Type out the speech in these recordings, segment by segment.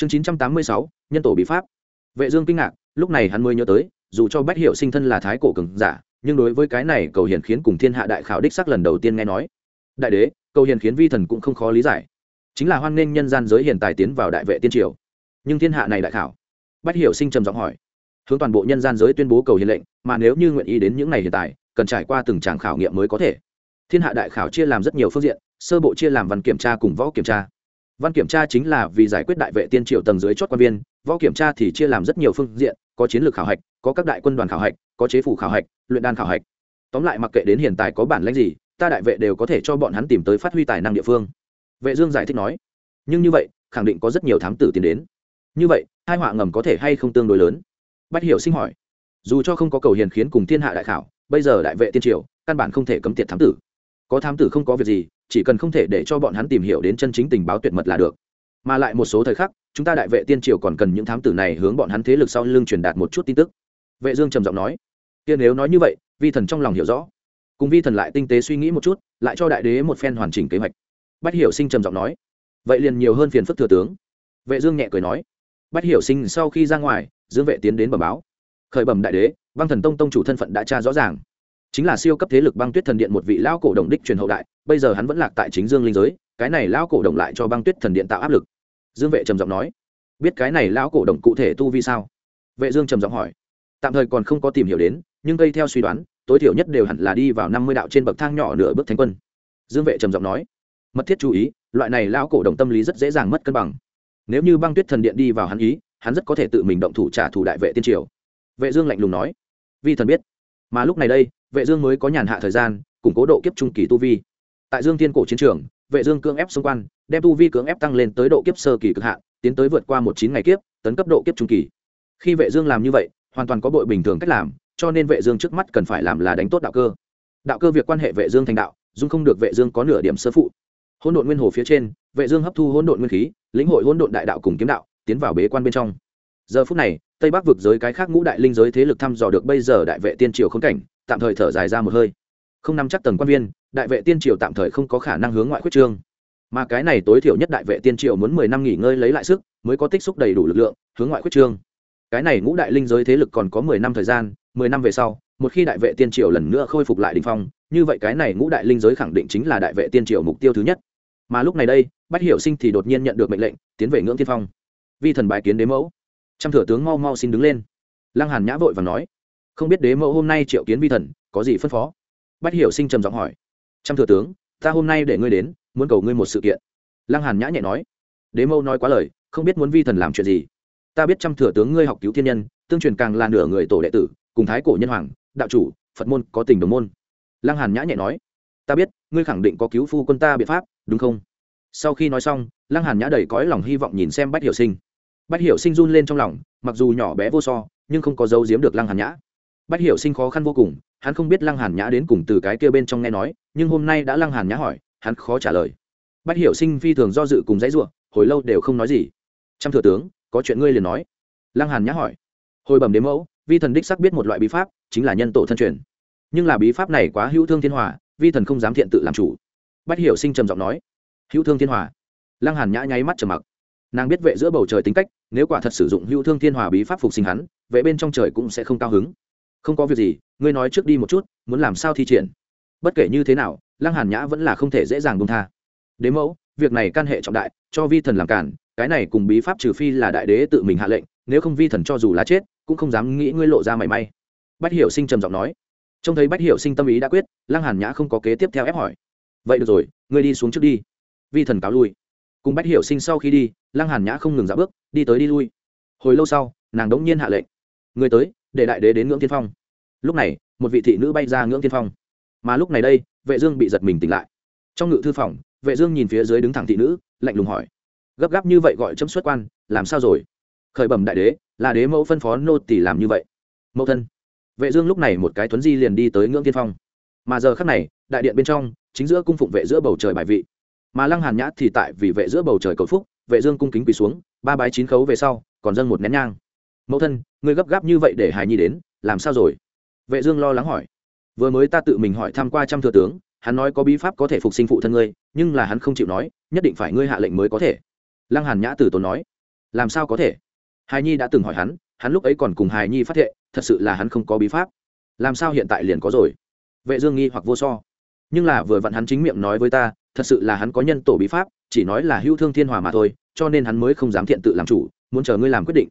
chương chín trăm tám mươi sáu, nhân tổ bị pháp. Vệ dương kinh ngạc, lúc này hắn mới nhớ tới, dù cho bách hiệu sinh thân là thái cổ cường giả, nhưng đối với cái này cầu hiền khiến cùng thiên hạ đại khảo đích sắc lần đầu tiên nghe nói. Đại đế, cầu hiền khiến vi thần cũng không khó lý giải. Chính là hoan nghênh nhân gian giới hiền tài tiến vào đại vệ tiên triều. Nhưng thiên hạ này đại khảo? Bách hiểu sinh trầm giọng hỏi. Hướng toàn bộ nhân gian giới tuyên bố cầu hiền lệnh, mà nếu như nguyện ý đến những ngày hiện tại cần trải qua từng tràng khảo nghiệm mới có thể. Thiên hạ đại khảo chia làm rất nhiều phương diện, sơ bộ chia làm văn kiểm tra cùng võ kiểm tra văn kiểm tra chính là vì giải quyết đại vệ tiên triều tầng dưới chót quan viên, võ kiểm tra thì chia làm rất nhiều phương diện, có chiến lược khảo hạch, có các đại quân đoàn khảo hạch, có chế phủ khảo hạch, luyện đan khảo hạch. Tóm lại mặc kệ đến hiện tại có bản lãnh gì, ta đại vệ đều có thể cho bọn hắn tìm tới phát huy tài năng địa phương. Vệ dương giải thích nói, nhưng như vậy, khẳng định có rất nhiều thám tử tiến đến. Như vậy, hai họa ngầm có thể hay không tương đối lớn? Bách hiểu sinh hỏi, dù cho không có cầu hiền khiến cùng thiên hạ đại khảo, bây giờ đại vệ tiên triều, căn bản không thể cấm tiệt thám tử. Có thám tử không có việc gì chỉ cần không thể để cho bọn hắn tìm hiểu đến chân chính tình báo tuyệt mật là được. Mà lại một số thời khắc, chúng ta đại vệ tiên triều còn cần những thám tử này hướng bọn hắn thế lực sau lưng truyền đạt một chút tin tức. Vệ dương trầm giọng nói, kia nếu nói như vậy, vi thần trong lòng hiểu rõ. Cùng vi thần lại tinh tế suy nghĩ một chút, lại cho đại đế một phen hoàn chỉnh kế hoạch. Bách hiểu sinh trầm giọng nói, vậy liền nhiều hơn phiền phức thừa tướng. Vệ dương nhẹ cười nói, bách hiểu sinh sau khi ra ngoài, dương vệ tiến đến bẩm báo. Khởi bẩm đại đế băng thần tông tông chủ thân phận đã tra rõ ràng chính là siêu cấp thế lực băng tuyết thần điện một vị lão cổ đồng đích truyền hậu đại, bây giờ hắn vẫn lạc tại chính dương linh giới, cái này lão cổ đồng lại cho băng tuyết thần điện tạo áp lực. Dương vệ trầm giọng nói, biết cái này lão cổ đồng cụ thể tu vi sao? Vệ dương trầm giọng hỏi, tạm thời còn không có tìm hiểu đến, nhưng cây theo suy đoán, tối thiểu nhất đều hẳn là đi vào năm mươi đạo trên bậc thang nhỏ nửa bước thánh quân. Dương vệ trầm giọng nói, mật thiết chú ý, loại này lão cổ đồng tâm lý rất dễ dàng mất cân bằng. Nếu như băng tuyết thần điện đi vào hắn ý, hắn rất có thể tự mình động thủ trả thù đại vệ tiên triều. Vệ dương lạnh lùng nói, vi thần biết, mà lúc này đây vệ dương mới có nhàn hạ thời gian củng cố độ kiếp trung kỳ tu vi. Tại dương thiên cổ chiến trường vệ dương cưỡng ép xung quanh, đem tu vi cưỡng ép tăng lên tới độ kiếp sơ kỳ cực hạn tiến tới vượt qua một chín ngày kiếp tấn cấp độ kiếp trung kỳ. Khi vệ dương làm như vậy hoàn toàn có bội bình thường cách làm cho nên vệ dương trước mắt cần phải làm là đánh tốt đạo cơ. Đạo cơ việc quan hệ vệ dương thành đạo dung không được vệ dương có nửa điểm sơ phụ. Hỗn độn nguyên hồ phía trên vệ dương hấp thu hỗn độn nguyên khí lĩnh hội hỗn độn đại đạo cùng kiếm đạo tiến vào bế quan bên trong. Giờ phút này tây bắc vực giới cái khác ngũ đại linh giới thế lực thăm dò được bây giờ đại vệ tiên triều không cảnh tạm thời thở dài ra một hơi. Không nắm chắc tầng quan viên, đại vệ tiên triều tạm thời không có khả năng hướng ngoại quyết trương. Mà cái này tối thiểu nhất đại vệ tiên triều muốn mười năm nghỉ ngơi lấy lại sức, mới có tích xúc đầy đủ lực lượng, hướng ngoại quyết trương. Cái này ngũ đại linh giới thế lực còn có mười năm thời gian, mười năm về sau, một khi đại vệ tiên triều lần nữa khôi phục lại đ ỉ n h phong, như vậy cái này ngũ đại linh giới khẳng định chính là đại vệ tiên triều mục tiêu thứ nhất. Mà lúc này đây, bách hiểu sinh thì đột nhiên nhận được mệnh lệnh, tiến về ngưỡng tiên phong. Vi thần bài kiến đế mẫu. Trăm thừa tướng mau mau xin đứng lên. Lăng hàn nhã vội và nói không biết đế mẫu hôm nay triệu kiến vi thần có gì phân phó? Bách hiểu sinh trầm giọng hỏi. Trăm thừa tướng, ta hôm nay để ngươi đến, muốn cầu ngươi một sự kiện. Lăng hàn nhã nhẹ nói. Đế mẫu nói quá lời, không biết muốn vi thần làm chuyện gì. Ta biết trăm thừa tướng ngươi học cứu thiên nhân, tương truyền càng là nửa người tổ đệ tử, cùng thái cổ nhân hoàng, đạo chủ, phật môn có tình đồng môn. Lăng hàn nhã nhẹ nói. Ta biết, ngươi khẳng định có cứu phu quân ta biện pháp, đúng không? Sau khi nói xong, lăng hàn nhã đầy cõi lòng hy vọng nhìn xem bách hiểu sinh. Bách hiểu sinh run lên trong lòng, mặc dù nhỏ bé vô so, nhưng không có dấu giếm được lăng hàn nhã bách hiểu sinh khó khăn vô cùng, hắn không biết lăng hàn nhã đến cùng từ cái kia bên trong nghe nói, nhưng hôm nay đã lăng hàn nhã hỏi, hắn khó trả lời. Bách hiểu sinh phi thường do dự cùng dãy ruộng, hồi lâu đều không nói gì. Trăm thừa tướng, có chuyện ngươi liền nói. Lăng hàn nhã hỏi. Hồi bẩm đến mẫu, vi thần đích xác biết một loại bí pháp, chính là nhân tổ thân truyền. Nhưng là bí pháp này quá hữu thương thiên hòa, vi thần không dám thiện tự làm chủ. Bách hiểu sinh trầm giọng nói. Hữu thương thiên hòa? Lăng hàn nhã nháy mắt trầm mặc. Nàng biết vệ giữa bầu trời tính cách, nếu quả thật sử dụng hữu thương thiên hòa bí pháp phục sinh hắn, vệ bên trong trời cũng sẽ không cao hứng không có việc gì, ngươi nói trước đi một chút, muốn làm sao thi triển? Bất kể như thế nào, lăng hàn nhã vẫn là không thể dễ dàng buông tha. Đế mẫu, việc này can hệ trọng đại, cho vi thần làm cản, cái này cùng bí pháp trừ phi là đại đế tự mình hạ lệnh, nếu không vi thần cho dù lá chết, cũng không dám nghĩ ngươi lộ ra mảy may. Bách hiểu sinh trầm giọng nói. Trông thấy bách hiểu sinh tâm ý đã quyết, lăng hàn nhã không có kế tiếp theo ép hỏi. Vậy được rồi, ngươi đi xuống trước đi. Vi thần cáo lui. Cùng bách hiểu sinh sau khi đi, lăng hàn nhã không ngừng dạo bước, đi tới đi lui. Hồi lâu sau, nàng đống nhiên hạ lệnh. Người tới để đại đế đến ngưỡng tiên phong. Lúc này, một vị thị nữ bay ra ngưỡng tiên phong. Mà lúc này đây, vệ dương bị giật mình tỉnh lại. Trong ngự thư phòng, vệ dương nhìn phía dưới đứng thẳng thị nữ, lạnh lùng hỏi, gấp gáp như vậy gọi chấm xuất quan, làm sao rồi? Khởi bẩm đại đế, là đế mẫu phân phó nô tỳ làm như vậy. Mẫu thân. Vệ dương lúc này một cái tuấn di liền đi tới ngưỡng tiên phong. Mà giờ khắc này, đại điện bên trong, chính giữa cung phụng vệ giữa bầu trời bài vị. Mà lăng hàn nhã thì tại vì vệ giữa bầu trời cầu phúc, vệ dương cung kính quỳ xuống, ba bái chín khấu về sau, còn dâng một nén nhang mẫu thân, ngươi gấp gáp như vậy để hài nhi đến, làm sao rồi? Vệ dương lo lắng hỏi. Vừa mới ta tự mình hỏi tham qua trăm thừa tướng, hắn nói có bí pháp có thể phục sinh phụ thân ngươi, nhưng là hắn không chịu nói, nhất định phải ngươi hạ lệnh mới có thể. Lăng hàn nhã tử tốn nói. Làm sao có thể? Hài nhi đã từng hỏi hắn hắn lúc ấy còn cùng hài nhi phát thệ, thật sự là hắn không có bí pháp. Làm sao hiện tại liền có rồi? Vệ dương nghi hoặc vô so. Nhưng là vừa vặn hắn chính miệng nói với ta, thật sự là hắn có nhân tổ bí pháp, chỉ nói là hữu thương thiên hòa mà thôi, cho nên hắn mới không dám thiện tự làm chủ, muốn chờ ngươi làm quyết định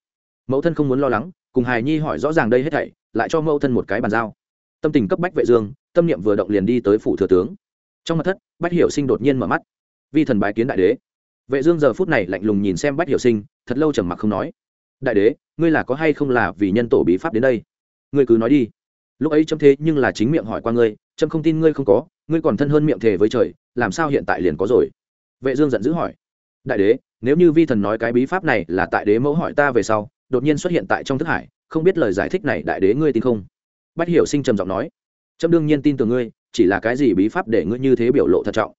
mẫu thân không muốn lo lắng, cùng hài nhi hỏi rõ ràng đây hết thảy, lại cho mẫu thân một cái bàn giao. Tâm tình cấp bách vệ dương, tâm niệm vừa động liền đi tới phủ thừa tướng. Trong mặt thất, bách hiểu sinh đột nhiên mở mắt. Vi thần bái kiến đại đế. Vệ dương giờ phút này lạnh lùng nhìn xem bách hiểu sinh, thật lâu trầm mặc không nói. Đại đế, ngươi là có hay không là vì nhân tổ bí pháp đến đây? Ngươi cứ nói đi. Lúc ấy chấm thế nhưng là chính miệng hỏi qua ngươi, chấm không tin ngươi không có, ngươi còn thân hơn miệng thề với trời, làm sao hiện tại liền có rồi? Vệ dương giận dữ hỏi. Đại đế, nếu như vi thần nói cái bí pháp này là tại đế mẫu hỏi ta về sau đột nhiên xuất hiện tại trong thức hải, không biết lời giải thích này đại đế ngươi tin không? Bách hiểu sinh trầm giọng nói. Trâm đương nhiên tin tưởng ngươi, chỉ là cái gì bí pháp để ngươi như thế biểu lộ thận trọng?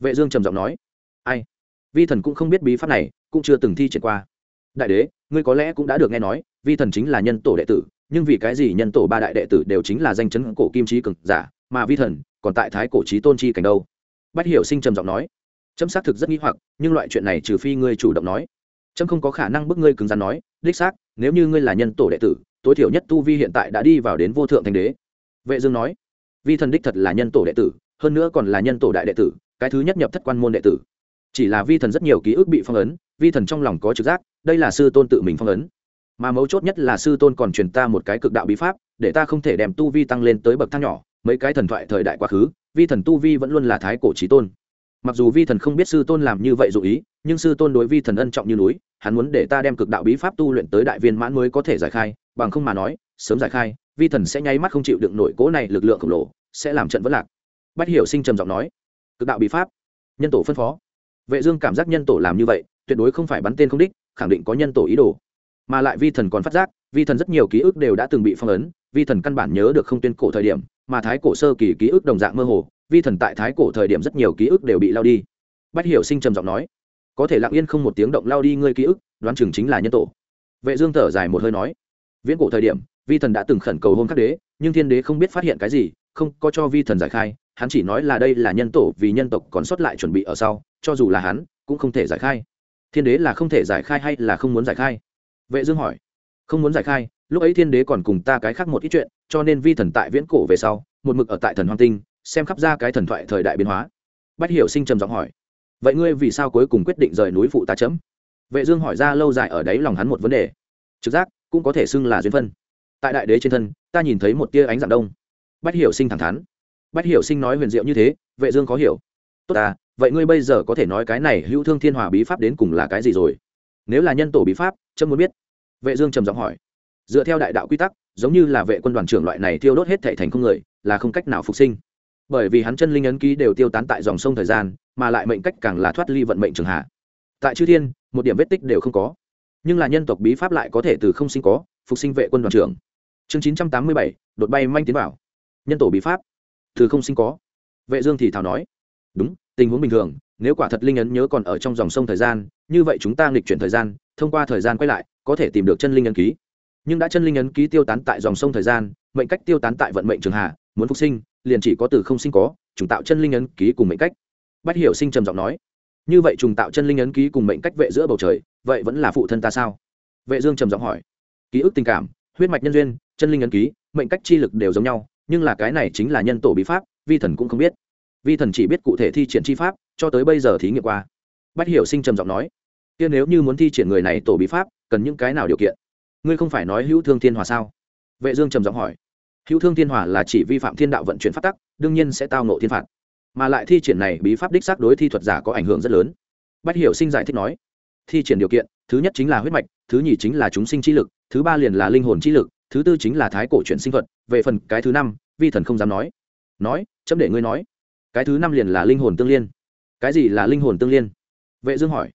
Vệ dương trầm giọng nói. Ai? Vi thần cũng không biết bí pháp này, cũng chưa từng thi triển qua. Đại đế, ngươi có lẽ cũng đã được nghe nói, vi thần chính là nhân tổ đệ tử, nhưng vì cái gì nhân tổ ba đại đệ tử đều chính là danh chấn cổ kim trí cực giả, mà vi thần còn tại thái cổ trí tôn chi cảnh đâu? Bách hiểu sinh trầm giọng nói. Chấm xác thực rất nghi hoặc, nhưng loại chuyện này trừ phi ngươi chủ động nói trâm không có khả năng bức ngươi cứng rắn nói, đích xác, nếu như ngươi là nhân tổ đệ tử, tối thiểu nhất tu vi hiện tại đã đi vào đến vô thượng thành đế. Vệ dương nói, vi thần đích thật là nhân tổ đệ tử, hơn nữa còn là nhân tổ đại đệ tử, cái thứ nhất nhập thất quan môn đệ tử. Chỉ là vi thần rất nhiều ký ức bị phong ấn, vi thần trong lòng có trực giác, đây là sư tôn tự mình phong ấn. Mà mấu chốt nhất là sư tôn còn truyền ta một cái cực đạo bí pháp, để ta không thể đem tu vi tăng lên tới bậc thang nhỏ, mấy cái thần thoại thời đại quá khứ, vi thần tu vi vẫn luôn là thái cổ trí tôn mặc dù vi thần không biết sư tôn làm như vậy dụ ý, nhưng sư tôn đối vi thần ân trọng như núi, hắn muốn để ta đem cực đạo bí pháp tu luyện tới đại viên mãn mới có thể giải khai, bằng không mà nói, sớm giải khai, vi thần sẽ nháy mắt không chịu đựng nổi cố này lực lượng khổng lồ, sẽ làm trận vất lạc. Bách hiểu sinh trầm giọng nói, cực đạo bí pháp, nhân tổ phân phó. Vệ dương cảm giác nhân tổ làm như vậy, tuyệt đối không phải bắn tên không đích, khẳng định có nhân tổ ý đồ. Mà lại vi thần còn phát giác, vi thần rất nhiều ký ức đều đã từng bị phong ấn, vi thần căn bản nhớ được không tuyên cổ thời điểm, mà thái cổ sơ kỳ ký ức đồng dạng mơ hồ vi thần tại thái cổ thời điểm rất nhiều ký ức đều bị lao đi. Bách hiểu sinh trầm giọng nói, có thể lặng yên không một tiếng động lao đi ngươi ký ức, đoán chừng chính là nhân tổ. Vệ dương thở dài một hơi nói, viễn cổ thời điểm, vi thần đã từng khẩn cầu hôn các đế, nhưng thiên đế không biết phát hiện cái gì, không có cho vi thần giải khai, hắn chỉ nói là đây là nhân tổ vì nhân tộc còn sót lại chuẩn bị ở sau, cho dù là hắn, cũng không thể giải khai. Thiên đế là không thể giải khai hay là không muốn giải khai? Vệ dương hỏi. Không muốn giải khai, lúc ấy thiên đế còn cùng ta cái khác một ít chuyện, cho nên vi thần tại viễn cổ về sau, một mực ở tại thần hoang tinh xem khắp ra cái thần thoại thời đại biến hóa. Bách hiểu sinh trầm giọng hỏi, vậy ngươi vì sao cuối cùng quyết định rời núi phụ ta chấm? Vệ dương hỏi ra lâu dài ở đấy lòng hắn một vấn đề. Trực giác cũng có thể xưng là duyên phân. Tại đại đế trên thân, ta nhìn thấy một tia ánh dạng đông. Bách hiểu sinh thẳng thắn. Bách hiểu sinh nói huyền diệu như thế, vệ dương khó hiểu. Tốt à vậy ngươi bây giờ có thể nói cái này hữu thương thiên hòa bí pháp đến cùng là cái gì rồi? Nếu là nhân tổ bí pháp, chấm muốn biết. Vệ dương trầm giọng hỏi. Dựa theo đại đạo quy tắc, giống như là vệ quân đoàn trưởng loại này thiêu đốt hết thảy thành không người, là không cách nào phục sinh bởi vì hắn chân linh ấn ký đều tiêu tán tại dòng sông thời gian, mà lại mệnh cách càng là thoát ly vận mệnh trường hạ. Tại chư thiên, một điểm vết tích đều không có. Nhưng là nhân tộc bí pháp lại có thể từ không sinh có, phục sinh vệ quân đoàn trưởng. Chương chín trăm tám mươi bảy, đột bay manh tiến vào. Nhân tổ bí pháp, từ không sinh có. Vệ dương thì thào nói, đúng, tình huống bình thường, nếu quả thật linh ấn nhớ còn ở trong dòng sông thời gian, như vậy chúng ta nghịch chuyển thời gian, thông qua thời gian quay lại, có thể tìm được chân linh ấn ký. Nhưng đã chân linh ấn ký tiêu tán tại dòng sông thời gian, mệnh cách tiêu tán tại vận mệnh trường hạ, muốn phục sinh liền chỉ có từ không sinh có, trùng tạo chân linh ấn ký cùng mệnh cách. Bách hiểu sinh trầm giọng nói, như vậy trùng tạo chân linh ấn ký cùng mệnh cách vệ giữa bầu trời, vậy vẫn là phụ thân ta sao? Vệ dương trầm giọng hỏi, ký ức tình cảm, huyết mạch nhân duyên, chân linh ấn ký, mệnh cách chi lực đều giống nhau, nhưng là cái này chính là nhân tổ bí pháp, vi thần cũng không biết. Vi thần chỉ biết cụ thể thi triển chi pháp, cho tới bây giờ thí nghiệm qua. Bách hiểu sinh trầm giọng nói, kia nếu như muốn thi triển người này tổ bí pháp, cần những cái nào điều kiện? Ngươi không phải nói hữu thương thiên hòa sao? Vệ dương trầm giọng hỏi hữu thương thiên hỏa là chỉ vi phạm thiên đạo vận chuyển phát tắc, đương nhiên sẽ tao nộ thiên phạt. Mà lại thi triển này bí pháp đích xác đối thi thuật giả có ảnh hưởng rất lớn. Bách hiểu sinh giải thích nói, thi triển điều kiện, thứ nhất chính là huyết mạch, thứ nhì chính là chúng sinh trí lực, thứ ba liền là linh hồn trí lực, thứ tư chính là thái cổ chuyển sinh thuật, về phần cái thứ năm, vi thần không dám nói. Nói, chấm để ngươi nói. Cái thứ năm liền là linh hồn tương liên. Cái gì là linh hồn tương liên? Vệ dương hỏi.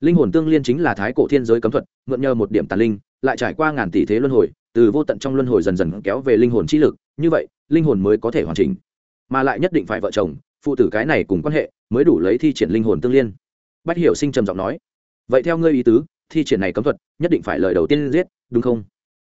Linh hồn tương liên chính là thái cổ thiên giới cấm thuật, mượn nhờ một điểm tàn linh, lại trải qua ngàn tỷ thế luân hồi từ vô tận trong luân hồi dần dần kéo về linh hồn chi lực, như vậy, linh hồn mới có thể hoàn chỉnh. Mà lại nhất định phải vợ chồng, phụ tử cái này cùng quan hệ, mới đủ lấy thi triển linh hồn tương liên. Bách hiểu sinh trầm giọng nói. Vậy theo ngươi ý tứ, thi triển này cấm thuật, nhất định phải lời đầu tiên giết, đúng không?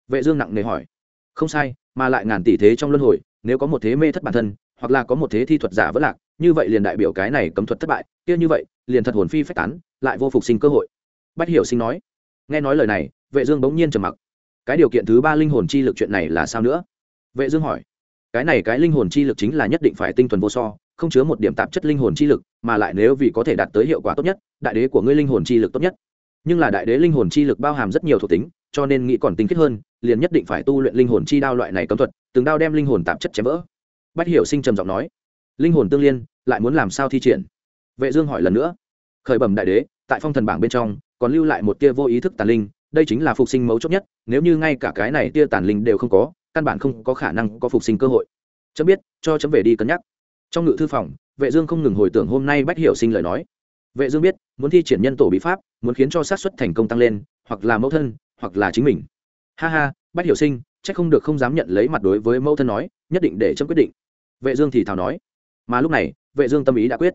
Vệ dương nặng nề hỏi. Không sai, mà lại ngàn tỷ thế trong luân hồi, nếu có một thế mê thất bản thân, hoặc là có một thế thi thuật giả vỡ lạc, như vậy liền đại biểu cái này cấm thuật thất bại, kia như vậy, liền thật hồn phi phách tán, lại vô phục sinh cơ hội. Bách hiểu sinh nói. Nghe nói lời này, vệ dương bỗng nhiên trầm mặc cái điều kiện thứ ba linh hồn chi lực chuyện này là sao nữa? Vệ dương hỏi. Cái này cái linh hồn chi lực chính là nhất định phải tinh thuần vô so, không chứa một điểm tạp chất linh hồn chi lực, mà lại nếu vì có thể đạt tới hiệu quả tốt nhất, đại đế của ngươi linh hồn chi lực tốt nhất. Nhưng là đại đế linh hồn chi lực bao hàm rất nhiều thuộc tính, cho nên nghĩ còn tinh khiết hơn, liền nhất định phải tu luyện linh hồn chi đao loại này cấm thuật, từng đao đem linh hồn tạp chất chém vỡ. Bách hiểu sinh trầm giọng nói. Linh hồn tương liên, lại muốn làm sao thi triển? Vệ dương hỏi lần nữa. Khởi bẩm đại đế, tại phong thần bảng bên trong, còn lưu lại một tia vô ý thức tàn linh đây chính là phục sinh mấu chốt nhất, nếu như ngay cả cái này tia tàn linh đều không có, căn bản không có khả năng có phục sinh cơ hội. Chấm biết, cho chấm về đi cân nhắc. Trong ngự thư phòng, vệ dương không ngừng hồi tưởng hôm nay bách hiểu sinh lời nói. Vệ dương biết, muốn thi triển nhân tổ bí pháp, muốn khiến cho sát suất thành công tăng lên, hoặc là mẫu thân, hoặc là chính mình. Ha ha, bách hiểu sinh, chắc không được không dám nhận lấy mặt đối với mẫu thân nói, nhất định để chấm quyết định. Vệ dương thì thào nói. Mà lúc này, vệ dương tâm ý đã quyết.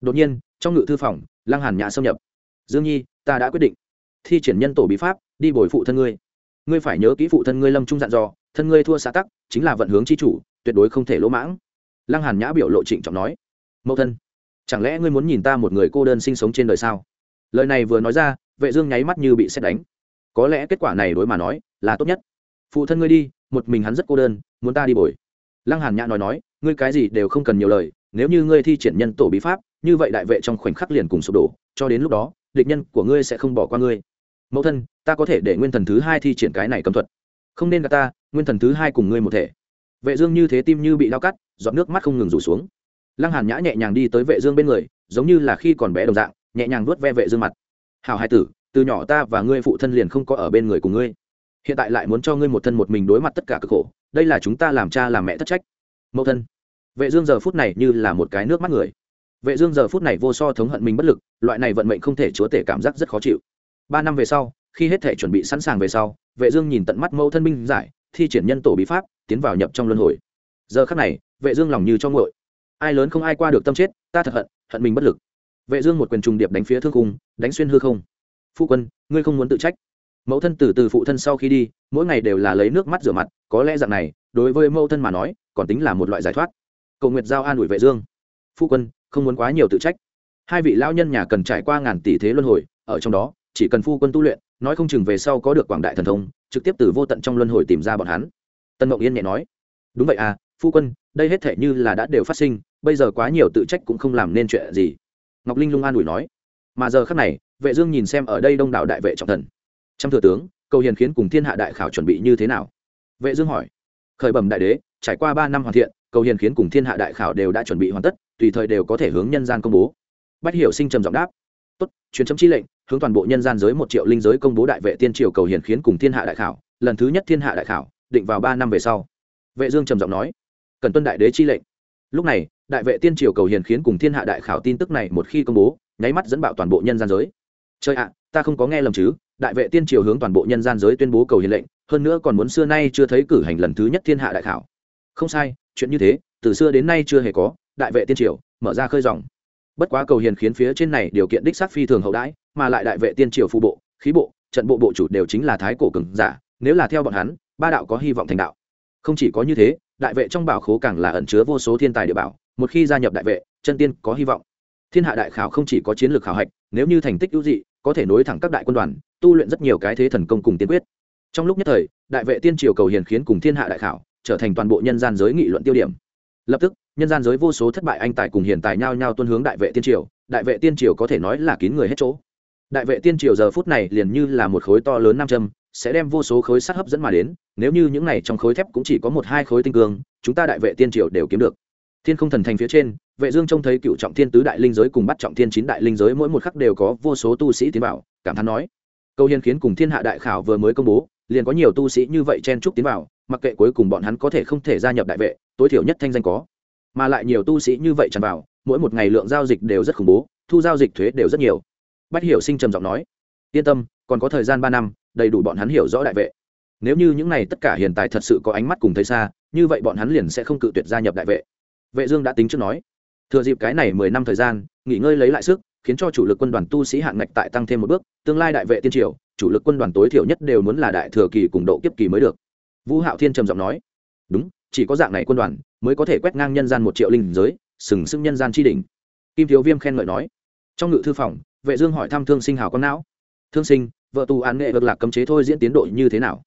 Đột nhiên, trong ngự thư phòng, lăng hàn nhã xâm nhập. Dương nhi, ta đã quyết định thi triển nhân tổ bí pháp, đi bồi phụ thân ngươi. Ngươi phải nhớ kỹ phụ thân ngươi lâm trung dặn dò, thân ngươi thua xã tắc, chính là vận hướng chi chủ, tuyệt đối không thể lỗ mãng. Lăng hàn nhã biểu lộ trịnh trọng nói. Mẫu thân, chẳng lẽ ngươi muốn nhìn ta một người cô đơn sinh sống trên đời sao? Lời này vừa nói ra, vệ dương nháy mắt như bị xét đánh. Có lẽ kết quả này đối mà nói là tốt nhất. Phụ thân ngươi đi, một mình hắn rất cô đơn, muốn ta đi bồi. Lăng hàn nhã nói nói, ngươi cái gì đều không cần nhiều lời, nếu như ngươi thi triển nhân tổ bí pháp, như vậy đại vệ trong khoảnh khắc liền cùng sụp đổ, cho đến lúc đó, địch nhân của ngươi sẽ không bỏ qua ngươi mẫu thân, ta có thể để nguyên thần thứ hai thi triển cái này cấm thuật. Không nên gặp ta, nguyên thần thứ hai cùng ngươi một thể. Vệ dương như thế tim như bị lao cắt, giọt nước mắt không ngừng rủ xuống. Lăng hàn nhã nhẹ nhàng đi tới vệ dương bên người, giống như là khi còn bé đồng dạng, nhẹ nhàng vuốt ve vệ dương mặt. Hảo hai tử, từ nhỏ ta và ngươi phụ thân liền không có ở bên người cùng ngươi. Hiện tại lại muốn cho ngươi một thân một mình đối mặt tất cả cực khổ, đây là chúng ta làm cha làm mẹ thất trách. Mẫu thân. Vệ dương giờ phút này như là một cái nước mắt người. Vệ dương giờ phút này vô so thống hận mình bất lực, loại này vận mệnh không thể chúa tể cảm giác rất khó chịu ba năm về sau, khi hết thể chuẩn bị sẵn sàng về sau, vệ dương nhìn tận mắt mẫu thân binh giải, thi triển nhân tổ bí pháp, tiến vào nhập trong luân hồi. Giờ khắc này, vệ dương lòng như cho nguội. Ai lớn không ai qua được tâm chết, ta thật hận hận mình bất lực. Vệ dương một quyền trùng điệp đánh phía thương cung đánh xuyên hư không. Phụ quân, ngươi không muốn tự trách. Mẫu thân từ từ phụ thân sau khi đi, mỗi ngày đều là lấy nước mắt rửa mặt, có lẽ dạng này, đối với mẫu thân mà nói, còn tính là một loại giải thoát. Cầu nguyệt giao an ủi vệ dương. Phụ quân, không muốn quá nhiều tự trách. Hai vị lão nhân nhà cần trải qua ngàn tỷ thế luân hồi, ở trong đó chỉ cần phu quân tu luyện, nói không chừng về sau có được quảng đại thần thông, trực tiếp từ vô tận trong luân hồi tìm ra bọn hắn. Tân mộng yên nhẹ nói. Đúng vậy à phu quân, đây hết thể như là đã đều phát sinh, bây giờ quá nhiều tự trách cũng không làm nên chuyện gì. Ngọc linh lung an ủi nói. Mà giờ khác này, vệ dương nhìn xem ở đây đông đảo đại vệ trọng thần. Trăm thừa tướng, cầu hiền khiến cùng thiên hạ đại khảo chuẩn bị như thế nào? Vệ dương hỏi. Khởi bẩm đại đế, trải qua ba năm hoàn thiện, cầu hiền khiến cùng thiên hạ đại khảo đều đã chuẩn bị hoàn tất, tùy thời đều có thể hướng nhân gian công bố. Bách hiểu sinh trầm giọng đáp. Tốt, truyền chấm chi lệnh hướng toàn bộ nhân gian giới một triệu linh giới công bố đại vệ tiên triều cầu hiền khiến cùng thiên hạ đại khảo, lần thứ nhất thiên hạ đại khảo, định vào ba năm về sau. Vệ dương trầm giọng nói, cần tuân đại đế chi lệnh. Lúc này, đại vệ tiên triều cầu hiền khiến cùng thiên hạ đại khảo tin tức này một khi công bố, nháy mắt dẫn bạo toàn bộ nhân gian giới. Trời ạ, ta không có nghe lầm chứ, đại vệ tiên triều hướng toàn bộ nhân gian giới tuyên bố cầu hiền lệnh, hơn nữa còn muốn xưa nay chưa thấy cử hành lần thứ nhất thiên hạ đại khảo. Không sai, chuyện như thế, từ xưa đến nay chưa hề có, đại vệ tiên triều, mở ra khơi dòng. Bất quá cầu hiền khiến phía trên này điều kiện đích xác phi thường hậu đãi mà lại đại vệ tiên triều phụ bộ, khí bộ, trận bộ bộ chủ đều chính là thái cổ cường giả, nếu là theo bọn hắn, ba đạo có hy vọng thành đạo. Không chỉ có như thế, đại vệ trong bảo khố càng là ẩn chứa vô số thiên tài địa bảo, một khi gia nhập đại vệ, chân tiên có hy vọng. Thiên hạ đại khảo không chỉ có chiến lược khảo hạch, nếu như thành tích ưu dị, có thể nối thẳng các đại quân đoàn, tu luyện rất nhiều cái thế thần công cùng tiên quyết. Trong lúc nhất thời, đại vệ tiên triều cầu hiền khiến cùng thiên hạ đại khảo, trở thành toàn bộ nhân gian giới nghị luận tiêu điểm. Lập tức, nhân gian giới vô số thất bại anh tài cùng hiền tài nhao nhao tuân hướng đại vệ tiên triều, đại vệ tiên triều có thể nói là kín người hết chỗ đại vệ tiên triều giờ phút này liền như là một khối to lớn nam châm, sẽ đem vô số khối sắt hấp dẫn mà đến, nếu như những này trong khối thép cũng chỉ có một hai khối tinh cương, chúng ta đại vệ tiên triều đều kiếm được. Thiên không thần thành phía trên, vệ dương trông thấy cựu trọng thiên tứ đại linh giới cùng bắt trọng thiên chín đại linh giới mỗi một khắc đều có vô số tu sĩ tiến vào, cảm thán nói. Câu hiên khiến cùng thiên hạ đại khảo vừa mới công bố, liền có nhiều tu sĩ như vậy chen chúc tiến vào, mặc kệ cuối cùng bọn hắn có thể không thể gia nhập đại vệ, tối thiểu nhất thanh danh có. Mà lại nhiều tu sĩ như vậy tràn vào, mỗi một ngày lượng giao dịch đều rất khủng bố, thu giao dịch thuế đều rất nhiều bách hiểu sinh trầm giọng nói, yên tâm, còn có thời gian ba năm, đầy đủ bọn hắn hiểu rõ đại vệ. Nếu như những này tất cả hiện tại thật sự có ánh mắt cùng thấy xa, như vậy bọn hắn liền sẽ không cự tuyệt gia nhập đại vệ. Vệ dương đã tính trước nói, thừa dịp cái này mười năm thời gian, nghỉ ngơi lấy lại sức, khiến cho chủ lực quân đoàn tu sĩ hạng ngạch tại tăng thêm một bước, tương lai đại vệ tiên triều, chủ lực quân đoàn tối thiểu nhất đều muốn là đại thừa kỳ cùng độ kiếp kỳ mới được. Vũ hạo thiên trầm giọng nói, đúng, chỉ có dạng này quân đoàn mới có thể quét ngang nhân gian một triệu linh giới, sừng sững nhân gian tri đỉnh. Kim thiếu viêm khen ngợi nói, trong ngự thư phòng vệ dương hỏi thăm thương sinh hào con não. Thương sinh, vợ tù án nghệ vực lạc cấm chế thôi diễn tiến độ như thế nào?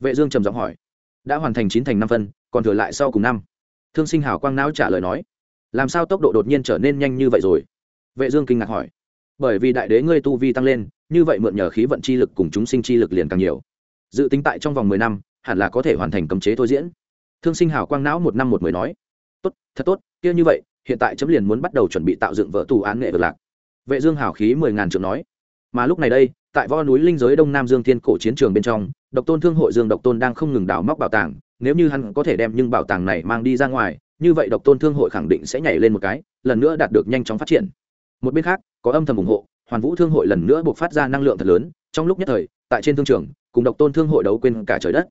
Vệ dương trầm giọng hỏi. Đã hoàn thành chín thành năm phân, còn thừa lại sau cùng năm. Thương sinh hào quang não trả lời nói. Làm sao tốc độ đột nhiên trở nên nhanh như vậy rồi? Vệ dương kinh ngạc hỏi. Bởi vì đại đế ngươi tu vi tăng lên, như vậy mượn nhờ khí vận chi lực cùng chúng sinh chi lực liền càng nhiều. Dự tính tại trong vòng mười năm, hẳn là có thể hoàn thành cấm chế thôi diễn. Thương sinh hào quang não một năm một mười nói. Tốt, thật tốt, kia như vậy, hiện tại chấm liền muốn bắt đầu chuẩn bị tạo dựng vợ tù án nghệ vực lạc vệ dương Hảo khí mười ngàn trượng nói. Mà lúc này đây, tại vo núi linh giới đông nam dương thiên cổ chiến trường bên trong, độc tôn thương hội dương độc tôn đang không ngừng đào móc bảo tàng, nếu như hắn có thể đem những bảo tàng này mang đi ra ngoài, như vậy độc tôn thương hội khẳng định sẽ nhảy lên một cái, lần nữa đạt được nhanh chóng phát triển. Một bên khác, có âm thầm ủng hộ, hoàn vũ thương hội lần nữa buộc phát ra năng lượng thật lớn, trong lúc nhất thời, tại trên thương trường, cùng độc tôn thương hội đấu quên cả trời đất.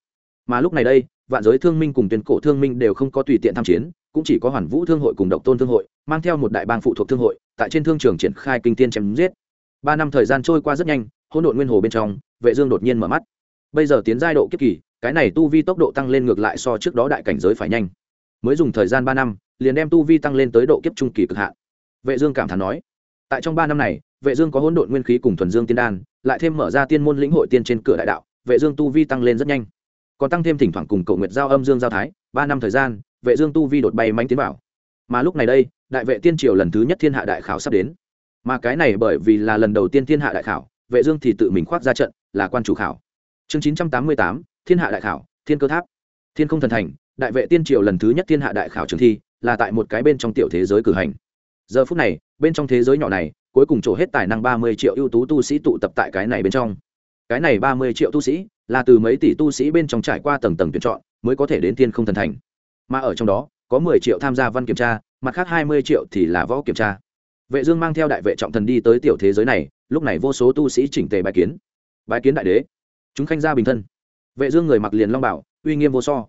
Mà lúc này đây, vạn giới thương minh cùng tuyên cổ thương minh đều không có tùy tiện tham chiến cũng chỉ có hoàn vũ thương hội cùng độc tôn thương hội, mang theo một đại bang phụ thuộc thương hội, tại trên thương trường triển khai kinh tiên chém giết. Ba năm thời gian trôi qua rất nhanh, hỗn độn nguyên hồ bên trong, vệ dương đột nhiên mở mắt. Bây giờ tiến giai độ kiếp kỳ, cái này tu vi tốc độ tăng lên ngược lại so trước đó đại cảnh giới phải nhanh. Mới dùng thời gian ba năm, liền đem tu vi tăng lên tới độ kiếp trung kỳ cực hạn. Vệ dương cảm thán nói, tại trong ba năm này, vệ dương có hỗn độn nguyên khí cùng thuần dương tiên đan, lại thêm mở ra tiên môn lĩnh hội tiên trên cửa đại đạo, vệ dương tu vi tăng lên rất nhanh. Còn tăng thêm thỉnh thoảng cùng cầu nguyệt giao âm dương giao thái, ba năm thời gian vệ dương tu vi đột bay manh tiến vào. Mà lúc này đây đại vệ tiên triều lần thứ nhất thiên hạ đại khảo sắp đến. Mà cái này bởi vì là lần đầu tiên thiên hạ đại khảo vệ dương thì tự mình khoác ra trận là quan chủ khảo. Chương 988, thiên hạ đại khảo thiên cơ tháp. Thiên không thần thành đại vệ tiên triều lần thứ nhất thiên hạ đại khảo trường thi là tại một cái bên trong tiểu thế giới cử hành. Giờ phút này bên trong thế giới nhỏ này cuối cùng trổ hết tài năng ba mươi triệu ưu tú tu sĩ tụ tập tại cái này bên trong. Cái này ba mươi triệu tu sĩ là từ mấy tỷ tu sĩ bên trong trải qua tầng tầng tuyển chọn mới có thể đến thiên không thần thành mà ở trong đó, có mười triệu tham gia văn kiểm tra, mặt khác hai mươi triệu thì là võ kiểm tra. Vệ dương mang theo đại vệ trọng thần đi tới tiểu thế giới này, lúc này vô số tu sĩ chỉnh tề bài kiến. Bài kiến đại đế. Chúng khanh ra bình thân. Vệ dương người mặc liền long bảo, uy nghiêm vô so.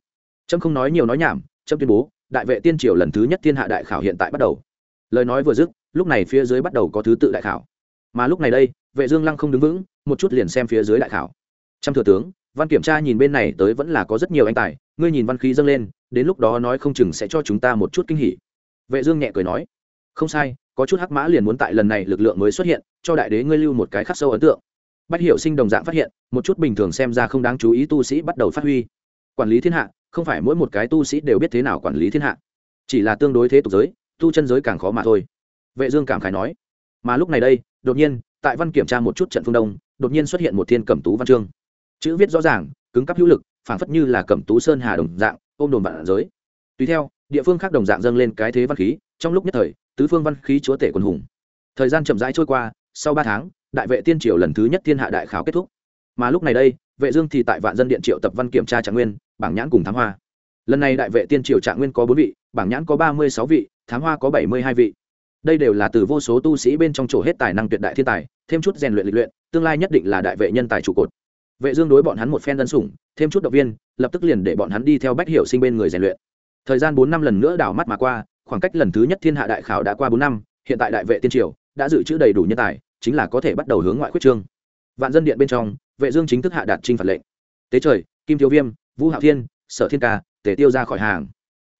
Trâm không nói nhiều nói nhảm trâm tuyên bố, đại vệ tiên triều lần thứ nhất thiên hạ đại khảo hiện tại bắt đầu. Lời nói vừa dứt, lúc này phía dưới bắt đầu có thứ tự đại khảo. Mà lúc này đây, vệ dương lăng không đứng vững, một chút liền xem phía dưới đại khảo. Trăm thừa tướng, văn kiểm tra nhìn bên này tới vẫn là có rất nhiều anh tài ngươi nhìn văn khí dâng lên, đến lúc đó nói không chừng sẽ cho chúng ta một chút kinh hỉ. Vệ dương nhẹ cười nói, không sai, có chút hắc mã liền muốn tại lần này lực lượng mới xuất hiện, cho đại đế ngươi lưu một cái khắc sâu ấn tượng. Bách hiểu sinh đồng dạng phát hiện, một chút bình thường xem ra không đáng chú ý tu sĩ bắt đầu phát huy. Quản lý thiên hạ, không phải mỗi một cái tu sĩ đều biết thế nào quản lý thiên hạ. Chỉ là tương đối thế tục giới, tu chân giới càng khó mà thôi. Vệ dương cảm khái nói, mà lúc này đây, đột nhiên, tại văn kiểm tra một chút trận phương đông, đột nhiên xuất hiện một thiên cẩm tú văn chương. Chữ viết rõ ràng, cứng cắp hữu lực phảng phất như là cẩm tú sơn hà đồng dạng, ôm đồn vạn giới. Tùy theo, địa phương khác đồng dạng dâng lên cái thế văn khí, trong lúc nhất thời, tứ phương văn khí chúa tể quân hùng. Thời gian chậm rãi trôi qua, sau ba tháng, đại vệ tiên triều lần thứ nhất thiên hạ đại khảo kết thúc. Mà lúc này đây, vệ dương thì tại vạn dân điện triệu tập văn kiểm tra trạng nguyên, bảng nhãn cùng thám hoa. Lần này đại vệ tiên triều trạng nguyên có bốn vị, bảng nhãn có ba mươi sáu vị, thám hoa có bảy mươi hai vị. Đây đều là từ vô số tu sĩ bên trong chỗ hết tài năng tuyệt đại thiên tài, thêm chút rèn luyện lịch luyện, tương lai nhất định là đại vệ nhân tài trụ cột vệ dương đối bọn hắn một phen đơn sủng, thêm chút động viên, lập tức liền để bọn hắn đi theo bách hiểu sinh bên người rèn luyện. Thời gian bốn năm lần nữa đảo mắt mà qua, khoảng cách lần thứ nhất thiên hạ đại khảo đã qua bốn năm, hiện tại đại vệ tiên triều đã dự trữ đầy đủ nhân tài, chính là có thể bắt đầu hướng ngoại quyết trương. Vạn dân điện bên trong, vệ dương chính thức hạ đạt trinh phạt lệnh. Tế trời, kim thiếu viêm, vũ hạo thiên, sở thiên ca, tề tiêu ra khỏi hàng.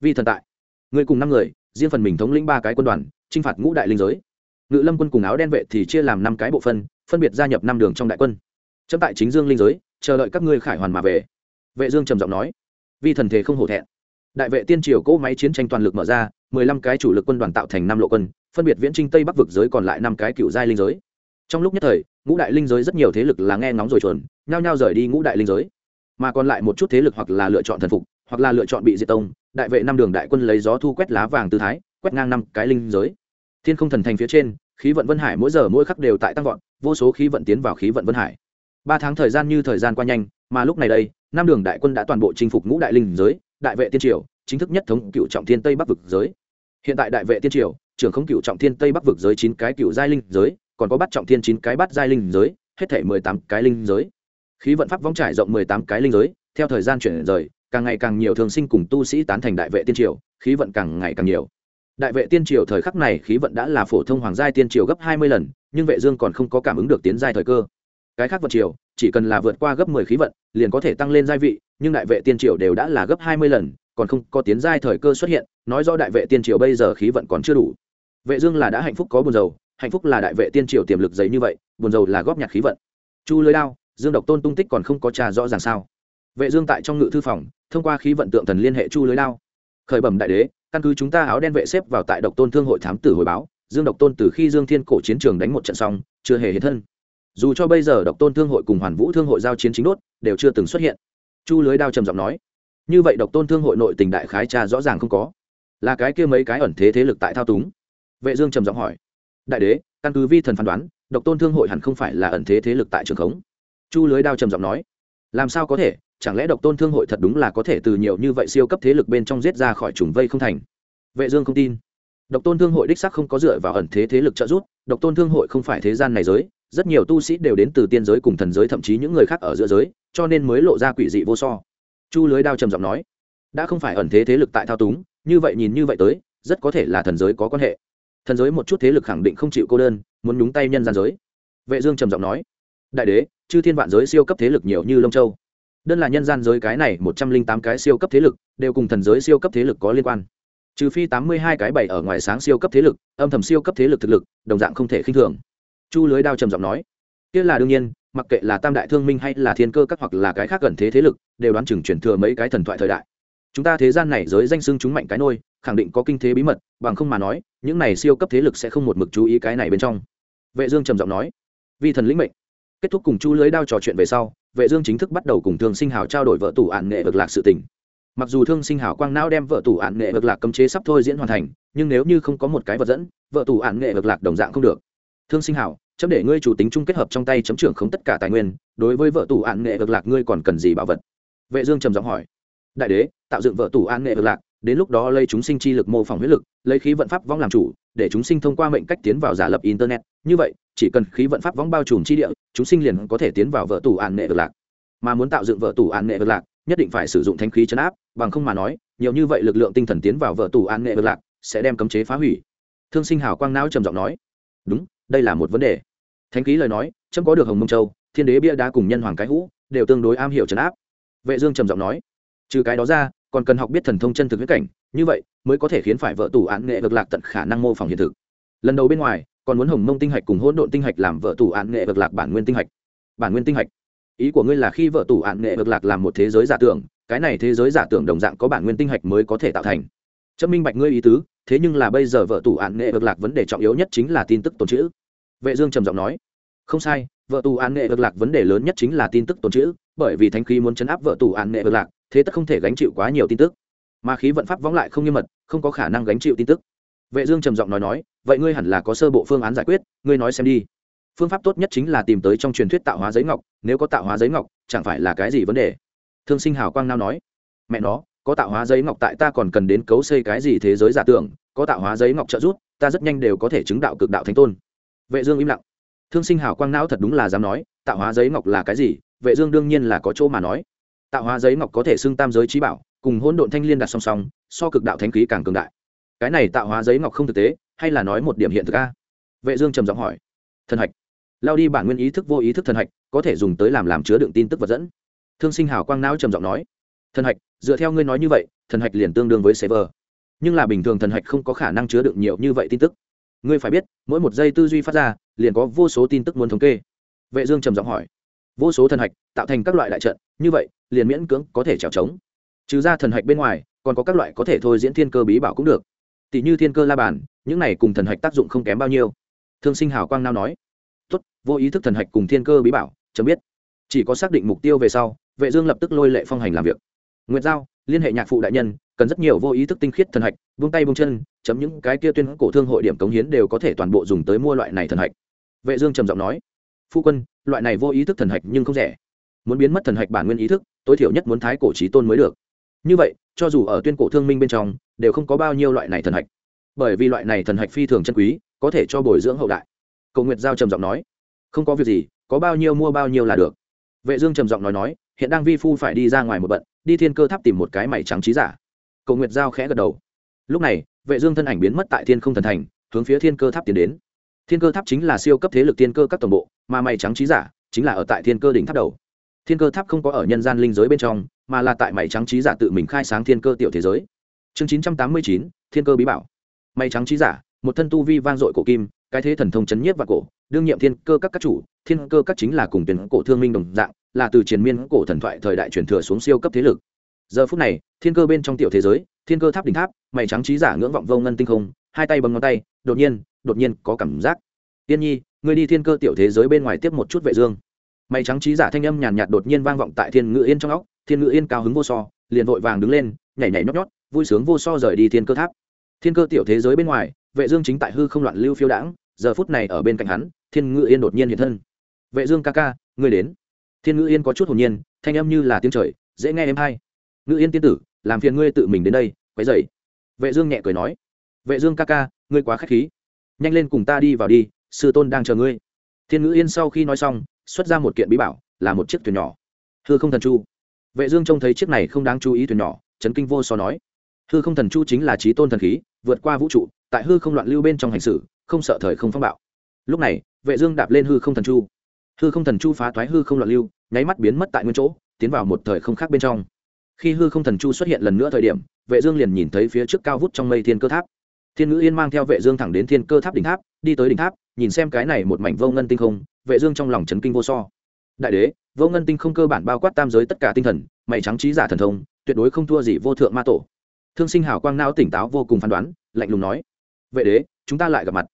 Vi thần tại. Người cùng năm người, riêng phần mình thống lĩnh ba cái quân đoàn, trinh phạt ngũ đại linh giới. Ngự lâm quân cùng áo đen vệ thì chia làm năm cái bộ phân phân biệt gia nhập năm đường trong đại quân chấm tại chính dương linh giới, chờ đợi các ngươi khải hoàn mà về. Vệ dương trầm giọng nói. Vi thần thể không hổ thẹn. Đại vệ tiên triều cỗ máy chiến tranh toàn lực mở ra, mười lăm cái chủ lực quân đoàn tạo thành năm lộ quân, phân biệt viễn trinh tây bắc vực giới còn lại năm cái cựu giai linh giới. Trong lúc nhất thời, ngũ đại linh giới rất nhiều thế lực là nghe ngóng rồi chuẩn nhao nhao rời đi ngũ đại linh giới. Mà còn lại một chút thế lực hoặc là lựa chọn thần phục, hoặc là lựa chọn bị diệt tông, đại vệ năm đường đại quân lấy gió thu quét lá vàng tư thái, quét ngang năm cái linh giới. Thiên không thần thành phía trên, khí vận vân hải mỗi giờ mỗi khắc đều tại tăng vọt, vô số khí vận tiến vào khí vận vân hải ba tháng thời gian như thời gian qua nhanh, mà lúc này đây, năm đường đại quân đã toàn bộ chinh phục ngũ đại linh giới, đại vệ tiên triều, chính thức nhất thống cựu trọng thiên tây bắc vực giới. Hiện tại đại vệ tiên triều, trưởng không cựu trọng thiên tây bắc vực giới chín cái cựu giai linh giới, còn có bắt trọng thiên chín cái bắt giai linh giới, hết thể mười tám cái linh giới. Khí vận pháp vong trải rộng mười tám cái linh giới, theo thời gian chuyển rời, càng ngày càng nhiều thường sinh cùng tu sĩ tán thành đại vệ tiên triều, khí vận càng ngày càng nhiều. Đại vệ tiên triều thời khắc này khí vận đã là phổ thông hoàng giai tiên triều gấp hai mươi lần, nhưng vệ dương còn không có cảm ứng được tiến giai thời cơ cái khác vận triều, chỉ cần là vượt qua gấp mười khí vận, liền có thể tăng lên giai vị, nhưng đại vệ tiên triều đều đã là gấp hai mươi lần, còn không có tiến giai thời cơ xuất hiện, nói rõ đại vệ tiên triều bây giờ khí vận còn chưa đủ. Vệ dương là đã hạnh phúc có buồn dầu hạnh phúc là đại vệ tiên triều tiềm lực dày như vậy, buồn dầu là góp nhặt khí vận. Chu lưới đao, dương độc tôn tung tích còn không có trà rõ ràng sao? Vệ dương tại trong ngự thư phòng, thông qua khí vận tượng thần liên hệ chu lưới đao. Khởi bẩm đại đế, căn cứ chúng ta áo đen vệ xếp vào tại độc tôn thương hội thám tử hồi báo, dương độc tôn từ khi dương thiên cổ chiến trường đánh một trận xong, chưa hề hiện thân dù cho bây giờ độc tôn thương hội cùng hoàn vũ thương hội giao chiến chính đốt, đều chưa từng xuất hiện. Chu lưới đao trầm giọng nói, như vậy độc tôn thương hội nội tình đại khái tra rõ ràng không có. Là cái kia mấy cái ẩn thế thế lực tại thao túng. Vệ dương trầm giọng hỏi, đại đế, căn cứ vi thần phán đoán, độc tôn thương hội hẳn không phải là ẩn thế thế lực tại trường khống. Chu lưới đao trầm giọng nói, làm sao có thể? Chẳng lẽ độc tôn thương hội thật đúng là có thể từ nhiều như vậy siêu cấp thế lực bên trong giết ra khỏi trùng vây không thành? Vệ dương không tin. Độc tôn thương hội đích xác không có dựa vào ẩn thế thế lực trợ giúp, độc tôn thương hội không phải thế gian này giới rất nhiều tu sĩ đều đến từ tiên giới cùng thần giới, thậm chí những người khác ở giữa giới, cho nên mới lộ ra quỷ dị vô so. Chu lưới đao trầm giọng nói, đã không phải ẩn thế thế lực tại thao túng, như vậy nhìn như vậy tới, rất có thể là thần giới có quan hệ. Thần giới một chút thế lực khẳng định không chịu cô đơn, muốn nhúng tay nhân gian giới. Vệ dương trầm giọng nói, đại đế, chư thiên vạn giới siêu cấp thế lực nhiều như lông châu. Đơn là nhân gian giới cái này một trăm linh tám cái siêu cấp thế lực, đều cùng thần giới siêu cấp thế lực có liên quan. Trừ phi tám mươi hai cái bảy ở ngoài sáng siêu cấp thế lực, âm thầm siêu cấp thế lực thực lực, đồng dạng không thể khinh thường chu lưới đao trầm giọng nói, kia là đương nhiên, mặc kệ là tam đại thương minh hay là thiên cơ các hoặc là cái khác gần thế thế lực, đều đoán chừng chuyển thừa mấy cái thần thoại thời đại. Chúng ta thế gian này giới danh xưng chúng mạnh cái nôi, khẳng định có kinh thế bí mật, bằng không mà nói, những này siêu cấp thế lực sẽ không một mực chú ý cái này bên trong. Vệ dương trầm giọng nói vì thần lĩnh mệnh. Kết thúc cùng chu lưới đao trò chuyện về sau, vệ dương chính thức bắt đầu cùng thương sinh Hảo trao đổi vợ tủ ạn nghệ vực lạc sự tình. Mặc dù thương sinh Hảo quang não đem vợ tủ ạn nghệ vực lạc cấm chế sắp thôi diễn hoàn thành, nhưng nếu như không có một cái vật dẫn, vợ tủ ạn nghệ vực lạc đồng dạng không được thương sinh Hảo, chấm để ngươi chủ tính chung kết hợp trong tay chấm trưởng không tất cả tài nguyên đối với vợ tủ an nghệ vực lạc ngươi còn cần gì bảo vật? Vệ dương trầm giọng hỏi. Đại đế tạo dựng vợ tủ an nghệ vực lạc đến lúc đó lấy chúng sinh chi lực mô phỏng huyết lực lấy khí vận pháp vong làm chủ để chúng sinh thông qua mệnh cách tiến vào giả lập internet. Như vậy chỉ cần khí vận pháp vong bao trùm chi địa chúng sinh liền có thể tiến vào vợ tủ an nghệ vực lạc. Mà muốn tạo dựng vợ tủ an nghệ vực lạc nhất định phải sử dụng thanh khí chấn áp bằng không mà nói nhiều như vậy lực lượng tinh thần tiến vào vợ tủ an nghệ vực lạc sẽ đem cấm chế phá hủy. Thương sinh hào quang não trầm giọng nói. Đúng đây là một vấn đề. Thánh khí lời nói, chấm có được hồng mông châu, thiên đế bia đá cùng nhân hoàng cái hũ đều tương đối am hiểu trấn áp. Vệ dương trầm giọng nói, trừ cái đó ra, còn cần học biết thần thông chân thực huyết cảnh, như vậy mới có thể khiến phải vợ tủ án nghệ vực lạc tận khả năng mô phỏng hiện thực. Lần đầu bên ngoài, còn muốn hồng mông tinh hạch cùng hỗn độn tinh hạch làm vợ tủ án nghệ vực lạc bản nguyên tinh hạch. Bản nguyên tinh hạch. Ý của ngươi là khi vợ tủ án nghệ vực lạc làm một thế giới giả tưởng, cái này thế giới giả tưởng đồng dạng có bản nguyên tinh hạch mới có thể tạo thành chấp minh bạch ngươi ý tứ, thế nhưng là bây giờ vợ tù án nghệ vực lạc vấn đề trọng yếu nhất chính là tin tức tồn chữ vệ dương trầm giọng nói, không sai, vợ tù án nghệ vực lạc vấn đề lớn nhất chính là tin tức tồn chữ bởi vì thánh khí muốn chấn áp vợ tù án nghệ vực lạc, thế tất không thể gánh chịu quá nhiều tin tức. Mà khí vận pháp võng lại không nghiêm mật, không có khả năng gánh chịu tin tức. Vệ dương trầm giọng nói nói, vậy ngươi hẳn là có sơ bộ phương án giải quyết, ngươi nói xem đi. Phương pháp tốt nhất chính là tìm tới trong truyền thuyết tạo hóa giấy ngọc, nếu có tạo hóa giấy ngọc, chẳng phải là cái gì vấn đề? Thương sinh hào quang nao nói, mẹ nó có tạo hóa giấy ngọc tại ta còn cần đến cấu xây cái gì thế giới giả tưởng, có tạo hóa giấy ngọc trợ giúp, ta rất nhanh đều có thể chứng đạo cực đạo thánh tôn. Vệ dương im lặng. Thương sinh hào quang não thật đúng là dám nói, tạo hóa giấy ngọc là cái gì? Vệ dương đương nhiên là có chỗ mà nói. Tạo hóa giấy ngọc có thể xưng tam giới trí bảo, cùng hỗn độn thanh liên đặt song song, so cực đạo thánh khí càng cường đại. Cái này tạo hóa giấy ngọc không thực tế, hay là nói một điểm hiện thực a? Vệ dương trầm giọng hỏi. Thần hạch. Lao đi bản nguyên ý thức vô ý thức thần hạch, có thể dùng tới làm làm chứa đựng tin tức vật dẫn. Thương sinh hào quang não trầm giọng nói thần hạch, dựa theo ngươi nói như vậy, thần hạch liền tương đương với server nhưng là bình thường thần hạch không có khả năng chứa đựng nhiều như vậy tin tức. Ngươi phải biết, mỗi một giây tư duy phát ra, liền có vô số tin tức muốn thống kê. Vệ dương trầm giọng hỏi. Vô số thần hạch, tạo thành các loại đại trận, như vậy, liền miễn cưỡng có thể trèo trống. Trừ ra thần hạch bên ngoài, còn có các loại có thể thôi diễn thiên cơ bí bảo cũng được. Tỷ như thiên cơ la bàn, những này cùng thần hạch tác dụng không kém bao nhiêu. Thương sinh hào quang nao nói. Tốt, vô ý thức thần hạch cùng thiên cơ bí bảo, chấm biết. Chỉ có xác định mục tiêu về sau, vệ dương lập tức lôi lệ phong hành làm việc nguyệt giao, liên hệ nhạc phụ đại nhân, cần rất nhiều vô ý thức tinh khiết thần hạch, buông tay buông chân, chấm những cái kia tuyên cổ thương hội điểm cống hiến đều có thể toàn bộ dùng tới mua loại này thần hạch. Vệ dương trầm giọng nói, phu quân, loại này vô ý thức thần hạch nhưng không rẻ. Muốn biến mất thần hạch bản nguyên ý thức, tối thiểu nhất muốn thái cổ chí tôn mới được. Như vậy, cho dù ở tuyên cổ thương minh bên trong, đều không có bao nhiêu loại này thần hạch. Bởi vì loại này thần hạch phi thường chân quý, có thể cho bồi dưỡng hậu đại. Cầu nguyệt giao trầm giọng nói, không có việc gì, có bao nhiêu mua bao nhiêu là được. Vệ dương trầm giọng nói nói, hiện đang vi phu phải đi ra ngoài một bận đi thiên cơ tháp tìm một cái mảy trắng trí giả. Cầu nguyệt giao khẽ gật đầu. Lúc này vệ dương thân ảnh biến mất tại thiên không thần thành hướng phía thiên cơ tháp tiến đến. Thiên cơ tháp chính là siêu cấp thế lực thiên cơ các tổng bộ mà mày trắng trí giả chính là ở tại thiên cơ đỉnh tháp đầu. Thiên cơ tháp không có ở nhân gian linh giới bên trong mà là tại mày trắng trí giả tự mình khai sáng thiên cơ tiểu thế giới. Chương 989, thiên cơ bí bảo. Mày trắng trí giả một thân tu vi vang dội cổ kim cái thế thần thông chấn nhiếp và cổ đương nhiệm thiên cơ các các chủ thiên cơ các chính là cùng tuyển cổ thương minh đồng dạng là từ triền miên cổ thần thoại thời đại truyền thừa xuống siêu cấp thế lực. Giờ phút này, thiên cơ bên trong tiểu thế giới, thiên cơ tháp đỉnh tháp, mày trắng trí giả ngưỡng vọng vô ngân tinh không, hai tay bấm ngón tay, đột nhiên đột nhiên có cảm giác. Tiên nhi, ngươi đi thiên cơ tiểu thế giới bên ngoài tiếp một chút vệ dương. Mày trắng trí giả thanh âm nhàn nhạt đột nhiên vang vọng tại thiên ngự yên trong óc, thiên ngự yên cao hứng vô so, liền vội vàng đứng lên, nhảy nhảy nhót nhót, vui sướng vô so rời đi thiên cơ tháp. Thiên cơ tiểu thế giới bên ngoài, vệ dương chính tại hư không loạn lưu phiêu đãng, giờ phút này ở bên cạnh hắn, thiên ngự yên đột nhiên hiện thân. Vệ dương ca ca, ngươi đến thiên Ngữ yên có chút hồn nhiên, thanh âm như là tiếng trời, dễ nghe em hay Ngữ yên tiên tử, làm phiền ngươi tự mình đến đây, quấy dậy. vệ dương nhẹ cười nói. Vệ dương ca ca, ngươi quá khách khí. Nhanh lên cùng ta đi vào đi, sư tôn đang chờ ngươi. Thiên Ngữ yên sau khi nói xong, xuất ra một kiện bí bảo, là một chiếc thuyền nhỏ. Hư không thần chu. Vệ dương trông thấy chiếc này không đáng chú ý thuyền nhỏ, chấn kinh vô so nói. Hư không thần chu chính là trí tôn thần khí, vượt qua vũ trụ, tại hư không loạn lưu bên trong hành xử, không sợ thời không phong bạo. Lúc này, vệ dương đạp lên hư không thần chu hư không thần chu phá toái hư không loạn lưu, nháy mắt biến mất tại nguyên chỗ, tiến vào một thời không khác bên trong. Khi hư không thần chu xuất hiện lần nữa thời điểm, vệ dương liền nhìn thấy phía trước cao vút trong mây thiên cơ tháp. Thiên ngữ yên mang theo vệ dương thẳng đến thiên cơ tháp đỉnh tháp, đi tới đỉnh tháp, nhìn xem cái này một mảnh vô ngân tinh không, vệ dương trong lòng chấn kinh vô so. Đại đế, vô ngân tinh không cơ bản bao quát tam giới tất cả tinh thần, mày trắng trí giả thần thông, tuyệt đối không thua gì vô thượng ma tổ. Thương sinh hảo quang não tỉnh táo vô cùng phán đoán, lạnh lùng nói. Vệ đế, chúng ta lại gặp mặt.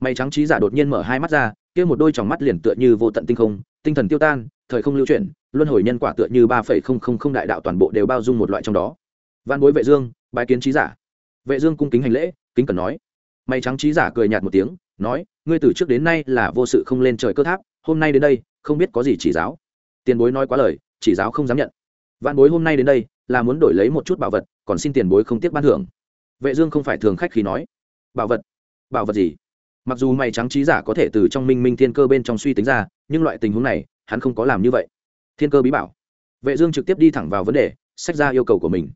Mày trắng trí giả đột nhiên mở hai mắt ra kia một đôi tròng mắt liền tựa như vô tận tinh không, tinh thần tiêu tan, thời không lưu chuyển, luân hồi nhân quả tựa như ba phẩy không không không đại đạo toàn bộ đều bao dung một loại trong đó. Văn bối vệ dương bài kiến trí giả. Vệ dương cung kính hành lễ, kính cẩn nói. Mày trắng trí giả cười nhạt một tiếng, nói, ngươi từ trước đến nay là vô sự không lên trời cơ tháp, hôm nay đến đây, không biết có gì chỉ giáo. Tiền bối nói quá lời, chỉ giáo không dám nhận. Văn bối hôm nay đến đây, là muốn đổi lấy một chút bảo vật, còn xin tiền bối không tiếc ban thưởng. Vệ dương không phải thường khách khi nói. Bảo vật? Bảo vật gì? Mặc dù mày trắng trí giả có thể từ trong minh minh thiên cơ bên trong suy tính ra, nhưng loại tình huống này, hắn không có làm như vậy. Thiên cơ bí bảo. Vệ dương trực tiếp đi thẳng vào vấn đề, sách ra yêu cầu của mình.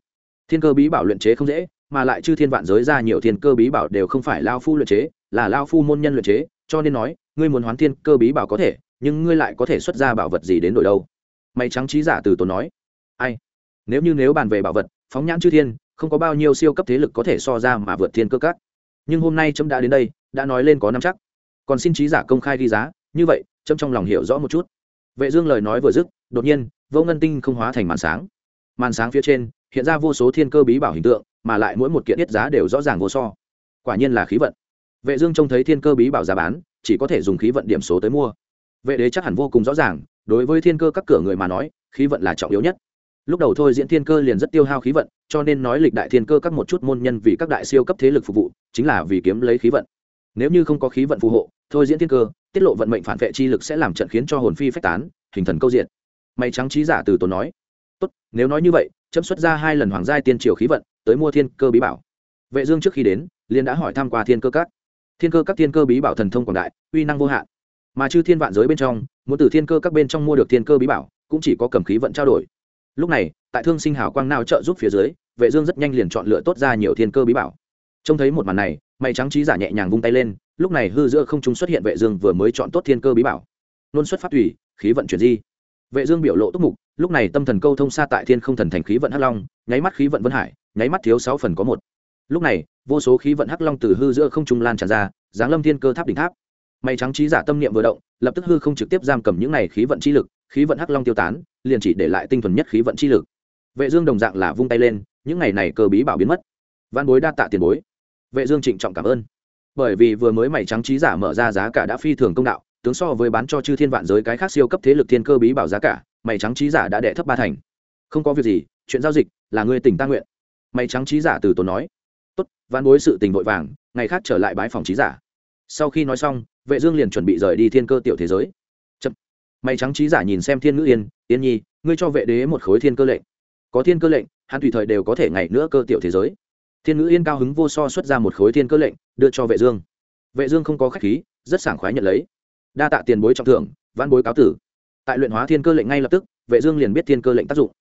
Thiên cơ bí bảo luyện chế không dễ, mà lại chư thiên vạn giới ra nhiều thiên cơ bí bảo đều không phải lao phu luyện chế, là lao phu môn nhân luyện chế, cho nên nói, ngươi muốn hoán thiên cơ bí bảo có thể, nhưng ngươi lại có thể xuất ra bảo vật gì đến đổi đâu? Mày trắng trí giả từ tốn nói. Ai? Nếu như nếu bàn về bảo vật, phóng nhãn chư thiên, không có bao nhiêu siêu cấp thế lực có thể so ra mà vượt thiên cơ các. Nhưng hôm nay trâm đã đến đây đã nói lên có năm chắc. Còn xin trí giả công khai ghi giá, như vậy trâm trong lòng hiểu rõ một chút. Vệ dương lời nói vừa dứt, đột nhiên, vô ngân tinh không hóa thành màn sáng. Màn sáng phía trên, hiện ra vô số thiên cơ bí bảo hình tượng, mà lại mỗi một kiện ít giá đều rõ ràng vô so. Quả nhiên là khí vận. Vệ dương trông thấy thiên cơ bí bảo giá bán, chỉ có thể dùng khí vận điểm số tới mua. Vệ đế chắc hẳn vô cùng rõ ràng, đối với thiên cơ các cửa người mà nói, khí vận là trọng yếu nhất. Lúc đầu thôi diễn thiên cơ liền rất tiêu hao khí vận, cho nên nói lịch đại thiên cơ các một chút môn nhân vì các đại siêu cấp thế lực phục vụ, chính là vì kiếm lấy khí vận nếu như không có khí vận phù hộ, thôi diễn thiên cơ, tiết lộ vận mệnh phản vệ chi lực sẽ làm trận khiến cho hồn phi phách tán, hình thần câu diện may trắng trí giả từ tốn nói. Tốt, nếu nói như vậy, chấm xuất ra hai lần hoàng giai tiên triều khí vận, tới mua thiên cơ bí bảo. Vệ dương trước khi đến, liền đã hỏi thăm qua thiên cơ các. Thiên cơ các thiên cơ bí bảo thần thông quảng đại, uy năng vô hạn. Mà chư thiên vạn giới bên trong, muốn từ thiên cơ các bên trong mua được thiên cơ bí bảo, cũng chỉ có cầm khí vận trao đổi. Lúc này, tại thương sinh hảo quang nào trợ giúp phía dưới, vệ dương rất nhanh liền chọn lựa tốt ra nhiều thiên cơ bí bảo. Trông thấy một màn này mày trắng trí giả nhẹ nhàng vung tay lên, lúc này hư giữa không trung xuất hiện vệ dương vừa mới chọn tốt thiên cơ bí bảo. Nôn xuất phát thủy khí vận chuyển di. Vệ dương biểu lộ túc mục, lúc này tâm thần câu thông xa tại thiên không thần thành khí vận hắc long, nháy mắt khí vận vân hải, nháy mắt thiếu sáu phần có một. Lúc này, vô số khí vận hắc long từ hư giữa không trung lan tràn ra, giáng lâm thiên cơ tháp đỉnh tháp. Mày trắng trí giả tâm niệm vừa động, lập tức hư không trực tiếp giam cầm những này khí vận chi lực, khí vận hắc long tiêu tán, liền chỉ để lại tinh thuần nhất khí vận chi lực. Vệ dương đồng dạng là vung tay lên, những ngày này cơ bí bảo biến mất. Văn bối đa tạ tiền bối vệ dương trịnh trọng cảm ơn. Bởi vì vừa mới mày trắng trí giả mở ra giá cả đã phi thường công đạo, tướng so với bán cho chư thiên vạn giới cái khác siêu cấp thế lực thiên cơ bí bảo giá cả, mày trắng trí giả đã đệ thấp ba thành. Không có việc gì, chuyện giao dịch là ngươi tỉnh ta nguyện. Mày trắng trí giả từ tốn nói. Tốt văn bối sự tình vội vàng, ngày khác trở lại bái phòng trí giả. Sau khi nói xong, vệ dương liền chuẩn bị rời đi thiên cơ tiểu thế giới. Chậm. mày trắng trí giả nhìn xem thiên ngữ yên yên nhi, ngươi cho vệ đế một khối thiên cơ lệnh. Có thiên cơ lệnh, hắn tùy thời đều có thể ngày nữa cơ tiểu thế giới thiên ngữ yên cao hứng vô so xuất ra một khối thiên cơ lệnh, đưa cho vệ dương. Vệ dương không có khách khí, rất sảng khoái nhận lấy. Đa tạ tiền bối trọng thưởng văn bối cáo tử. Tại luyện hóa thiên cơ lệnh ngay lập tức, vệ dương liền biết thiên cơ lệnh tác dụng.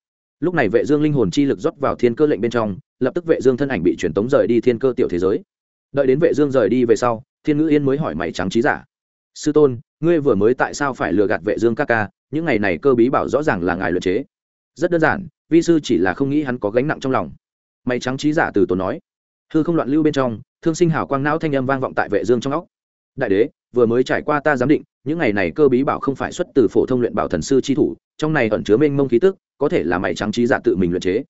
Lúc này vệ dương linh hồn chi lực rót vào thiên cơ lệnh bên trong, lập tức vệ dương thân ảnh bị truyền tống rời đi thiên cơ tiểu thế giới. Đợi đến vệ dương rời đi về sau, thiên ngữ yên mới hỏi mày trắng trí giả. Sư tôn, ngươi vừa mới tại sao phải lừa gạt vệ dương ca ca? Những ngày này cơ bí bảo rõ ràng là ngài luyện chế. Rất đơn giản, vi sư chỉ là không nghĩ hắn có gánh nặng trong lòng mày trắng trí giả từ tốn nói. Hư không loạn lưu bên trong, thương sinh hảo quang não thanh âm vang vọng tại vệ dương trong óc. Đại đế, vừa mới trải qua ta giám định, những ngày này cơ bí bảo không phải xuất từ phổ thông luyện bảo thần sư chi thủ, trong này ẩn chứa mênh mông khí tức, có thể là mày trắng trí giả tự mình luyện chế.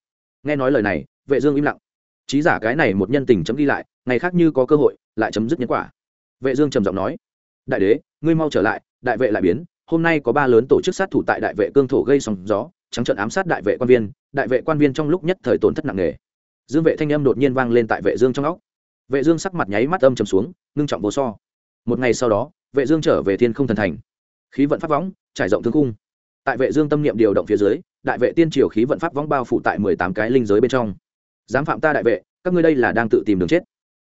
Nghe nói lời này, vệ dương im lặng. Trí giả cái này một nhân tình chấm ghi lại, ngày khác như có cơ hội, lại chấm dứt nhân quả. Vệ dương trầm giọng nói. Đại đế, ngươi mau trở lại, đại vệ lại biến, hôm nay có ba lớn tổ chức sát thủ tại đại vệ cương thổ gây sóng gió, trắng trợn ám sát đại vệ quan viên, đại vệ quan viên trong lúc nhất thời tổn thất nặng nề dương vệ thanh âm đột nhiên vang lên tại vệ dương trong óc. Vệ dương sắc mặt nháy mắt âm trầm xuống, ngưng trọng vô so. Một ngày sau đó, vệ dương trở về thiên không thần thành. Khí vận pháp võng, trải rộng thương cung tại vệ dương tâm niệm điều động phía dưới, đại vệ tiên triều khí vận pháp võng bao phủ tại mười tám cái linh giới bên trong. Dám phạm ta đại vệ, các ngươi đây là đang tự tìm đường chết.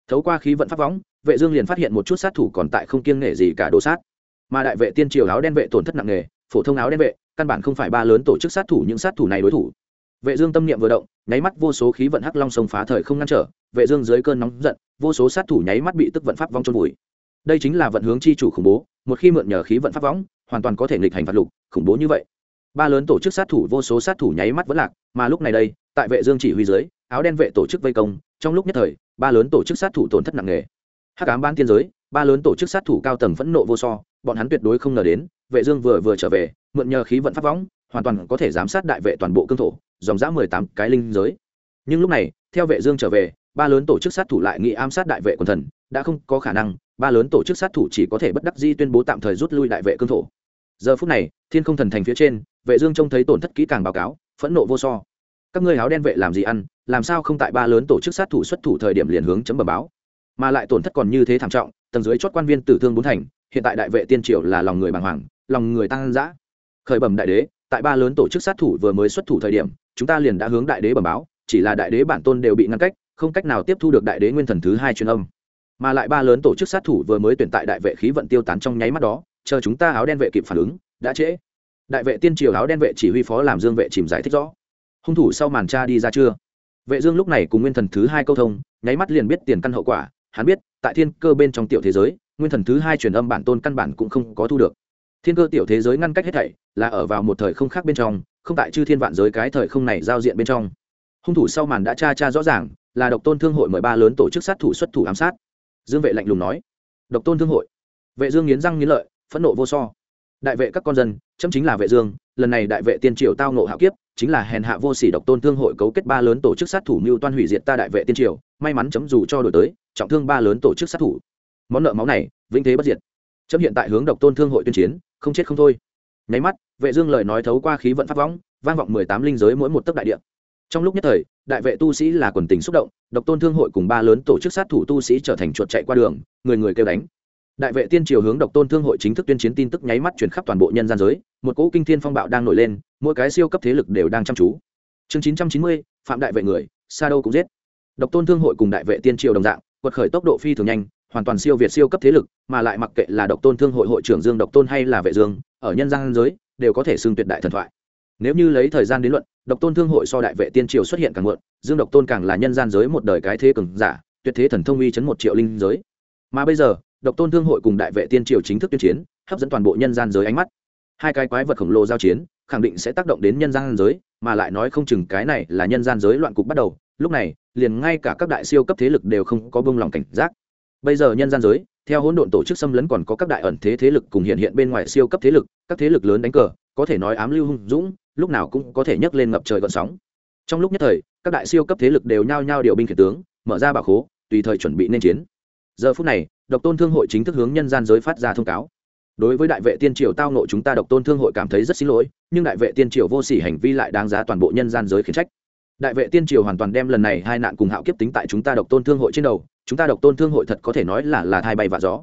Thấu qua khí vận pháp võng, vệ dương liền phát hiện một chút sát thủ còn tại không kiêng nể gì cả đồ sát. Mà đại vệ tiên triều áo đen vệ tổn thất nặng nề, phổ thông áo đen vệ, căn bản không phải ba lớn tổ chức sát thủ, những sát thủ này đối thủ vệ dương tâm niệm vừa động nháy mắt vô số khí vận hắc long sông phá thời không ngăn trở vệ dương dưới cơn nóng giận vô số sát thủ nháy mắt bị tức vận pháp vong chôn vùi. Đây chính là vận hướng chi chủ khủng bố một khi mượn nhờ khí vận pháp vong, hoàn toàn có thể nghịch hành phạt lục khủng bố như vậy. Ba lớn tổ chức sát thủ vô số sát thủ nháy mắt vẫn lạc mà lúc này đây tại vệ dương chỉ huy dưới áo đen vệ tổ chức vây công trong lúc nhất thời ba lớn tổ chức sát thủ tổn thất nặng nề. Hắc ám ban tiên giới ba lớn tổ chức sát thủ cao tầng phẫn nộ vô so bọn hắn tuyệt đối không ngờ đến vệ dương vừa vừa trở về mượn nhờ khí vận pháp võng hoàn toàn có thể giám sát đại vệ toàn bộ cương thổ, dòng dã mười tám cái linh giới. Nhưng lúc này, theo vệ dương trở về, ba lớn tổ chức sát thủ lại nghị ám sát đại vệ quần thần, đã không có khả năng, ba lớn tổ chức sát thủ chỉ có thể bất đắc dĩ tuyên bố tạm thời rút lui đại vệ cương thổ. Giờ phút này, thiên không thần thành phía trên, vệ dương trông thấy tổn thất kỹ càng báo cáo, phẫn nộ vô so. Các ngươi háo đen vệ làm gì ăn, làm sao không tại ba lớn tổ chức sát thủ xuất thủ thời điểm liền hướng chấm bờ báo? Mà lại tổn thất còn như thế thảm trọng, tầng dưới chót quan viên tử thương bốn thành, hiện tại đại vệ tiên triều là lòng người bàng hoàng, lòng người tăng dã. Khởi bẩm đại đế tại ba lớn tổ chức sát thủ vừa mới xuất thủ thời điểm, chúng ta liền đã hướng đại đế bẩm báo, chỉ là đại đế bản tôn đều bị ngăn cách, không cách nào tiếp thu được đại đế nguyên thần thứ hai truyền âm. Mà lại ba lớn tổ chức sát thủ vừa mới tuyển tại đại vệ khí vận tiêu tán trong nháy mắt đó, chờ chúng ta áo đen vệ kịp phản ứng, đã trễ. Đại vệ tiên triều áo đen vệ chỉ huy phó làm dương vệ chìm giải thích rõ. Hung thủ sau màn tra đi ra chưa? Vệ dương lúc này cùng nguyên thần thứ hai câu thông, nháy mắt liền biết tiền căn hậu quả, hắn biết, tại thiên cơ bên trong tiểu thế giới, nguyên thần thứ hai truyền âm bản tôn căn bản cũng không có thu được thiên cơ tiểu thế giới ngăn cách hết thảy, là ở vào một thời không khác bên trong, không tại chư thiên vạn giới cái thời không này giao diện bên trong. Hung thủ sau màn đã tra tra rõ ràng, là độc tôn thương hội mười ba lớn tổ chức sát thủ xuất thủ ám sát. Dương vệ lạnh lùng nói, độc tôn thương hội? Vệ dương nghiến răng nghiến lợi, phẫn nộ vô so. Đại vệ các con dân, chấm chính là vệ dương, lần này đại vệ tiên triều tao nộ hạo kiếp, chính là hèn hạ vô sỉ độc tôn thương hội cấu kết ba lớn tổ chức sát thủ mưu toan hủy diệt ta đại vệ tiên triều, may mắn chấm dù cho đổi tới, trọng thương ba lớn tổ chức sát thủ. Món nợ máu này, vĩnh thế bất diệt. Chấm hiện tại hướng độc tôn thương hội tuyên chiến không chết không thôi. Nháy mắt, vệ dương lời nói thấu qua khí vận pháp võng vang vọng mười tám linh giới mỗi một tấc đại địa. Trong lúc nhất thời, đại vệ tu sĩ là quần tình xúc động, độc tôn thương hội cùng ba lớn tổ chức sát thủ tu sĩ trở thành chuột chạy qua đường, người người kêu đánh. Đại vệ tiên triều hướng độc tôn thương hội chính thức tuyên chiến tin tức nháy mắt chuyển khắp toàn bộ nhân gian giới, một cỗ kinh thiên phong bạo đang nổi lên, mỗi cái siêu cấp thế lực đều đang chăm chú. Chương chín trăm chín mươi, phạm đại vệ người, sa đâu cũng giết. Độc tôn thương hội cùng đại vệ tiên triều đồng dạng, quật khởi tốc độ phi thường nhanh hoàn toàn siêu việt siêu cấp thế lực, mà lại mặc kệ là độc tôn thương hội hội trưởng dương độc tôn hay là vệ dương, ở nhân gian giới, đều có thể xưng tuyệt đại thần thoại. Nếu như lấy thời gian đến luận, độc tôn thương hội so đại vệ tiên triều xuất hiện càng muộn, dương độc tôn càng là nhân gian giới một đời cái thế cường giả, tuyệt thế thần thông uy chấn một triệu linh giới. Mà bây giờ, độc tôn thương hội cùng đại vệ tiên triều chính thức tuyên chiến, hấp dẫn toàn bộ nhân gian giới ánh mắt. Hai cái quái vật khổng lồ giao chiến, khẳng định sẽ tác động đến nhân gian giới, mà lại nói không chừng cái này là nhân gian giới loạn cục bắt đầu. Lúc này, liền ngay cả các đại siêu cấp thế lực đều không có bông lòng cảnh giác bây giờ nhân gian giới, theo hỗn độn tổ chức xâm lấn còn có các đại ẩn thế thế lực cùng hiện hiện bên ngoài siêu cấp thế lực, các thế lực lớn đánh cờ, có thể nói ám lưu hung dũng, lúc nào cũng có thể nhấc lên ngập trời gọn sóng. Trong lúc nhất thời, các đại siêu cấp thế lực đều nhao nhao điều binh khiển tướng, mở ra bảo khố, tùy thời chuẩn bị nên chiến. Giờ phút này, độc tôn thương hội chính thức hướng nhân gian giới phát ra thông cáo. Đối với đại vệ tiên triều tao nộ chúng ta độc tôn thương hội cảm thấy rất xin lỗi, nhưng đại vệ tiên triều vô sỉ hành vi lại đáng giá toàn bộ nhân gian giới khiển trách đại vệ tiên triều hoàn toàn đem lần này hai nạn cùng hạo kiếp tính tại chúng ta độc tôn thương hội trên đầu, chúng ta độc tôn thương hội thật có thể nói là là thai bay và gió.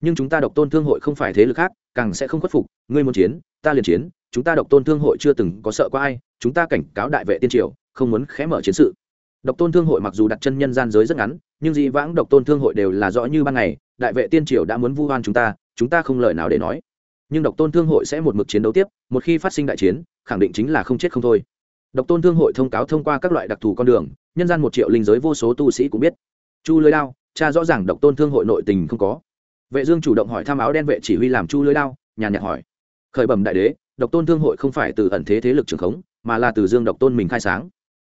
Nhưng chúng ta độc tôn thương hội không phải thế lực khác, càng sẽ không khuất phục. Ngươi muốn chiến, ta liền chiến. Chúng ta độc tôn thương hội chưa từng có sợ có ai, chúng ta cảnh cáo đại vệ tiên triều, không muốn khé mở chiến sự. Độc tôn thương hội mặc dù đặt chân nhân gian giới rất ngắn, nhưng dĩ vãng độc tôn thương hội đều là rõ như ban ngày, đại vệ tiên triều đã muốn vu oan chúng ta chúng ta không lời nào để nói. Nhưng độc tôn thương hội sẽ một mực chiến đấu tiếp, một khi phát sinh đại chiến, khẳng định chính là không chết không thôi độc tôn thương hội thông cáo thông qua các loại đặc thù con đường, nhân gian một triệu linh giới vô số tu sĩ cũng biết. Chu lưới đao, cha rõ ràng độc tôn thương hội nội tình không có. Vệ dương chủ động hỏi tham áo đen vệ chỉ huy làm chu lưới đao, nhàn nhạt hỏi. Khởi bẩm đại đế, độc tôn thương hội không phải từ ẩn thế thế lực trường khống, mà là từ dương độc tôn mình khai sáng.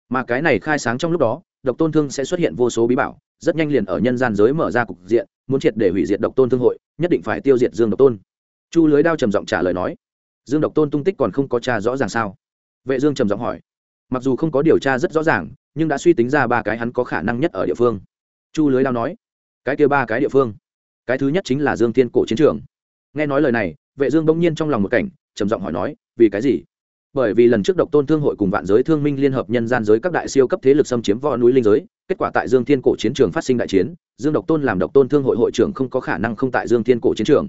Mà cái này khai sáng trong lúc đó, độc tôn thương sẽ xuất hiện vô số bí bảo, rất nhanh liền ở nhân gian giới mở ra cục diện, muốn triệt để hủy diệt độc tôn thương hội, nhất định phải tiêu diệt dương độc tôn. Chu lưới đao trầm giọng trả lời nói. Dương độc tôn tung tích còn không có tra rõ ràng sao? Vệ dương trầm giọng hỏi mặc dù không có điều tra rất rõ ràng, nhưng đã suy tính ra ba cái hắn có khả năng nhất ở địa phương. Chu lưới lao nói, cái kia ba cái địa phương, cái thứ nhất chính là dương thiên cổ chiến trường. Nghe nói lời này, vệ dương bỗng nhiên trong lòng một cảnh, trầm giọng hỏi nói, vì cái gì? Bởi vì lần trước độc tôn thương hội cùng vạn giới thương minh liên hợp nhân gian giới các đại siêu cấp thế lực xâm chiếm võ núi linh giới, kết quả tại dương thiên cổ chiến trường phát sinh đại chiến, dương độc tôn làm độc tôn thương hội hội trưởng không có khả năng không tại dương thiên cổ chiến trường.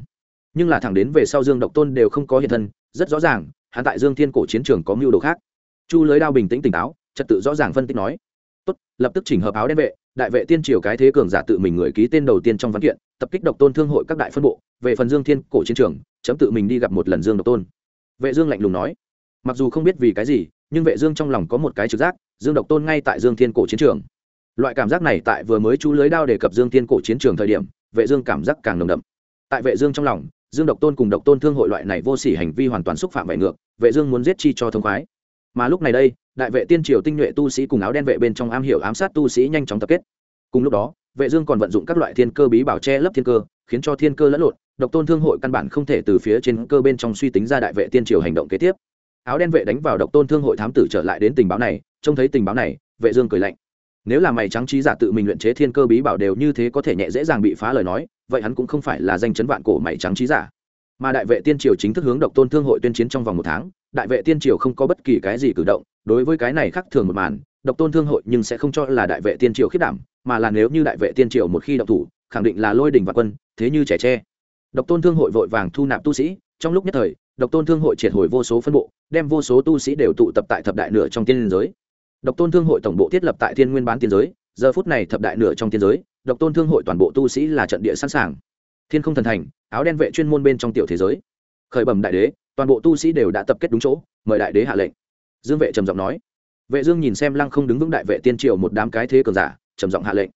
Nhưng là thẳng đến về sau dương độc tôn đều không có hiện thân, rất rõ ràng, hắn tại dương thiên cổ chiến trường có mưu đồ khác chu lưới đao bình tĩnh tỉnh táo, trật tự rõ ràng phân tích nói, tốt, lập tức chỉnh hợp áo đen vệ, đại vệ tiên triều cái thế cường giả tự mình người ký tên đầu tiên trong văn kiện, tập kích độc tôn thương hội các đại phân bộ, về phần dương thiên cổ chiến trường, chấm tự mình đi gặp một lần dương độc tôn. Vệ dương lạnh lùng nói, mặc dù không biết vì cái gì, nhưng vệ dương trong lòng có một cái trực giác, dương độc tôn ngay tại dương thiên cổ chiến trường. Loại cảm giác này tại vừa mới chú lưới đao đề cập dương thiên cổ chiến trường thời điểm, vệ dương cảm giác càng nồng đậm. Tại vệ dương trong lòng, dương độc tôn cùng độc tôn thương hội loại này vô sỉ hành vi hoàn toàn xúc phạm vệ ngược, vệ dương muốn giết chi cho thông khoái mà lúc này đây, đại vệ tiên triều tinh nhuệ tu sĩ cùng áo đen vệ bên trong am hiểu ám sát tu sĩ nhanh chóng tập kết. Cùng lúc đó, vệ dương còn vận dụng các loại thiên cơ bí bảo che lấp thiên cơ, khiến cho thiên cơ lẫn lộn, độc tôn thương hội căn bản không thể từ phía trên cơ bên trong suy tính ra đại vệ tiên triều hành động kế tiếp. Áo đen vệ đánh vào độc tôn thương hội thám tử trở lại đến tình báo này, trông thấy tình báo này, vệ dương cười lạnh. Nếu là mày trắng trí giả tự mình luyện chế thiên cơ bí bảo đều như thế có thể nhẹ dễ dàng bị phá lời nói, vậy hắn cũng không phải là danh chấn vạn cổ mày trắng trí giả mà đại vệ tiên triều chính thức hướng độc tôn thương hội tuyên chiến trong vòng một tháng, đại vệ tiên triều không có bất kỳ cái gì cử động, đối với cái này khác thường một màn, độc tôn thương hội nhưng sẽ không cho là đại vệ tiên triều khiết đảm, mà là nếu như đại vệ tiên triều một khi động thủ, khẳng định là lôi đình và quân, thế như trẻ tre. Độc tôn thương hội vội vàng thu nạp tu sĩ, trong lúc nhất thời, độc tôn thương hội triệt hồi vô số phân bộ, đem vô số tu sĩ đều tụ tập tại thập đại nửa trong tiên giới. Độc tôn thương hội tổng bộ thiết lập tại thiên nguyên bán tiên giới, giờ phút này thập đại nửa trong tiên giới, độc tôn thương hội toàn bộ tu sĩ là trận địa sẵn sàng thiên không thần thành, áo đen vệ chuyên môn bên trong tiểu thế giới. Khởi bẩm đại đế, toàn bộ tu sĩ đều đã tập kết đúng chỗ, mời đại đế hạ lệnh. Dương vệ trầm giọng nói. Vệ dương nhìn xem lăng không đứng vững đại vệ tiên triều một đám cái thế cường giả, trầm giọng hạ lệnh.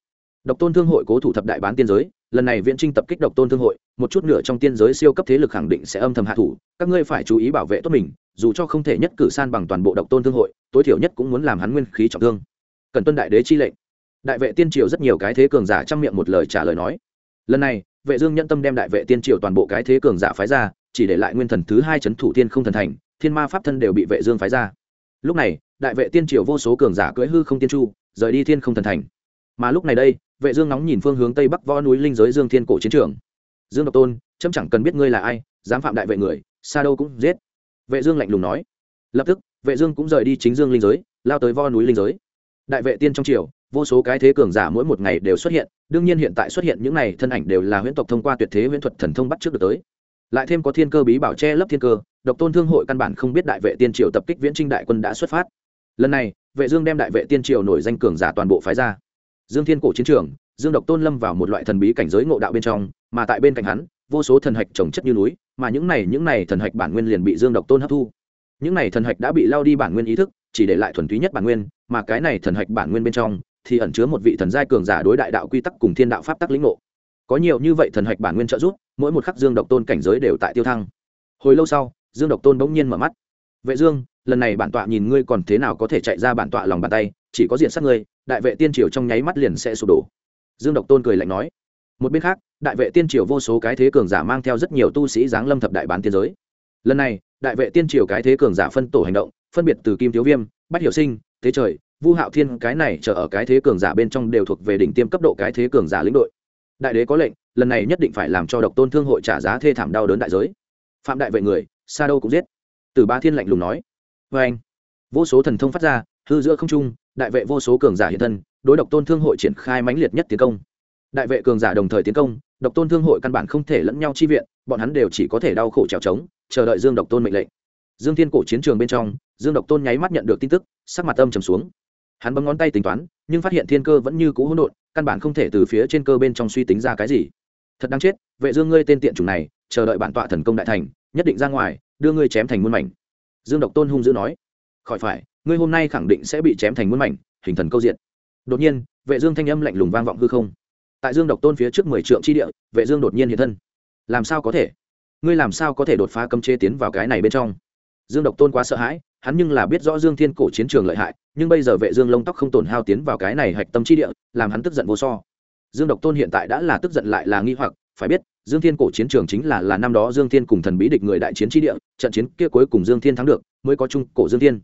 Độc tôn thương hội cố thủ thập đại bán tiên giới, lần này viện trinh tập kích độc tôn thương hội, một chút nửa trong tiên giới siêu cấp thế lực khẳng định sẽ âm thầm hạ thủ, các ngươi phải chú ý bảo vệ tốt mình, dù cho không thể nhất cử san bằng toàn bộ độc tôn thương hội, tối thiểu nhất cũng muốn làm hắn nguyên khí trọng thương. Cần tuân đại đế chi lệnh. Đại vệ tiên triều rất nhiều cái thế cường giả trong miệng một lời trả lời nói. Lần này vệ dương nhận tâm đem đại vệ tiên triều toàn bộ cái thế cường giả phái ra, chỉ để lại nguyên thần thứ hai chấn thủ thiên không thần thành, thiên ma pháp thân đều bị vệ dương phái ra. Lúc này, đại vệ tiên triều vô số cường giả cưỡi hư không tiên chu, rời đi thiên không thần thành. Mà lúc này đây, vệ dương nóng nhìn phương hướng tây bắc võ núi linh giới dương thiên cổ chiến trường. Dương độc tôn, chấm chẳng cần biết ngươi là ai, dám phạm đại vệ người, xa đâu cũng giết. Vệ dương lạnh lùng nói. Lập tức, vệ dương cũng rời đi chính dương linh giới, lao tới võ núi linh giới. Đại vệ tiên trong triều, vô số cái thế cường giả mỗi một ngày đều xuất hiện đương nhiên hiện tại xuất hiện những này thân ảnh đều là huyễn tộc thông qua tuyệt thế huyễn thuật thần thông bắt trước được tới. Lại thêm có thiên cơ bí bảo che lấp thiên cơ, độc tôn thương hội căn bản không biết đại vệ tiên triều tập kích viễn trinh đại quân đã xuất phát. Lần này, vệ dương đem đại vệ tiên triều nổi danh cường giả toàn bộ phái ra. Dương thiên cổ chiến trường, dương độc tôn lâm vào một loại thần bí cảnh giới ngộ đạo bên trong, mà tại bên cạnh hắn, vô số thần hạch trồng chất như núi, mà những này những này thần hạch bản nguyên liền bị dương độc tôn hấp thu. Những này thần hạch đã bị lao đi bản nguyên ý thức, chỉ để lại thuần túy nhất bản nguyên, mà cái này thần hạch bản nguyên bên trong thì ẩn chứa một vị thần giai cường giả đối đại đạo quy tắc cùng thiên đạo pháp tắc lĩnh ngộ. Có nhiều như vậy thần hạch bản nguyên trợ giúp, mỗi một khắc dương độc tôn cảnh giới đều tại tiêu thăng. Hồi lâu sau, dương độc tôn bỗng nhiên mở mắt. Vệ dương, lần này bản tọa nhìn ngươi còn thế nào có thể chạy ra bản tọa lòng bàn tay, chỉ có diện sát ngươi, đại vệ tiên triều trong nháy mắt liền sẽ sụp đổ. Dương độc tôn cười lạnh nói. Một bên khác, đại vệ tiên triều vô số cái thế cường giả mang theo rất nhiều tu sĩ giáng lâm thập đại bán tiên giới. Lần này, đại vệ tiên triều cái thế cường giả phân tổ hành động, phân biệt từ kim thiếu viêm, bách hiểu sinh thế trời, vu hạo thiên, cái này chờ ở cái thế cường giả bên trong đều thuộc về đỉnh tiêm cấp độ cái thế cường giả lĩnh đội. Đại đế có lệnh, lần này nhất định phải làm cho độc tôn thương hội trả giá thê thảm đau đớn đại giới. Phạm đại vệ người xa đâu cũng giết. Từ ba thiên lạnh lùng nói. Vê anh, vô số thần thông phát ra, hư giữa không trung, đại vệ vô số cường giả hiện thân, đối độc tôn thương hội triển khai mãnh liệt nhất tiến công. Đại vệ cường giả đồng thời tiến công, độc tôn thương hội căn bản không thể lẫn nhau chi viện, bọn hắn đều chỉ có thể đau khổ trèo trống, chờ đợi dương độc tôn mệnh lệnh dương thiên cổ chiến trường bên trong, dương độc tôn nháy mắt nhận được tin tức, sắc mặt âm trầm xuống. Hắn bấm ngón tay tính toán, nhưng phát hiện thiên cơ vẫn như cũ hỗn độn, căn bản không thể từ phía trên cơ bên trong suy tính ra cái gì. Thật đáng chết, vệ dương ngươi tên tiện chủng này, chờ đợi bản tọa thần công đại thành, nhất định ra ngoài, đưa ngươi chém thành muôn mảnh. Dương độc tôn hung dữ nói. Khỏi phải, ngươi hôm nay khẳng định sẽ bị chém thành muôn mảnh, hình thần câu diện đột nhiên, vệ dương thanh âm lạnh lùng vang vọng hư không. Tại dương độc tôn phía trước mười trượng chi địa, vệ dương đột nhiên hiện thân. Làm sao có thể? Ngươi làm sao có thể đột phá cấm chế tiến vào cái này bên trong? Dương độc tôn quá sợ hãi, hắn nhưng là biết rõ dương thiên cổ chiến trường lợi hại, nhưng bây giờ vệ dương lông tóc không tổn hao tiến vào cái này hạch tâm chi địa, làm hắn tức giận vô so. Dương độc tôn hiện tại đã là tức giận lại là nghi hoặc, phải biết, dương thiên cổ chiến trường chính là là năm đó dương thiên cùng thần bí địch người đại chiến chi địa, trận chiến kia cuối cùng dương thiên thắng được, mới có trung cổ dương thiên.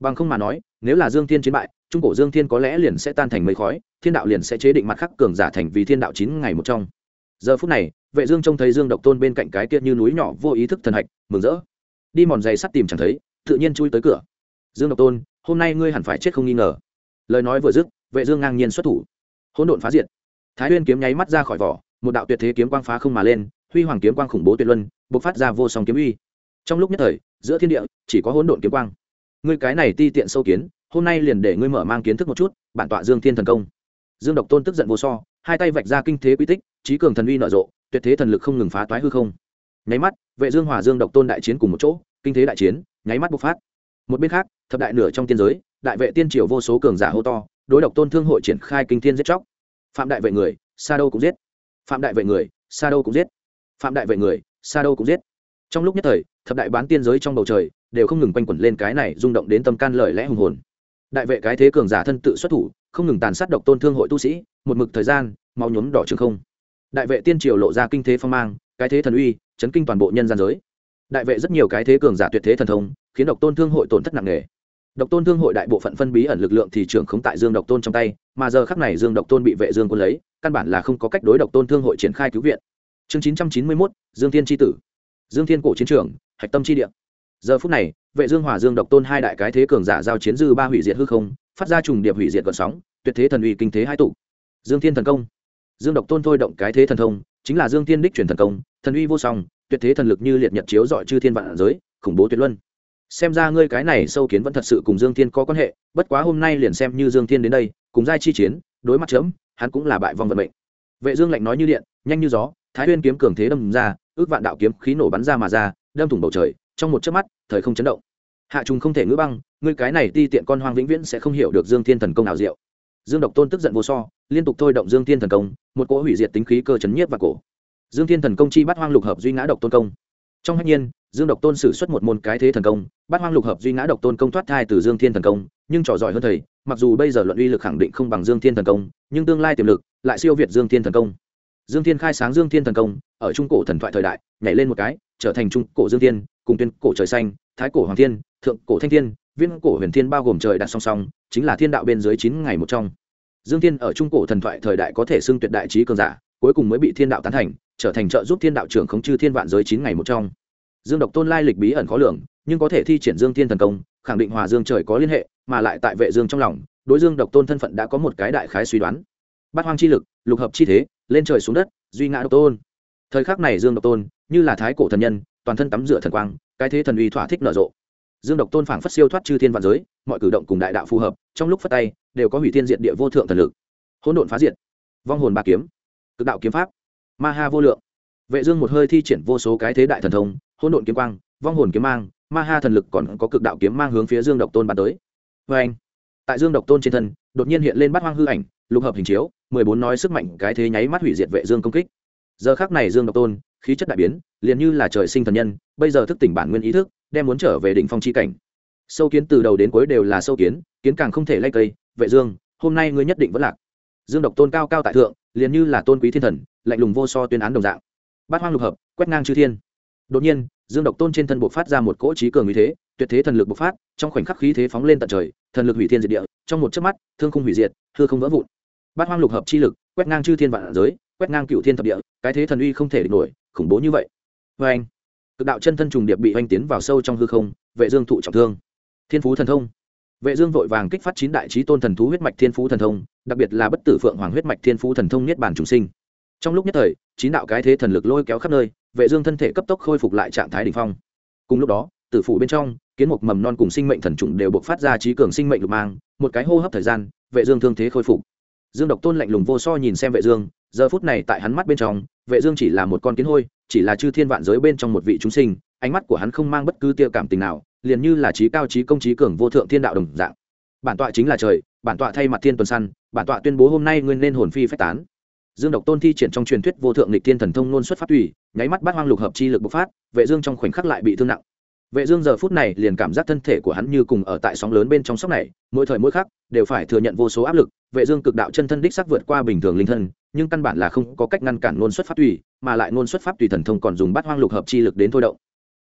Bằng không mà nói, nếu là dương thiên chiến bại, trung cổ dương thiên có lẽ liền sẽ tan thành mây khói, thiên đạo liền sẽ chế định mặt khắc cường giả thành vì thiên đạo chín ngày một trong. Giờ phút này, vệ dương trông thấy dương độc tôn bên cạnh cái kia như núi nhỏ vô ý thức thần hạch, mừng rỡ đi mòn giày sắt tìm chẳng thấy, tự nhiên chui tới cửa. Dương độc tôn, hôm nay ngươi hẳn phải chết không nghi ngờ. Lời nói vừa dứt, vệ dương ngang nhiên xuất thủ. Hỗn độn phá diệt. Thái nguyên kiếm nháy mắt ra khỏi vỏ, một đạo tuyệt thế kiếm quang phá không mà lên, huy hoàng kiếm quang khủng bố tuyệt luân, bộc phát ra vô song kiếm uy. Trong lúc nhất thời, giữa thiên địa, chỉ có hỗn độn kiếm quang. Ngươi cái này ti tiện sâu kiến, hôm nay liền để ngươi mở mang kiến thức một chút, bản tọa dương thiên thần công. Dương độc tôn tức giận vô so, hai tay vạch ra kinh thế quy tích, trí cường thần uy nở rộ, tuyệt thế thần lực không ngừng phá toái hư không nháy mắt, vệ dương hòa dương độc tôn đại chiến cùng một chỗ, kinh thế đại chiến, nháy mắt bộc phát. Một bên khác, thập đại nửa trong tiên giới, đại vệ tiên triều vô số cường giả hô to, đối độc tôn thương hội triển khai kinh thiên giết chóc. Phạm đại vệ người, sa đâu cũng giết. Phạm đại vệ người, sa đâu cũng giết. Phạm đại vệ người, sa đâu cũng giết. Trong lúc nhất thời, thập đại bán tiên giới trong bầu trời, đều không ngừng quanh quẩn lên cái này rung động đến tâm can lời lẽ hùng hồn. Đại vệ cái thế cường giả thân tự xuất thủ, không ngừng tàn sát độc tôn thương hội tu sĩ, một mực thời gian mau nhuốm đỏ trường không. Đại vệ tiên triều lộ ra kinh thế phong mang cái thế thần uy chấn kinh toàn bộ nhân gian giới. Đại vệ rất nhiều cái thế cường giả tuyệt thế thần thông khiến độc tôn thương hội tổn thất nặng nề. Độc tôn thương hội đại bộ phận phân bí ẩn lực lượng thì trưởng không tại dương độc tôn trong tay mà giờ khắc này dương độc tôn bị vệ dương quân lấy căn bản là không có cách đối độc tôn thương hội triển khai cứu viện. Chương 991, dương thiên chi tử. Dương thiên cổ chiến trường hạch tâm chi địa. Giờ phút này vệ dương hòa dương độc tôn hai đại cái thế cường giả giao chiến dư ba hủy diệt hư không phát ra trùng điệp hủy diệt gợn sóng tuyệt thế thần uy kinh thế hai tụ. Dương thiên thần công. Dương độc tôn thôi động cái thế thần thông chính là dương thiên đích truyền thần công, thần uy vô song, tuyệt thế thần lực như liệt nhật chiếu dọi chư thiên vạn giới, khủng bố tuyệt luân. Xem ra ngươi cái này sâu kiến vẫn thật sự cùng dương thiên có quan hệ, bất quá hôm nay liền xem như dương thiên đến đây, cùng giai chi chiến, đối mặt chớm hắn cũng là bại vong vận mệnh. Vệ dương lạnh nói như điện, nhanh như gió, thái nguyên kiếm cường thế đâm ra, ước vạn đạo kiếm khí nổ bắn ra mà ra, đâm thủng bầu trời, trong một chớp mắt, thời không chấn động. Hạ trùng không thể ngữ băng, ngươi cái này ti tiện con hoang vĩnh viễn sẽ không hiểu được dương thiên thần công nào diệu dương độc tôn tức giận vô so, liên tục thôi động dương thiên thần công, một cỗ hủy diệt tính khí cơ chấn nhiếp và cổ. Dương thiên thần công chi bắt hoang lục hợp duy ngã độc tôn công. Trong hạnh nhiên, dương độc tôn sử xuất một môn cái thế thần công bắt hoang lục hợp duy ngã độc tôn công thoát thai từ dương thiên thần công, nhưng trò giỏi hơn thầy, mặc dù bây giờ luận uy lực khẳng định không bằng dương thiên thần công, nhưng tương lai tiềm lực lại siêu việt dương thiên thần công. Dương thiên khai sáng dương thiên thần công, ở trung cổ thần thoại thời đại, nhảy lên một cái, trở thành trung cổ dương thiên, cùng tuyên cổ trời xanh, thái cổ hoàng thiên, thượng cổ thanh thiên viên cổ huyền thiên bao gồm trời đặt song song, chính là thiên đạo bên dưới chín ngày một trong. Dương thiên ở trung cổ thần thoại thời đại có thể xưng tuyệt đại trí cường giả, cuối cùng mới bị thiên đạo tán thành, trở thành trợ giúp thiên đạo trưởng khống chư thiên vạn giới chín ngày một trong. Dương độc tôn lai lịch bí ẩn khó lường, nhưng có thể thi triển dương thiên thần công, khẳng định hòa dương trời có liên hệ, mà lại tại vệ dương trong lòng, đối dương độc tôn thân phận đã có một cái đại khái suy đoán. Bát hoang chi lực, lục hợp chi thế, lên trời xuống đất, duy ngã độc tôn. Thời khắc này dương độc tôn, như là thái cổ thần nhân, toàn thân tắm rửa thần quang, cái thế thần uy thỏa thích nở rộ dương độc tôn phảng phất siêu thoát chư thiên vạn giới, mọi cử động cùng đại đạo phù hợp, trong lúc phất tay, đều có hủy thiên diện địa vô thượng thần lực. Hỗn độn phá diệt, vong hồn ba kiếm, cực đạo kiếm pháp, ma ha vô lượng. Vệ dương một hơi thi triển vô số cái thế đại thần thông, hỗn độn kiếm quang, vong hồn kiếm mang, ma ha thần lực còn có cực đạo kiếm mang hướng phía dương độc tôn bắn tới. Với anh tại dương độc tôn trên thân, đột nhiên hiện lên bát hoang hư ảnh, lục hợp hình chiếu, mười bốn nói sức mạnh cái thế nháy mắt hủy diệt vệ dương công kích. Giờ khắc này dương độc tôn khí chất đại biến, liền như là trời sinh thần nhân, bây giờ thức tỉnh bản nguyên ý thức, đem muốn trở về đỉnh phong chi cảnh. Sâu kiến từ đầu đến cuối đều là sâu kiến kiến càng không thể lay cây. Vệ dương, hôm nay ngươi nhất định vẫn lạc. Dương độc tôn cao cao tại thượng, liền như là tôn quý thiên thần, lạnh lùng vô so tuyên án đồng dạng. Bát hoang lục hợp, quét ngang chư thiên. Đột nhiên, dương độc tôn trên thân buộc phát ra một cỗ trí cường uy thế, tuyệt thế thần lực bộc phát, trong khoảnh khắc khí thế phóng lên tận trời, thần lực hủy thiên diệt địa, trong một chớp mắt, thương không hủy diệt, hư không vỡ vụn. Bát hoang lục hợp chi lực, quét ngang chư thiên vạn giới, quét ngang cựu thiên thập địa, cái thế thần uy không thể địch nổi khủng bố như vậy. Vê anh, cực đạo chân thân trùng điệp bị oanh tiến vào sâu trong hư không, vệ dương thụ trọng thương. Thiên phú thần thông. Vệ dương vội vàng kích phát chín đại chí tôn thần thú huyết mạch thiên phú thần thông, đặc biệt là bất tử phượng hoàng huyết mạch thiên phú thần thông niết bàn trùng sinh. Trong lúc nhất thời, chín đạo cái thế thần lực lôi kéo khắp nơi, vệ dương thân thể cấp tốc khôi phục lại trạng thái đỉnh phong. Cùng lúc đó, tử phụ bên trong, kiến mục mầm non cùng sinh mệnh thần trùng đều bộc phát ra trí cường sinh mệnh lục mang, một cái hô hấp thời gian, vệ dương thương thế khôi phục. Dương độc tôn lạnh lùng vô so nhìn xem vệ dương, giờ phút này tại hắn mắt bên trong vệ dương chỉ là một con kiến hôi, chỉ là chư thiên vạn giới bên trong một vị chúng sinh, ánh mắt của hắn không mang bất cứ tia cảm tình nào, liền như là trí cao trí công trí cường vô thượng thiên đạo đồng dạng. Bản tọa chính là trời, bản tọa thay mặt thiên tuần săn, bản tọa tuyên bố hôm nay nguyên nên hồn phi phách tán. Dương độc tôn thi triển trong truyền thuyết vô thượng lịch thiên thần thông nôn xuất phát tùy, nháy mắt bát hoang lục hợp chi lực bộc phát, vệ dương trong khoảnh khắc lại bị thương nặng. Vệ dương giờ phút này liền cảm giác thân thể của hắn như cùng ở tại sóng lớn bên trong sóc này, mỗi thời mỗi khắc, đều phải thừa nhận vô số áp lực, vệ dương cực đạo chân thân đích sắc vượt qua bình thường linh thân nhưng căn bản là không có cách ngăn cản ngôn xuất pháp tùy, mà lại ngôn xuất pháp tùy thần thông còn dùng bát hoang lục hợp chi lực đến thôi động.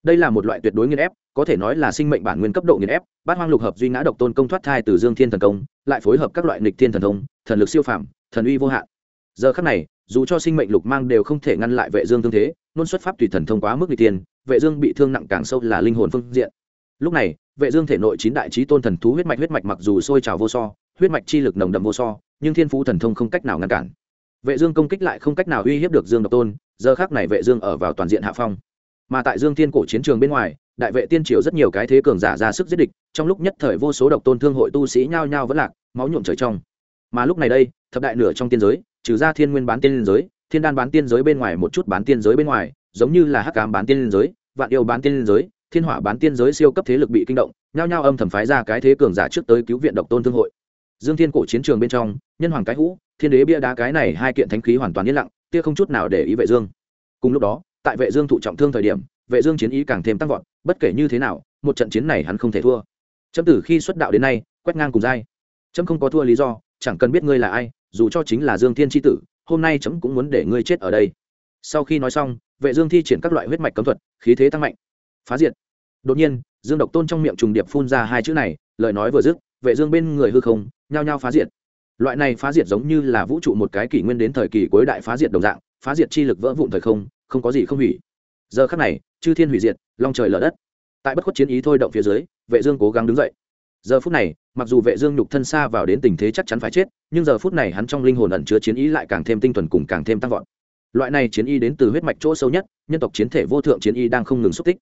Đây là một loại tuyệt đối nghiên ép, có thể nói là sinh mệnh bản nguyên cấp độ nghiên ép, bát hoang lục hợp duy ngã độc tôn công thoát thai từ dương thiên thần công, lại phối hợp các loại nịch thiên thần thông, thần lực siêu phàm, thần uy vô hạn. Giờ khắc này, dù cho sinh mệnh lục mang đều không thể ngăn lại vệ dương thương thế nôn xuất pháp tùy thần thông quá mức n tiên vệ dương bị thương nặng càng sâu là linh hồn phương diện. Lúc này, vệ dương thể nội chín đại chí tôn thần thú huyết mạch huyết mạch mặc dù sôi trào vô so, huyết mạch chi lực nồng đậm vô so, nhưng thiên phú thần thông không cách nào ngăn cản vệ dương công kích lại không cách nào uy hiếp được dương độc tôn, giờ khắc này vệ dương ở vào toàn diện hạ phong. Mà tại dương thiên cổ chiến trường bên ngoài, đại vệ tiên triều rất nhiều cái thế cường giả ra sức giết địch, trong lúc nhất thời vô số độc tôn thương hội tu sĩ nhao nhao vẫn lạc, máu nhuộm trời trong. Mà lúc này đây, thập đại nửa trong tiên giới, trừ ra thiên nguyên bán tiên giới, thiên đan bán tiên giới bên ngoài một chút bán tiên giới bên ngoài, giống như là hắc cám bán tiên giới, vạn yêu bán tiên giới, thiên hỏa bán tiên giới siêu cấp thế lực bị kinh động, nhao nhao âm thầm phái ra cái thế cường giả trước tới cứu viện độc tôn thương hội dương thiên cổ chiến trường bên trong, nhân hoàng cái hũ, thiên đế bia đá cái này hai kiện thánh khí hoàn toàn yên lặng tia không chút nào để ý vệ dương. Cùng lúc đó, tại vệ dương thụ trọng thương thời điểm, vệ dương chiến ý càng thêm tăng vọt, bất kể như thế nào, một trận chiến này hắn không thể thua. Chấm từ khi xuất đạo đến nay, quét ngang cùng dai chấm không có thua lý do, chẳng cần biết ngươi là ai, dù cho chính là dương thiên tri tử, hôm nay chấm cũng muốn để ngươi chết ở đây. Sau khi nói xong, vệ dương thi triển các loại huyết mạch cấm thuật, khí thế tăng mạnh. Phá diệt. Đột nhiên, dương độc tôn trong miệng trùng điệp phun ra hai chữ này, lời nói vừa dứt vệ dương bên người hư không, nhao nhao phá diệt. Loại này phá diệt giống như là vũ trụ một cái kỷ nguyên đến thời kỳ cuối đại phá diệt đồng dạng, phá diệt chi lực vỡ vụn thời không không có gì không hủy. Giờ khắc này, chư thiên hủy diệt, long trời lở đất. Tại bất khuất chiến ý thôi động phía dưới, vệ dương cố gắng đứng dậy. Giờ phút này, mặc dù vệ dương nhục thân xa vào đến tình thế chắc chắn phải chết, nhưng giờ phút này hắn trong linh hồn ẩn chứa chiến ý lại càng thêm tinh thuần cùng càng thêm tăng vọt. Loại này chiến ý đến từ huyết mạch chỗ sâu nhất, nhân tộc chiến thể vô thượng chiến ý đang không ngừng xúc tích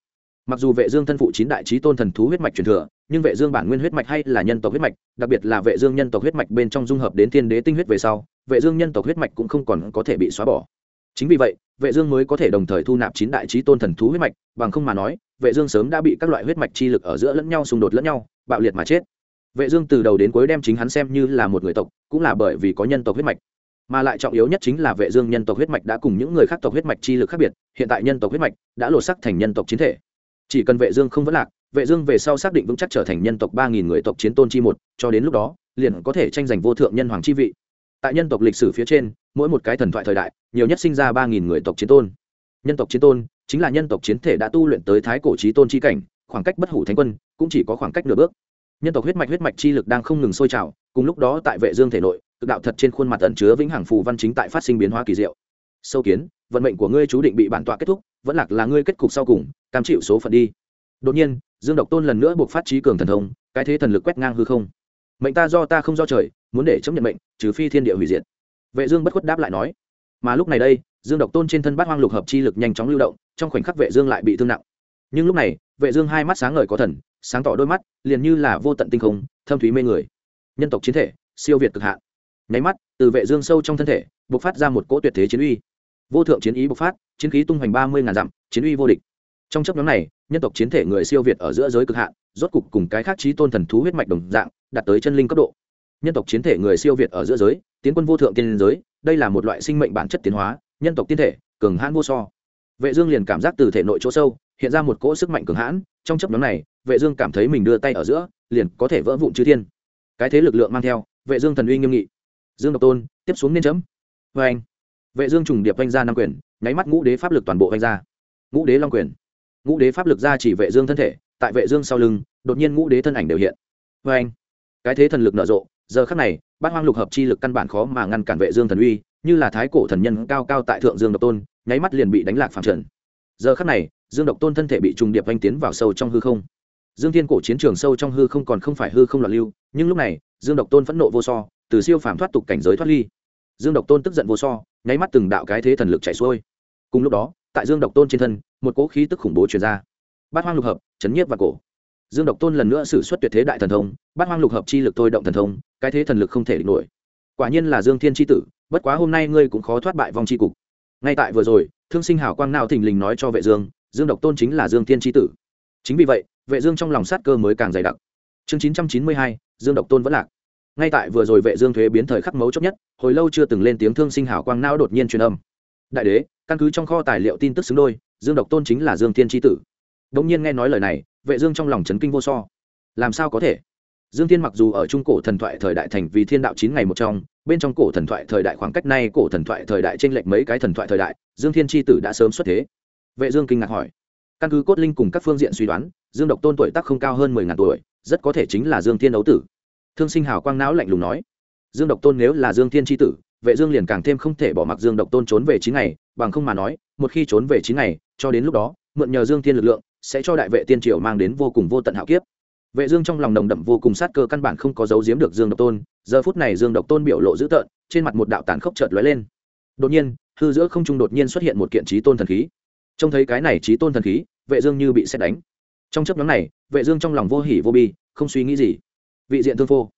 mặc dù vệ dương thân phụ chín đại chí tôn thần thú huyết mạch truyền thừa, nhưng vệ dương bản nguyên huyết mạch hay là nhân tộc huyết mạch, đặc biệt là vệ dương nhân tộc huyết mạch bên trong dung hợp đến thiên đế tinh huyết về sau, vệ dương nhân tộc huyết mạch cũng không còn có thể bị xóa bỏ. Chính vì vậy, vệ dương mới có thể đồng thời thu nạp chín đại chí tôn thần thú huyết mạch, bằng không mà nói, vệ dương sớm đã bị các loại huyết mạch chi lực ở giữa lẫn nhau xung đột lẫn nhau, bạo liệt mà chết. Vệ dương từ đầu đến cuối đem chính hắn xem như là một người tộc, cũng là bởi vì có nhân tộc huyết mạch. Mà lại trọng yếu nhất chính là vệ dương nhân tộc huyết mạch đã cùng những người khác tộc huyết mạch chi lực khác biệt, hiện tại nhân tộc huyết mạch đã lột sắc thành nhân tộc chiến thể chỉ cần vệ dương không vỡ lạc, vệ dương về sau xác định vững chắc trở thành nhân tộc ba nghìn người tộc chiến tôn chi một, cho đến lúc đó, liền có thể tranh giành vô thượng nhân hoàng chi vị. Tại nhân tộc lịch sử phía trên, mỗi một cái thần thoại thời đại, nhiều nhất sinh ra ba nghìn người tộc chiến tôn. Nhân tộc chiến tôn chính là nhân tộc chiến thể đã tu luyện tới thái cổ chí tôn chi cảnh, khoảng cách bất hủ thánh quân cũng chỉ có khoảng cách nửa bước. Nhân tộc huyết mạch huyết mạch chi lực đang không ngừng sôi trào, cùng lúc đó tại vệ dương thể nội, cực đạo thật trên khuôn mặt ẩn chứa vĩnh hằng phù văn chính tại phát sinh biến hóa kỳ diệu. Sâu kiến, vận mệnh của ngươi chú định bị bản tọa kết thúc vẫn lạc là ngươi kết cục sau cùng, cam chịu số phận đi. Đột nhiên, dương độc tôn lần nữa buộc phát trí cường thần thông, cái thế thần lực quét ngang hư không. Mệnh ta do ta không do trời, muốn để chấm nhận mệnh, trừ phi thiên địa hủy diệt. Vệ dương bất khuất đáp lại nói. Mà lúc này đây, dương độc tôn trên thân bát hoang lục hợp chi lực nhanh chóng lưu động, trong khoảnh khắc vệ dương lại bị thương nặng. Nhưng lúc này, vệ dương hai mắt sáng ngời có thần, sáng tỏ đôi mắt, liền như là vô tận tinh không, thâm thúy mê người. Nhân tộc chiến thể, siêu việt cực hạn. Nháy mắt, từ vệ dương sâu trong thân thể bộc phát ra một cỗ tuyệt thế chiến uy vô thượng chiến ý bộc phát, chiến khí tung hoành ba mươi ngàn dặm, chiến uy vô địch. Trong chấp nhóm này, nhân tộc chiến thể người siêu việt ở giữa giới cực hạn, rốt cục cùng cái khác trí tôn thần thú huyết mạch đồng dạng, đạt tới chân linh cấp độ. Nhân tộc chiến thể người siêu việt ở giữa giới, tiến quân vô thượng tiên giới, đây là một loại sinh mệnh bản chất tiến hóa, nhân tộc tiên thể, cường hãn vô so. Vệ dương liền cảm giác từ thể nội chỗ sâu, hiện ra một cỗ sức mạnh cường hãn, trong chấp nhóm này, vệ dương cảm thấy mình đưa tay ở giữa, liền có thể vỡ vụn chư thiên. Cái thế lực lượng mang theo, vệ dương thần uy nghiêm nghị. Dương độc tôn, tiếp xuống nên chấm. Với anh vệ dương trùng điệp vanh ra năm quyền, nháy mắt ngũ đế pháp lực toàn bộ vanh ra. Ngũ đế long quyền. Ngũ đế pháp lực ra chỉ vệ dương thân thể, tại vệ dương sau lưng, đột nhiên ngũ đế thân ảnh đều hiện. Với anh cái thế thần lực nở rộ, giờ khắc này, bát hoang lục hợp chi lực căn bản khó mà ngăn cản vệ dương thần uy, như là thái cổ thần nhân cao cao tại thượng dương độc tôn, nháy mắt liền bị đánh lạc phẳng trần. Giờ khắc này, dương độc tôn thân thể bị trùng điệp vanh tiến vào sâu trong hư không. Dương thiên cổ chiến trường sâu trong hư không còn không phải hư không loạn lưu, nhưng lúc này, dương độc tôn phẫn nộ vô so, từ siêu phàm thoát tục cảnh giới thoát ly dương độc tôn tức giận vô so nháy mắt từng đạo cái thế thần lực chảy xuôi. Cùng lúc đó tại dương độc tôn trên thân một cỗ khí tức khủng bố truyền ra. Bát hoang lục hợp chấn nhiếp và cổ. Dương độc tôn lần nữa xử suất tuyệt thế đại thần thông bát hoang lục hợp chi lực thôi động thần thông cái thế thần lực không thể địch nổi. Quả nhiên là dương thiên tri tử bất quá hôm nay ngươi cũng khó thoát bại vong tri cục. Ngay tại vừa rồi thương sinh hảo quang nào thình lình nói cho vệ dương dương độc tôn chính là dương thiên tri tử. Chính vì vậy vệ dương trong lòng sát cơ mới càng dày đặc. Chương 992, dương độc tôn vẫn lạc ngay tại vừa rồi vệ dương thuế biến thời khắc mấu chốt nhất, hồi lâu chưa từng lên tiếng thương sinh hảo quang não đột nhiên truyền âm. Đại đế, căn cứ trong kho tài liệu tin tức xứng đôi, dương độc tôn chính là dương thiên tri tử. Đống nhiên nghe nói lời này, vệ dương trong lòng chấn kinh vô so. Làm sao có thể? Dương thiên mặc dù ở trung cổ thần thoại thời đại thành vì thiên đạo chín ngày một trong, bên trong cổ thần thoại thời đại khoảng cách nay cổ thần thoại thời đại trên lệch mấy cái thần thoại thời đại, dương thiên tri tử đã sớm xuất thế. Vệ dương kinh ngạc hỏi. Căn cứ cốt linh cùng các phương diện suy đoán, dương độc tôn tuổi tác không cao hơn mười ngàn tuổi, rất có thể chính là dương thiên đấu tử thương sinh hào quang não lạnh lùng nói, dương độc tôn nếu là dương thiên tri tử, vệ dương liền càng thêm không thể bỏ mặc dương độc tôn trốn về chín ngày, bằng không mà nói, một khi trốn về chín ngày, cho đến lúc đó, mượn nhờ dương thiên lực lượng, sẽ cho đại vệ tiên triều mang đến vô cùng vô tận hạo kiếp. Vệ dương trong lòng nồng đậm vô cùng sát cơ căn bản không có giấu giếm được dương độc tôn, giờ phút này dương độc tôn biểu lộ dữ tợn, trên mặt một đạo tàn khốc chợt lóe lên. Đột nhiên, hư giữa không trung đột nhiên xuất hiện một kiện trí tôn thần khí. Trông thấy cái này trí tôn thần khí, vệ dương như bị xét đánh. Trong chớp nhoáng này, vệ dương trong lòng vô hỉ vô bi, không suy nghĩ gì vị diện thương phô.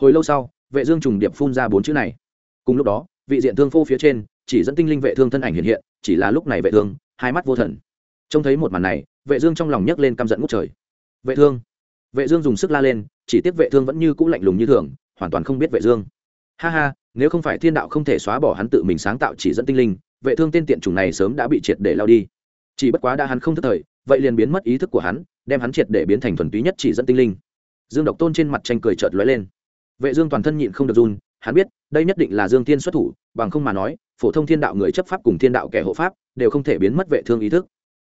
Hồi lâu sau, vệ dương trùng điệp phun ra bốn chữ này. Cùng lúc đó, vị diện thương phô phía trên, chỉ dẫn tinh linh vệ thương thân ảnh hiện hiện, chỉ là lúc này vệ thương, hai mắt vô thần. Trông thấy một màn này, vệ dương trong lòng nhấc lên căm giận ngút trời. Vệ thương. Vệ dương dùng sức la lên, chỉ tiếc vệ thương vẫn như cũ lạnh lùng như thường, hoàn toàn không biết vệ dương. Ha ha, nếu không phải thiên đạo không thể xóa bỏ hắn tự mình sáng tạo chỉ dẫn tinh linh, vệ thương tên tiện chủng này sớm đã bị triệt để lao đi. Chỉ bất quá đã hắn không thức thời, vậy liền biến mất ý thức của hắn, đem hắn triệt để biến thành thuần túy nhất chỉ dẫn tinh linh dương độc tôn trên mặt tranh cười chợt lóe lên. Vệ dương toàn thân nhịn không được run, hắn biết, đây nhất định là dương tiên xuất thủ, bằng không mà nói, phổ thông thiên đạo người chấp pháp cùng thiên đạo kẻ hộ pháp đều không thể biến mất vệ thương ý thức.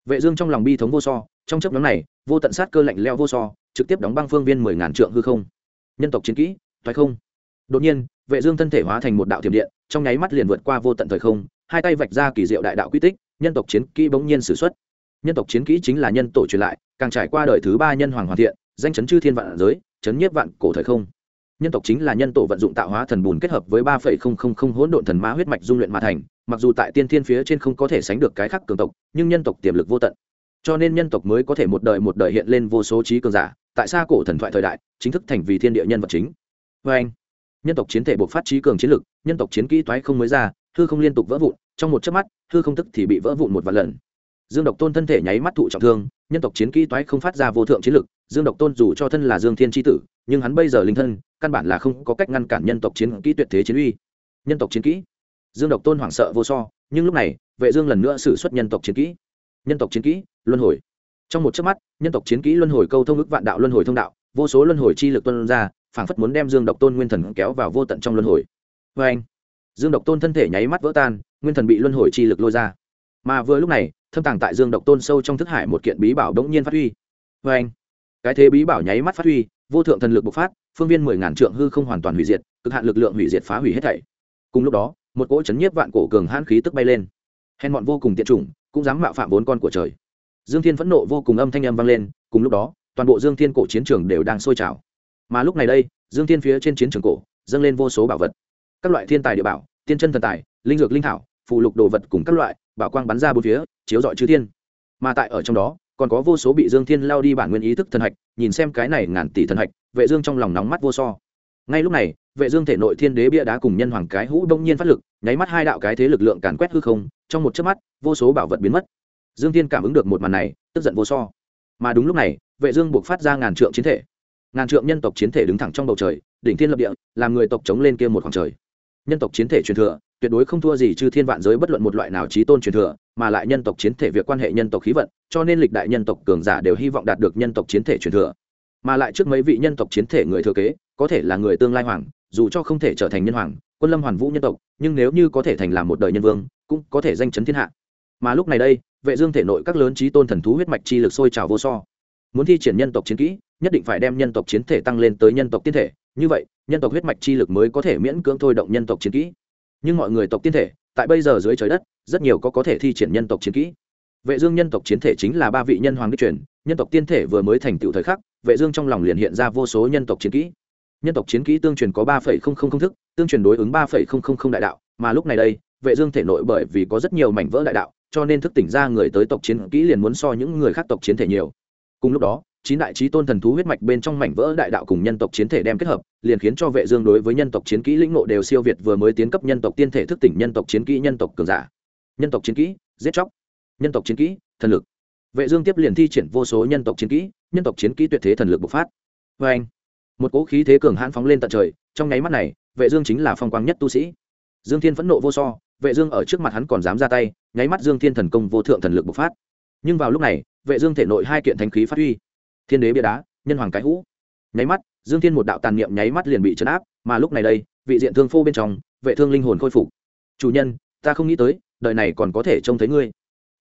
Vệ dương trong lòng bi thống vô so, trong chấp nhóm này, vô tận sát cơ lạnh lẽo vô so, trực tiếp đóng băng phương viên mười ngàn trượng hư không. Nhân tộc chiến kỹ thoái không? Đột nhiên, vệ dương thân thể hóa thành một đạo thiểm điện, trong nháy mắt liền vượt qua vô tận thời không, hai tay vạch ra kỳ diệu đại đạo quy tích, nhân tộc chiến kỹ bỗng nhiên sử xuất. Nhân tộc chiến kỹ chính là nhân tổ truyền lại, càng trải qua đời thứ ba nhân hoàng hoàn thiện danh chấn chư thiên vạn giới, chấn nhiếp vạn cổ thời không. Nhân tộc chính là nhân tổ vận dụng tạo hóa thần bùn kết hợp với ba phẩy không không không hỗn độn thần ma huyết mạch dung luyện mà thành, mặc dù tại tiên thiên phía trên không có thể sánh được cái khác cường tộc, nhưng nhân tộc tiềm lực vô tận. Cho nên nhân tộc mới có thể một đời một đời hiện lên vô số trí cường giả, tại sao cổ thần thoại thời đại, chính thức thành vì thiên địa nhân vật chính. Vê anh, nhân tộc chiến thể buộc phát trí cường chiến lực, nhân tộc chiến kỹ toái không mới ra, hư không liên tục vỡ vụn, trong một chớp mắt, hư không tức thì bị vỡ vụn một vài lần. Dương độc tôn thân thể nháy mắt thụ trọng thương, nhân tộc chiến kỹ toái không phát ra vô thượng chiến lực dương độc tôn dù cho thân là dương thiên tri tử, nhưng hắn bây giờ linh thân, căn bản là không có cách ngăn cản nhân tộc chiến kỹ tuyệt thế chiến uy. Nhân tộc chiến kỹ? Dương độc tôn hoảng sợ vô so, nhưng lúc này, vệ dương lần nữa sử xuất nhân tộc chiến kỹ. Nhân tộc chiến kỹ, luân hồi. Trong một chớp mắt, nhân tộc chiến kỹ luân hồi câu thông ức vạn đạo luân hồi thông đạo, vô số luân hồi chi lực tuân ra, phảng phất muốn đem dương độc tôn nguyên thần kéo vào vô tận trong luân hồi. Với anh, dương độc tôn thân thể nháy mắt vỡ tan, nguyên thần bị luân hồi chi lực lôi ra. Mà vừa lúc này, thâm tàng tại dương độc tôn sâu trong thức hải một kiện bí bảo đống nhiên phát huy. Với anh cái thế bí bảo nháy mắt phát huy, vô thượng thần lực bộc phát, phương viên mười ngàn trượng hư không hoàn toàn hủy diệt, cực hạn lực lượng hủy diệt phá hủy hết thảy. Cùng lúc đó, một cỗ chấn nhiếp vạn cổ cường hãn khí tức bay lên. Hèn bọn vô cùng tiện chủng, cũng dám mạo phạm vốn con của trời. Dương thiên phẫn nộ vô cùng âm thanh âm vang lên, cùng lúc đó, toàn bộ dương thiên cổ chiến trường đều đang sôi trào. Mà lúc này đây, dương thiên phía trên chiến trường cổ, dâng lên vô số bảo vật. Các loại thiên tài địa bảo, tiên chân thần tài, linh dược linh thảo phụ lục đồ vật cùng các loại, bảo quang bắn ra bốn phía, chiếu dọi chư thiên. Mà tại ở trong đó còn có vô số bị dương thiên lao đi bản nguyên ý thức thần hạch, nhìn xem cái này ngàn tỷ thần hạch, vệ dương trong lòng nóng mắt vô so. Ngay lúc này, vệ dương thể nội thiên đế bia đá cùng nhân hoàng cái hũ đông nhiên phát lực, nháy mắt hai đạo cái thế lực lượng càn quét hư không, trong một chớp mắt, vô số bảo vật biến mất. Dương thiên cảm ứng được một màn này, tức giận vô so. Mà đúng lúc này, vệ dương buộc phát ra ngàn trượng chiến thể. Ngàn trượng nhân tộc chiến thể đứng thẳng trong bầu trời, đỉnh thiên lập địa, làm người tộc chống lên kia một khoảng trời. Nhân tộc chiến thể truyền thừa tuyệt đối không thua gì chư thiên vạn giới bất luận một loại nào trí tôn truyền thừa mà lại nhân tộc chiến thể việc quan hệ nhân tộc khí vận cho nên lịch đại nhân tộc cường giả đều hy vọng đạt được nhân tộc chiến thể truyền thừa mà lại trước mấy vị nhân tộc chiến thể người thừa kế có thể là người tương lai hoàng dù cho không thể trở thành nhân hoàng quân lâm hoàn vũ nhân tộc nhưng nếu như có thể thành làm một đời nhân vương cũng có thể danh chấn thiên hạ mà lúc này đây vệ dương thể nội các lớn trí tôn thần thú huyết mạch chi lực sôi trào vô so muốn thi triển nhân tộc chiến kỹ nhất định phải đem nhân tộc chiến thể tăng lên tới nhân tộc tiên thể như vậy nhân tộc huyết mạch chi lực mới có thể miễn cưỡng thôi động nhân tộc chiến kỹ nhưng mọi người tộc tiên thể, tại bây giờ dưới trời đất, rất nhiều có có thể thi triển nhân tộc chiến kỹ. Vệ dương nhân tộc chiến thể chính là ba vị nhân hoàng đích truyền, nhân tộc tiên thể vừa mới thành tựu thời khắc, vệ dương trong lòng liền hiện ra vô số nhân tộc chiến kỹ. Nhân tộc chiến kỹ tương truyền có ba thức, tương truyền đối ứng ba đại đạo, mà lúc này đây, vệ dương thể nội bởi vì có rất nhiều mảnh vỡ đại đạo, cho nên thức tỉnh ra người tới tộc chiến kỹ liền muốn so những người khác tộc chiến thể nhiều. Cùng lúc đó chín đại trí tôn thần thú huyết mạch bên trong mảnh vỡ đại đạo cùng nhân tộc chiến thể đem kết hợp, liền khiến cho vệ dương đối với nhân tộc chiến kỹ lĩnh ngộ đều siêu việt vừa mới tiến cấp nhân tộc tiên thể thức tỉnh nhân tộc chiến kỹ nhân tộc cường giả. Nhân tộc chiến kỹ, giết chóc. Nhân tộc chiến kỹ, thần lực. Vệ dương tiếp liền thi triển vô số nhân tộc chiến kỹ, nhân tộc chiến kỹ tuyệt thế thần lực bộc phát. Với anh một cỗ khí thế cường hãn phóng lên tận trời, trong nháy mắt này, vệ dương chính là phong quang nhất tu sĩ. Dương thiên phẫn nộ vô so, vệ dương ở trước mặt hắn còn dám ra tay, nháy mắt dương thiên thần công vô thượng thần lực bộc phát. Nhưng vào lúc này, vệ dương thể nội hai kiện thánh khí phát huy thiên đế bia đá, nhân hoàng cái hũ. Nháy mắt, dương thiên một đạo tàn niệm nháy mắt liền bị chấn áp, mà lúc này đây, vị diện thương phô bên trong, vệ thương linh hồn khôi phục. Chủ nhân, ta không nghĩ tới, đời này còn có thể trông thấy ngươi.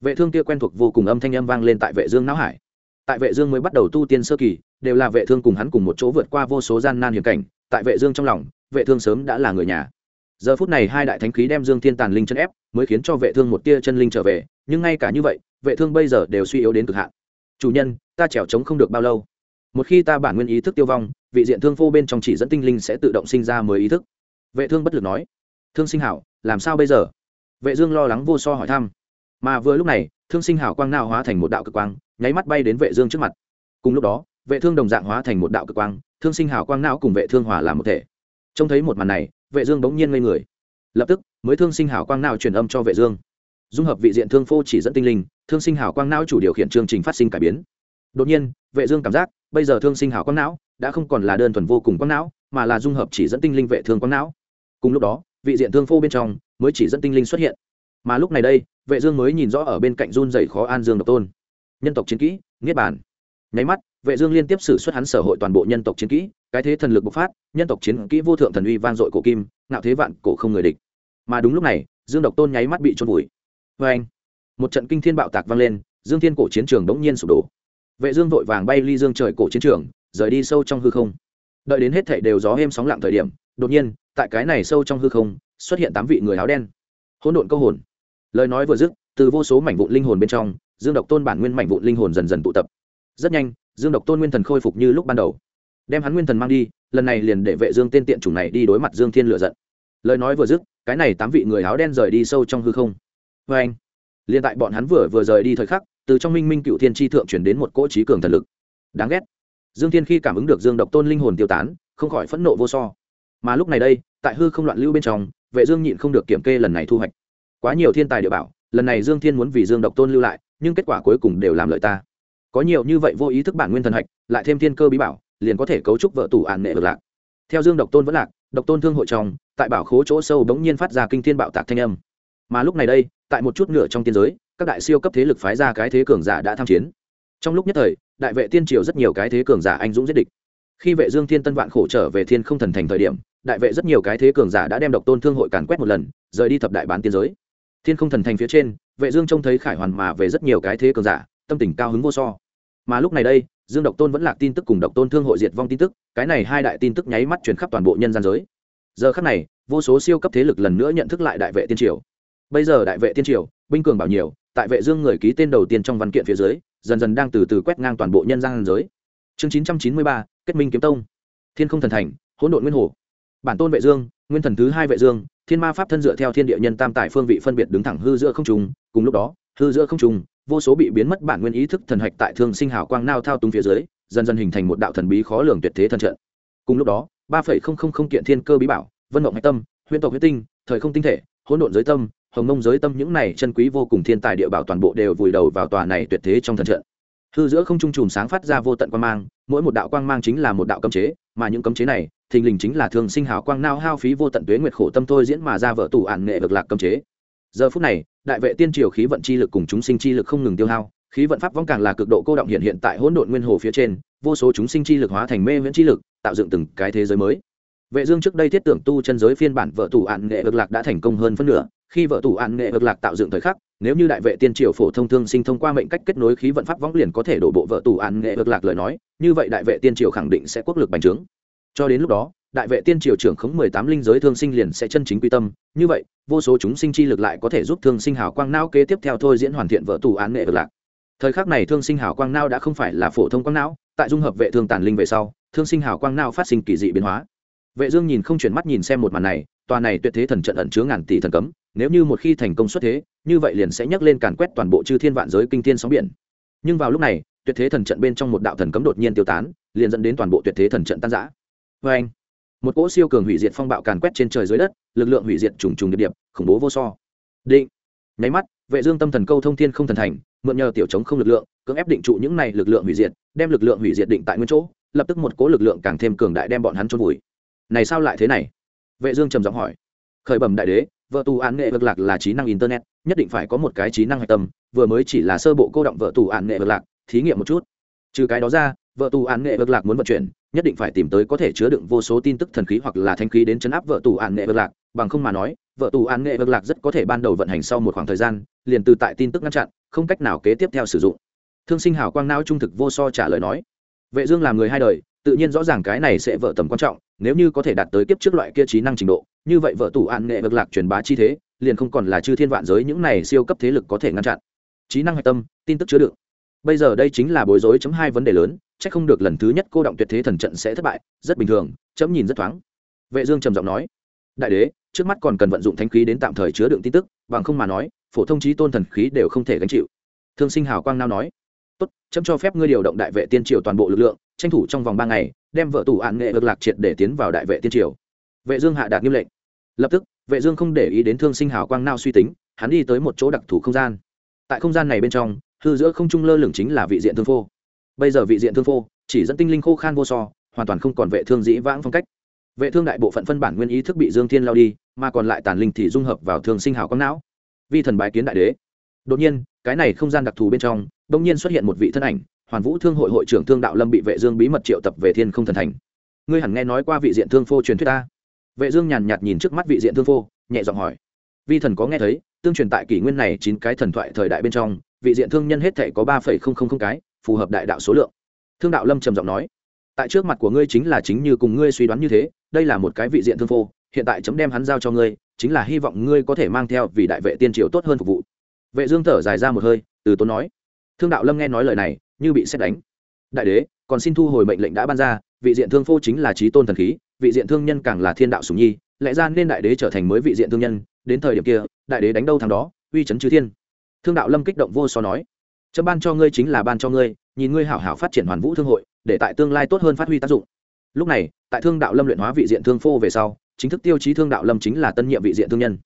Vệ thương kia quen thuộc vô cùng âm thanh âm vang lên tại vệ dương não hải. Tại vệ dương mới bắt đầu tu tiên sơ kỳ, đều là vệ thương cùng hắn cùng một chỗ vượt qua vô số gian nan hiểm cảnh, tại vệ dương trong lòng, vệ thương sớm đã là người nhà. Giờ phút này hai đại thánh khí đem dương thiên tàn linh chân ép, mới khiến cho vệ thương một tia chân linh trở về, nhưng ngay cả như vậy, vệ thương bây giờ đều suy yếu đến cực hạn chủ nhân, ta trèo trống không được bao lâu. Một khi ta bản nguyên ý thức tiêu vong, vị diện thương phô bên trong chỉ dẫn tinh linh sẽ tự động sinh ra mới ý thức. Vệ thương bất lực nói. Thương sinh hảo, làm sao bây giờ? Vệ dương lo lắng vô so hỏi thăm. Mà vừa lúc này, thương sinh hảo quang nào hóa thành một đạo cực quang, nháy mắt bay đến vệ dương trước mặt. Cùng lúc đó, vệ thương đồng dạng hóa thành một đạo cực quang, thương sinh hảo quang não cùng vệ thương hòa làm một thể. Trông thấy một màn này, vệ dương bỗng nhiên ngây người. Lập tức, mới thương sinh hảo quang não truyền âm cho vệ dương. Dung hợp vị diện thương phô chỉ dẫn tinh linh thương sinh hảo quang não chủ điều khiển chương trình phát sinh cải biến. Đột nhiên, vệ dương cảm giác, bây giờ thương sinh hảo quang não đã không còn là đơn thuần vô cùng quang não, mà là dung hợp chỉ dẫn tinh linh vệ thương quang não. Cùng lúc đó, vị diện thương phô bên trong mới chỉ dẫn tinh linh xuất hiện. Mà lúc này đây, vệ dương mới nhìn rõ ở bên cạnh run rẩy khó an dương độc tôn. Nhân tộc chiến kỹ, niết bàn. Nháy mắt, vệ dương liên tiếp sử xuất hắn sở hội toàn bộ nhân tộc chiến kỹ, cái thế thần lực bộc phát, nhân tộc chiến kỹ vô thượng thần uy vang dội cổ kim, ngạo thế vạn cổ không người địch. Mà đúng lúc này, dương độc tôn nháy mắt bị trôn vùi. Với anh một trận kinh thiên bạo tạc vang lên, dương thiên cổ chiến trường đống nhiên sụp đổ. Vệ dương vội vàng bay ly dương trời cổ chiến trường, rời đi sâu trong hư không. Đợi đến hết thảy đều gió êm sóng lặng thời điểm, đột nhiên, tại cái này sâu trong hư không, xuất hiện tám vị người áo đen. Hỗn độn câu hồn. Lời nói vừa dứt, từ vô số mảnh vụn linh hồn bên trong, dương độc tôn bản nguyên mảnh vụn linh hồn dần dần tụ tập. Rất nhanh, dương độc tôn nguyên thần khôi phục như lúc ban đầu. Đem hắn nguyên thần mang đi, lần này liền để vệ dương tên tiện chủng này đi đối mặt dương thiên lựa giận. Lời nói vừa dứt, cái này tám vị người áo đen rời đi sâu trong hư không. Với anh liền tại bọn hắn vừa vừa rời đi thời khắc, từ trong minh minh cựu thiên tri thượng chuyển đến một cỗ trí cường thần lực. Đáng ghét. Dương thiên khi cảm ứng được dương độc tôn linh hồn tiêu tán, không khỏi phẫn nộ vô so. Mà lúc này đây, tại hư không loạn lưu bên trong, vệ dương nhịn không được kiểm kê lần này thu hoạch. Quá nhiều thiên tài địa bảo, lần này dương thiên muốn vì dương độc tôn lưu lại, nhưng kết quả cuối cùng đều làm lợi ta. Có nhiều như vậy vô ý thức bản nguyên thần hạch, lại thêm thiên cơ bí bảo, liền có thể cấu trúc vợ tủ ản nệ được lạc. Theo dương độc tôn vẫn lạc, độc tôn thương hội trong, tại bảo khố chỗ sâu bỗng nhiên phát ra kinh thiên bạo tạc thanh âm mà lúc này đây, tại một chút nửa trong tiên giới, các đại siêu cấp thế lực phái ra cái thế cường giả đã tham chiến. Trong lúc nhất thời, đại vệ tiên triều rất nhiều cái thế cường giả anh dũng giết địch. Khi vệ dương thiên tân vạn khổ trở về thiên không thần thành thời điểm, đại vệ rất nhiều cái thế cường giả đã đem độc tôn thương hội càn quét một lần, rời đi thập đại bán tiên giới. Thiên không thần thành phía trên, vệ dương trông thấy khải hoàn mà về rất nhiều cái thế cường giả, tâm tình cao hứng vô so. Mà lúc này đây, dương độc tôn vẫn lạc tin tức cùng độc tôn thương hội diệt vong tin tức, cái này hai đại tin tức nháy mắt truyền khắp toàn bộ nhân gian giới. Giờ khắc này, vô số siêu cấp thế lực lần nữa nhận thức lại đại vệ tiên triều bây giờ đại vệ tiên triều binh cường bảo nhiều tại vệ dương người ký tên đầu tiên trong văn kiện phía dưới dần dần đang từ từ quét ngang toàn bộ nhân gian giới. Chương 993, kết minh kiếm tông. Thiên không thần thành hỗn độn nguyên hồ. Bản tôn vệ dương nguyên thần thứ hai vệ dương thiên ma pháp thân dựa theo thiên địa nhân tam tài phương vị phân biệt đứng thẳng hư giữa không trung cùng lúc đó hư giữa không trung vô số bị biến mất bản nguyên ý thức thần hạch tại thương sinh hào quang nao thao túng phía dưới dần dần hình thành một đạo thần bí khó lường tuyệt thế thần trận. Cùng lúc đó ba phẩy không không không kiện thiên cơ bí bảo vân mộng hạch tâm huyễn tộc huyết tinh thời không tinh thể hỗn độn giới tâm hồng Nông giới tâm những này chân quý vô cùng thiên tài địa bảo toàn bộ đều vùi đầu vào tòa này tuyệt thế trong thần trận. Hư giữa không trung chùm sáng phát ra vô tận quang mang, mỗi một đạo quang mang chính là một đạo cấm chế, mà những cấm chế này, thình lình chính là thường sinh hào quang nao hao phí vô tận tuế nguyệt khổ tâm thôi diễn mà ra vợ tủ ản nghệ được lạc cấm chế. Giờ phút này, đại vệ tiên triều khí vận chi lực cùng chúng sinh chi lực không ngừng tiêu hao, khí vận pháp vong càng là cực độ cô động hiện hiện tại hỗn độn nguyên hồ phía trên, vô số chúng sinh chi lực hóa thành mê viễn chi lực, tạo dựng từng cái thế giới mới. Vệ dương trước đây thiết tưởng tu chân giới phiên bản vợ tủ ạn nghệ được lạc đã thành công hơn phân nửa khi vợ tủ ạn nghệ vực lạc tạo dựng thời khắc, nếu như đại vệ tiên triều phổ thông thương sinh thông qua mệnh cách kết nối khí vận pháp võng liền có thể đổ bộ vợ tủ ạn nghệ vực lạc lời nói, như vậy đại vệ tiên triều khẳng định sẽ quốc lực bành trướng. Cho đến lúc đó, đại vệ tiên triều trưởng khống mười tám linh giới thương sinh liền sẽ chân chính quy tâm. Như vậy, vô số chúng sinh chi lực lại có thể giúp thương sinh hào quang não kế tiếp theo thôi diễn hoàn thiện vợ tù án nghệ vực lạc. Thời khắc này thương sinh hào quang não đã không phải là phổ thông quang não, tại dung hợp vệ thương tàn linh về sau, thương sinh hào quang não phát sinh kỳ dị biến hóa. Vệ dương nhìn không chuyển mắt nhìn xem một màn này, tòa này tuyệt thế thần trận ẩn chứa ngàn tỷ thần cấm nếu như một khi thành công xuất thế, như vậy liền sẽ nhấc lên càn quét toàn bộ chư thiên vạn giới kinh thiên sóng biển. Nhưng vào lúc này, tuyệt thế thần trận bên trong một đạo thần cấm đột nhiên tiêu tán, liền dẫn đến toàn bộ tuyệt thế thần trận tan rã. Với anh, một cỗ siêu cường hủy diệt phong bạo càn quét trên trời dưới đất, lực lượng hủy diệt trùng trùng điệp điệp, khủng bố vô so. Định, nháy mắt, vệ dương tâm thần câu thông thiên không thần thành, mượn nhờ tiểu chống không lực lượng, cưỡng ép định trụ những này lực lượng hủy diệt, đem lực lượng hủy diệt định tại nguyên chỗ, lập tức một cỗ lực lượng càng thêm cường đại đem bọn hắn chôn vùi. Này sao lại thế này? Vệ dương trầm giọng hỏi. Khởi bẩm đại đế vợ tù án nghệ vực lạc là trí năng internet, nhất định phải có một cái trí năng hạch tâm, vừa mới chỉ là sơ bộ cô động vợ tù án nghệ vực lạc, thí nghiệm một chút. Trừ cái đó ra, vợ tù án nghệ vực lạc muốn vận chuyển, nhất định phải tìm tới có thể chứa đựng vô số tin tức thần khí hoặc là thanh khí đến chấn áp vợ tù án nghệ vực lạc, bằng không mà nói, vợ tù án nghệ vực lạc rất có thể ban đầu vận hành sau một khoảng thời gian, liền từ tại tin tức ngăn chặn, không cách nào kế tiếp theo sử dụng. Thương sinh hảo quang não trung thực vô so trả lời nói, vệ dương làm người hai đời, tự nhiên rõ ràng cái này sẽ vợ tầm quan trọng, nếu như có thể đạt tới kiếp trước loại kia trí năng trình độ như vậy vợ tủ ạn nghệ vực lạc truyền bá chi thế, liền không còn là chư thiên vạn giới những này siêu cấp thế lực có thể ngăn chặn. Trí năng hạch tâm, tin tức chứa đựng. Bây giờ đây chính là bối rối chấm hai vấn đề lớn c h ắ c không được lần thứ nhất cô động tuyệt thế thần trận sẽ thất bại, rất bình thường, chấm nhìn rất thoáng. Vệ dương trầm giọng nói, đại đế, trước mắt còn cần vận dụng thánh khí đến tạm thời chứa đựng tin tức, bằng không mà nói, phổ thông trí tôn thần khí đều không thể gánh chịu. Thương sinh hào quang nao nói, tốt, chấm cho phép ngươi điều động đại vệ tiên triều toàn bộ lực lượng, tranh thủ trong vòng ba ngày, đem vợ tủ ạn nghệ vực lạc triệt để tiến vào đại vệ tiên triều vệ dương hạ đạt nghiêm lệnh. Lập tức, vệ dương không để ý đến thương sinh hào quang nao suy tính, hắn đi tới một chỗ đặc thù không gian. Tại không gian này bên trong, hư giữa không trung lơ lửng chính là vị diện thương phô. Bây giờ vị diện thương phô chỉ dẫn tinh linh khô khan vô so, hoàn toàn không còn vệ thương dĩ vãng phong cách. Vệ thương đại bộ phận phân bản nguyên ý thức bị dương thiên lao đi, mà còn lại tàn linh thì dung hợp vào thương sinh hào quang não. Vi thần bái kiến đại đế. Đột nhiên, cái này không gian đặc thù bên trong đông nhiên xuất hiện một vị thân ảnh, hoàn vũ thương hội hội trưởng thương đạo lâm bị vệ dương bí mật triệu tập về thiên không thần thành. Ngươi hẳn nghe nói qua vị diện thương phô truyền thuyết ta vệ dương nhàn nhạt nhìn trước mắt vị diện thương phô nhẹ giọng hỏi. Vi thần có nghe thấy, tương truyền tại kỷ nguyên này chín cái thần thoại thời đại bên trong, vị diện thương nhân hết thể có ba phẩy không không không cái, phù hợp đại đạo số lượng. Thương đạo lâm trầm giọng nói. Tại trước mặt của ngươi chính là chính như cùng ngươi suy đoán như thế, đây là một cái vị diện thương phô hiện tại chấm đem hắn giao cho ngươi, chính là hy vọng ngươi có thể mang theo vì đại vệ tiên triều tốt hơn phục vụ. Vệ dương thở dài ra một hơi, từ tốn nói. Thương đạo lâm nghe nói lời này, như bị xét đánh. Đại đế, còn xin thu hồi mệnh lệnh đã ban ra, vị diện thương phô chính là trí tôn thần khí vị diện thương nhân càng là thiên đạo sủng nhi, lẽ ra nên đại đế trở thành mới vị diện thương nhân, đến thời điểm kia, đại đế đánh đâu thằng đó, uy chấn chư thiên. Thương đạo lâm kích động vô so nói, chấm ban cho ngươi chính là ban cho ngươi, nhìn ngươi hảo hảo phát triển hoàn vũ thương hội, để tại tương lai tốt hơn phát huy tác dụng. Lúc này, tại thương đạo lâm luyện hóa vị diện thương phô về sau, chính thức tiêu chí thương đạo lâm chính là tân nhiệm vị diện thương nhân.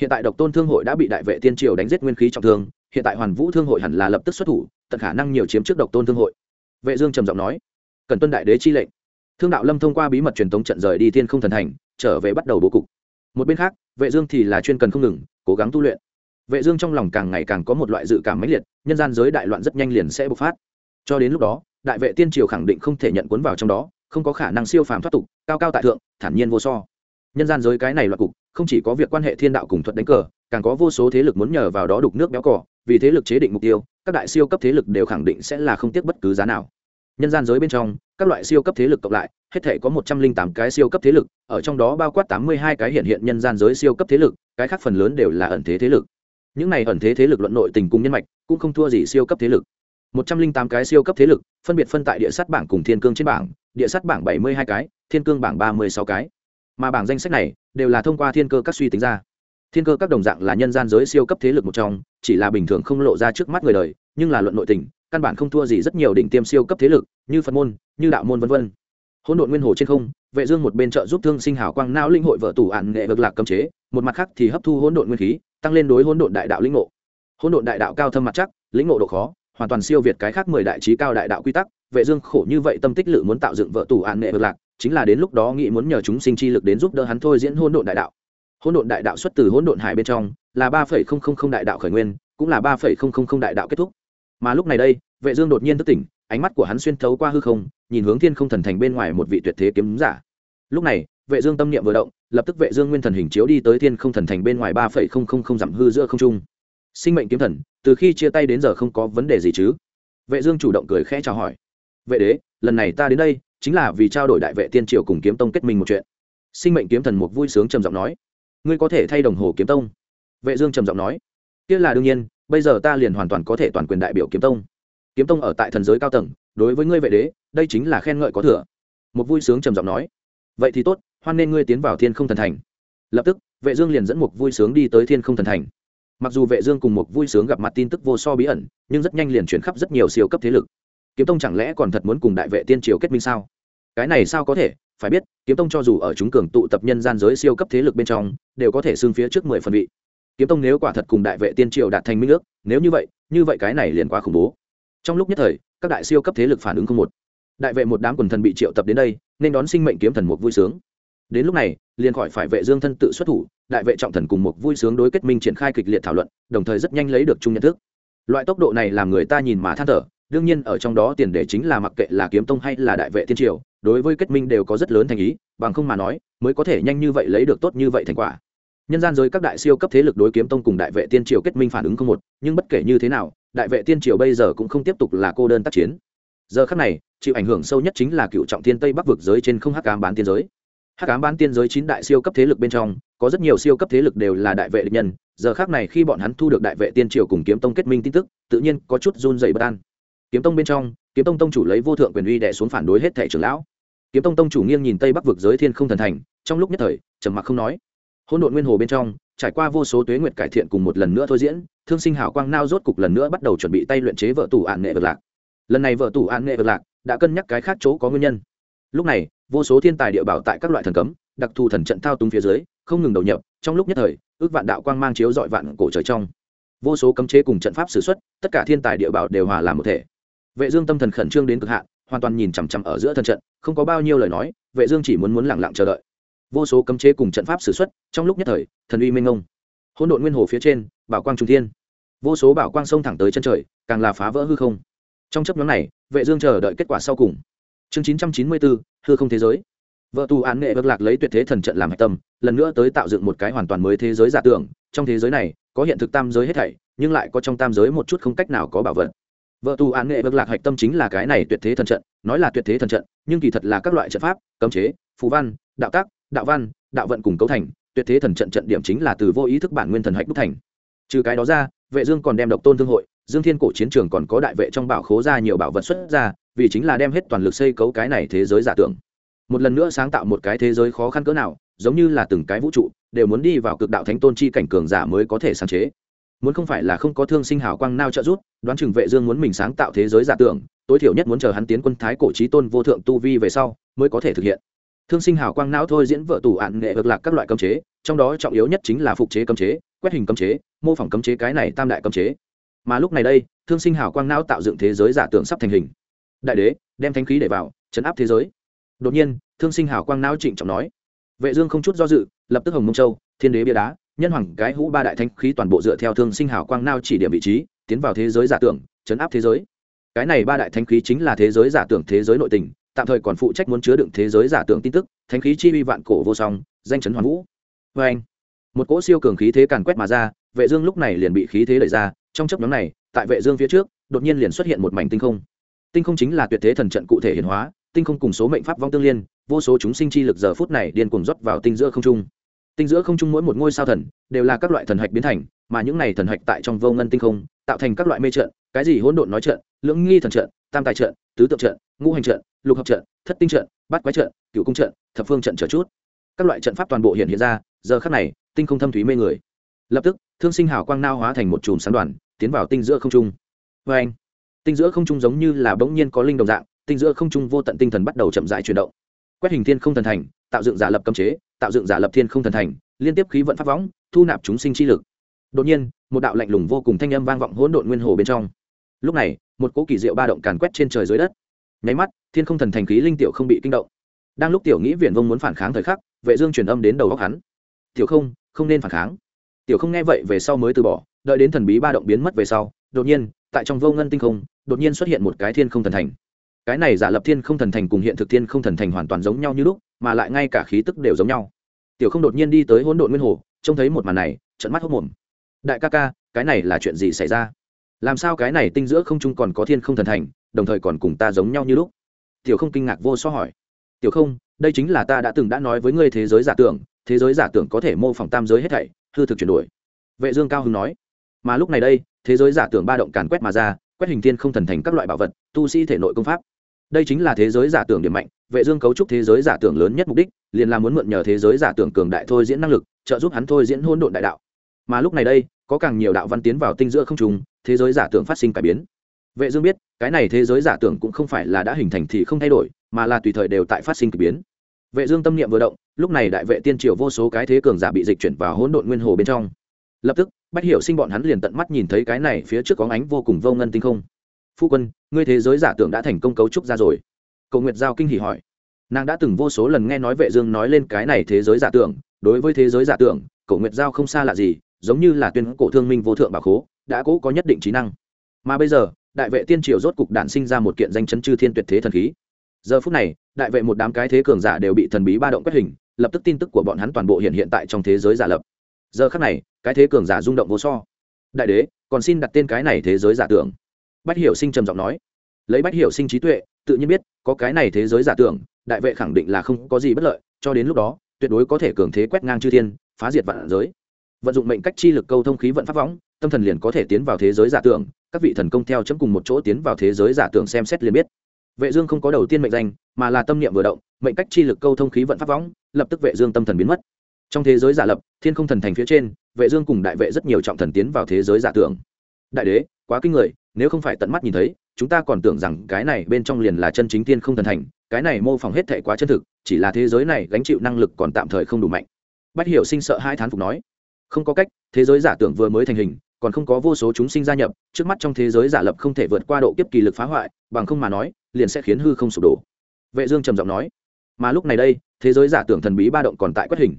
Hiện tại độc tôn thương hội đã bị đại vệ tiên triều đánh giết nguyên khí trọng thương, hiện tại hoàn vũ thương hội hẳn là lập tức xuất thủ, tận khả năng nhiều chiếm trước độc tôn thương hội. Vệ dương trầm giọng nói, cần tuân đại đế chi lệnh thương đạo lâm thông qua bí mật truyền thống trận rời đi thiên không thần thành, trở về bắt đầu bố cục. Một bên khác, vệ dương thì là chuyên cần không ngừng, cố gắng tu luyện. Vệ dương trong lòng càng ngày càng có một loại dự cảm mãnh liệt, nhân gian giới đại loạn rất nhanh liền sẽ bộc phát. Cho đến lúc đó, đại vệ tiên triều khẳng định không thể nhận cuốn vào trong đó, không có khả năng siêu phàm thoát tục, cao cao tại thượng, thản nhiên vô so. Nhân gian giới cái này loạn cục, không chỉ có việc quan hệ thiên đạo cùng thuật đánh cờ, càng có vô số thế lực muốn nhờ vào đó đục nước béo cỏ vì thế lực chế định mục tiêu, các đại siêu cấp thế lực đều khẳng định sẽ là không tiếc bất cứ giá nào. Nhân gian giới bên trong các loại siêu cấp thế lực cộng lại, hết thể có một trăm linh tám cái siêu cấp thế lực, ở trong đó bao quát tám mươi hai cái hiện hiện nhân gian giới siêu cấp thế lực, cái khác phần lớn đều là ẩn thế thế lực. Những này ẩn thế thế lực luận nội tình cùng nhân mạch, cũng không thua gì siêu cấp thế lực. một trăm linh tám cái siêu cấp thế lực, phân biệt phân tại địa sát bảng cùng thiên cương trên bảng, địa sát bảng bảy mươi hai cái, thiên cương bảng ba mươi sáu cái. Mà bảng danh sách này, đều là thông qua thiên cơ các suy tính ra. Thiên cơ các đồng dạng là nhân gian giới siêu cấp thế lực một trong, chỉ là bình thường không lộ ra trước mắt người đời, nhưng là luận nội tình căn bản không thua gì rất nhiều đỉnh tiêm siêu cấp thế lực, như phật môn, như đạo môn v v hỗn độn nguyên hồ trên không, vệ dương một bên trợ giúp thương sinh hảo quang não linh hội vợ tủ ản nghệ vực lạc cấm chế, một mặt khác thì hấp thu hỗn độn nguyên khí, tăng lên đối hỗn độn đại đạo linh ngộ. Hỗn độn đại đạo cao thâm mặt chắc, lĩnh ngộ độ khó, hoàn toàn siêu việt cái khác mười đại trí cao đại đạo quy tắc, vệ dương khổ như vậy tâm tích lự muốn tạo dựng vợ tủ ản nghệ vực lạc, chính là đến lúc đó nghĩ muốn nhờ chúng sinh chi lực đến giúp đỡ hắn thôi diễn hỗn độn đại đạo. Hỗn độn đại đạo xuất từ hỗn độn hải bên trong, là ba phẩy không không không đại đạo khởi nguyên, cũng là ba phẩy không không không đại đạo kết thúc mà lúc này đây, vệ dương đột nhiên thức tỉnh, ánh mắt của hắn xuyên thấu qua hư không, nhìn hướng thiên không thần thành bên ngoài một vị tuyệt thế kiếm giả. Lúc này, vệ dương tâm niệm vừa động, lập tức vệ dương nguyên thần hình chiếu đi tới thiên không thần thành bên ngoài ba phẩy không không không dặm hư giữa không trung. Sinh mệnh kiếm thần, từ khi chia tay đến giờ không có vấn đề gì chứ? Vệ dương chủ động cười khẽ chào hỏi. Vệ đế, lần này ta đến đây, chính là vì trao đổi đại vệ tiên triều cùng kiếm tông kết minh một chuyện. Sinh mệnh kiếm thần một vui sướng trầm giọng nói. Ngươi có thể thay đồng hồ kiếm tông. Vệ dương trầm giọng nói. Kia là đương nhiên bây giờ ta liền hoàn toàn có thể toàn quyền đại biểu kiếm tông. Kiếm tông ở tại thần giới cao tầng, đối với ngươi vệ đế, đây chính là khen ngợi có thừa. Một vui sướng trầm giọng nói. Vậy thì tốt, hoan nên ngươi tiến vào thiên không thần thành. Lập tức, vệ dương liền dẫn một vui sướng đi tới thiên không thần thành. Mặc dù vệ dương cùng một vui sướng gặp mặt tin tức vô so bí ẩn, nhưng rất nhanh liền chuyển khắp rất nhiều siêu cấp thế lực. Kiếm tông chẳng lẽ còn thật muốn cùng đại vệ tiên triều kết minh sao? Cái này sao có thể? Phải biết, kiếm tông cho dù ở chúng cường tụ tập nhân gian giới siêu cấp thế lực bên trong, đều có thể xưng phía trước mười phần vị kiếm tông nếu quả thật cùng đại vệ tiên triều đạt thành minh ước, nếu như vậy như vậy cái này liền quá khủng bố. Trong lúc nhất thời, các đại siêu cấp thế lực phản ứng không một. Đại vệ một đám quần thần bị triệu tập đến đây, nên đón sinh mệnh kiếm thần một vui sướng. Đến lúc này, liền khỏi phải vệ dương thân tự xuất thủ, đại vệ trọng thần cùng một vui sướng đối kết minh triển khai kịch liệt thảo luận, đồng thời rất nhanh lấy được chung nhận thức. Loại tốc độ này làm người ta nhìn mà than thở, đương nhiên ở trong đó tiền đề chính là mặc kệ là kiếm tông hay là đại vệ tiên triều, đối với kết minh đều có rất lớn thành ý, bằng không mà nói, mới có thể nhanh như vậy lấy được tốt như vậy thành quả nhân gian giới các đại siêu cấp thế lực đối kiếm tông cùng đại vệ tiên triều kết minh phản ứng không một, nhưng bất kể như thế nào, đại vệ tiên triều bây giờ cũng không tiếp tục là cô đơn tác chiến. Giờ khắc này, chịu ảnh hưởng sâu nhất chính là cựu trọng thiên tây bắc vực giới trên không hắc ám bán tiên giới. Hắc ám bán tiên giới chín đại siêu cấp thế lực bên trong, có rất nhiều siêu cấp thế lực đều là đại vệ địch nhân. Giờ khác này khi bọn hắn thu được đại vệ tiên triều cùng kiếm tông kết minh tin tức, tự nhiên có chút run dày bất an. Kiếm tông bên trong, kiếm tông tông chủ lấy vô thượng quyền uy đẻ xuống phản đối hết thẻ trưởng lão. Kiếm tông tông chủ nghiêng nhìn tây bắc vực giới thiên không thần thành, trong lúc nhất thời, trầm mặc không nói hỗn độn nguyên hồ bên trong, trải qua vô số tuế nguyệt cải thiện cùng một lần nữa thôi diễn, thương sinh hảo quang nao rốt cục lần nữa bắt đầu chuẩn bị tay luyện chế vợ tủ ạn nghệ vật lạc. Lần này vợ tủ ạn nghệ vật lạc đã cân nhắc cái khác chỗ có nguyên nhân. Lúc này, vô số thiên tài địa bảo tại các loại thần cấm, đặc thù thần trận thao túng phía dưới, không ngừng đầu nhập, trong lúc nhất thời, ước vạn đạo quang mang chiếu dọi vạn cổ trời trong. Vô số cấm chế cùng trận pháp s ử x u ấ t tất cả thiên tài địa bảo đều hòa làm một thể. Vệ dương tâm thần khẩn trương đến cực hạn, hoàn toàn nhìn chằm chằm ở giữa thần trận, không có bao nhiêu lời nói, vệ dương chỉ muốn muốn lẳng lặng chờ đợi vô số cấm chế cùng trận pháp s ử x u ấ t trong lúc nhất thời, thần uy minh ông hỗn độn nguyên hồ phía trên, bảo quang trung thiên. Vô số bảo quang sông thẳng tới chân trời, càng là phá vỡ hư không. Trong chấp nhóm này, vệ dương chờ đợi kết quả sau cùng. Chương chín trăm chín mươi bốn hư không thế giới. Vợ tù án nghệ vượt lạc lấy tuyệt thế thần trận làm hạch tâm, lần nữa tới tạo dựng một cái hoàn toàn mới thế giới giả tưởng. Trong thế giới này, có hiện thực tam giới hết thảy, nhưng lại có trong tam giới một chút không cách nào có bảo vật. Vợ tù án nghệ vượt lạc hạch tâm chính là cái này tuyệt thế thần trận, nói là tuyệt thế thần trận, nhưng kỳ thật là các loại trận pháp, cấm chế, phù văn, đạo tác đạo văn, đạo vận cùng cấu thành, tuyệt thế thần trận trận điểm chính là từ vô ý thức bản nguyên thần hạch đúc thành. Trừ cái đó ra, vệ dương còn đem độc tôn thương hội, dương thiên cổ chiến trường còn có đại vệ trong bảo khố ra nhiều bảo vật xuất ra, vì chính là đem hết toàn lực xây cấu cái này thế giới giả tưởng. Một lần nữa sáng tạo một cái thế giới khó khăn cỡ nào, giống như là từng cái vũ trụ, đều muốn đi vào cực đạo thánh tôn chi cảnh cường giả mới có thể sáng chế. Muốn không phải là không có thương sinh hào quang nao trợ giúp, đoán chừng vệ dương muốn mình sáng tạo thế giới giả tưởng, tối thiểu nhất muốn chờ hắn tiến quân thái cổ chí tôn vô thượng tu vi về sau, mới có thể thực hiện thương sinh hào quang não thôi diễn vợ tủ ạn nghệ vực lạc các loại cấm chế, trong đó trọng yếu nhất chính là phục chế cấm chế, quét hình cấm chế, mô phỏng cấm chế cái này tam đại cấm chế. Mà lúc này đây, thương sinh hào quang não tạo dựng thế giới giả tưởng sắp thành hình. Đại đế, đem thanh khí để vào, chấn áp thế giới. Đột nhiên, thương sinh hào quang não trịnh trọng nói. Vệ dương không chút do dự, lập tức hồng mông châu, thiên đế bia đá, nhân hoàng cái hũ ba đại thanh khí toàn bộ dựa theo thương sinh hào quang não chỉ điểm vị trí, tiến vào thế giới giả tưởng, chấn áp thế giới. Cái này ba đại thanh khí chính là thế giới giả tưởng thế giới nội tình tạm thời còn phụ trách muốn chứa đựng thế giới giả tưởng tin tức, Thánh khí chi uy vạn cổ vô song, danh chấn hoàn vũ. Vê anh, một cỗ siêu cường khí thế càn quét mà ra, vệ dương lúc này liền bị khí thế đẩy ra, trong chớp nhoáng này, tại vệ dương phía trước, đột nhiên liền xuất hiện một mảnh tinh không. Tinh không chính là tuyệt thế thần trận cụ thể hiển hóa, tinh không cùng số mệnh pháp vong tương liên, vô số chúng sinh chi lực giờ phút này điên cuồng rót vào tinh giữa không trung. Tinh giữa không trung mỗi một ngôi sao thần, đều là các loại thần hạch biến thành, mà những này thần hạch tại trong vô ngân tinh không, tạo thành các loại mê trận, cái gì hỗn độn nói trận lưỡng nghi thần trận, tam tài trận, tứ tượng trận, ngũ hành trận, lục hợp trận, thất tinh trận, bát quái trận cựu cung trận, thập phương trận trở chút. Các loại trận pháp toàn bộ hiện hiện ra, giờ khắc này, tinh không thâm thúy mê người. Lập tức, thương sinh hào quang nao hóa thành một chùm sáng đoàn, tiến vào tinh giữa không trung. Vê anh, tinh giữa không trung giống như là bỗng nhiên có linh đồng dạng, tinh giữa không trung vô tận tinh thần bắt đầu chậm rãi chuyển động. Quét hình thiên không thần thành, tạo dựng giả lập cấm chế, tạo dựng giả lập thiên không thần thành, liên tiếp khí vận pháp võng, thu nạp chúng sinh chi lực. Đột nhiên, một đạo lạnh lùng vô cùng thanh âm vang vọng hỗn độn nguyên hồ bên trong lúc này, một cỗ kỳ diệu ba động càn quét trên trời dưới đất. Nháy mắt, thiên không thần thành khí linh tiểu không bị kinh động. Đang lúc tiểu nghĩ viện vông muốn phản kháng thời khắc, vệ dương truyền âm đến đầu góc hắn. Tiểu không không nên phản kháng. Tiểu không nghe vậy về sau mới từ bỏ, đợi đến thần bí ba động biến mất về sau, đột nhiên, tại trong vô ngân tinh không, đột nhiên xuất hiện một cái thiên không thần thành. Cái này giả lập thiên không thần thành cùng hiện thực thiên không thần thành hoàn toàn giống nhau như lúc, mà lại ngay cả khí tức đều giống nhau. Tiểu không đột nhiên đi tới hỗn độn nguyên hồ, trông thấy một màn này trận mắt hốc mồm. Đại ca ca, cái này là chuyện gì xảy ra? Làm sao cái này tinh giữa không trung còn có thiên không thần thành, đồng thời còn cùng ta giống nhau như lúc? Tiểu không kinh ngạc vô so hỏi. Tiểu không, đây chính là ta đã từng đã nói với ngươi thế giới giả tưởng, thế giới giả tưởng có thể mô phỏng tam giới hết thảy, hư thực chuyển đổi. Vệ dương cao hưng nói. Mà lúc này đây, thế giới giả tưởng ba động càn quét mà ra, quét hình thiên không thần thành các loại bảo vật, tu sĩ thể nội công pháp. Đây chính là thế giới giả tưởng điểm mạnh, vệ dương cấu trúc thế giới giả tưởng lớn nhất mục đích, liền là muốn mượn nhờ thế giới giả tưởng cường đại thôi diễn năng lực, trợ giúp hắn thôi diễn hỗn độn đại đạo. Mà lúc này đây có càng nhiều đạo văn tiến vào tinh giữa không trùng thế giới giả tưởng phát sinh cải biến. Vệ dương biết, cái này thế giới giả tưởng cũng không phải là đã hình thành thì không thay đổi, mà là tùy thời đều tại phát sinh kỳ biến. Vệ dương tâm niệm vừa động, lúc này đại vệ tiên triều vô số cái thế cường giả bị dịch chuyển vào hỗn độn nguyên hồ bên trong. Lập tức, bách hiểu sinh bọn hắn liền tận mắt nhìn thấy cái này phía trước có ánh vô cùng vô ngân tinh không. Phu quân, ngươi thế giới giả tưởng đã thành công cấu trúc ra rồi. Cầu nguyệt giao kinh hỉ hỏi. Nàng đã từng vô số lần nghe nói vệ dương nói lên cái này thế giới giả tưởng, đối với thế giới giả tưởng cầu nguyệt giao không xa lạ gì giống như là tuyên cổ thương minh vô thượng bảo khố, đã cố có nhất định trí năng. Mà bây giờ, đại vệ tiên triều rốt cục đản sinh ra một kiện danh chấn chư thiên tuyệt thế thần khí. Giờ phút này, đại vệ một đám cái thế cường giả đều bị thần bí ba động quét hình, lập tức tin tức của bọn hắn toàn bộ hiện hiện tại trong thế giới giả lập. Giờ khắc này, cái thế cường giả rung động vô so. Đại đế, còn xin đặt tên cái này thế giới giả tưởng. Bách hiểu sinh trầm giọng nói. Lấy bách hiểu sinh trí tuệ, tự nhiên biết, có cái này thế giới giả tưởng, đại vệ khẳng định là không có gì bất lợi, cho đến lúc đó, tuyệt đối có thể cường thế quét ngang chư thiên, phá diệt vạn giới vận dụng mệnh cách chi lực câu thông khí vận pháp võng, tâm thần liền có thể tiến vào thế giới giả tưởng, các vị thần công theo chấm cùng một chỗ tiến vào thế giới giả tưởng xem xét liền biết. Vệ dương không có đầu tiên mệnh danh, mà là tâm niệm vừa động, mệnh cách chi lực câu thông khí vận pháp võng, lập tức vệ dương tâm thần biến mất. Trong thế giới giả lập, thiên không thần thành phía trên, vệ dương cùng đại vệ rất nhiều trọng thần tiến vào thế giới giả tưởng. Đại đế, quá kinh người, nếu không phải tận mắt nhìn thấy, chúng ta còn tưởng rằng cái này bên trong liền là chân chính thiên không thần thành, cái này mô phỏng hết thảy quá chân thực, chỉ là thế giới này gánh chịu năng lực còn tạm thời không đủ mạnh. Bách hiểu sinh sợ hai thán phục nói không có cách, thế giới giả tưởng vừa mới thành hình, còn không có vô số chúng sinh gia nhập, trước mắt trong thế giới giả lập không thể vượt qua độ kiếp kỳ lực phá hoại, bằng không mà nói, liền sẽ khiến hư không sụp đổ. Vệ dương trầm giọng nói, mà lúc này đây, thế giới giả tưởng thần bí ba động còn tại quét hình.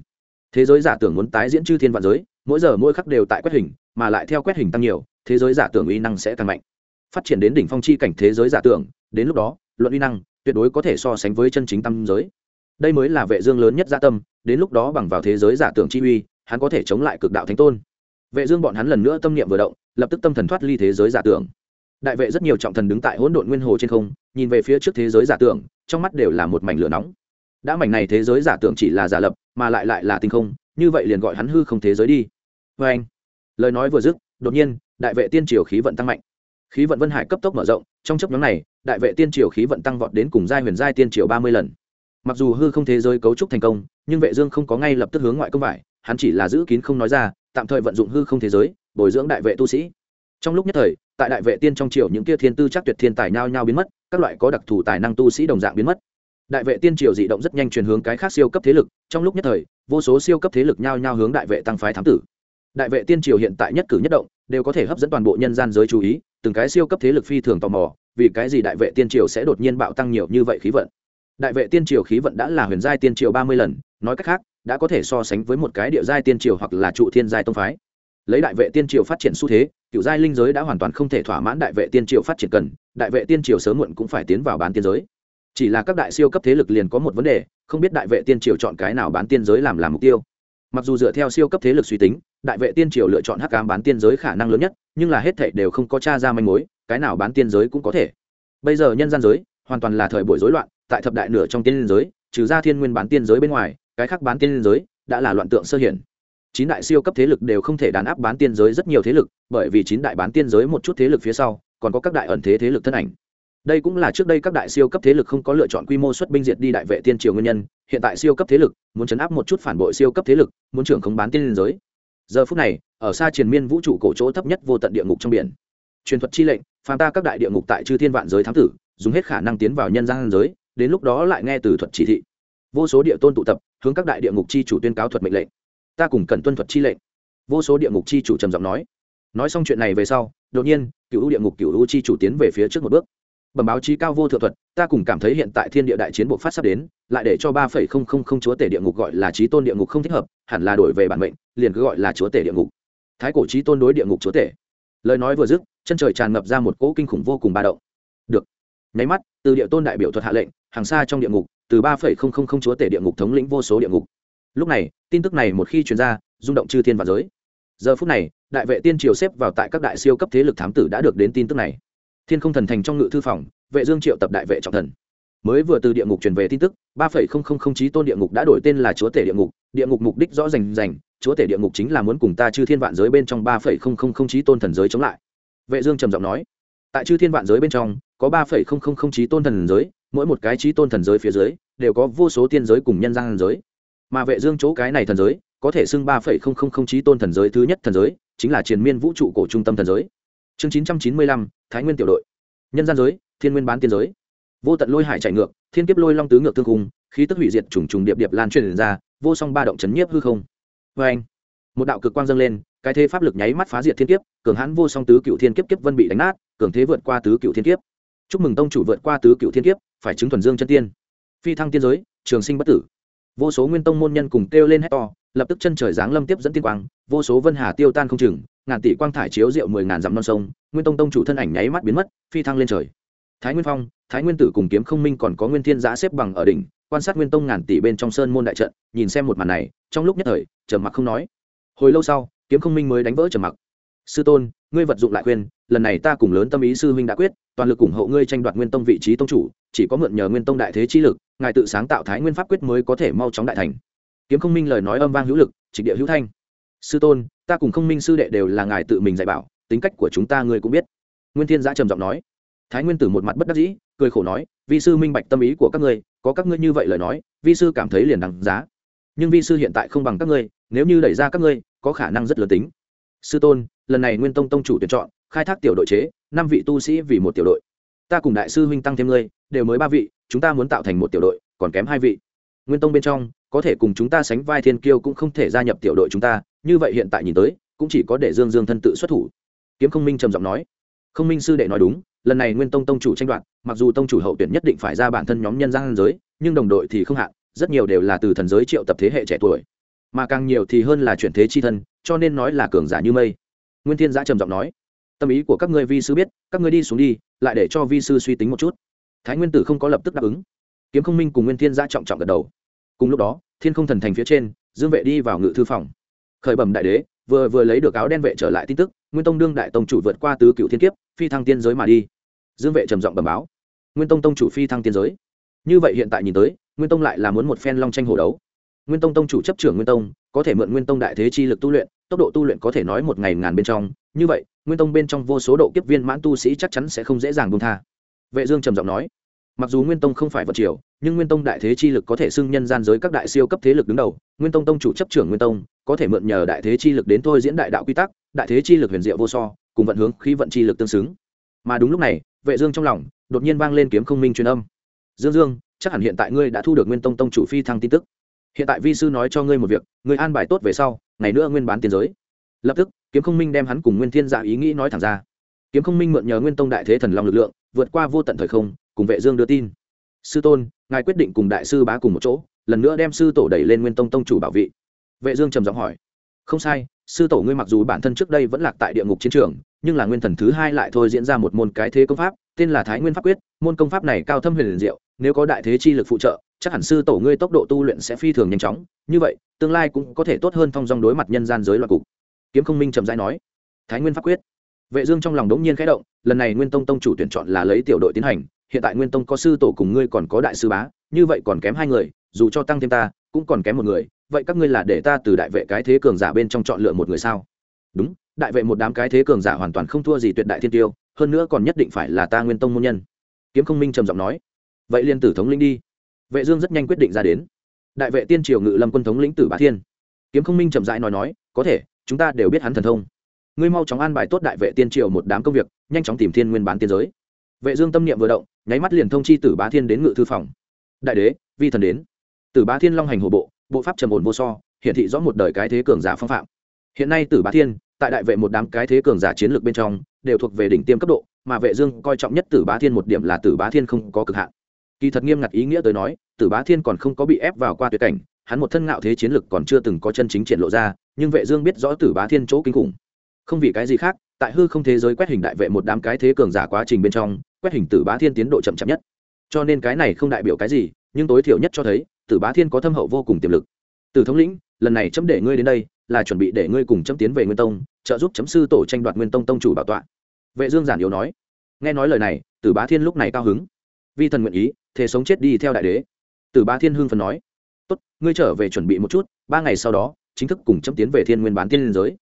Thế giới giả tưởng muốn tái diễn chư thiên vạn giới, mỗi giờ mỗi khắc đều tại quét hình, mà lại theo quét hình tăng nhiều, thế giới giả tưởng uy năng sẽ tăng mạnh. Phát triển đến đỉnh phong chi cảnh thế giới giả tưởng, đến lúc đó, luận uy năng, tuyệt đối có thể so sánh với chân chính tâm giới. Đây mới là vệ dương lớn nhất gia tâm, đến lúc đó bằng vào thế giới giả tưởng chi uy hắn có thể chống lại cực đạo thánh tôn. Vệ dương bọn hắn lần nữa tâm niệm vừa động, lập tức tâm thần thoát ly thế giới giả tưởng. Đại vệ rất nhiều trọng thần đứng tại hỗn độn nguyên hồ trên không, nhìn về phía trước thế giới giả tưởng, trong mắt đều là một mảnh lửa nóng. Đã mảnh này thế giới giả tưởng chỉ là giả lập, mà lại lại là tinh không, như vậy liền gọi hắn hư không thế giới đi. Với anh, lời nói vừa dứt, đột nhiên, đại vệ tiên triều khí vận tăng mạnh. Khí vận vân hải cấp tốc mở rộng, trong chấp nhóm này, đại vệ tiên triều khí vận tăng vọt đến cùng giai huyền giai tiên triều ba mươi lần. Mặc dù hư không thế giới cấu trúc thành công nhưng vệ dương không có ngay lập tức hướng ngoại công vải, hắn chỉ là giữ kín không nói ra, tạm thời vận dụng hư không thế giới, bồi dưỡng đại vệ tu sĩ. Trong lúc nhất thời, tại đại vệ tiên trong triều những kia thiên tư chắc tuyệt thiên tài nhao nhao biến mất, các loại có đặc thù tài năng tu sĩ đồng dạng biến mất. Đại vệ tiên triều dị động rất nhanh truyền hướng cái khác siêu cấp thế lực, trong lúc nhất thời, vô số siêu cấp thế lực nhao nhao hướng đại vệ tăng phái thám tử. Đại vệ tiên triều hiện tại nhất cử nhất động, đều có thể hấp dẫn toàn bộ nhân gian giới chú ý, từng cái siêu cấp thế lực phi thường tò mò, vì cái gì đại vệ tiên triều sẽ đột nhiên bạo tăng nhiều như vậy khí vận? Đại vệ tiên triều khí vận đã là huyền giai tiên triều ba mươi lần nói cách khác, đã có thể so sánh với một cái địa giai tiên triều hoặc là trụ thiên giai tông phái. Lấy đại vệ tiên triều phát triển xu thế, cựu giai linh giới đã hoàn toàn không thể thỏa mãn đại vệ tiên triều phát triển cần, đại vệ tiên triều sớm muộn cũng phải tiến vào bán tiên giới. Chỉ là các đại siêu cấp thế lực liền có một vấn đề, không biết đại vệ tiên triều chọn cái nào bán tiên giới làm làm mục tiêu. Mặc dù dựa theo siêu cấp thế lực suy tính, đại vệ tiên triều lựa chọn hắc cám bán tiên giới khả năng lớn nhất, nhưng là hết thảy đều không có t r a ra manh mối, cái nào bán tiên giới cũng có thể. Bây giờ nhân gian giới, hoàn toàn là thời buổi rối loạn, tại thập đại nửa trong tiên giới, trừ ra thiên nguyên bán tiên giới bên ngoài cái khác bán tiên giới đã là loạn tượng sơ hiển. Chín đại siêu cấp thế lực đều không thể đàn áp bán tiên giới rất nhiều thế lực, bởi vì chín đại bán tiên giới một chút thế lực phía sau, còn có các đại ẩn thế thế lực thân ảnh. Đây cũng là trước đây các đại siêu cấp thế lực không có lựa chọn quy mô xuất binh diệt đi đại vệ tiên triều nguyên nhân. Hiện tại siêu cấp thế lực muốn chấn áp một chút phản bội siêu cấp thế lực, muốn trưởng không bán tiên liên giới. Giờ phút này, ở xa triền miên vũ trụ cổ chỗ thấp nhất vô tận địa ngục trong biển. Truyền thuật chi lệnh, phàm ta các đại địa ngục tại chư thiên vạn giới thám tử, dùng hết khả năng tiến vào nhân gian giới, đến lúc đó lại nghe từ thuật chỉ thị vô số địa tôn tụ tập, hướng các đại địa ngục chi chủ tuyên cáo thuật mệnh lệnh. Ta cùng cần tuân thuật chi lệnh. Vô số địa ngục chi chủ trầm giọng nói. Nói xong chuyện này về sau, đột nhiên cựu địa ngục cựu chi chủ tiến về phía trước một bước. Bẩm báo chí cao vô thượng thuật, ta cùng cảm thấy hiện tại thiên địa đại chiến buộc phát sắp đến, lại để cho ba phẩy không không không chúa tể địa ngục gọi là trí tôn địa ngục không thích hợp, hẳn là đổi về bản mệnh, liền cứ gọi là chúa tể địa ngục. Thái cổ trí tôn đối địa ngục chúa tể. Lời nói vừa dứt, chân trời tràn ngập ra một cỗ kinh khủng vô cùng ba động. Được. Nháy mắt, từ địa tôn đại biểu thuật hạ lệnh, hàng xa trong địa ngục từ ba phẩy không không không chúa tể địa ngục thống lĩnh vô số địa ngục. Lúc này, tin tức này một khi truyền ra, rung động chư thiên và giới. Giờ phút này, đại vệ tiên triều xếp vào tại các đại siêu cấp thế lực thám tử đã được đến tin tức này. Thiên không thần thành trong ngự thư phòng, vệ dương triệu tập đại vệ trọng thần. Mới vừa từ địa ngục truyền về tin tức, ba phẩy không không không trí tôn địa ngục đã đổi tên là chúa tể địa ngục. Địa ngục mục đích rõ rành rành, chúa tể địa ngục chính là muốn cùng ta chư thiên vạn giới bên trong ba phẩy không không không trí tôn thần giới chống lại. Vệ dương trầm giọng nói, tại chư thiên vạn giới bên trong, có ba phẩy không không không trí tôn thần giới mỗi một cái trí tôn thần giới phía dưới, đều có vô số tiên giới cùng nhân gian giới. Mà vệ dương chỗ cái này thần giới, có thể xưng ba phẩy không không không trí tôn thần giới thứ nhất thần giới, chính là triền miên vũ trụ cổ trung tâm thần giới. Chương chín trăm chín mươi lăm, thái nguyên tiểu đội. Nhân gian giới, thiên nguyên bán tiên giới. Vô tận lôi hải chạy ngược, thiên kiếp lôi long tứ ngược thương cung khí tức hủy diệt trùng trùng điệp điệp lan truyền ra, vô song ba động chấn nhiếp hư không. Vê anh, một đạo cực quang dâng lên, cái thế pháp lực nháy mắt phá diệt thiên kiếp, cường hãn vô song tứ cựu thiên kiếp kiếp vân bị đánh nát, cường thế vượt qua tứ cựu thiên kiếp. Chúc mừng tông chủ vượt qua tứ cựu thiên kiếp phải chứng thuần dương chân tiên. Phi thăng tiên giới, trường sinh bất tử. Vô số nguyên tông môn nhân cùng kêu lên hét to, lập tức chân trời giáng lâm tiếp dẫn tiên quang, vô số vân hà tiêu tan không chừng, ngàn tỷ quang thải chiếu rượu mười ngàn dặm non sông, nguyên tông tông chủ thân ảnh nháy mắt biến mất, phi thăng lên trời. Thái nguyên phong, thái nguyên tử cùng kiếm không minh còn có nguyên thiên giã xếp bằng ở đỉnh, quan sát nguyên tông ngàn tỷ bên trong sơn môn đại trận, nhìn xem một màn này, trong lúc nhất thời, trầm mặc không nói. Hồi lâu sau, kiếm không minh mới đánh vỡ trầm mặc sư tôn, ngươi vật dụng lại khuyên, lần này ta cùng lớn tâm ý sư huynh đã quyết, toàn lực ủng hộ ngươi tranh đoạt nguyên tông vị trí tông chủ, chỉ có mượn nhờ nguyên tông đại thế chi lực, ngài tự sáng tạo thái nguyên pháp quyết mới có thể mau chóng đại thành. Kiếm không minh lời nói âm vang hữu lực, trịch địa hữu thanh. Sư tôn, ta cùng không minh sư đệ đều là ngài tự mình dạy bảo, tính cách của chúng ta ngươi cũng biết. Nguyên thiên giã trầm giọng nói. Thái nguyên tử một mặt bất đắc dĩ, cười khổ nói, vi sư minh bạch tâm ý của các ngươi, có các ngươi như vậy lời nói, vi sư cảm thấy liền đằng giá. Nhưng vi sư hiện tại không bằng các ngươi, nếu như đẩy ra các ngươi, có khả năng rất lớn tính sư tôn, lần này nguyên tông tông chủ tuyển chọn, khai thác tiểu đội chế, năm vị tu sĩ vì một tiểu đội. Ta cùng đại sư huynh tăng thêm ngươi, đều mới ba vị, chúng ta muốn tạo thành một tiểu đội, còn kém hai vị. Nguyên tông bên trong, có thể cùng chúng ta sánh vai thiên kiêu cũng không thể gia nhập tiểu đội chúng ta, như vậy hiện tại nhìn tới, cũng chỉ có để dương dương thân tự xuất thủ. Kiếm không minh trầm giọng nói. Không minh sư đệ nói đúng, lần này nguyên tông tông chủ tranh đoạt, mặc dù tông chủ hậu tuyển nhất định phải ra bản thân nhóm nhân gian giới, nhưng đồng đội thì không hạn, rất nhiều đều là từ thần giới triệu tập thế hệ trẻ tuổi mà càng nhiều thì hơn là chuyển thế chi thân, cho nên nói là cường giả như mây. Nguyên thiên giã trầm giọng nói, tâm ý của các ngươi vi sư biết, các ngươi đi xuống đi, lại để cho vi sư suy tính một chút. Thái nguyên tử không có lập tức đáp ứng. Kiếm không minh cùng nguyên thiên giã trọng trọng gật đầu. Cùng lúc đó, thiên không thần thành phía trên, dương vệ đi vào ngự thư phòng. Khởi bẩm đại đế, vừa vừa lấy được áo đen vệ trở lại tin tức, nguyên tông đương đại tông chủ vượt qua tứ cựu thiên kiếp, phi thăng tiên giới mà đi. Dương vệ trầm giọng bẩm báo, nguyên tông tông chủ phi thăng tiên giới. Như vậy hiện tại nhìn tới, nguyên tông lại là muốn một phen long tranh hổ đấu nguyên tông tông chủ chấp trưởng nguyên tông, có thể mượn nguyên tông đại thế chi lực tu luyện, tốc độ tu luyện có thể nói một ngày ngàn bên trong. Như vậy, nguyên tông bên trong vô số độ kiếp viên mãn tu sĩ chắc chắn sẽ không dễ dàng buông tha. Vệ dương trầm giọng nói, mặc dù nguyên tông không phải vật triều, nhưng nguyên tông đại thế chi lực có thể xưng nhân gian giới các đại siêu cấp thế lực đứng đầu. Nguyên tông tông chủ chấp trưởng nguyên tông, có thể mượn nhờ đại thế chi lực đến thôi diễn đại đạo quy tắc, đại thế chi lực huyền diệu vô so, cùng vận hướng khí vận chi lực tương xứng. Mà đúng lúc này, vệ dương trong lòng đột nhiên vang lên kiếm không minh truyền âm. Dương dương, chắc hẳn hiện tại ngươi đã thu được nguyên tông tông chủ phi thăng tin tức hiện tại vi sư nói cho ngươi một việc, ngươi an bài tốt về sau, ngày nữa nguyên bán tiền giới. Lập tức, kiếm không minh đem hắn cùng nguyên thiên dạ ý nghĩ nói thẳng ra. Kiếm không minh mượn nhờ nguyên tông đại thế thần long lực lượng, vượt qua vô tận thời không, cùng vệ dương đưa tin. Sư tôn, ngài quyết định cùng đại sư bá cùng một chỗ, lần nữa đem sư tổ đẩy lên nguyên tông tông chủ bảo vị. Vệ dương trầm giọng hỏi. Không sai, sư tổ ngươi mặc dù bản thân trước đây vẫn lạc tại địa ngục chiến trường, nhưng là nguyên thần thứ hai lại thôi diễn ra một môn cái thế công pháp, tên là thái nguyên pháp quyết. Môn công pháp này cao thâm huyền diệu nếu có đại thế chi lực phụ trợ, chắc hẳn sư tổ ngươi tốc độ tu luyện sẽ phi thường nhanh chóng. Như vậy, tương lai cũng có thể tốt hơn thông dong đối mặt nhân gian giới loạn cục. Kiếm không minh trầm dai nói. Thái nguyên pháp quyết. Vệ dương trong lòng đống nhiên khẽ động, lần này nguyên tông tông chủ tuyển chọn là lấy tiểu đội tiến hành, hiện tại nguyên tông có sư tổ cùng ngươi còn có đại sư bá, như vậy còn kém hai người, dù cho tăng thêm ta, cũng còn kém một người, vậy các ngươi là để ta từ đại vệ cái thế cường giả bên trong chọn lựa một người sao? Đúng, đại vệ một đám cái thế cường giả hoàn toàn không thua gì tuyệt đại thiên tiêu, hơn nữa còn nhất định phải là ta nguyên tông môn nhân. Kiếm không minh trầm giọng nói vậy liên tử thống lĩnh đi. Vệ dương rất nhanh quyết định ra đến. Đại vệ tiên triều ngự lâm quân thống lĩnh tử bá thiên. Kiếm không minh chậm rãi nói nói, có thể, chúng ta đều biết hắn thần thông. Ngươi mau chóng an bài tốt đại vệ tiên triều một đám công việc, nhanh chóng tìm thiên nguyên bán tiên giới. Vệ dương tâm niệm vừa động, nháy mắt liền thông chi tử bá thiên đến ngự thư phòng. Đại đế, vi thần đến. Tử bá thiên long hành hồ bộ bộ pháp trầm ổn vô so hiện thị rõ một đời cái thế cường giả phong phạm. Hiện nay tử bá thiên, tại đại vệ một đám cái thế cường giả chiến lược bên trong, đều thuộc về đỉnh tiêm cấp độ, mà vệ dương coi trọng nhất tử bá thiên một điểm là tử bá thiên không có cực hạn kỳ thật nghiêm ngặt ý nghĩa tới nói, tử bá thiên còn không có bị ép vào qua tuyệt cảnh, hắn một thân ngạo thế chiến lực còn chưa từng có chân chính triển lộ ra, nhưng vệ dương biết rõ tử bá thiên chỗ kinh khủng. Không vì cái gì khác, tại hư không thế giới quét hình đại vệ một đám cái thế cường giả quá trình bên trong, quét hình tử bá thiên tiến độ chậm chậm nhất. Cho nên cái này không đại biểu cái gì, nhưng tối thiểu nhất cho thấy, tử bá thiên có thâm hậu vô cùng tiềm lực. Tử thống lĩnh, lần này chấm để ngươi đến đây, là chuẩn bị để ngươi cùng chấm tiến về nguyên tông, trợ giúp chấm sư tổ tranh đoạt nguyên tông tông chủ bảo tọa. Vệ dương giản yếu nói. Nghe nói lời này, tử bá thiên lúc này cao hứng. Vi thần nguyện ý thế sống chết đi theo đại đế. Từ ba thiên hương phần nói, tốt, ngươi trở về chuẩn bị một chút, ba ngày sau đó, chính thức cùng chấm tiến về thiên nguyên bán tiên liên giới.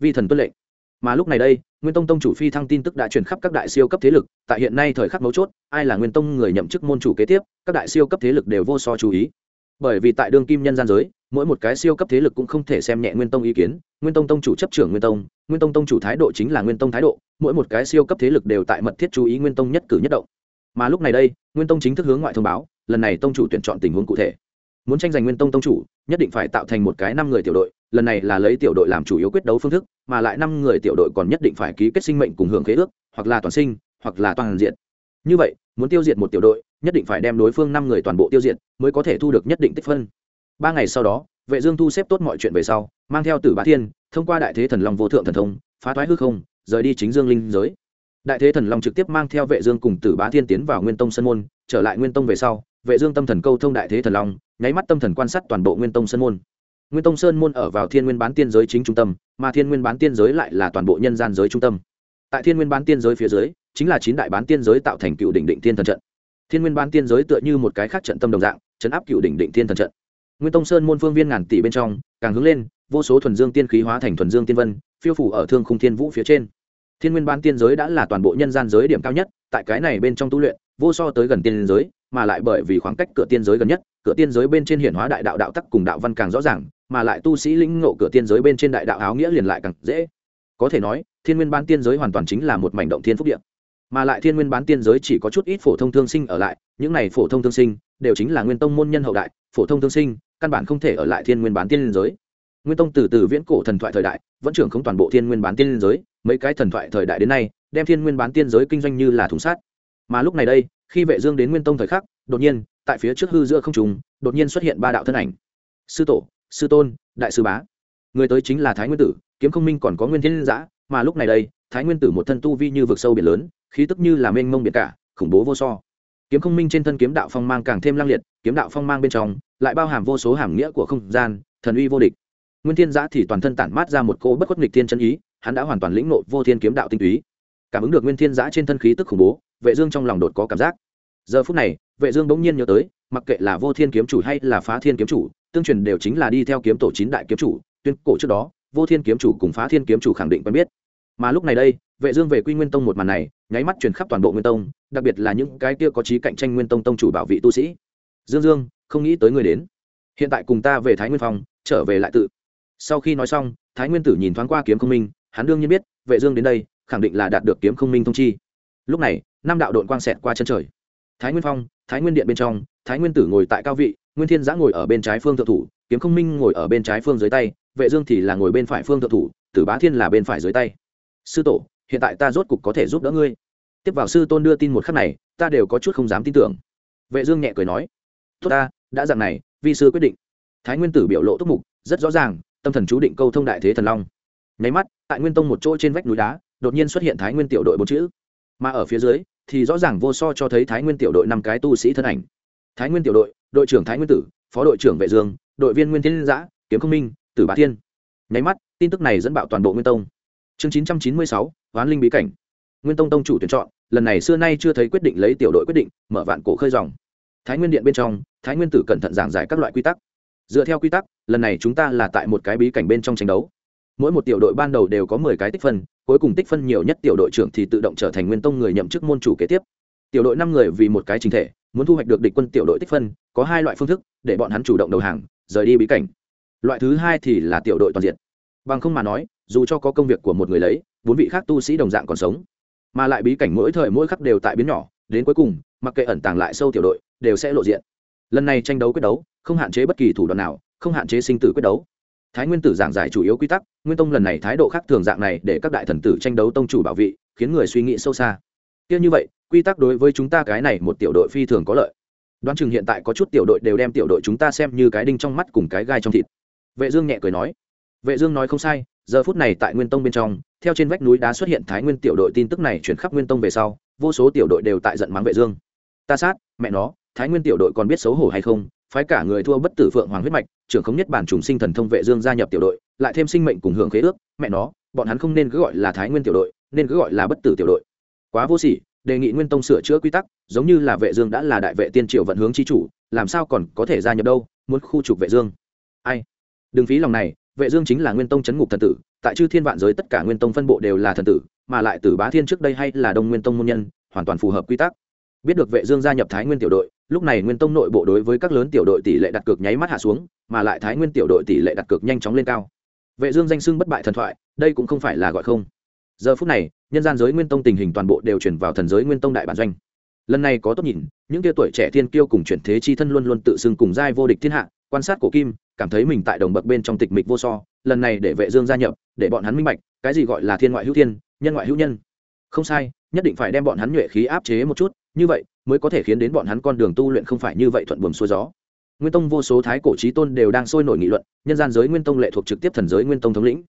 Vi thần tuân lệnh. Mà lúc này đây, nguyên tông tông chủ phi thăng tin tức đã truyền khắp các đại siêu cấp thế lực, tại hiện nay thời khắc mấu chốt, ai là nguyên tông người nhậm chức môn chủ kế tiếp, các đại siêu cấp thế lực đều vô so chú ý. Bởi vì tại đương kim nhân gian giới, mỗi một cái siêu cấp thế lực cũng không thể xem nhẹ nguyên tông ý kiến, nguyên tông tông chủ chấp trưởng nguyên tông nguyên tông tông chủ thái độ chính là nguyên tông thái độ, mỗi một cái siêu cấp thế lực đều tại mật thiết chú ý nguyên tông nhất cử nhất động mà lúc này đây, nguyên tông chính thức hướng ngoại thông báo, lần này tông chủ tuyển chọn tình huống cụ thể. Muốn tranh giành nguyên tông tông chủ, nhất định phải tạo thành một cái năm người tiểu đội, lần này là lấy tiểu đội làm chủ yếu quyết đấu phương thức, mà lại năm người tiểu đội còn nhất định phải ký kết sinh mệnh cùng hưởng khế ước, hoặc là toàn sinh, hoặc là toàn diện. Như vậy, muốn tiêu diệt một tiểu đội, nhất định phải đem đối phương năm người toàn bộ tiêu diệt, mới có thể thu được nhất định tích phân. Ba ngày sau đó, vệ dương thu xếp tốt mọi chuyện về sau, mang theo tử bá thiên, thông qua đại thế thần long vô thượng thần thông, phá thoái hư không, rời đi chính dương linh giới đại thế thần long trực tiếp mang theo vệ dương cùng tử bá thiên tiến vào nguyên tông sân môn, trở lại nguyên tông về sau, vệ dương tâm thần câu thông đại thế thần long, nháy mắt tâm thần quan sát toàn bộ nguyên tông sân môn. Nguyên tông sơn môn ở vào thiên nguyên bán tiên giới chính trung tâm, mà thiên nguyên bán tiên giới lại là toàn bộ nhân gian giới trung tâm. Tại thiên nguyên bán tiên giới phía dưới, chính là chín đại bán tiên giới tạo thành cựu đỉnh định thiên thần trận. Thiên nguyên bán tiên giới tựa như một cái khác trận tâm đồng dạng, chấn áp cựu đỉnh định thiên thần trận. Nguyên tông sơn môn phương viên ngàn tỷ bên trong, càng hướng lên, vô số thuần dương tiên khí hóa thành thuần dương tiên vân, phiêu phủ ở thương khung thiên vũ phía trên thiên nguyên bán tiên giới đã là toàn bộ nhân gian giới điểm cao nhất tại cái này bên trong tu luyện vô so tới gần tiên giới mà lại bởi vì khoảng cách cửa tiên giới gần nhất cửa tiên giới bên trên hiển hóa đại đạo đạo tắc cùng đạo văn càng rõ ràng mà lại tu sĩ lĩnh ngộ cửa tiên giới bên trên đại đạo áo nghĩa liền lại càng dễ. Có thể nói thiên nguyên bán tiên giới hoàn toàn chính là một mảnh động thiên phúc địa, mà lại thiên nguyên bán tiên giới chỉ có chút ít phổ thông thương sinh ở lại những này phổ thông thương sinh đều chính là nguyên tông môn nhân hậu đại phổ thông thương sinh căn bản không thể ở lại thiên nguyên bán tiên giới. Nguyên tông từ từ viễn cổ thần thoại thời đại vẫn trưởng không toàn bộ thiên nguyên bán tiên giới mấy cái thần thoại thời đại đến nay, đem thiên nguyên bán tiên giới kinh doanh như là thùng sát mà lúc này đây, khi vệ dương đến nguyên tông thời khắc, đột nhiên, tại phía trước hư giữa không trùng đột nhiên xuất hiện ba đạo thân ảnh. Sư tổ, sư tôn, đại sư bá. Người tới chính là thái nguyên tử, kiếm không minh còn có nguyên thiên giã mà lúc này đây, thái nguyên tử một thân tu vi như vực sâu biển lớn, khí tức như là mênh mông biển cả, khủng bố vô so. Kiếm không minh trên thân kiếm đạo phong mang càng thêm lang liệt, kiếm đạo phong mang bên trong, lại bao hàm vô số hàm nghĩa của không gian, thần uy vô địch. Nguyên thiên giã thì toàn thân tản mát ra một cô bất khuất nghịch thiên chân ý hắn đã hoàn toàn lĩnh nộ vô thiên kiếm đạo tinh túy. Cảm ứng được nguyên thiên giã trên thân khí tức khủng bố, vệ dương trong lòng đột có cảm giác. Giờ phút này, vệ dương bỗng nhiên nhớ tới, mặc kệ là vô thiên kiếm chủ hay là phá thiên kiếm chủ, tương truyền đều chính là đi theo kiếm tổ chín đại kiếm chủ, tuyên cổ trước đó, vô thiên kiếm chủ cùng phá thiên kiếm chủ khẳng định quen biết. Mà lúc này đây, vệ dương về quy nguyên tông một màn này, nháy mắt truyền khắp toàn bộ nguyên tông, đặc biệt là những cái kia có trí cạnh tranh nguyên tông tông chủ bảo vị tu sĩ. Dương dương, không nghĩ tới người đến. Hiện tại cùng ta về thái nguyên phòng trở về lại tự. Sau khi nói xong, thái nguyên tử nhìn thoáng qua kiếm không minh hắn đương nhiên biết, vệ dương đến đây, khẳng định là đạt được kiếm không minh thông chi. Lúc này, năm đạo đội quang xẹt qua chân trời. Thái nguyên phong, thái nguyên điện bên trong, thái nguyên tử ngồi tại cao vị, nguyên thiên giã ngồi ở bên trái phương thượng thủ, kiếm không minh ngồi ở bên trái phương dưới tay, vệ dương thì là ngồi bên phải phương thượng thủ, tử bá thiên là bên phải dưới tay. Sư tổ, hiện tại ta rốt cục có thể giúp đỡ ngươi. Tiếp vào sư tôn đưa tin một khắc này, ta đều có chút không dám tin tưởng. Vệ dương nhẹ cười nói, tốt ta, đã dạng này, vi sư quyết định. Thái nguyên tử biểu lộ túc mục, rất rõ ràng, tâm thần chú định câu thông đại thế thần long. Nháy mắt tại nguyên tông một chỗ trên vách núi đá đột nhiên xuất hiện thái nguyên tiểu đội bốn chữ. Mà ở phía dưới thì rõ ràng vô so cho thấy thái nguyên tiểu đội năm cái tu sĩ thân ảnh. Thái nguyên tiểu đội đội trưởng thái nguyên tử phó đội trưởng vệ dương đội viên nguyên thiên giã kiếm công minh tử bá thiên. Nháy mắt tin tức này dẫn bạo toàn bộ nguyên tông. Chương 996, hoán linh bí cảnh. Nguyên tông tông chủ tuyển chọn lần này xưa nay chưa thấy quyết định lấy tiểu đội quyết định mở vạn cổ khơi dòng. Thái nguyên điện bên trong thái nguyên tử cẩn thận giảng giải các loại quy tắc. Dựa theo quy tắc lần này chúng ta là tại một cái bí cảnh bên trong tranh đấu mỗi một tiểu đội ban đầu đều có mười cái tích phân, cuối cùng tích phân nhiều nhất tiểu đội trưởng thì tự động trở thành nguyên tông người nhậm chức môn chủ kế tiếp. Tiểu đội năm người vì một cái chính thể, muốn thu hoạch được địch quân tiểu đội tích phân, có hai loại phương thức, để bọn hắn chủ động đầu hàng, rời đi bí cảnh. Loại thứ hai thì là tiểu đội toàn diện. Bằng không mà nói, dù cho có công việc của một người lấy, bốn vị khác tu sĩ đồng dạng còn sống. Mà lại bí cảnh mỗi thời mỗi khắc đều tại biến nhỏ, đến cuối cùng, mặc kệ ẩn tàng lại sâu tiểu đội, đều sẽ lộ diện. Lần này tranh đấu quyết đấu, không hạn chế bất kỳ thủ đoạn nào, không hạn chế sinh tử quyết đấu thái nguyên tử giảng giải chủ yếu quy tắc, nguyên tông lần này thái độ khác thường dạng này để các đại thần tử tranh đấu tông chủ bảo vị, khiến người suy nghĩ sâu xa. Kia như vậy, quy tắc đối với chúng ta cái này một tiểu đội phi thường có lợi. Đoán chừng hiện tại có chút tiểu đội đều đem tiểu đội chúng ta xem như cái đinh trong mắt cùng cái gai trong thịt. Vệ dương nhẹ cười nói. Vệ dương nói không sai, giờ phút này tại nguyên tông bên trong, theo trên vách núi đá xuất hiện thái nguyên tiểu đội tin tức này chuyển khắp nguyên tông về sau, vô số tiểu đội đều tại giận mắng vệ dương. Ta sát, mẹ nó, thái nguyên tiểu đội còn biết xấu hổ hay không phái cả người thua bất tử phượng hoàng huyết mạch, trưởng không nhất bản trùng sinh thần thông vệ dương gia nhập tiểu đội, lại thêm sinh mệnh cùng hưởng khế ước, mẹ nó, bọn hắn không nên cứ gọi là thái nguyên tiểu đội, nên cứ gọi là bất tử tiểu đội. Quá vô sỉ, đề nghị nguyên tông sửa chữa quy tắc, giống như là vệ dương đã là đại vệ tiên triều vận hướng chi chủ, làm sao còn có thể gia nhập đâu, muốn khu trục vệ dương. Ai? Đừng phí lòng này, vệ dương chính là nguyên tông chấn ngục thần tử, tại chư thiên vạn giới tất cả nguyên tông phân bộ đều là thần tử, mà lại tử bá thiên trước đây hay là đông nguyên tông môn nhân, hoàn toàn phù hợp quy tắc biết được vệ dương gia nhập thái nguyên tiểu đội, lúc này nguyên tông nội bộ đối với các lớn tiểu đội tỷ lệ đặt cược nháy mắt hạ xuống, mà lại thái nguyên tiểu đội tỷ lệ đặt cược nhanh chóng lên cao. Vệ dương danh sưng bất bại thần thoại, đây cũng không phải là gọi không. Giờ phút này, nhân gian giới nguyên tông tình hình toàn bộ đều chuyển vào thần giới nguyên tông đại bản doanh. Lần này có tốt nhìn, những tia tuổi trẻ thiên kiêu cùng chuyển thế chi thân luôn luôn tự xưng cùng giai vô địch thiên hạ, quan sát cổ kim, cảm thấy mình tại đồng bậc bên trong tịch mịch vô so, lần này để vệ dương gia nhập, để bọn hắn minh bạch, cái gì gọi là thiên ngoại hữu thiên, nhân ngoại hữu nhân. Không sai, nhất định phải đem bọn hắn nhuệ khí áp chế một chút như vậy, mới có thể khiến đến bọn hắn con đường tu luyện không phải như vậy thuận buồm xuôi gió. Nguyên tông vô số thái cổ trí tôn đều đang sôi nổi nghị luận, nhân gian giới nguyên tông lệ thuộc trực tiếp thần giới nguyên tông thống lĩnh.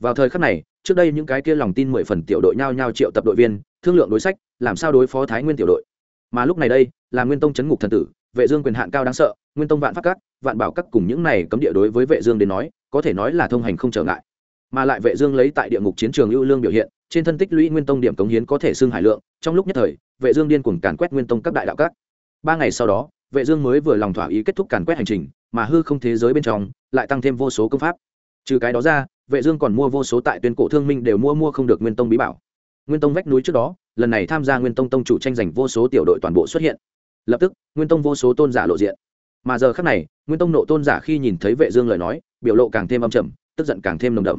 Vào thời khắc này, trước đây những cái kia lòng tin mười phần tiểu đội nhao nhao triệu tập đội viên, thương lượng đối sách, làm sao đối phó thái nguyên tiểu đội. Mà lúc này đây, là nguyên tông chấn ngục thần tử, vệ dương quyền hạn cao đáng sợ, nguyên tông vạn pháp các, vạn bảo các cùng những này cấm địa đối với vệ dương đến nói, có thể nói là thông hành không trở ngại. Mà lại vệ dương lấy tại địa ngục chiến trường ưu lương biểu hiện, trên thân tích lũy nguyên tông điểm cống hiến có thể xưng hải lượng, trong lúc nhất thời vệ dương điên cuồng càn quét nguyên tông các đại đạo các. Ba ngày sau đó, vệ dương mới vừa lòng thỏa ý kết thúc càn quét hành trình, mà hư không thế giới bên trong lại tăng thêm vô số công pháp. Trừ cái đó ra, vệ dương còn mua vô số tại tuyên cổ thương minh đều mua mua không được nguyên tông bí bảo. Nguyên tông vách núi trước đó, lần này tham gia nguyên tông tông chủ tranh giành vô số tiểu đội toàn bộ xuất hiện. Lập tức, nguyên tông vô số tôn giả lộ diện. Mà giờ khắc này, nguyên tông nộ tôn giả khi nhìn thấy vệ dương lời nói, biểu lộ càng thêm âm trầm, tức giận càng thêm nồng đậm.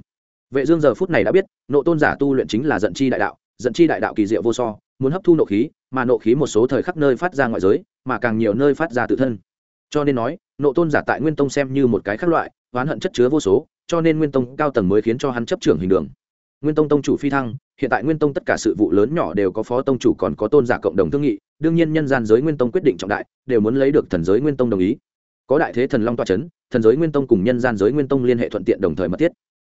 Vệ dương giờ phút này đã biết, nộ tôn giả tu luyện chính là giận chi đại đạo, giận chi đại đạo kỳ diệu vô so muốn hấp thu nộ khí, mà nộ khí một số thời khắc nơi phát ra ngoại giới, mà càng nhiều nơi phát ra tự thân. Cho nên nói, nộ tôn giả tại nguyên tông xem như một cái khác loại, oán hận chất chứa vô số, cho nên nguyên tông cao tầng mới khiến cho hắn chấp trưởng hình đường. Nguyên tông tông chủ phi thăng, hiện tại nguyên tông tất cả sự vụ lớn nhỏ đều có phó tông chủ còn có tôn giả cộng đồng thương nghị, đương nhiên nhân gian giới nguyên tông quyết định trọng đại, đều muốn lấy được thần giới nguyên tông đồng ý. Có đại thế thần long toa c h ấ n thần giới nguyên tông cùng nhân gian giới nguyên tông liên hệ thuận tiện đồng thời mật thiết.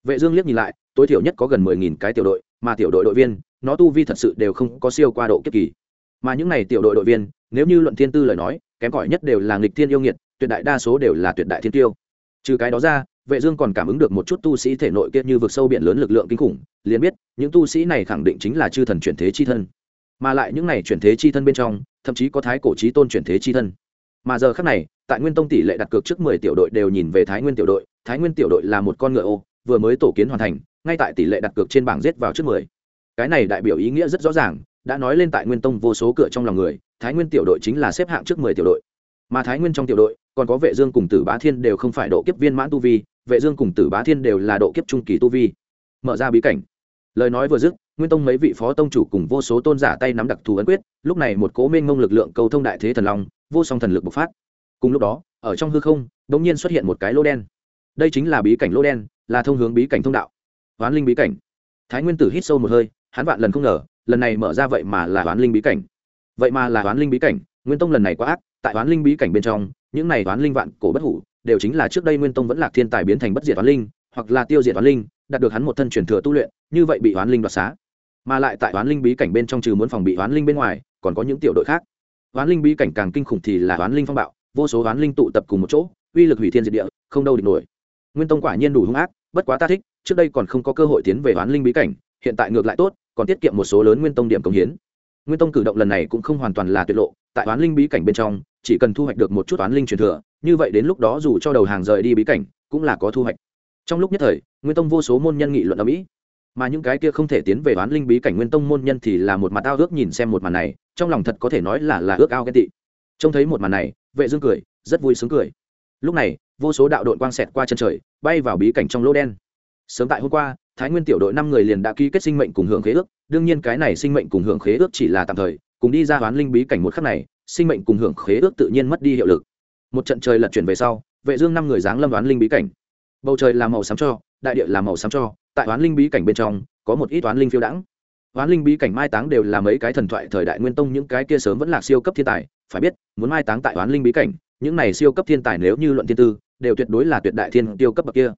Vệ dương liếc nhìn lại, tối thiểu nhất có gần mười nghìn cái tiểu đội, mà tiểu đội đội viên nó tu vi thật sự đều không có siêu qua độ kiếp kỳ. Mà những này tiểu đội đội viên, nếu như luận thiên tư lời nói, kém cỏi nhất đều là nghịch thiên yêu nghiệt, tuyệt đại đa số đều là tuyệt đại thiên tiêu. Trừ cái đó ra, vệ dương còn cảm ứng được một chút tu sĩ thể nội kia như vực sâu biển lớn lực lượng kinh khủng, liền biết, những tu sĩ này khẳng định chính là chư thần chuyển thế chi thân. Mà lại những này chuyển thế chi thân bên trong, thậm chí có thái cổ chí tôn chuyển thế chi thân. Mà giờ khắc này, tại nguyên tông tỷ lệ đặt cược trước 10 tiểu đội đều nhìn về thái nguyên tiểu đội, thái nguyên tiểu đội là một con ngựa ô, vừa mới tổ kiến hoàn thành, ngay tại tỷ lệ đặt cược trên bảng giết vào trước 10 cái này đại biểu ý nghĩa rất rõ ràng, đã nói lên tại nguyên tông vô số cửa trong lòng người, thái nguyên tiểu đội chính là xếp hạng trước 10 tiểu đội. Mà thái nguyên trong tiểu đội, còn có vệ dương cùng tử bá thiên đều không phải độ kiếp viên mãn tu vi, vệ dương cùng tử bá thiên đều là độ kiếp trung kỳ tu vi. Mở ra bí cảnh. Lời nói vừa dứt, nguyên tông mấy vị phó tông chủ cùng vô số tôn giả tay nắm đặc thù ấn quyết, lúc này một cố mênh ngông lực lượng cầu thông đại thế thần long, vô song thần lực bộc phát. Cùng lúc đó, ở trong hư không, đột nhiên xuất hiện một cái lô đen. Đây chính là bí cảnh lô đen, là thông hướng bí cảnh thông đạo. Hoán linh bí cảnh. Thái nguyên tử hít sâu một hơi hắn vạn lần không ngờ lần này mở ra vậy mà là hoán linh bí cảnh vậy mà là hoán linh bí cảnh nguyên tông lần này quá ác tại hoán linh bí cảnh bên trong những này hoán linh vạn cổ bất hủ đều chính là trước đây nguyên tông vẫn lạc thiên tài biến thành bất diệt hoán linh hoặc là tiêu diệt hoán linh đạt được hắn một thân truyền thừa tu luyện như vậy bị hoán linh đoạt xá mà lại tại hoán linh bí cảnh bên trong trừ muốn phòng bị hoán linh bên ngoài còn có những tiểu đội khác hoán linh bí cảnh càng kinh khủng thì là hoán linh phong bạo vô số hoán linh tụ tập cùng một chỗ uy lực hủy thiên diệt địa không đâu địch nổi nguyên tông quả nhiên đủ hung ác bất quá ta thích trước đây còn không có cơ hội tiến về hoán linh bí cảnh hiện tại ngược lại tốt, còn tiết kiệm một số lớn nguyên tông điểm công hiến. Nguyên tông cử động lần này cũng không hoàn toàn là tuyệt lộ, tại toán linh bí cảnh bên trong, chỉ cần thu hoạch được một chút toán linh truyền thừa, như vậy đến lúc đó dù cho đầu hàng rời đi bí cảnh, cũng là có thu hoạch. Trong lúc nhất thời, nguyên tông vô số môn nhân nghị luận ở mỹ, mà những cái kia không thể tiến về toán linh bí cảnh nguyên tông môn nhân thì là một mặt ao ước nhìn xem một màn này, trong lòng thật có thể nói là là ước ao ghen tị. Trông thấy một màn này, vệ dương cười, rất vui sướng cười. Lúc này, vô số đạo đội quang xẹt qua chân trời, bay vào bí cảnh trong lỗ đen. Sớm tại hôm qua thái nguyên tiểu đội năm người liền đã ký kết sinh mệnh cùng hưởng khế ước, đương nhiên cái này sinh mệnh cùng hưởng khế ước chỉ là tạm thời, cùng đi ra hoán linh bí cảnh một khắc này, sinh mệnh cùng hưởng khế ước tự nhiên mất đi hiệu lực. Một trận trời lật chuyển về sau, vệ dương năm người dáng lâm đoán linh bí cảnh. Bầu trời là màu xám cho, đại địa là màu xám cho, tại đoán linh bí cảnh bên trong, có một ít đoán linh phiêu đãng. Đoán linh bí cảnh mai táng đều là mấy cái thần thoại thời đại nguyên tông, những cái kia sớm vẫn là siêu cấp thiên tài, phải biết, muốn mai táng tại đoán linh bí cảnh, những này siêu cấp thiên tài nếu như luận thiên tư, đều tuyệt đối là tuyệt đại thiên tiêu cấp bậc kia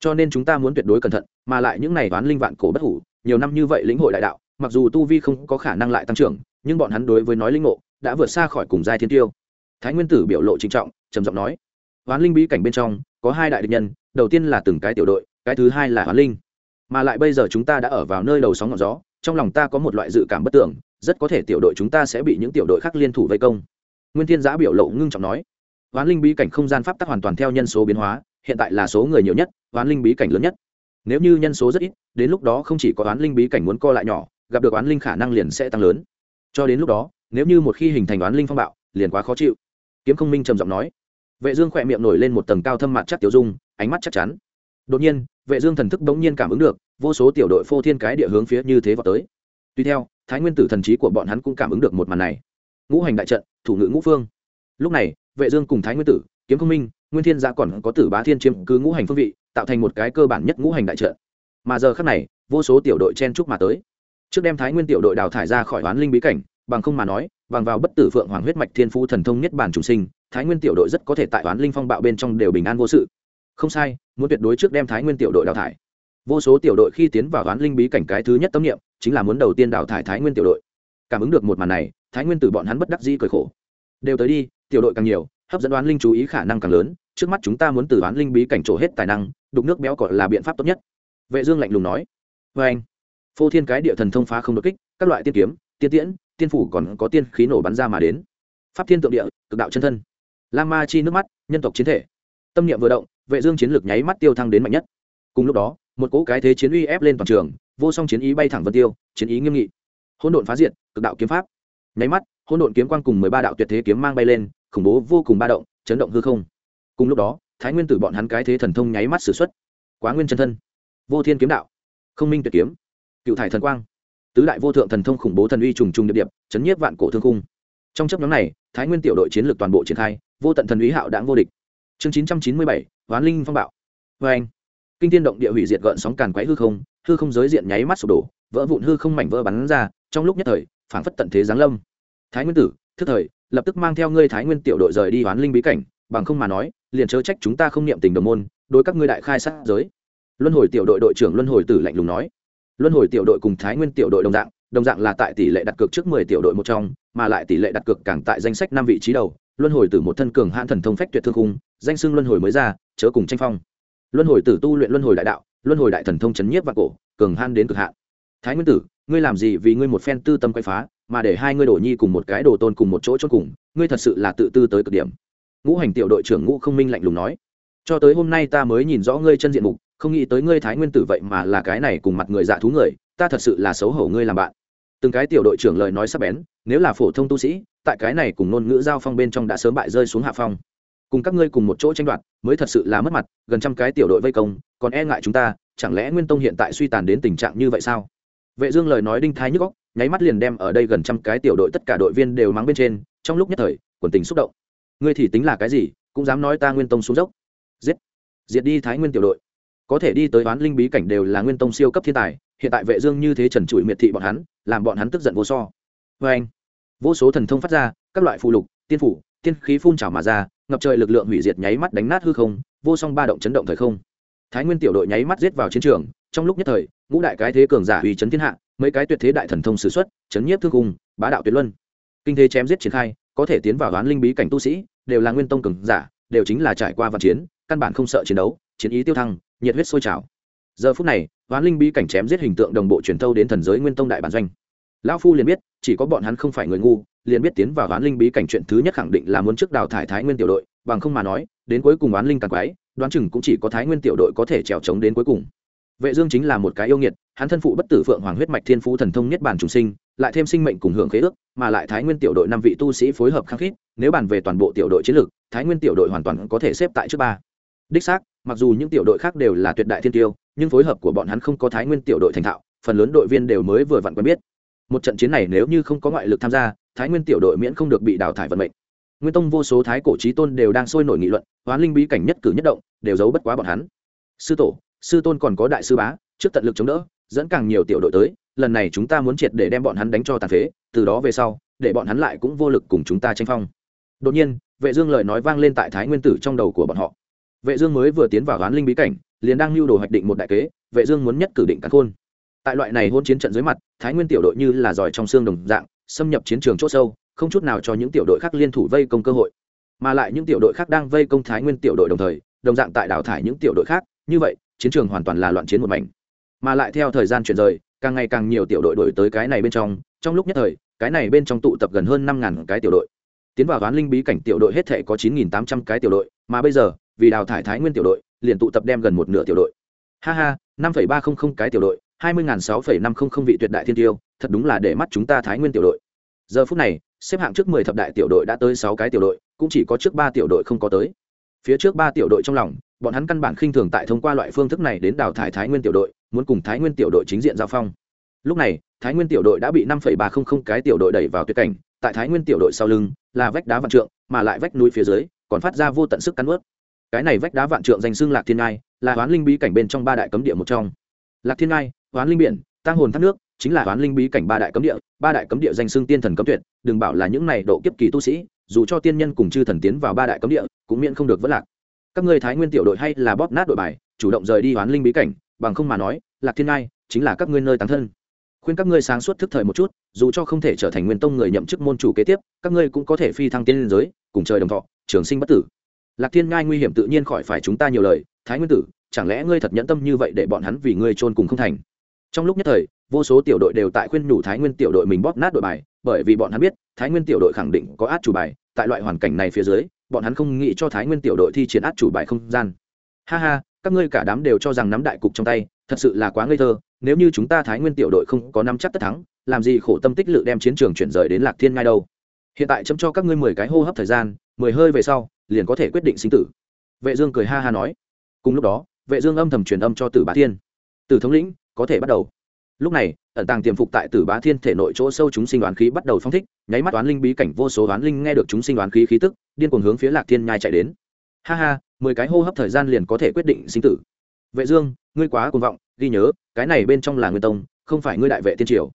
cho nên chúng ta muốn tuyệt đối cẩn thận, mà lại những này toán linh vạn cổ bất hủ, nhiều năm như vậy lĩnh hội đại đạo, mặc dù tu vi không có khả năng lại tăng trưởng, nhưng bọn hắn đối với nói linh ngộ, đã vượt xa khỏi cùng giai thiên tiêu. Thái nguyên tử biểu lộ trinh trọng, trầm giọng nói hoán linh bí cảnh bên trong, có hai đại địch nhân, đầu tiên là từng cái tiểu đội, cái thứ hai là hoán linh. Mà lại bây giờ chúng ta đã ở vào nơi đầu sóng ngọn gió, trong lòng ta có một loại dự cảm bất tưởng rất có thể tiểu đội chúng ta sẽ bị những tiểu đội khác liên thủ vây công. Nguyên thiên giã biểu lộ ngưng trọng nói hoán linh bí cảnh không gian pháp tắc hoàn toàn theo nhân số biến hóa hiện tại là số người nhiều nhất, oán linh bí cảnh lớn nhất. Nếu như nhân số rất ít, đến lúc đó không chỉ có oán linh bí cảnh muốn co lại nhỏ, gặp được oán linh khả năng liền sẽ tăng lớn. Cho đến lúc đó, nếu như một khi hình thành đoán linh phong bạo, liền quá khó chịu. Kiếm không minh trầm giọng nói. Vệ dương khỏe miệng nổi lên một tầng cao thâm mặt chắc tiểu dung, ánh mắt chắc chắn. Đột nhiên, vệ dương thần thức đống nhiên cảm ứng được, vô số tiểu đội phô thiên cái địa hướng phía như thế vào tới. Tuy theo, thái nguyên tử thần trí của bọn hắn cũng cảm ứng được một màn này. Ngũ hành đại trận, thủ ngữ ngũ phương. Lúc này, vệ dương cùng thái nguyên tử, kiếm không minh nguyên thiên giã còn có tử bá thiên chiếm cứ ngũ hành phương vị tạo thành một cái cơ bản nhất ngũ hành đại trợ, mà giờ khắc này vô số tiểu đội chen chúc mà tới. Trước đem thái nguyên tiểu đội đào thải ra khỏi oán linh bí cảnh bằng không mà nói bằng vào bất tử phượng hoàng huyết mạch thiên phú thần thông nhất bản trùng sinh thái nguyên tiểu đội rất có thể tại oán linh phong bạo bên trong đều bình an vô sự. Không sai muốn tuyệt đối trước đem thái nguyên tiểu đội đào thải. Vô số tiểu đội khi tiến vào oán linh bí cảnh cái thứ nhất tâm niệm chính là muốn đầu tiên đào thải thái nguyên tiểu đội. Cảm ứng được một màn này thái nguyên từ bọn hắn bất đắc dĩ cười khổ. Đều tới đi tiểu đội càng nhiều hấp dẫn đoán linh chú ý khả năng càng lớn trước mắt chúng ta muốn từ đoán linh bí cảnh trổ hết tài năng, đục nước béo cọt là biện pháp tốt nhất. Vệ dương lạnh lùng nói. Với anh. Phô thiên cái địa thần thông phá không đột kích, các loại tiên kiếm, tiên tiễn, tiên phủ còn có tiên khí nổ bắn ra mà đến. Pháp thiên tượng địa, cực đạo chân thân. Lam ma chi nước mắt, nhân tộc chiến thể. Tâm niệm vừa động, vệ dương chiến lược nháy mắt tiêu thăng đến mạnh nhất. Cùng lúc đó, một cỗ cái thế chiến uy ép lên toàn trường, vô song chiến ý bay thẳng vân tiêu, chiến ý nghiêm nghị. Hỗn độn phá diệt, cực đạo kiếm pháp. Nháy mắt, hỗn độn kiếm quang cùng mười ba đạo tuyệt thế kiếm mang bay lên, khủng bố vô cùng ba động, chấn động hư không cùng lúc đó, thái nguyên tử bọn hắn cái thế thần thông nháy mắt sử xuất. Quá nguyên chân thân. Vô thiên kiếm đạo. Không minh tuyệt kiếm. Cựu thải thần quang. Tứ đại vô thượng thần thông khủng bố thần uy trùng trùng điệp điệp, chấn nhiếp vạn cổ thương cung trong chấp nhóm này, thái nguyên tiểu đội chiến lược toàn bộ triển khai, vô tận thần uy hạo đảng vô địch. Chương chín trăm chín mươi bảy, hoán linh phong bạo. Vê anh, kinh thiên động địa hủy diệt gợn sóng càn quáy hư không hư không giới diện nháy mắt sụp đổ, vỡ vụn hư không mảnh vỡ bắn ra, trong lúc nhất thời, phảng phất tận thế giáng lâm. Thái nguyên tử, thức thời, lập tức mang theo ngươi thái nguyên tiểu đội rời đi hoán linh bí cảnh bằng không mà nói, liền chớ trách chúng ta không niệm tình đồng môn, đối các ngươi đại khai sát giới. Luân hồi tiểu đội đội trưởng luân hồi tử lạnh lùng nói. Luân hồi tiểu đội cùng thái nguyên tiểu đội đồng dạng đồng dạng là tại tỷ lệ đặt cược trước mười tiểu đội một trong, mà lại tỷ lệ đặt cược càng tại danh sách năm vị trí đầu. Luân hồi tử một thân cường hãn thần thông phách tuyệt thương khung, danh xưng luân hồi mới ra, chớ cùng tranh phong. Luân hồi tử tu luyện luân hồi đại đạo, luân hồi đại thần thông chấn nhiếp và cổ, cường hãn đến cực hạn. Thái nguyên tử, ngươi làm gì vì ngươi một phen tư tâm quay phá, mà để hai ngươi đổ nhi cùng một cái đồ tôn cùng một chỗ chốt cùng, ngươi thật sự là tự tư tới cực điểm ngũ hành tiểu đội trưởng ngũ không minh lạnh lùng nói, cho tới hôm nay ta mới nhìn rõ ngươi chân diện mục, không nghĩ tới ngươi thái nguyên tử vậy mà là cái này cùng mặt người dạ thú người, ta thật sự là xấu hổ ngươi làm bạn. Từng cái tiểu đội trưởng lời nói sắp bén, nếu là phổ thông tu sĩ, tại cái này cùng ngôn ngữ giao phong bên trong đã sớm bại rơi xuống hạ phong. Cùng các ngươi cùng một chỗ tranh đoạt, mới thật sự là mất mặt, gần trăm cái tiểu đội vây công, còn e ngại chúng ta, chẳng lẽ nguyên tông hiện tại suy tàn đến tình trạng như vậy sao? Vệ dương lời nói đinh thái nhức óc, nháy mắt liền đem ở đây gần trăm cái tiểu đội tất cả đội viên đều mắng bên trên, trong lúc nhất thời, quần tình xúc động ngươi thì tính là cái gì, cũng dám nói ta nguyên tông xuống dốc. Giết. Diệt đi thái nguyên tiểu đội. Có thể đi tới oán linh bí cảnh đều là nguyên tông siêu cấp thiên tài, hiện tại vệ dương như thế trần trụi miệt thị bọn hắn, làm bọn hắn tức giận vô so. Với anh, vô số thần thông phát ra, các loại phù lục, tiên phủ, tiên khí phun trào mà ra, ngập trời lực lượng hủy diệt nháy mắt đánh nát hư không, vô song ba động chấn động thời không. Thái nguyên tiểu đội nháy mắt giết vào chiến trường, trong lúc nhất thời, ngũ đại cái thế cường giả uy chấn thiên hạ, mấy cái tuyệt thế đại thần thông sử xuất, chấn nhiếp thương cung, bá đạo tuyệt luân. Kinh thế chém giết triển khai, có thể tiến vào đoán linh bí cảnh tu sĩ đều là nguyên tông cường giả, đều chính là trải qua văn chiến, căn bản không sợ chiến đấu, chiến ý tiêu thăng, nhiệt huyết sôi trào. Giờ phút này, hoán linh bí cảnh chém giết hình tượng đồng bộ truyền thâu đến thần giới nguyên tông đại bản doanh. Lão phu liền biết, chỉ có bọn hắn không phải người ngu, liền biết tiến vào hoán linh bí cảnh chuyện thứ nhất khẳng định là muốn trước đào thải thái nguyên tiểu đội, bằng không mà nói, đến cuối cùng đoán linh càng quái, đoán chừng cũng chỉ có thái nguyên tiểu đội có thể trèo trống đến cuối cùng. Vệ dương chính là một cái yêu nghiệt, hắn thân phụ bất tử phượng hoàng huyết mạch thiên phú thần thông nhất bản trùng sinh, lại thêm sinh mệnh cùng hưởng khế ước mà lại thái nguyên tiểu đội năm vị tu sĩ phối hợp khăng khít, nếu bàn về toàn bộ tiểu đội chiến lược, thái nguyên tiểu đội hoàn toàn có thể xếp tại trước ba. Đích xác, mặc dù những tiểu đội khác đều là tuyệt đại thiên tiêu, nhưng phối hợp của bọn hắn không có thái nguyên tiểu đội thành thạo, phần lớn đội viên đều mới vừa vặn quen biết. Một trận chiến này nếu như không có ngoại lực tham gia, thái nguyên tiểu đội miễn không được bị đào thải vận mệnh. Nguyên tông vô số thái cổ trí tôn đều đang sôi nổi nghị luận, hoán linh bí cảnh nhất cử nhất động, đều giấu bất quá bọn hắn. Sư tổ, sư tôn còn có đại sư bá, trước tận lực chống đỡ, dẫn càng nhiều tiểu đội tới lần này chúng ta muốn triệt để đem bọn hắn đánh cho tàn phế, từ đó về sau, để bọn hắn lại cũng vô lực cùng chúng ta tranh phong. Đột nhiên, vệ dương lời nói vang lên tại thái nguyên tử trong đầu của bọn họ. Vệ dương mới vừa tiến vào gán linh bí cảnh, liền đang lưu đồ hoạch định một đại kế, vệ dương muốn nhất cử định cắn khôn. Tại loại này hôn chiến trận dưới mặt, thái nguyên tiểu đội như là giỏi trong xương đồng dạng, xâm nhập chiến trường chỗ sâu, không chút nào cho những tiểu đội khác liên thủ vây công cơ hội. Mà lại những tiểu đội khác đang vây công thái nguyên tiểu đội đồng thời, đồng dạng tại đào thải những tiểu đội khác, như vậy, chiến trường hoàn toàn là loạn chiến một mảnh. Mà lại theo thời gian chuyển rời càng ngày càng nhiều tiểu đội đổi tới cái này bên trong trong lúc nhất thời, cái này bên trong tụ tập gần hơn năm ngàn cái tiểu đội. Tiến vào đoán linh bí cảnh tiểu đội hết thể có chín nghìn tám trăm cái tiểu đội, mà bây giờ, vì đào thải thái nguyên tiểu đội, liền tụ tập đem gần một nửa tiểu đội. Ha ha, năm phẩy ba không không cái tiểu đội, hai mươi ngàn sáu phẩy năm không không vị tuyệt đại thiên tiêu, thật đúng là để mắt chúng ta thái nguyên tiểu đội. Giờ phút này, xếp hạng trước mười thập đại tiểu đội đã tới sáu cái tiểu đội, cũng chỉ có trước ba tiểu đội không có tới. Phía trước ba tiểu đội trong lòng, bọn hắn căn bản khinh thường tại thông qua loại phương thức này đến đào thải thái nguyên tiểu đội muốn cùng thái nguyên tiểu đội chính diện giao phong. Lúc này, thái nguyên tiểu đội đã bị năm phẩy ba không không cái tiểu đội đẩy vào tuyệt cảnh, tại thái nguyên tiểu đội sau lưng là vách đá vạn trượng, mà lại vách núi phía dưới còn phát ra vô tận sức cắn ướt cái này vách đá vạn trượng danh xưng lạc thiên ngai, là hoán linh bí cảnh bên trong ba đại cấm địa một trong. Lạc thiên ngai, hoán linh biển tăng hồn thác nước, chính là hoán linh bí cảnh ba đại cấm địa, ba đại cấm địa danh xưng tiên thần cấm tuyệt, đừng bảo là những này độ kiếp kỳ tu sĩ, dù cho tiên nhân cùng chư thần tiến vào ba đại cấm địa, cũng miễn không được vất lạc. Các ngươi thái nguyên tiểu đội hay là bóp nát đội bài, chủ động rời đi hoán linh bí cảnh bằng không mà nói, lạc thiên ngai chính là các ngươi nơi tán thân. Khuyên các ngươi sáng suốt thức thời một chút, dù cho không thể trở thành nguyên tông người nhậm chức môn chủ kế tiếp, các ngươi cũng có thể phi thăng tiên liên giới, cùng trời đồng thọ, trường sinh bất tử. Lạc thiên ngai nguy hiểm tự nhiên khỏi phải chúng ta nhiều lời, thái nguyên tử, chẳng lẽ ngươi thật nhẫn tâm như vậy để bọn hắn vì ngươi trôn cùng không thành? Trong lúc nhất thời, vô số tiểu đội đều tại khuyên nhủ thái nguyên tiểu đội mình bóp nát đội bài, bởi vì bọn hắn biết, thái nguyên tiểu đội khẳng định có át chủ bài, tại loại hoàn cảnh này phía dưới, bọn hắn không nghĩ cho thái nguyên tiểu đội thi chiến át chủ bài không gian. Ha ha các ngươi cả đám đều cho rằng nắm đại cục trong tay, thật sự là quá ngây thơ, nếu như chúng ta thái nguyên tiểu đội không có năm chắc tất thắng, làm gì khổ tâm tích lự đem chiến trường chuyển rời đến lạc thiên ngay đâu? Hiện tại chấm cho các ngươi mười cái hô hấp thời gian, mười hơi về sau, liền có thể quyết định sinh tử. Vệ dương cười ha ha nói. Cùng lúc đó, vệ dương âm thầm truyền âm cho tử bá thiên. Tử thống lĩnh, có thể bắt đầu. Lúc này, ẩn tàng tiềm phục tại tử bá thiên thể nội chỗ sâu chúng sinh đoán khí bắt đầu phong thích, nháy mắt đoán linh bí cảnh vô số đoán linh nghe được chúng sinh đoán khí khí tức, điên cuồng hướng phía lạc thiên nhai chạy đến ha ha, mười cái hô hấp thời gian liền có thể quyết định sinh tử. Vệ dương, ngươi quá cuồng vọng, ghi nhớ, cái này bên trong là nguyên tông, không phải ngươi đại vệ tiên triều.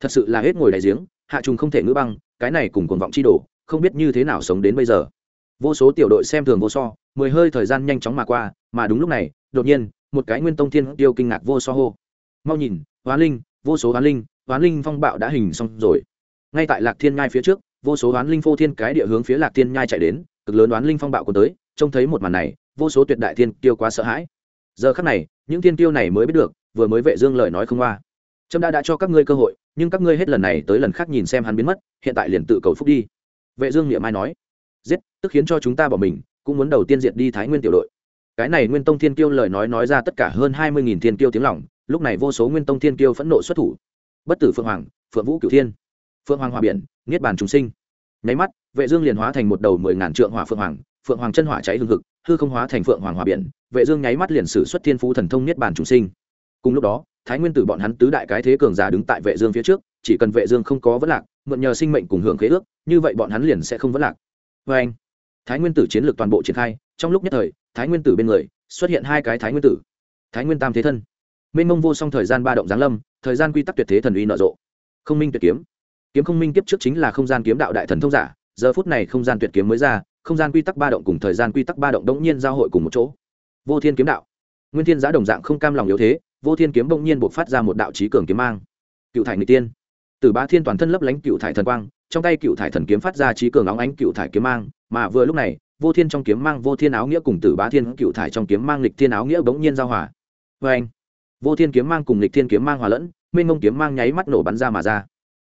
Thật sự là hết ngồi đại giếng, hạ trùng không thể ngữ băng, cái này cùng cuồng vọng chi đổ không biết như thế nào sống đến bây giờ. Vô số tiểu đội xem thường vô so, mười hơi thời gian nhanh chóng mà qua, mà đúng lúc này, đột nhiên, một cái nguyên tông thiên tiêu kinh ngạc vô so hô. Mau nhìn, hoán linh, vô số hoán linh hoán linh phong bạo đã hình xong rồi. Ngay tại lạc thiên nhai phía trước, vô số hoán linh phô thiên cái địa hướng phía lạc thiên nhai chạy đến, cực lớn đoán linh phong bạo còn tới trông thấy một màn này, vô số tuyệt đại thiên tiêu quá sợ hãi. Giờ khắc này, những thiên tiêu này mới biết được, vừa mới vệ dương lời nói không qua. Trâm đã đã cho các ngươi cơ hội, nhưng các ngươi hết lần này tới lần khác nhìn xem hắn biến mất, hiện tại liền tự cầu phúc đi. Vệ dương niệm mai nói, giết, tức khiến cho chúng ta bỏ mình, cũng muốn đầu tiên diệt đi thái nguyên tiểu đội. Cái này nguyên tông thiên tiêu lời nói nói ra tất cả hơn hai mươi nghìn thiên tiêu tiếng lòng. lúc này vô số nguyên tông thiên tiêu phẫn nộ xuất thủ. Bất tử phượng hoàng, phượng vũ cửu thiên, phượng hoàng hòa biển, niết bàn trùng sinh. Nháy mắt, vệ dương liền hóa thành một đầu mười ngàn trượng hỏa phượng hoàng phượng hoàng chân hỏa cháy hương hực, hư không hóa thành phượng hoàng hòa biển, vệ dương nháy mắt liền sử xuất thiên phú thần thông niết bàn trùng sinh. Cùng lúc đó, thái nguyên tử bọn hắn tứ đại cái thế cường giả đứng tại vệ dương phía trước, chỉ cần vệ dương không có vấn lạc, mượn nhờ sinh mệnh cùng hưởng khế ước, như vậy bọn hắn liền sẽ không vấn lạc. Với anh, thái nguyên tử chiến lược toàn bộ triển khai, trong lúc nhất thời, thái nguyên tử bên người, xuất hiện hai cái thái nguyên tử. Thái nguyên tam thế thân. Minh mông vô song thời gian ba động giáng lâm, thời gian quy tắc tuyệt thế thần uy nở rộ. Không minh tuyệt kiếm. Kiếm không minh tiếp trước chính là không gian kiếm đạo đại thần thông giả, giờ phút này không gian tuyệt kiếm mới ra không gian quy tắc ba động cùng thời gian quy tắc ba động đống nhiên giao hội cùng một chỗ. Vô thiên kiếm đạo. Nguyên thiên giá đồng dạng không cam lòng yếu thế, vô thiên kiếm bỗng nhiên buộc phát ra một đạo trí cường kiếm mang. Cựu thải người tiên. Từ ba thiên toàn thân lấp lánh cựu thải thần quang, trong tay cựu thải thần kiếm phát ra trí cường óng ánh cựu thải kiếm mang, mà vừa lúc này, vô thiên trong kiếm mang vô thiên áo nghĩa cùng tử bá thiên cựu thải trong kiếm mang lịch thiên áo nghĩa bỗng nhiên giao hòa. Vê anh, vô thiên kiếm mang cùng lịch thiên kiếm mang hòa lẫn minh ngông kiếm mang nháy mắt nổ bắn ra mà ra.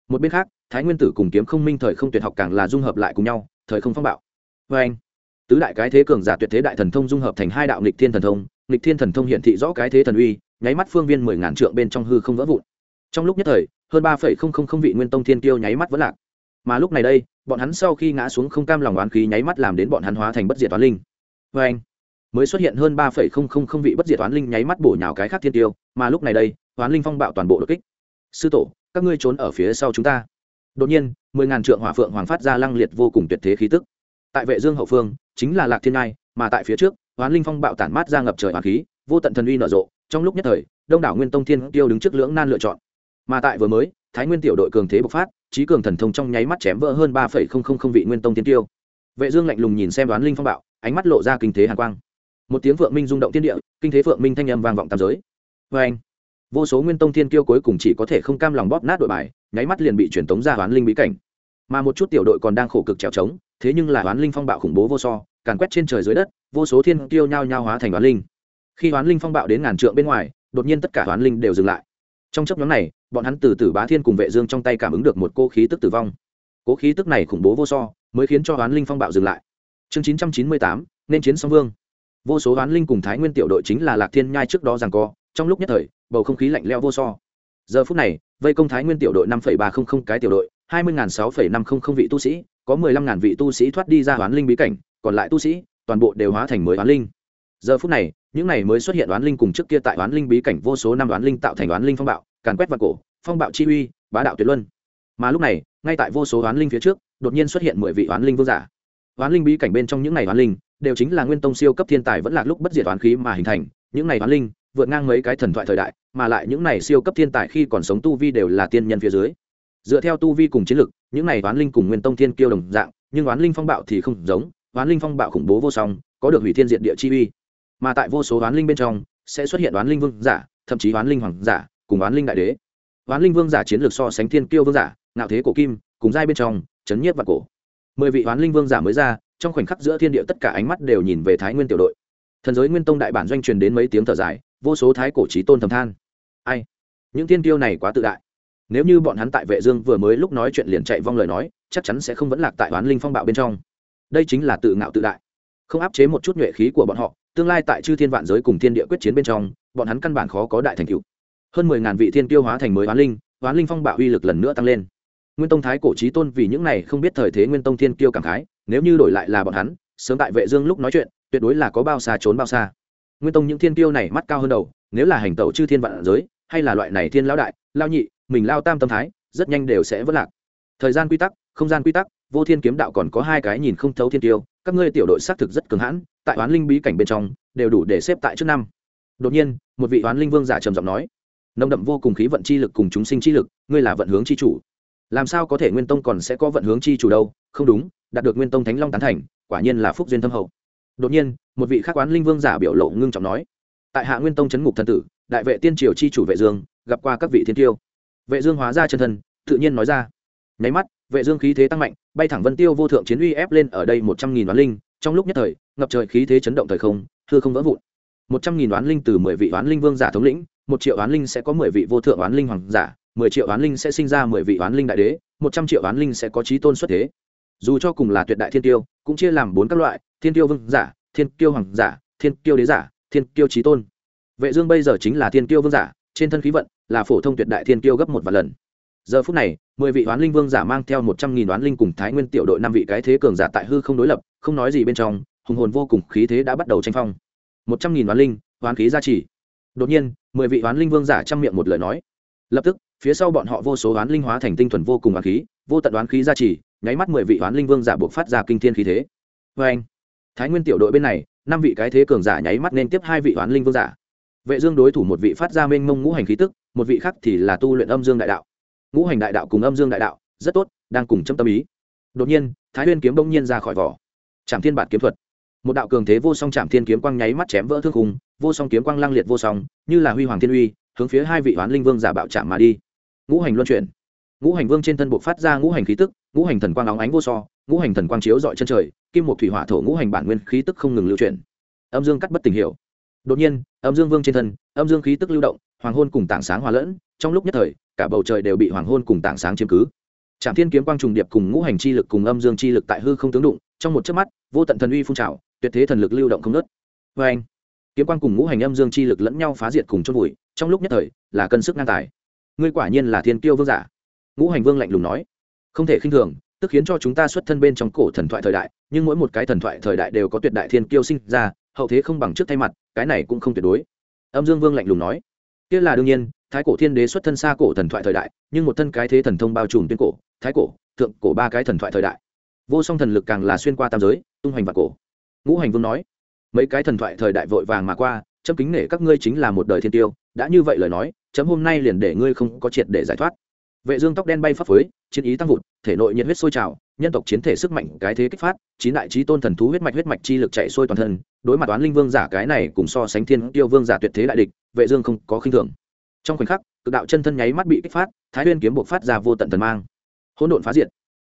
Một bên khác, thái nguyên tử cùng kiếm không minh thời không tuyệt học càng là dung hợp lại cùng nhau, thời không phong bạo vê anh, tứ đại cái thế cường giả tuyệt thế đại thần thông dung hợp thành hai đạo lịch thiên thần thông lịch thiên thần thông hiện thị rõ cái thế thần uy, nháy mắt phương viên mười ngàn trượng bên trong hư không vỡ vụn. Trong lúc nhất thời, hơn ba phẩy không không không vị nguyên tông thiên tiêu nháy mắt vẫn lạc. Mà lúc này đây, bọn hắn sau khi ngã xuống không cam lòng oán khí nháy mắt làm đến bọn hắn hóa thành bất diệt toán linh. Vê anh, mới xuất hiện hơn ba phẩy không không không vị bất diệt toán linh nháy mắt bổ nhào cái khác thiên tiêu mà lúc này đây, toán linh phong bạo toàn bộ đột kích. Sư tổ, các ngươi trốn ở phía sau chúng ta. Đột nhiên, mười ngàn trượng hỏa phượng hoàng phát ra lăng liệt vô cùng tuyệt thế khí tức tại vệ dương hậu phương, chính là lạc thiên ngai, mà tại phía trước, hoán linh phong bạo tản mát ra ngập trời hoàn khí, vô tận thần uy nở rộ, trong lúc nhất thời, đông đảo nguyên tông thiên tiêu đứng trước lưỡng nan lựa chọn. Mà tại vừa mới, thái nguyên tiểu đội cường thế bộc phát, trí cường thần thông trong nháy mắt chém vỡ hơn ba không không không vị nguyên tông thiên tiêu vệ dương lạnh lùng nhìn xem đoán linh phong bạo, ánh mắt lộ ra kinh thế hàn quang. Một tiếng phượng minh rung động thiên địa, kinh thế phượng minh thanh âm vang vọng tam giới. Với anh vô số nguyên tông thiên tiêu cuối cùng chỉ có thể không cam lòng bóp nát đội bài, nháy mắt liền bị truyền tống ra đoán linh bí cảnh. Mà một chút tiểu đội còn đang khổ cực trèo trống thế nhưng là oán linh phong bạo khủng bố vô so càn quét trên trời dưới đất vô số thiên kiêu nhao nhao hóa thành oán linh. Khi oán linh phong bạo đến ngàn trượng bên ngoài đột nhiên tất cả oán linh đều dừng lại. Trong chấp nhóm này bọn hắn từ từ bá thiên cùng vệ dương trong tay cảm ứng được một cô khí tức tử vong. Cố khí tức này khủng bố vô so mới khiến cho oán linh phong bạo dừng lại. Chương 998, nên chiến song vương. Vô số oán linh cùng thái nguyên tiểu đội chính là lạc thiên nhai trước đó rằng co trong lúc nhất thời bầu không khí lạnh lẽo vô so. Giờ phút này vây công thái nguyên tiểu đội năm ba trăm linh cái tiểu đội hai mươi sáu năm trăm linh vị tu sĩ có mười lăm vị tu sĩ thoát đi ra hoán linh bí cảnh, còn lại tu sĩ toàn bộ đều hóa thành mới hoán linh. Giờ phút này, những này mới xuất hiện oán linh cùng trước kia tại oán linh bí cảnh vô số năm oán linh tạo thành oán linh phong bạo, càn quét vào cổ, phong bạo chi uy, bá đạo tuyệt luân. Mà lúc này, ngay tại vô số oán linh phía trước, đột nhiên xuất hiện mười vị oán linh vương giả. Oán linh bí cảnh bên trong những này oán linh, đều chính là nguyên tông siêu cấp thiên tài vẫn là lúc bất diệt oán khí mà hình thành. Những này oán linh, vượt ngang mấy cái thần thoại thời đại, mà lại những này siêu cấp thiên tài khi còn sống tu vi đều là tiên nhân phía dưới dựa theo tu vi cùng chiến lực, những này oán linh cùng nguyên tông thiên kiêu đồng dạng, nhưng oán linh phong bạo thì không giống oán linh phong bạo khủng bố vô song, có được hủy thiên diện địa chi uy. Mà tại vô số oán linh bên trong, sẽ xuất hiện oán linh vương giả, thậm chí oán linh hoàng giả, cùng oán linh đại đế. Oán linh vương giả chiến lược so sánh thiên kiêu vương giả, ngạo thế cổ kim, cùng giai bên trong, chấn nhiếp và cổ. Mười vị oán linh vương giả mới ra, trong khoảnh khắc giữa thiên địa tất cả ánh mắt đều nhìn về thái nguyên tiểu đội. Thần giới nguyên tông đại bản doanh truyền đến mấy tiếng thở dài, vô số thái cổ trí tôn thầm than. Ai? Những thiên tiêu này quá tự đại nếu như bọn hắn tại vệ dương vừa mới lúc nói chuyện liền chạy vong lời nói, chắc chắn sẽ không vẫn lạc tại oán linh phong bạo bên trong. Đây chính là tự ngạo tự đại. Không áp chế một chút nhuệ khí của bọn họ, tương lai tại chư thiên vạn giới cùng thiên địa quyết chiến bên trong, bọn hắn căn bản khó có đại thành tựu. Hơn mười ngàn vị thiên tiêu hóa thành mới oán linh oán linh phong bạo uy lực lần nữa tăng lên. Nguyên tông thái cổ trí tôn vì những này không biết thời thế nguyên tông thiên kiêu cảm khái, nếu như đổi lại là bọn hắn, sớm tại vệ dương lúc nói chuyện, tuyệt đối là có bao xa trốn bao xa. Nguyên tông những thiên kiêu này mắt cao hơn đầu, nếu là hành tẩu chư thiên vạn giới, hay là loại này thiên lão đại lao nhị mình lao tam tâm thái, rất nhanh đều sẽ vất lạc. Thời gian quy tắc, không gian quy tắc, vô thiên kiếm đạo còn có hai cái nhìn không thấu thiên tiêu, các ngươi tiểu đội xác thực rất cường hãn, tại oán linh bí cảnh bên trong, đều đủ để xếp tại trước năm. Đột nhiên, một vị oán linh vương giả trầm giọng nói, nồng đậm vô cùng khí vận chi lực cùng chúng sinh chi lực, ngươi là vận hướng chi chủ. Làm sao có thể nguyên tông còn sẽ có vận hướng chi chủ đâu? Không đúng, đạt được nguyên tông thánh long tán thành, quả nhiên là phúc duyên thâm hậu. Đột nhiên, một vị khắc oán linh vương giả biểu lộ ngưng trọng nói, tại hạ nguyên tông chấn ngục thần tử, đại vệ tiên triều chi chủ vệ dương, gặp qua các vị thiên tiêu vệ dương hóa ra chân thân, tự nhiên nói ra. Nháy mắt, vệ dương khí thế tăng mạnh, bay thẳng vân tiêu vô thượng chiến uy ép lên ở đây một trăm nghìn đoán linh. Trong lúc nhất thời, ngập trời khí thế chấn động thời không, hư không vỡ vụn. một trăm nghìn đoán linh từ mười vị đoán linh vương giả thống lĩnh, một triệu đoán linh sẽ có mười vị vô thượng đoán linh hoàng giả, mười triệu đoán linh sẽ sinh ra mười vị đoán linh đại đế, một trăm triệu đoán linh sẽ có trí tôn xuất thế. Dù cho cùng là tuyệt đại thiên tiêu, cũng chia làm bốn các loại, thiên tiêu vương giả, thiên tiêu hoàng giả, thiên tiêu đế giả, thiên tiêu trí tôn. Vệ dương bây giờ chính là thiên tiêu vương giả, trên thân khí vận là phổ thông tuyệt đại thiên tiêu gấp một vài lần. Giờ phút này, mười vị oán linh vương giả mang theo một trăm nghìn oán linh cùng thái nguyên tiểu đội năm vị cái thế cường giả tại hư không đối lập, không nói gì bên trong, hùng hồn vô cùng, khí thế đã bắt đầu tranh phong. Một trăm nghìn oán linh, oán khí gia trì. Đột nhiên, mười vị oán linh vương giả chăm miệng một lời nói. Lập tức, phía sau bọn họ vô số oán linh hóa thành tinh thuần vô cùng oán khí, vô tận oán khí gia trì, nháy mắt mười vị oán linh vương giả buộc phát ra kinh thiên khí thế. Vê anh, thái nguyên tiểu đội bên này, năm vị cái thế cường giả nháy mắt nên tiếp hai vị oán linh vương giả. Vệ dương đối thủ một vị phát ra mênh mông ngũ hành khí tức một vị khác thì là tu luyện âm dương đại đạo. Ngũ hành đại đạo cùng âm dương đại đạo, rất tốt, đang cùng châm tâm ý. Đột nhiên, thái huyên kiếm đông nhiên ra khỏi vỏ. Trảm thiên bản kiếm thuật. Một đạo cường thế vô song trảm thiên kiếm quang nháy mắt chém vỡ thương khung, vô song kiếm quang lăng liệt vô song, như là huy hoàng thiên uy, hướng phía hai vị hoán linh vương giả bạo chạm mà đi. Ngũ hành luân chuyển. Ngũ hành vương trên thân buộc phát ra ngũ hành khí tức, ngũ hành thần quang óng ánh vô so, ngũ hành thần quang chiếu dọi chân trời, kim một thủy hỏa thổ ngũ hành bản nguyên khí tức không ngừng lưu chuyển. Âm dương cắt bất tình hiểu đột nhiên, âm dương vương trên thân, âm dương khí tức lưu động, hoàng hôn cùng tảng sáng hòa lẫn, trong lúc nhất thời, cả bầu trời đều bị hoàng hôn cùng tảng sáng chiếm cứ. Trạm thiên kiếm quang trùng điệp cùng ngũ hành chi lực cùng âm dương chi lực tại hư không tướng đụng, trong một chớp mắt, vô tận thần uy phun trào, tuyệt thế thần lực lưu động không nớt vê anh, kiếm quang cùng ngũ hành âm dương chi lực lẫn nhau phá diệt cùng chôn vùi, trong lúc nhất thời, là cân sức ngang tài. Ngươi quả nhiên là thiên kiêu vương giả. Ngũ hành vương lạnh lùng nói. Không thể khinh thường, tức khiến cho chúng ta xuất thân bên trong cổ thần thoại thời đại, nhưng mỗi một cái thần thoại thời đại đều có tuyệt đại thiên kiêu sinh ra, hậu thế không bằng trước thay mặt cái này cũng không tuyệt đối. Âm dương vương lạnh lùng nói, kia là đương nhiên, thái cổ thiên đế xuất thân xa cổ thần thoại thời đại, nhưng một thân cái thế thần thông bao trùm tuyên cổ, thái cổ, thượng cổ ba cái thần thoại thời đại. Vô song thần lực càng là xuyên qua tam giới, tung hoành và cổ. Ngũ hành vương nói, mấy cái thần thoại thời đại vội vàng mà qua, chấm kính nể các ngươi chính là một đời thiên tiêu, đã như vậy lời nói, chấm hôm nay liền để ngươi không có triệt để giải thoát. Vệ dương tóc đen bay phấp phới, chiến ý tăng vụt, thể nội nhiệt huyết sôi trào, nhân tộc chiến thể sức mạnh cái thế kích phát, chín đại chí tôn thần thú huyết mạch huyết mạch chi lực chạy sôi toàn thân đối mặt toán linh vương giả cái này cùng so sánh thiên tiêu vương giả tuyệt thế đại địch, vệ dương không có khinh thường. Trong khoảnh khắc, cực đạo chân thân nháy mắt bị kích phát, thái nguyên kiếm buộc phát ra vô tận thần mang. Hỗn độn phá diệt.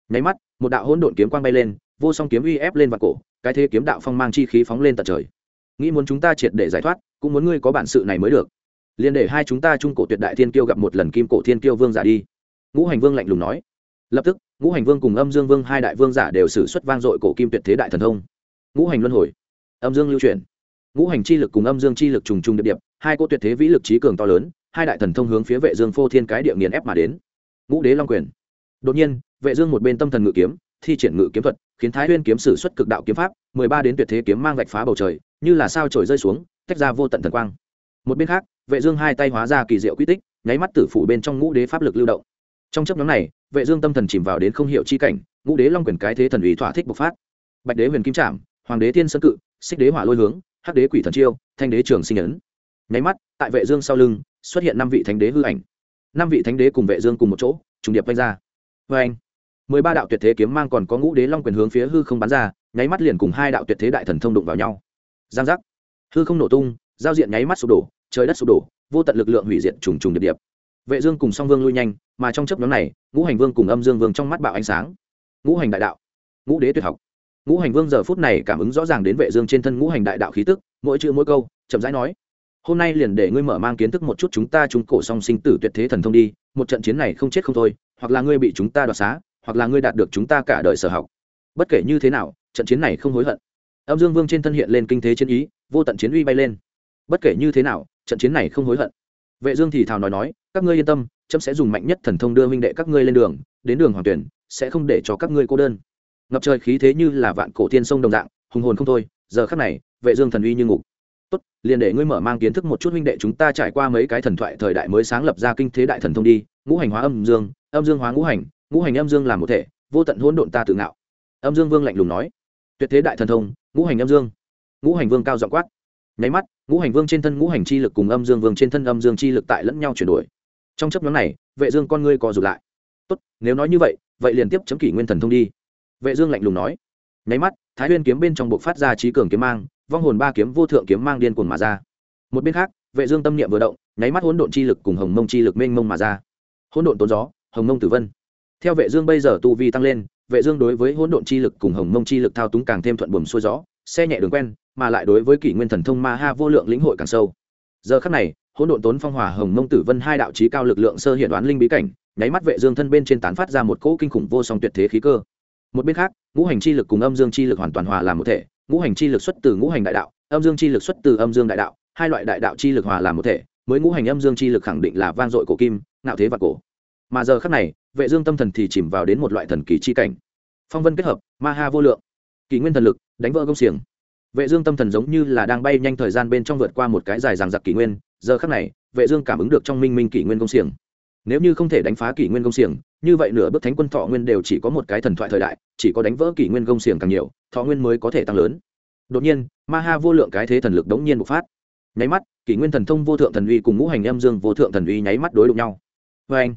Nháy mắt, một đạo hỗn độn kiếm quang bay lên, vô song kiếm uy ép lên vào cổ, cái thế kiếm đạo phong mang chi khí phóng lên tận trời. Nghĩ muốn chúng ta triệt để giải thoát, cũng muốn ngươi có bản sự này mới được. Liền để hai chúng ta trung cổ tuyệt đại thiên kiêu gặp một lần kim cổ thiên kiêu vương giả đi. Ngũ hành vương lạnh lùng nói. Lập tức, ngũ hành vương cùng âm dương vương hai đại vương giả đều xử xuất vang dội cổ kim tuyệt thế đại thần thông. Ngũ hành luân hồi âm dương lưu truyền ngũ hành chi lực cùng âm dương chi lực trùng trùng điệp điệp, hai cô tuyệt thế vĩ lực trí cường to lớn, hai đại thần thông hướng phía vệ dương phô thiên cái địa nghiền ép mà đến. Ngũ đế long quyền. Đột nhiên, vệ dương một bên tâm thần ngự kiếm, thi triển ngự kiếm thuật, khiến thái nguyên kiếm sử xuất cực đạo kiếm pháp, mười ba đến tuyệt thế kiếm mang vạch phá bầu trời, như là sao trời rơi xuống, tách ra vô tận thần quang. Một bên khác, vệ dương hai tay hóa ra kỳ diệu quy tích, nháy mắt tử phủ bên trong ngũ đế pháp lực lưu động. Trong chớp nhoáng này, vệ dương tâm thần chìm vào đến không hiểu chi cảnh, ngũ đế long quyền cái thế thần ủy thỏa thích bộc phát. Bạch đế huyền kim trảm, hoàng đế thiên sơn cự xích đế hỏa lôi hướng, hắc đế quỷ thần chiêu, thanh đế trường sinh ấn. Nháy mắt, tại vệ dương sau lưng, xuất hiện năm vị thánh đế hư ảnh. Năm vị thánh đế cùng vệ dương cùng một chỗ, trùng điệp vanh ra. Vê anh mười ba đạo tuyệt thế kiếm mang còn có ngũ đế long quyền hướng phía hư không bắn ra, nháy mắt liền cùng hai đạo tuyệt thế đại thần thông đụng vào nhau. Giang giác. Hư không nổ tung, giao diện nháy mắt sụp đổ, trời đất sụp đổ, vô tận lực lượng hủy diệt trùng trùng điệp điệp. Vệ dương cùng song vương lui nhanh, mà trong chớp nhóm này, ngũ hành vương cùng âm dương vương trong mắt bạo ánh sáng. Ngũ hành đại đạo, ngũ đế tuyệt học ngũ hành vương giờ phút này cảm ứng rõ ràng đến vệ dương trên thân ngũ hành đại đạo khí tức, mỗi chữ mỗi câu, chậm rãi nói, hôm nay liền để ngươi mở mang kiến thức một chút chúng ta chúng cổ song sinh tử tuyệt thế thần thông đi, một trận chiến này không chết không thôi, hoặc là ngươi bị chúng ta đoạt xá, hoặc là ngươi đạt được chúng ta cả đời sở học. Bất kể như thế nào, trận chiến này không hối hận. Âm dương vương trên thân hiện lên kinh thế chiến ý, vô tận chiến uy bay lên. Bất kể như thế nào, trận chiến này không hối hận. Vệ dương thì thào nói nói, các ngươi yên tâm trẫm sẽ dùng mạnh nhất thần thông đưa huynh đệ các ngươi lên đường, đến đường hoàng tuyển, sẽ không để cho các ngươi cô đơn ngập trời khí thế như là vạn cổ thiên sông đồng dạng, hùng hồn không thôi, giờ khắc này, vệ dương thần uy như ngục. Tốt, liền để ngươi mở mang kiến thức một chút huynh đệ chúng ta trải qua mấy cái thần thoại thời đại mới sáng lập ra kinh thế đại thần thông đi, ngũ hành hóa âm dương âm dương hóa ngũ hành ngũ hành âm dương làm một thể, vô tận hỗn độn ta tự ngạo. Âm dương vương lạnh lùng nói. Tuyệt thế đại thần thông, ngũ hành âm dương. Ngũ hành vương cao giọng quát. Nháy mắt, ngũ hành vương trên thân ngũ hành chi lực cùng âm dương vương trên thân âm dương chi lực tại lẫn nhau chuyển đổi. Trong chấp nhóm này, vệ dương con ngươi co rụt lại. Tốt, nếu nói như vậy vậy liền tiếp chấm kỷ nguyên thần thông đi vệ dương lạnh lùng nói. Nháy mắt, thái nguyên kiếm bên trong bộ phát ra trí cường kiếm mang, vong hồn ba kiếm vô thượng kiếm mang điên cuồng mà ra. Một bên khác, vệ dương tâm niệm vừa động, nháy mắt hỗn độn chi lực cùng hồng mông chi lực mênh mông mà ra. Hỗn độn tốn gió, hồng mông tử vân. Theo vệ dương bây giờ tu vi tăng lên, vệ dương đối với hỗn độn chi lực cùng hồng mông chi lực thao túng càng thêm thuận buồm xuôi gió, xe nhẹ đường quen, mà lại đối với kỷ nguyên thần thông ma ha vô lượng lĩnh hội càng sâu. Giờ khắc này, hỗn độn tốn phong hòa hồng mông tử vân hai đạo chí cao lực lượng sơ hiện đoán linh bí cảnh, nháy mắt vệ dương thân bên trên tán phát ra một cỗ kinh khủng vô song tuyệt thế khí cơ một bên khác, ngũ hành chi lực cùng âm dương chi lực hoàn toàn hòa làm một thể. Ngũ hành chi lực xuất từ ngũ hành đại đạo, âm dương chi lực xuất từ âm dương đại đạo. Hai loại đại đạo chi lực hòa làm một thể, mới ngũ hành âm dương chi lực khẳng định là vang dội cổ kim, ngạo thế và cổ. Mà giờ khắc này, vệ dương tâm thần thì chìm vào đến một loại thần kỳ chi cảnh. Phong vân kết hợp, ma ha vô lượng. Kỳ nguyên thần lực, đánh vỡ công xiềng. Vệ dương tâm thần giống như là đang bay nhanh thời gian bên trong vượt qua một cái dài dằng dặc kỷ nguyên. Giờ khắc này, vệ dương cảm ứng được trong minh minh kỷ nguyên công xiềng. Nếu như không thể đánh phá kỷ nguyên công xiềng như vậy nửa bước thánh quân thọ nguyên đều chỉ có một cái thần thoại thời đại, chỉ có đánh vỡ kỷ nguyên công xiềng càng nhiều, thọ nguyên mới có thể tăng lớn. Đột nhiên, ma ha vô lượng cái thế thần lực đống nhiên bộc phát. Nháy mắt, kỷ nguyên thần thông vô thượng thần uy cùng ngũ hành âm dương vô thượng thần uy nháy mắt đối đụng nhau. Vê anh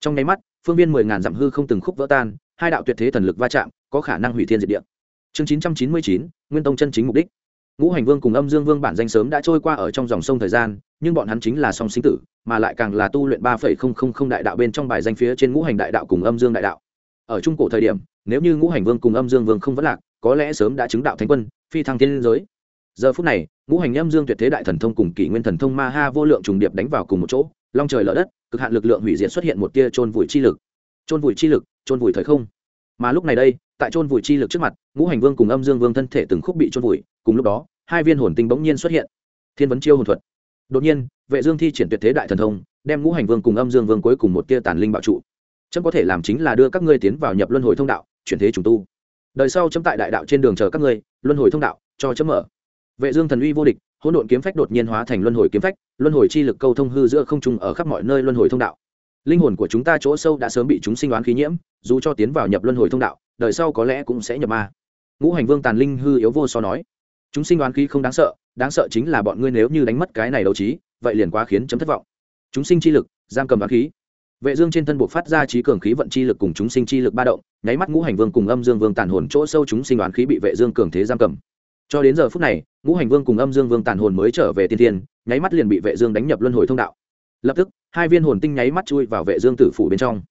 trong nháy mắt, phương viên mười ngàn dặm hư không từng khúc vỡ tan, hai đạo tuyệt thế thần lực va chạm, có khả năng hủy thiên diệt địa. Chương chín trăm chín mươi chín, nguyên tông chân chính mục đích ngũ hành vương cùng âm dương vương bản danh sớm đã trôi qua ở trong dòng sông thời gian, nhưng bọn hắn chính là song sinh tử, mà lại càng là tu luyện ba phẩy không không không đại đạo bên trong bài danh phía trên ngũ hành đại đạo cùng âm dương đại đạo. Ở trung cổ thời điểm, nếu như ngũ hành vương cùng âm dương vương không vẫn lạc, có lẽ sớm đã chứng đạo thánh quân, phi thăng thiên giới. Giờ phút này, ngũ hành âm dương tuyệt thế đại thần thông cùng kỷ nguyên thần thông ma ha vô lượng trùng điệp đánh vào cùng một chỗ, long trời lở đất, cực hạn lực lượng hủy diệt xuất hiện một tia trôn vùi chi lực. Trôn vùi chi lực trôn vùi thời không. Mà lúc này đây, tại trôn vùi chi lực trước mặt, ngũ hành vương cùng âm dương vương thân thể từng khúc bị trôn vùi, cùng lúc đó hai viên hồn tinh bỗng nhiên xuất hiện. Thiên vấn chiêu hồn thuật. Đột nhiên, vệ dương thi triển tuyệt thế đại thần thông, đem ngũ hành vương cùng âm dương vương cuối cùng một tia tàn linh bạo trụ. Chấm có thể làm chính là đưa các ngươi tiến vào nhập luân hồi thông đạo, chuyển thế trùng tu. Đời sau chấm tại đại đạo trên đường chờ các ngươi, luân hồi thông đạo, cho chấm mở. Vệ dương thần uy vô địch, hỗn độn kiếm phách đột nhiên hóa thành luân hồi kiếm phách, luân hồi chi lực câu thông hư giữa không trung ở khắp mọi nơi luân hồi thông đạo. Linh hồn của chúng ta chỗ sâu đã sớm bị chúng sinh đoán khí nhiễm, dù cho tiến vào nhập luân hồi thông đạo, đời sau có lẽ cũng sẽ nhập ma. Ngũ hành vương tàn linh hư yếu vô so nói chúng sinh đoán khí không đáng sợ đáng sợ chính là bọn ngươi nếu như đánh mất cái này đấu trí, vậy liền quá khiến chấm thất vọng. Chúng sinh chi lực, giam cầm đoán khí. Vệ dương trên thân buộc phát ra trí cường khí vận chi lực cùng chúng sinh chi lực ba động, nháy mắt ngũ hành vương cùng âm dương vương tàn hồn chỗ sâu chúng sinh đoán khí bị vệ dương cường thế giam cầm. Cho đến giờ phút này, ngũ hành vương cùng âm dương vương tàn hồn mới trở về tiên thiên, nháy mắt liền bị vệ dương đánh nhập luân hồi thông đạo. Lập tức, hai viên hồn tinh nháy mắt chui vào vệ dương tử phủ bên trong.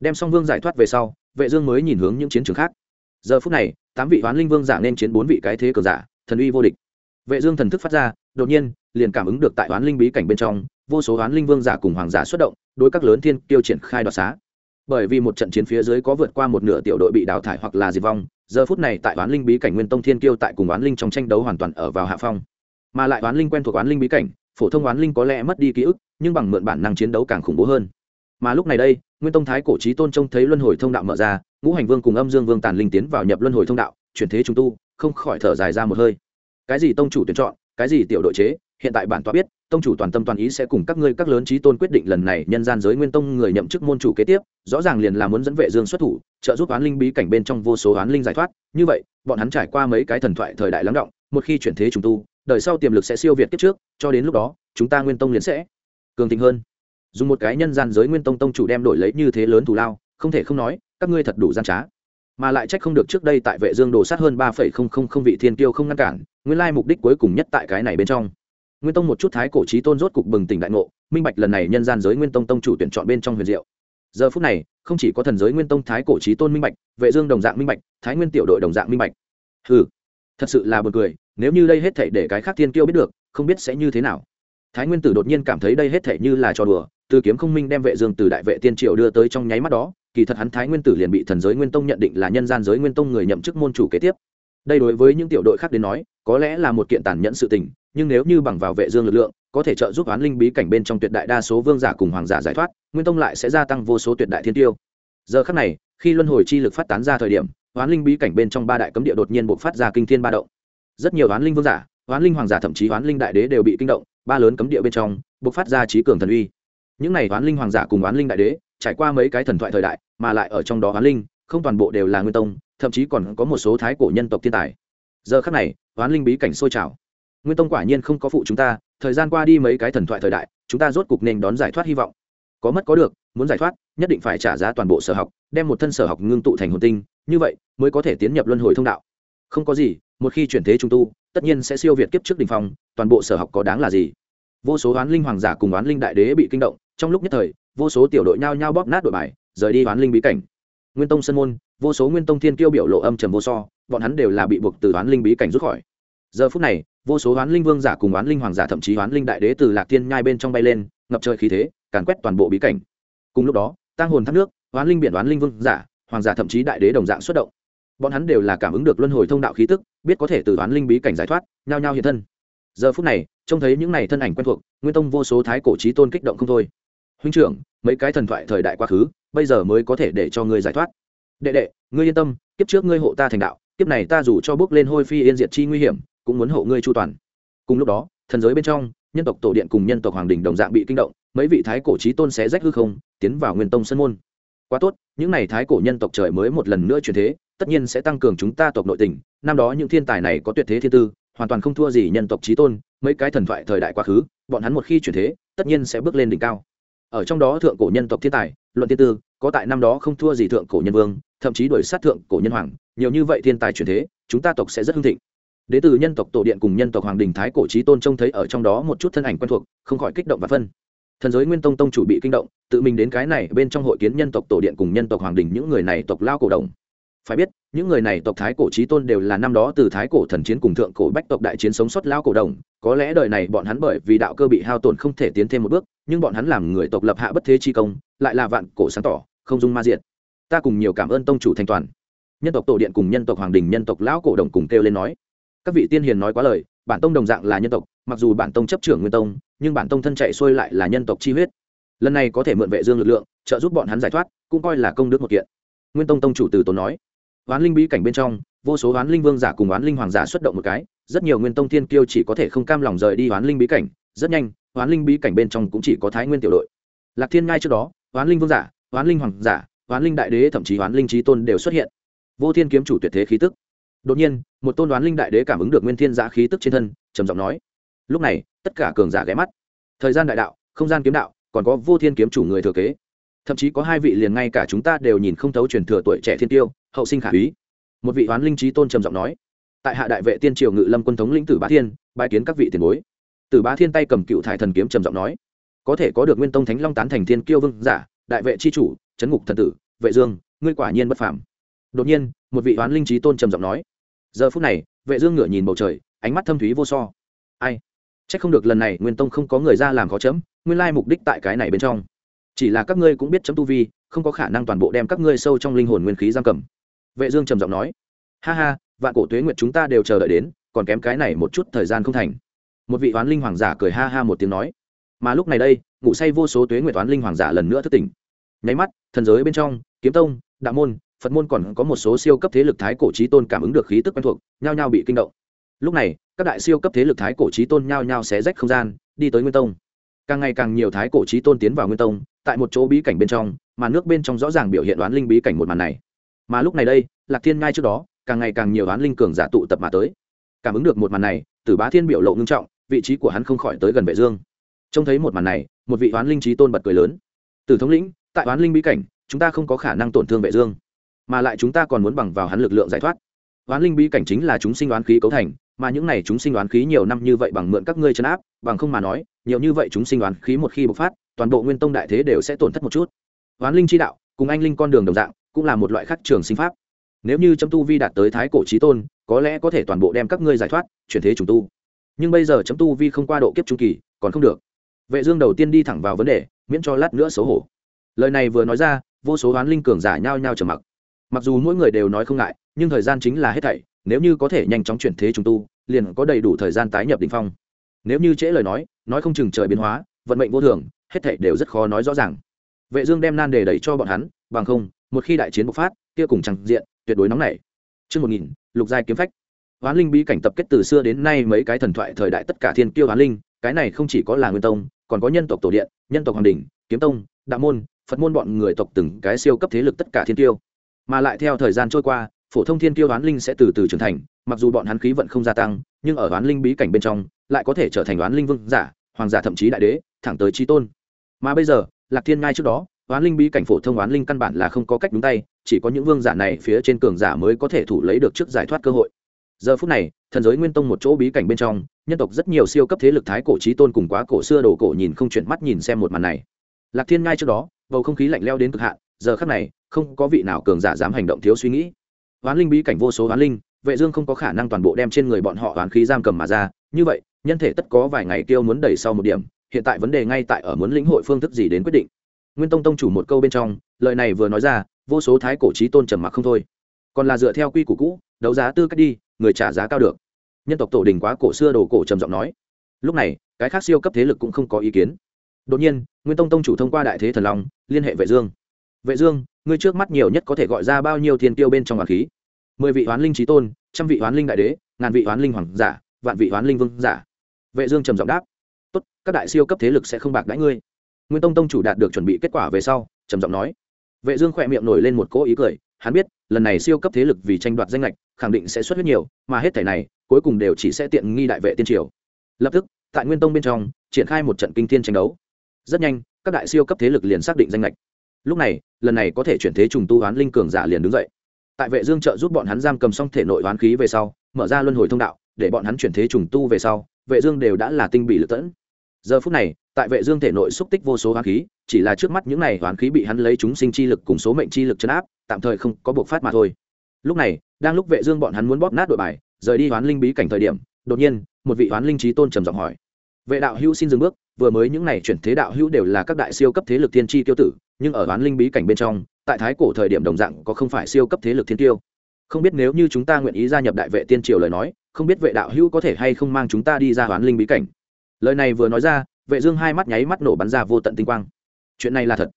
Đem song vương giải thoát về sau, vệ dương mới nhìn hướng những chiến trường khác. Giờ phút này, tám vị hoán linh vương giả nên chiến bốn vị cái thế cường giả thần uy vô địch. Vệ dương thần thức phát ra, đột nhiên, liền cảm ứng được tại oán linh bí cảnh bên trong, vô số oán linh vương giả cùng hoàng giả xuất động, đối các lớn thiên tiêu triển khai đoạt xá. Bởi vì một trận chiến phía dưới có vượt qua một nửa tiểu đội bị đào thải hoặc là diệt vong, giờ phút này tại oán linh bí cảnh nguyên tông thiên kiêu tại cùng oán linh trong tranh đấu hoàn toàn ở vào hạ phong. Mà lại oán linh quen thuộc oán linh bí cảnh, phổ thông oán linh có lẽ mất đi ký ức, nhưng bằng mượn bản năng chiến đấu càng khủng bố hơn. Mà lúc này đây, nguyên tông thái cổ trí tôn trông thấy luân hồi thông đạo mở ra, ngũ hành vương cùng âm dương vương tàn linh tiến vào nhập luân hồi thông đạo, chuyển thế trung tu không khỏi thở dài ra một hơi. Cái gì tông chủ tuyển chọn, cái gì tiểu đội chế, hiện tại bản tọa biết, tông chủ toàn tâm toàn ý sẽ cùng các ngươi các lớn trí tôn quyết định lần này nhân gian giới nguyên tông người nhậm chức môn chủ kế tiếp, rõ ràng liền là muốn dẫn vệ dương xuất thủ, trợ giúp oán linh bí cảnh bên trong vô số oán linh giải thoát. Như vậy, bọn hắn trải qua mấy cái thần thoại thời đại lắng động, một khi chuyển thế trùng tu, đời sau tiềm lực sẽ siêu việt kiếp trước, cho đến lúc đó, chúng ta nguyên tông liền sẽ cường thịnh hơn. Dùng một cái nhân gian giới nguyên tông tông chủ đem đổi lấy như thế lớn thù lao, không thể không nói, các ngươi thật đủ gian trá mà lại trách không được trước đây tại vệ dương đồ sát hơn ba phẩy không không không vị thiên tiêu không ngăn cản, nguyên lai mục đích cuối cùng nhất tại cái này bên trong. Nguyên tông một chút thái cổ trí tôn rốt cục bừng tỉnh đại ngộ, minh bạch lần này nhân gian giới nguyên tông tông chủ tuyển chọn bên trong huyền diệu. Giờ phút này, không chỉ có thần giới nguyên tông thái cổ trí tôn minh bạch, vệ dương đồng dạng minh bạch, thái nguyên tiểu đội đồng dạng minh bạch. Hừ, thật sự là buồn cười, nếu như đây hết thảy để cái khác thiên kiêu biết được, không biết sẽ như thế nào. Thái nguyên tử đột nhiên cảm thấy đây hết thảy như là trò đùa từ kiếm không minh đem vệ dương từ đại vệ tiên triều đưa tới trong nháy mắt đó kỳ thật hắn thái nguyên tử liền bị thần giới nguyên tông nhận định là nhân gian giới nguyên tông người nhậm chức môn chủ kế tiếp. Đây đối với những tiểu đội khác đến nói, có lẽ là một kiện tàn nhẫn sự tình, nhưng nếu như bằng vào vệ dương lực lượng, có thể trợ giúp oán linh bí cảnh bên trong tuyệt đại đa số vương giả cùng hoàng giả giải thoát, nguyên tông lại sẽ gia tăng vô số tuyệt đại thiên tiêu. Giờ khắc này, khi luân hồi chi lực phát tán ra thời điểm, oán linh bí cảnh bên trong ba đại cấm địa đột nhiên bộc phát ra kinh thiên ba động. Rất nhiều oán linh vương giả, oán linh hoàng giả thậm chí oán linh đại đế đều bị kinh động, ba lớn cấm địa bên trong bộc phát ra trí cường thần uy. Những này oán linh hoàng giả cùng oán linh đại đế trải qua mấy cái thần thoại thời đại, mà lại ở trong đó hoán linh, không toàn bộ đều là nguyên tông, thậm chí còn có một số thái cổ nhân tộc thiên tài. Giờ khắc này, hoán linh bí cảnh sôi trào. Nguyên tông quả nhiên không có phụ chúng ta, thời gian qua đi mấy cái thần thoại thời đại, chúng ta rốt cục nên đón giải thoát hy vọng. Có mất có được, muốn giải thoát, nhất định phải trả giá toàn bộ sở học, đem một thân sở học ngưng tụ thành hồn tinh, như vậy mới có thể tiến nhập luân hồi thông đạo. Không có gì, một khi chuyển thế trung tu, tất nhiên sẽ siêu việt kiếp trước đình phong, toàn bộ sở học có đáng là gì? Vô số oán linh hoàng giả cùng oán linh đại đế bị kinh động, trong lúc nhất thời vô số tiểu đội nhao nhao bóp nát đội bài, rời đi toán linh bí cảnh. Nguyên tông sân môn, vô số nguyên tông thiên kiêu biểu lộ âm trầm vô so, bọn hắn đều là bị buộc từ toán linh bí cảnh rút khỏi. Giờ phút này, vô số oán linh vương giả cùng oán linh hoàng giả thậm chí oán linh đại đế từ lạc thiên nhai bên trong bay lên, ngập trời khí thế, càn quét toàn bộ bí cảnh. Cùng lúc đó tăng hồn thác nước oán linh biển oán linh vương giả, hoàng giả thậm chí đại đế đồng dạng xuất động. Bọn hắn đều là cảm ứng được luân hồi thông đạo khí tức, biết có thể từ oán linh bí cảnh giải thoát, nhao nhao hiện thân. Giờ phút này, trông thấy những này thân ảnh quen thuộc, nguyên tông vô số thái cổ trí tôn kích động không thôi huynh trưởng, mấy cái thần thoại thời đại quá khứ, bây giờ mới có thể để cho ngươi giải thoát. Đệ đệ, ngươi yên tâm, kiếp trước ngươi hộ ta thành đạo, kiếp này ta dù cho bước lên hôi phi yên diệt chi nguy hiểm, cũng muốn hộ ngươi chu toàn. Cùng lúc đó, thần giới bên trong, nhân tộc tổ điện cùng nhân tộc hoàng đình đồng dạng bị kinh động, mấy vị thái cổ trí tôn xé rách hư không, tiến vào nguyên tông sân môn. Quá tốt, những n à y thái cổ nhân tộc trời mới một lần nữa chuyển thế, tất nhiên sẽ tăng cường chúng ta tộc nội tình. Năm đó những thiên tài này có tuyệt thế thiên tư, hoàn toàn không thua gì nhân tộc trí tôn, mấy cái thần thoại thời đại quá khứ, bọn hắn một khi chuyển thế, tất nhiên sẽ bước lên đỉnh cao ở trong đó thượng cổ nhân tộc thiên tài, luận thiên tư, có tại năm đó không thua gì thượng cổ nhân vương, thậm chí đuổi sát thượng cổ nhân hoàng, nhiều như vậy thiên tài chuyển thế, chúng ta tộc sẽ rất hưng thịnh. Đế từ nhân tộc tổ điện cùng nhân tộc hoàng đình thái cổ trí tôn trông thấy ở trong đó một chút thân ảnh quen thuộc, không khỏi kích động và phân. Thần giới nguyên tông tông chủ bị kinh động, tự mình đến cái này bên trong hội kiến nhân tộc tổ điện cùng nhân tộc hoàng đình những người này tộc lao cổ đồng phải biết những người này tộc thái cổ trí tôn đều là năm đó từ thái cổ thần chiến cùng thượng cổ bách tộc đại chiến sống sót lao cổ đồng. Có lẽ đời này bọn hắn bởi vì đạo cơ bị hao tổn không thể tiến thêm một bước, nhưng bọn hắn làm người tộc lập hạ bất thế chi công, lại là vạn cổ sáng tỏ, không dung ma diện ta cùng nhiều cảm ơn tông chủ thanh toàn. Nhân tộc tổ điện cùng nhân tộc hoàng đình, nhân tộc lão cổ đồng cùng kêu lên nói. Các vị tiên hiền nói quá lời, bản tông đồng dạng là nhân tộc, mặc dù bản tông chấp trưởng nguyên tông, nhưng bản tông thân chạy xuôi lại là nhân tộc chi huyết. Lần này có thể mượn vệ dương lực lượng, trợ giúp bọn hắn giải thoát, cũng coi là công đức một kiện. Nguyên tông tông chủ từ tốn nói oán linh bí cảnh bên trong vô số oán linh vương giả cùng oán linh hoàng giả xuất động một cái rất nhiều nguyên tông thiên kiêu chỉ có thể không cam lòng rời đi oán linh bí cảnh rất nhanh oán linh bí cảnh bên trong cũng chỉ có thái nguyên tiểu đội lạc thiên ngay trước đó oán linh vương giả oán linh hoàng giả oán linh đại đế thậm chí oán linh trí tôn đều xuất hiện vô thiên kiếm chủ tuyệt thế khí tức đột nhiên một tôn đoán linh đại đế cảm ứng được nguyên thiên giả khí tức trên thân trầm giọng nói lúc này tất cả cường giả ghé mắt thời gian đại đạo không gian kiếm đạo còn có vô thiên kiếm chủ người thừa kế thậm chí có hai vị liền ngay cả chúng ta đều nhìn không thấu truyền thừa tuổi trẻ thiên tiêu, hậu sinh khả úy. Một vị hoán linh trí tôn trầm giọng nói, tại hạ đại vệ tiên triều ngự lâm quân thống lĩnh tử bá thiên bãi kiến các vị tiền bối. Tử bá thiên tay cầm cựu thải thần kiếm trầm giọng nói, có thể có được nguyên tông thánh long tán thành thiên kiêu vương giả, đại vệ c h i chủ, chấn ngục thần tử, vệ dương, ngươi quả nhiên bất phàm. Đột nhiên, một vị hoán linh trí tôn trầm giọng nói, giờ phút này, vệ dương ngửa nhìn bầu trời, ánh mắt thâm thúy vô so. Ai? Chắc không được lần này nguyên tông không có người ra làm khó chấm, nguyên lai mục đích tại cái này bên trong chỉ là các ngươi cũng biết chấm tu vi, không có khả năng toàn bộ đem các ngươi sâu trong linh hồn nguyên khí giam cầm. Vệ dương trầm giọng nói, ha ha, vạn cổ tuế nguyệt chúng ta đều chờ đợi đến, còn kém cái này một chút thời gian không thành. Một vị oán linh hoàng giả cười ha ha một tiếng nói, mà lúc này đây, ngủ say vô số tuế nguyệt oán linh hoàng giả lần nữa thức tỉnh. Nháy mắt, thần giới bên trong, kiếm tông, đạo môn, phật môn còn có một số siêu cấp thế lực thái cổ trí tôn cảm ứng được khí tức quen thuộc, nhao nhao bị kinh động. Lúc này, các đại siêu cấp thế lực thái cổ trí tôn nhao nhao xé rách không gian, đi tới nguyên tông. Càng ngày càng nhiều thái cổ trí tôn tiến vào nguyên tông tại một chỗ bí cảnh bên trong, mà nước bên trong rõ ràng biểu hiện đoán linh bí cảnh một màn này. Mà lúc này đây, lạc thiên ngay trước đó, càng ngày càng nhiều đoán linh cường giả tụ tập mà tới. Cảm ứng được một màn này, tử bá thiên biểu lộ ngưng trọng, vị trí của hắn không khỏi tới gần vệ dương. Trông thấy một màn này, một vị đoán linh trí tôn bật cười lớn. Tử thống lĩnh, tại đoán linh bí cảnh, chúng ta không có khả năng tổn thương vệ dương, mà lại chúng ta còn muốn bằng vào hắn lực lượng giải thoát. Đoán linh bí cảnh chính là chúng sinh đoán khí cấu thành, mà những này chúng sinh đoán khí nhiều năm như vậy bằng mượn các ngươi chấn áp, bằng không mà nói, nhiều như vậy chúng sinh đoán khí một khi bộc phát toàn bộ nguyên tông đại thế đều sẽ tổn thất một chút. Hoán linh chi đạo, cùng anh linh con đường đồng dạng, cũng là một loại khác trường sinh pháp. Nếu như chấm tu vi đạt tới thái cổ trí tôn, có lẽ có thể toàn bộ đem các ngươi giải thoát, chuyển thế trùng tu. Nhưng bây giờ chấm tu vi không qua độ kiếp trung kỳ, còn không được. Vệ dương đầu tiên đi thẳng vào vấn đề, miễn cho lát nữa xấu hổ. Lời này vừa nói ra, vô số hoán linh cường giả nhao nhao trầm mặc. Mặc dù mỗi người đều nói không ngại, nhưng thời gian chính là hết thảy, nếu như có thể nhanh chóng chuyển thế trùng tu, liền có đầy đủ thời gian tái nhập đỉnh phong. Nếu như trễ lời nói nói không chừng trời biến hóa, vận mệnh vô thường hết thảy đều rất khó nói rõ ràng. Vệ dương đem nan đề đẩy cho bọn hắn, bằng không, một khi đại chiến bộc phát, kia cùng chẳng diện, tuyệt đối nóng nảy. Chương một nghìn, lục giai kiếm phách. Hoán linh bí cảnh tập kết từ xưa đến nay mấy cái thần thoại thời đại tất cả thiên kiêu hoán linh, cái này không chỉ có là nguyên tông, còn có nhân tộc tổ điện, nhân tộc hoàng đình, kiếm tông, đạo môn, phật môn bọn người tộc từng cái siêu cấp thế lực tất cả thiên kiêu. Mà lại theo thời gian trôi qua, phổ thông thiên kiêu hoán linh sẽ từ từ trưởng thành, mặc dù bọn hắn khí vận không gia tăng, nhưng ở hoán linh bí cảnh bên trong, lại có thể trở thành hoán linh vương giả, hoàng giả thậm chí đại đế, thẳng tới trí tôn mà bây giờ, lạc thiên ngay trước đó, oán linh bí cảnh phổ thông oán linh căn bản là không có cách đúng tay, chỉ có những vương giả này phía trên cường giả mới có thể thủ lấy được trước giải thoát cơ hội. Giờ phút này, thần giới nguyên tông một chỗ bí cảnh bên trong, nhân tộc rất nhiều siêu cấp thế lực thái cổ trí tôn cùng quá cổ xưa đồ cổ nhìn không chuyển mắt nhìn xem một màn này. Lạc thiên ngay trước đó, bầu không khí lạnh leo đến cực hạn, giờ khắc này, không có vị nào cường giả dám hành động thiếu suy nghĩ. Oán linh bí cảnh vô số oán linh, vệ dương không có khả năng toàn bộ đem trên người bọn họ oán khí giam cầm mà ra, như vậy, nhân thể tất có vài ngày tiêu muốn đẩy sau một điểm hiện tại vấn đề ngay tại ở muốn lĩnh hội phương thức gì đến quyết định. Nguyên tông tông chủ một câu bên trong, lời này vừa nói ra, vô số thái cổ trí tôn trầm mặc không thôi. Còn là dựa theo quy củ cũ, đấu giá tư cách đi, người trả giá cao được. Nhân tộc tổ đình quá cổ xưa đồ cổ trầm giọng nói. Lúc này, cái khác siêu cấp thế lực cũng không có ý kiến. Đột nhiên, nguyên tông tông chủ thông qua đại thế thần long, liên hệ vệ dương. Vệ dương, ngươi trước mắt nhiều nhất có thể gọi ra bao nhiêu thiên tiêu bên trong hoàng khí? Mười vị hoán linh trí tôn, trăm vị hoán linh đại đế, ngàn vị hoán linh hoàng giả, vạn vị hoán linh vương giả. Vệ dương trầm giọng đáp các đại siêu cấp thế lực sẽ không bạc đãi ngươi. Nguyên tông tông chủ đạt được chuẩn bị kết quả về sau, trầm giọng nói. Vệ dương khoe miệng nổi lên một cỗ ý cười, hắn biết, lần này siêu cấp thế lực vì tranh đoạt danh lệch khẳng định sẽ xuất huyết nhiều, mà hết thảy này, cuối cùng đều chỉ sẽ tiện nghi đại vệ tiên triều. Lập tức, tại nguyên tông bên trong, triển khai một trận kinh thiên tranh đấu. Rất nhanh, các đại siêu cấp thế lực liền xác định danh lệch lúc này, lần này có thể chuyển thế trùng tu hoán linh cường giả liền đứng dậy. Tại vệ dương trợ giúp bọn hắn giam cầm xong thể nội hoán khí về sau, mở ra luân hồi thông đạo, để bọn hắn chuyển thế trùng tu về sau, vệ dương đều đã là tinh bị lực tẫn giờ phút này, tại vệ dương thể nội xúc tích vô số hoán khí, chỉ là trước mắt những này hoán khí bị hắn lấy chúng sinh chi lực cùng số mệnh chi lực chấn áp, tạm thời không có buộc phát mà thôi. Lúc này, đang lúc vệ dương bọn hắn muốn bóp nát đội bài, rời đi hoán linh bí cảnh thời điểm, đột nhiên, một vị hoán linh trí tôn trầm giọng hỏi. Vệ đạo hữu xin dừng bước, vừa mới những này chuyển thế đạo hữu đều là các đại siêu cấp thế lực thiên chi tiêu tử, nhưng ở hoán linh bí cảnh bên trong, tại thái cổ thời điểm đồng dạng có không phải siêu cấp thế lực thiên tiêu. Không biết nếu như chúng ta nguyện ý gia nhập đại vệ tiên triều lời nói, không biết vệ đạo hữu có thể hay không mang chúng ta đi ra hoán linh bí cảnh lời này vừa nói ra, vệ dương hai mắt nháy mắt nổ bắn ra vô tận tinh quang. Chuyện này là thật.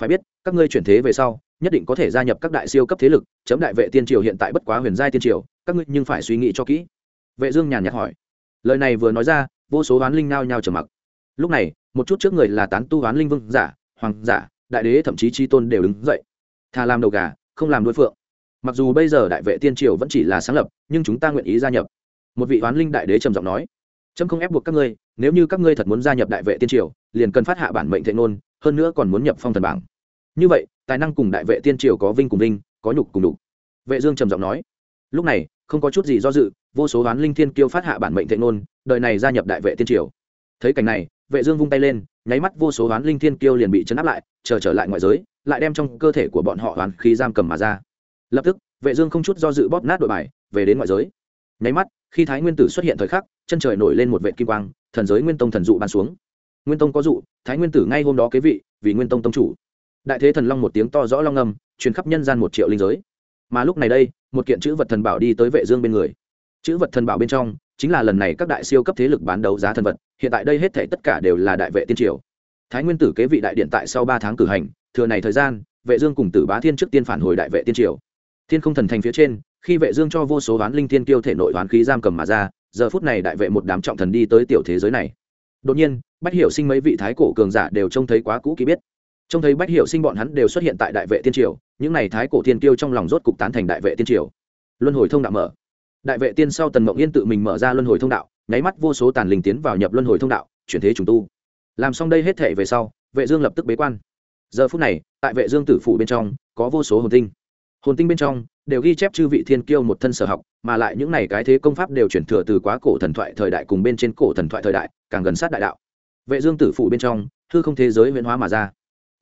Phải biết, các ngươi chuyển thế về sau, nhất định có thể gia nhập các đại siêu cấp thế lực, chấm đại vệ tiên triều hiện tại bất quá huyền giai tiên triều, các ngươi nhưng phải suy nghĩ cho kỹ. Vệ dương nhàn nhạt hỏi. Lời này vừa nói ra, vô số đoán linh nao nhao trầm mặc. Lúc này, một chút trước người là tán tu đoán linh vương giả, hoàng giả, đại đế thậm chí chi tôn đều đứng dậy. Thà làm đầu gà, không làm đuôi phượng. Mặc dù bây giờ đại vệ tiên triều vẫn chỉ là sáng lập, nhưng chúng ta nguyện ý gia nhập. Một vị đoán linh đại đế trầm giọng nói. Trâm không ép buộc các ngươi nếu như các ngươi thật muốn gia nhập đại vệ tiên triều, liền cần phát hạ bản mệnh thệ ngôn, hơn nữa còn muốn nhập phong thần bảng. Như vậy, tài năng cùng đại vệ tiên triều có vinh cùng vinh, có nhục cùng đục vệ dương trầm giọng nói, lúc này, không có chút gì do dự, vô số đoán linh thiên kiêu phát hạ bản mệnh thệ ngôn, đời này gia nhập đại vệ tiên triều. Thấy cảnh này, vệ dương vung tay lên, nháy mắt vô số đoán linh thiên kiêu liền bị chấn áp lại, chờ trở lại ngoại giới, lại đem trong cơ thể của bọn họ đoán khí giam cầm mà ra. Lập tức, vệ dương không chút do dự bóp nát đội bài, về đến ngoại giới. Nháy mắt, khi thái nguyên tử xuất hiện thời khắc, chân trời nổi lên một vệt kim quang thần giới nguyên tông thần dụ ban xuống. Nguyên tông có dụ, thái nguyên tử ngay hôm đó kế vị, vì nguyên tông tông chủ. Đại thế thần long một tiếng to rõ long ngầm truyền khắp nhân gian một triệu linh giới. Mà lúc này đây, một kiện chữ vật thần bảo đi tới vệ dương bên người. Chữ vật thần bảo bên trong, chính là lần này các đại siêu cấp thế lực bán đấu giá thần vật, hiện tại đây hết thảy tất cả đều là đại vệ tiên triều. Thái nguyên tử kế vị đại điện tại sau ba tháng cử hành, thừa này thời gian, vệ dương cùng tử bá thiên trước tiên phản hồi đại vệ tiên triều. Thiên không thần thành phía trên, khi vệ dương cho vô số đoán linh tiên tiêu thể nội đoán khí giam cầm mà ra giờ phút này đại vệ một đám trọng thần đi tới tiểu thế giới này. Đột nhiên, bách hiểu sinh mấy vị thái cổ cường giả đều trông thấy quá cũ kỹ biết. Trông thấy bách hiểu sinh bọn hắn đều xuất hiện tại đại vệ tiên triều, những này thái cổ tiên tiêu trong lòng rốt cục tán thành đại vệ tiên triều. Luân hồi thông đạo mở. Đại vệ tiên sau tần mộng yên tự mình mở ra luân hồi thông đạo, nháy mắt vô số tàn linh tiến vào nhập luân hồi thông đạo, chuyển thế trùng tu. Làm xong đây hết thể về sau, vệ dương lập tức bế quan. Giờ phút này, tại vệ dương tử phủ bên trong, có vô số hồn tinh. Hồn tinh bên trong đều ghi chép chư vị thiên kiêu một thân sở học, mà lại những này cái thế công pháp đều chuyển thừa từ quá cổ thần thoại thời đại cùng bên trên cổ thần thoại thời đại, càng gần sát đại đạo. Vệ dương tử phụ bên trong, hư không thế giới huyễn hóa mà ra.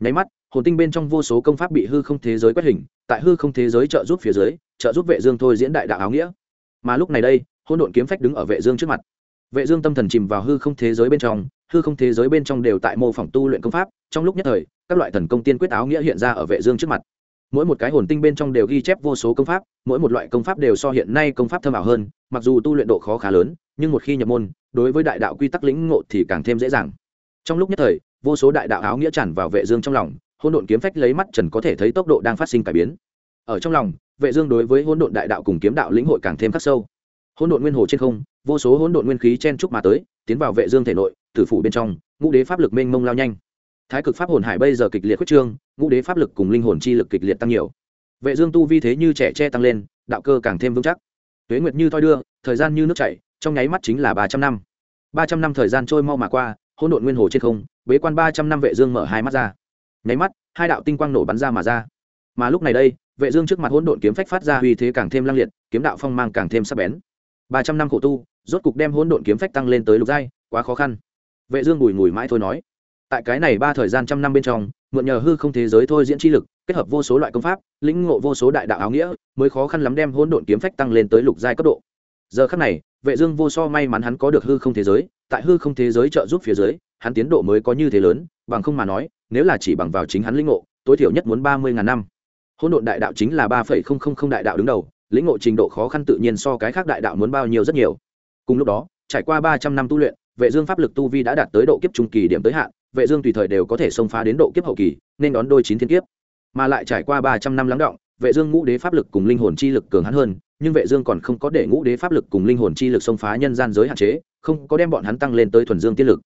Nháy mắt, hồn tinh bên trong vô số công pháp bị hư không thế giới quét hình, tại hư không thế giới trợ giúp phía dưới, trợ giúp vệ dương thôi diễn đại đạo áo nghĩa. Mà lúc này đây, hỗn độn kiếm phách đứng ở vệ dương trước mặt. Vệ dương tâm thần chìm vào hư không thế giới bên trong, hư không thế giới bên trong đều tại mô phỏng tu luyện công pháp, trong lúc nhất thời, các loại thần công tiên quyết áo nghĩa hiện ra ở vệ dương trước mặt mỗi một cái hồn tinh bên trong đều ghi chép vô số công pháp, mỗi một loại công pháp đều so hiện nay công pháp thâm ảo hơn, mặc dù tu luyện độ khó khá lớn, nhưng một khi nhập môn, đối với đại đạo quy tắc lĩnh ngộ thì càng thêm dễ dàng. Trong lúc nhất thời, vô số đại đạo áo nghĩa tràn vào vệ dương trong lòng, hỗn độn kiếm phách lấy mắt trần có thể thấy tốc độ đang phát sinh cải biến. Ở trong lòng, vệ dương đối với hỗn độn đại đạo cùng kiếm đạo lĩnh hội càng thêm khắc sâu. Hỗn độn nguyên hồ trên không, vô số hỗn độn nguyên khí chen trúc mà tới, tiến vào vệ dương thể nội, tử phủ bên trong, ngũ đế pháp lực mênh mông lao nhanh thái cực pháp hồn hải bây giờ kịch liệt quyết trương, ngũ đế pháp lực cùng linh hồn chi lực kịch liệt tăng nhiều. Vệ dương tu vi thế như trẻ tre tăng lên, đạo cơ càng thêm vững chắc. Tuế nguyệt như thoi đưa, thời gian như nước chảy, trong nháy mắt chính là ba trăm năm. Ba trăm năm thời gian trôi mau mà qua, hỗn độn nguyên hồ trên không, bế quan ba trăm năm vệ dương mở hai mắt ra. Nháy mắt, hai đạo tinh quang nổ bắn ra mà ra. Mà lúc này đây, vệ dương trước mặt hỗn độn kiếm phách phát ra uy thế càng thêm lăng liệt, kiếm đạo phong mang càng thêm sắc bén. Ba trăm năm khổ tu, rốt cục đem hỗn độn kiếm phách tăng lên tới lục giai, quá khó khăn. Vệ dương bùi ngùi mãi thôi nói tại cái này ba thời gian trăm năm bên trong, mượn nhờ hư không thế giới thôi diễn chi lực, kết hợp vô số loại công pháp, lĩnh ngộ vô số đại đạo áo nghĩa, mới khó khăn lắm đem hỗn độn kiếm phách tăng lên tới lục giai cấp độ. Giờ khắc này, vệ dương vô so may mắn hắn có được hư không thế giới, tại hư không thế giới trợ giúp phía dưới, hắn tiến độ mới có như thế lớn, bằng không mà nói, nếu là chỉ bằng vào chính hắn lĩnh ngộ, tối thiểu nhất muốn ba mươi ngàn năm. Hỗn độn đại đạo chính là ba phẩy không không không đại đạo đứng đầu, lĩnh ngộ trình độ khó khăn tự nhiên so cái khác đại đạo muốn bao nhiêu rất nhiều. Cùng lúc đó, trải qua ba trăm năm tu luyện, vệ dương pháp lực tu vi đã đạt tới độ kiếp trung kỳ điểm tới hạn vệ dương tùy thời đều có thể xông phá đến độ kiếp hậu kỳ, nên đón đôi chín thiên kiếp. Mà lại trải qua ba trăm năm lắng động, vệ dương ngũ đế pháp lực cùng linh hồn chi lực cường hãn hơn, nhưng vệ dương còn không có để ngũ đế pháp lực cùng linh hồn chi lực xông phá nhân gian giới hạn chế, không có đem bọn hắn tăng lên tới thuần dương tiên lực.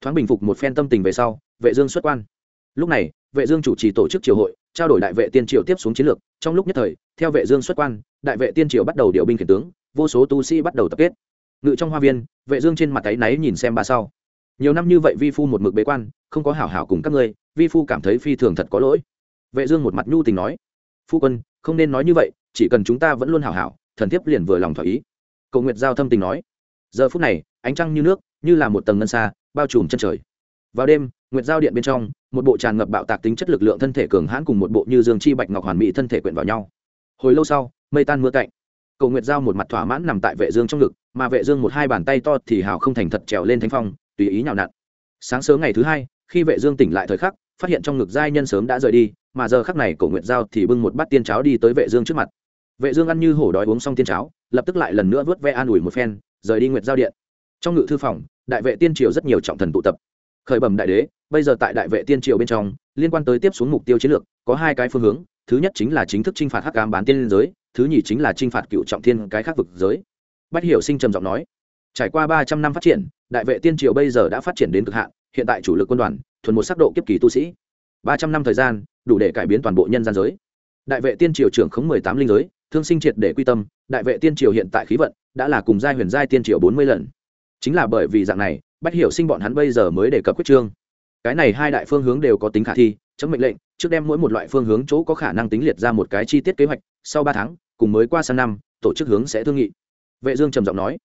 Thoáng bình phục một phen tâm tình về sau, vệ dương xuất quan. Lúc này, vệ dương chủ trì tổ chức triều hội, trao đổi đại vệ tiên triều tiếp xuống chiến lược. Trong lúc nhất thời, theo vệ dương xuất quan, đại vệ tiên triều bắt đầu điều binh khiển tướng, vô số tu sĩ bắt đầu tập kết. Ngự trong hoa viên, vệ dương trên mặt tay náy nhìn xem ba sau nhiều năm như vậy vi phu một mực bế quan, không có hảo hảo cùng các ngươi, vi phu cảm thấy phi thường thật có lỗi. Vệ dương một mặt nhu tình nói, phu quân, không nên nói như vậy, chỉ cần chúng ta vẫn luôn hảo hảo, thần thiếp liền vừa lòng thỏa ý. Cầu nguyệt giao thâm tình nói, giờ phút này, ánh trăng như nước, như là một tầng ngân xa, bao trùm chân trời. Vào đêm, nguyệt giao điện bên trong, một bộ tràn ngập bạo tạc tính chất lực lượng thân thể cường hãn cùng một bộ như dương chi bạch ngọc hoàn mỹ thân thể quyện vào nhau. Hồi lâu sau, mây tan mưa cạnh cầu nguyệt giao một mặt thỏa mãn nằm tại vệ dương trong ngực, mà vệ dương một hai bàn tay to thì hào không thành thật trèo lên thánh phong tùy ý nhào nặn. Sáng sớm ngày thứ hai, khi vệ dương tỉnh lại thời khắc, phát hiện trong ngực giai nhân sớm đã rời đi, mà giờ khắc này cổ nguyệt giao thì bưng một bát tiên cháo đi tới vệ dương trước mặt. Vệ dương ăn như hổ đói uống xong tiên cháo, lập tức lại lần nữa vớt ve an ủi một phen, rời đi nguyệt giao điện. Trong ngự thư phòng, đại vệ tiên triều rất nhiều trọng thần tụ tập. Khởi bẩm đại đế, bây giờ tại đại vệ tiên triều bên trong, liên quan tới tiếp xuống mục tiêu chiến lược, có hai cái phương hướng, thứ nhất chính là chính thức chinh phạt hắc ám bán tiên giới, thứ nhì chính là chinh phạt cựu trọng thiên cái khác vực giới. Bách hiểu sinh trầm giọng nói trải qua ba trăm năm phát triển, đại vệ tiên triều bây giờ đã phát triển đến cực hạn, hiện tại chủ lực quân đoàn, thuần một sắc độ kiếp kỳ tu sĩ. Ba trăm năm thời gian, đủ để cải biến toàn bộ nhân gian giới. Đại vệ tiên triều trưởng khống mười tám linh giới, thương sinh triệt để quy tâm, đại vệ tiên triều hiện tại khí vận đã là cùng giai huyền giai tiên triều bốn mươi lần. Chính là bởi vì dạng này, bách hiểu sinh bọn hắn bây giờ mới đề cập quyết trương. Cái này hai đại phương hướng đều có tính khả thi, chấm mệnh lệnh, trước đem mỗi một loại phương hướng chỗ có khả năng tính liệt ra một cái chi tiết kế hoạch, sau ba tháng, cùng mới qua sang năm, tổ chức hướng sẽ thương nghị. Vệ dương trầm giọng nói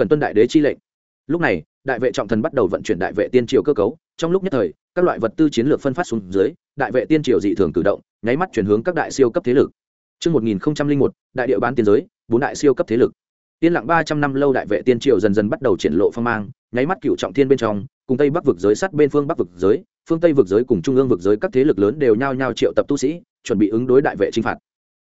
cần tuân đại đế chi lệnh lúc này đại vệ trọng thần bắt đầu vận chuyển đại vệ tiên triều cơ cấu trong lúc nhất thời các loại vật tư chiến lược phân phát xuống dưới đại vệ tiên triều dị thường cử động nháy mắt chuyển hướng các đại siêu cấp thế lực Trước 1001, đại địa bán tiên giới, bốn đại siêu cấp thế lực. Tiên lặng ba trăm năm lâu đại vệ tiên triều dần dần bắt đầu triển lộ phong mang, nháy mắt cựu trọng thiên bên trong, cùng tây bắc vực giới sát bên phương bắc vực giới, phương tây vực giới cùng trung ương vực giới các thế lực lớn đều nhao nhao triệu tập tu sĩ, chuẩn bị ứng đối đại vệ chinh phạt.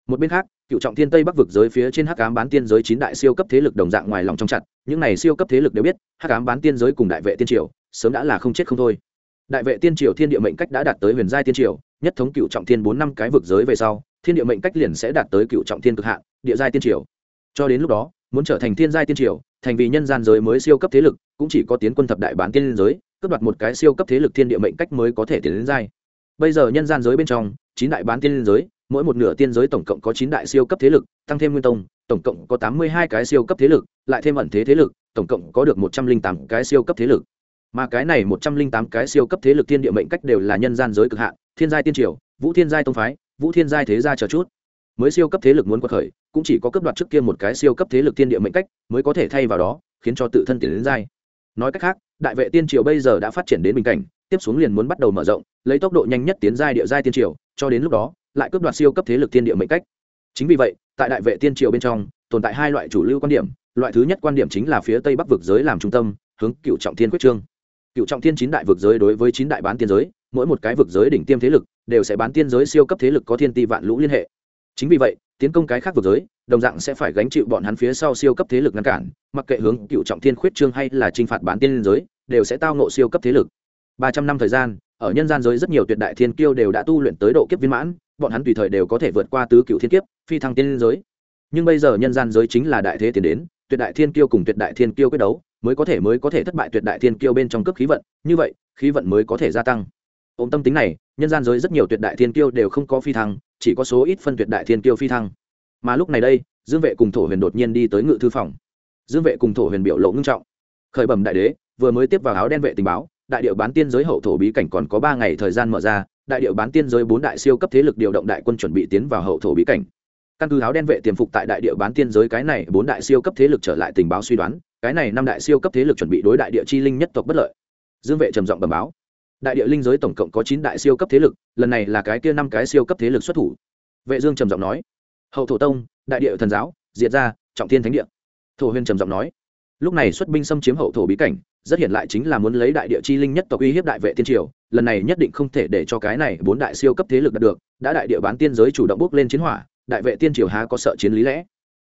Một bên khác, cựu trọng thiên tây bắc vực giới phía trên hắc ám bán tiên giới chín đại siêu cấp thế lực đồng dạng ngoài lòng trong chặt, những này siêu cấp thế lực đều biết, hắc ám bán tiên giới cùng đại vệ tiên triều, sớm đã là không chết không thôi. Đại vệ tiên triều thiên địa mệnh cách đã đạt tới huyền giai tiên triều, nhất thống cựu trọng thiên bốn năm cái vực giới về sau, thiên địa mệnh cách liền sẽ đạt tới cựu trọng thiên cực hạn, địa giai tiên triều. Cho đến lúc đó, muốn trở thành thiên giai tiên triều thành vì nhân gian giới mới siêu cấp thế lực cũng chỉ có tiến quân thập đại bán tiên giới cướp đoạt một cái siêu cấp thế lực thiên địa mệnh cách mới có thể tiến đến giai bây giờ nhân gian giới bên trong chín đại bán tiên giới mỗi một nửa tiên giới tổng cộng có chín đại siêu cấp thế lực, tăng thêm nguyên tông, tổng cộng có tám mươi hai cái siêu cấp thế lực, lại thêm ẩn thế thế lực, tổng cộng có được một trăm linh tám cái siêu cấp thế lực. Mà cái này một trăm linh tám cái siêu cấp thế lực thiên địa mệnh cách đều là nhân gian giới cực hạn, thiên giai tiên triều, vũ thiên giai tông phái, vũ thiên giai thế gia chờ chút. Mới siêu cấp thế lực muốn quật khởi, cũng chỉ có cấp đoạt trước kia một cái siêu cấp thế lực thiên địa mệnh cách mới có thể thay vào đó, khiến cho tự thân tiến đến giai. Nói cách khác, đại vệ tiên triều bây giờ đã phát triển đến bình cảnh, tiếp xuống liền muốn bắt đầu mở rộng, lấy tốc độ nhanh nhất tiến giai địa giai tiên triều, cho đến lúc đó lại cướp đoạt siêu cấp thế lực thiên địa mệnh cách. Chính vì vậy, tại đại vệ tiên triều bên trong, tồn tại hai loại chủ lưu quan điểm. Loại thứ nhất quan điểm chính là phía tây bắc vực giới làm trung tâm, hướng cựu trọng thiên quyết trương. Cựu trọng thiên chín đại vực giới đối với chín đại bán tiên giới, mỗi một cái vực giới đỉnh tiêm thế lực đều sẽ bán tiên giới siêu cấp thế lực có thiên ti vạn lũ liên hệ. Chính vì vậy, tiến công cái khác vực giới, đồng dạng sẽ phải gánh chịu bọn hắn phía sau siêu cấp thế lực ngăn cản, mặc kệ hướng cựu trọng thiên khuyết trương hay là t r i n h phạt bán tiên giới, đều sẽ tao nộ siêu cấp thế lực. Ba trăm năm thời gian, ở nhân gian giới rất nhiều tuyệt đại thiên kiêu đều đã tu luyện tới độ kiếp viên mãn bọn hắn tùy thời đều có thể vượt qua tứ cựu thiên kiếp, phi thăng tiên giới. Nhưng bây giờ nhân gian giới chính là đại thế tiến đến, tuyệt đại thiên kiêu cùng tuyệt đại thiên kiêu quyết đấu, mới có thể mới có thể thất bại tuyệt đại thiên kiêu bên trong cấp khí vận, như vậy, khí vận mới có thể gia tăng. Ôm tâm tính này, nhân gian giới rất nhiều tuyệt đại thiên kiêu đều không có phi thăng, chỉ có số ít phân tuyệt đại thiên kiêu phi thăng. Mà lúc này đây, dương vệ cùng thổ huyền đột nhiên đi tới ngự thư phòng. Dương vệ cùng thổ huyền biểu lộ ngưng trọng. Khởi bẩm đại đế, vừa mới tiếp vào áo đen vệ tình báo, đại điệu bán tiên giới hậu thổ bí cảnh còn có ba ngày thời gian mở ra đại điệu bán tiên giới bốn đại siêu cấp thế lực điều động đại quân chuẩn bị tiến vào hậu thổ bí cảnh. Căn cứ áo đen vệ tiềm phục tại đại địa bán tiên giới cái này bốn đại siêu cấp thế lực trở lại tình báo suy đoán, cái này năm đại siêu cấp thế lực chuẩn bị đối đại địa chi linh nhất tộc bất lợi. Dương vệ trầm giọng bẩm báo, đại địa linh giới tổng cộng có chín đại siêu cấp thế lực, lần này là cái kia năm cái siêu cấp thế lực xuất thủ. Vệ dương trầm giọng nói, hậu thổ tông, đại địa thần giáo, diệt ra trọng thiên thánh địa. Thổ huyền trầm giọng nói, lúc này xuất binh xâm chiếm hậu thổ bí cảnh rất hiện lại chính là muốn lấy đại địa chi linh nhất tộc uy hiếp đại vệ tiên triều, lần này nhất định không thể để cho cái này bốn đại siêu cấp thế lực đạt được, đã đại địa bán tiên giới chủ động bước lên chiến hỏa, đại vệ tiên triều há có sợ chiến lý lẽ?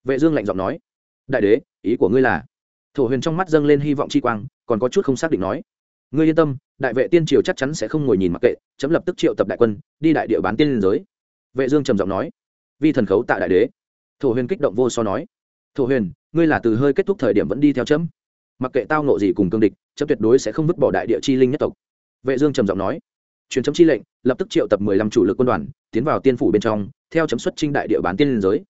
Vệ dương lạnh giọng nói. Đại đế, ý của ngươi là? Thổ huyền trong mắt dâng lên hy vọng chi quang, còn có chút không xác định nói. Ngươi yên tâm, đại vệ tiên triều chắc chắn sẽ không ngồi nhìn mặc kệ, chấm lập tức triệu tập đại quân, đi đại địa bán tiên giới. Vệ dương trầm giọng nói. Vi thần khấu tại đại đế. Thổ huyền kích động vô so nói. Thổ huyền, ngươi là từ hơi kết thúc thời điểm vẫn đi theo chấm? Mặc kệ tao nộ gì cùng cương địch, chấm tuyệt đối sẽ không vứt bỏ đại địa chi linh nhất tộc. Vệ dương trầm giọng nói. Truyền chấm chi lệnh, lập tức triệu tập mười lăm chủ lực quân đoàn, tiến vào tiên phủ bên trong, theo chấm xuất trinh đại địa bán tiên liên giới.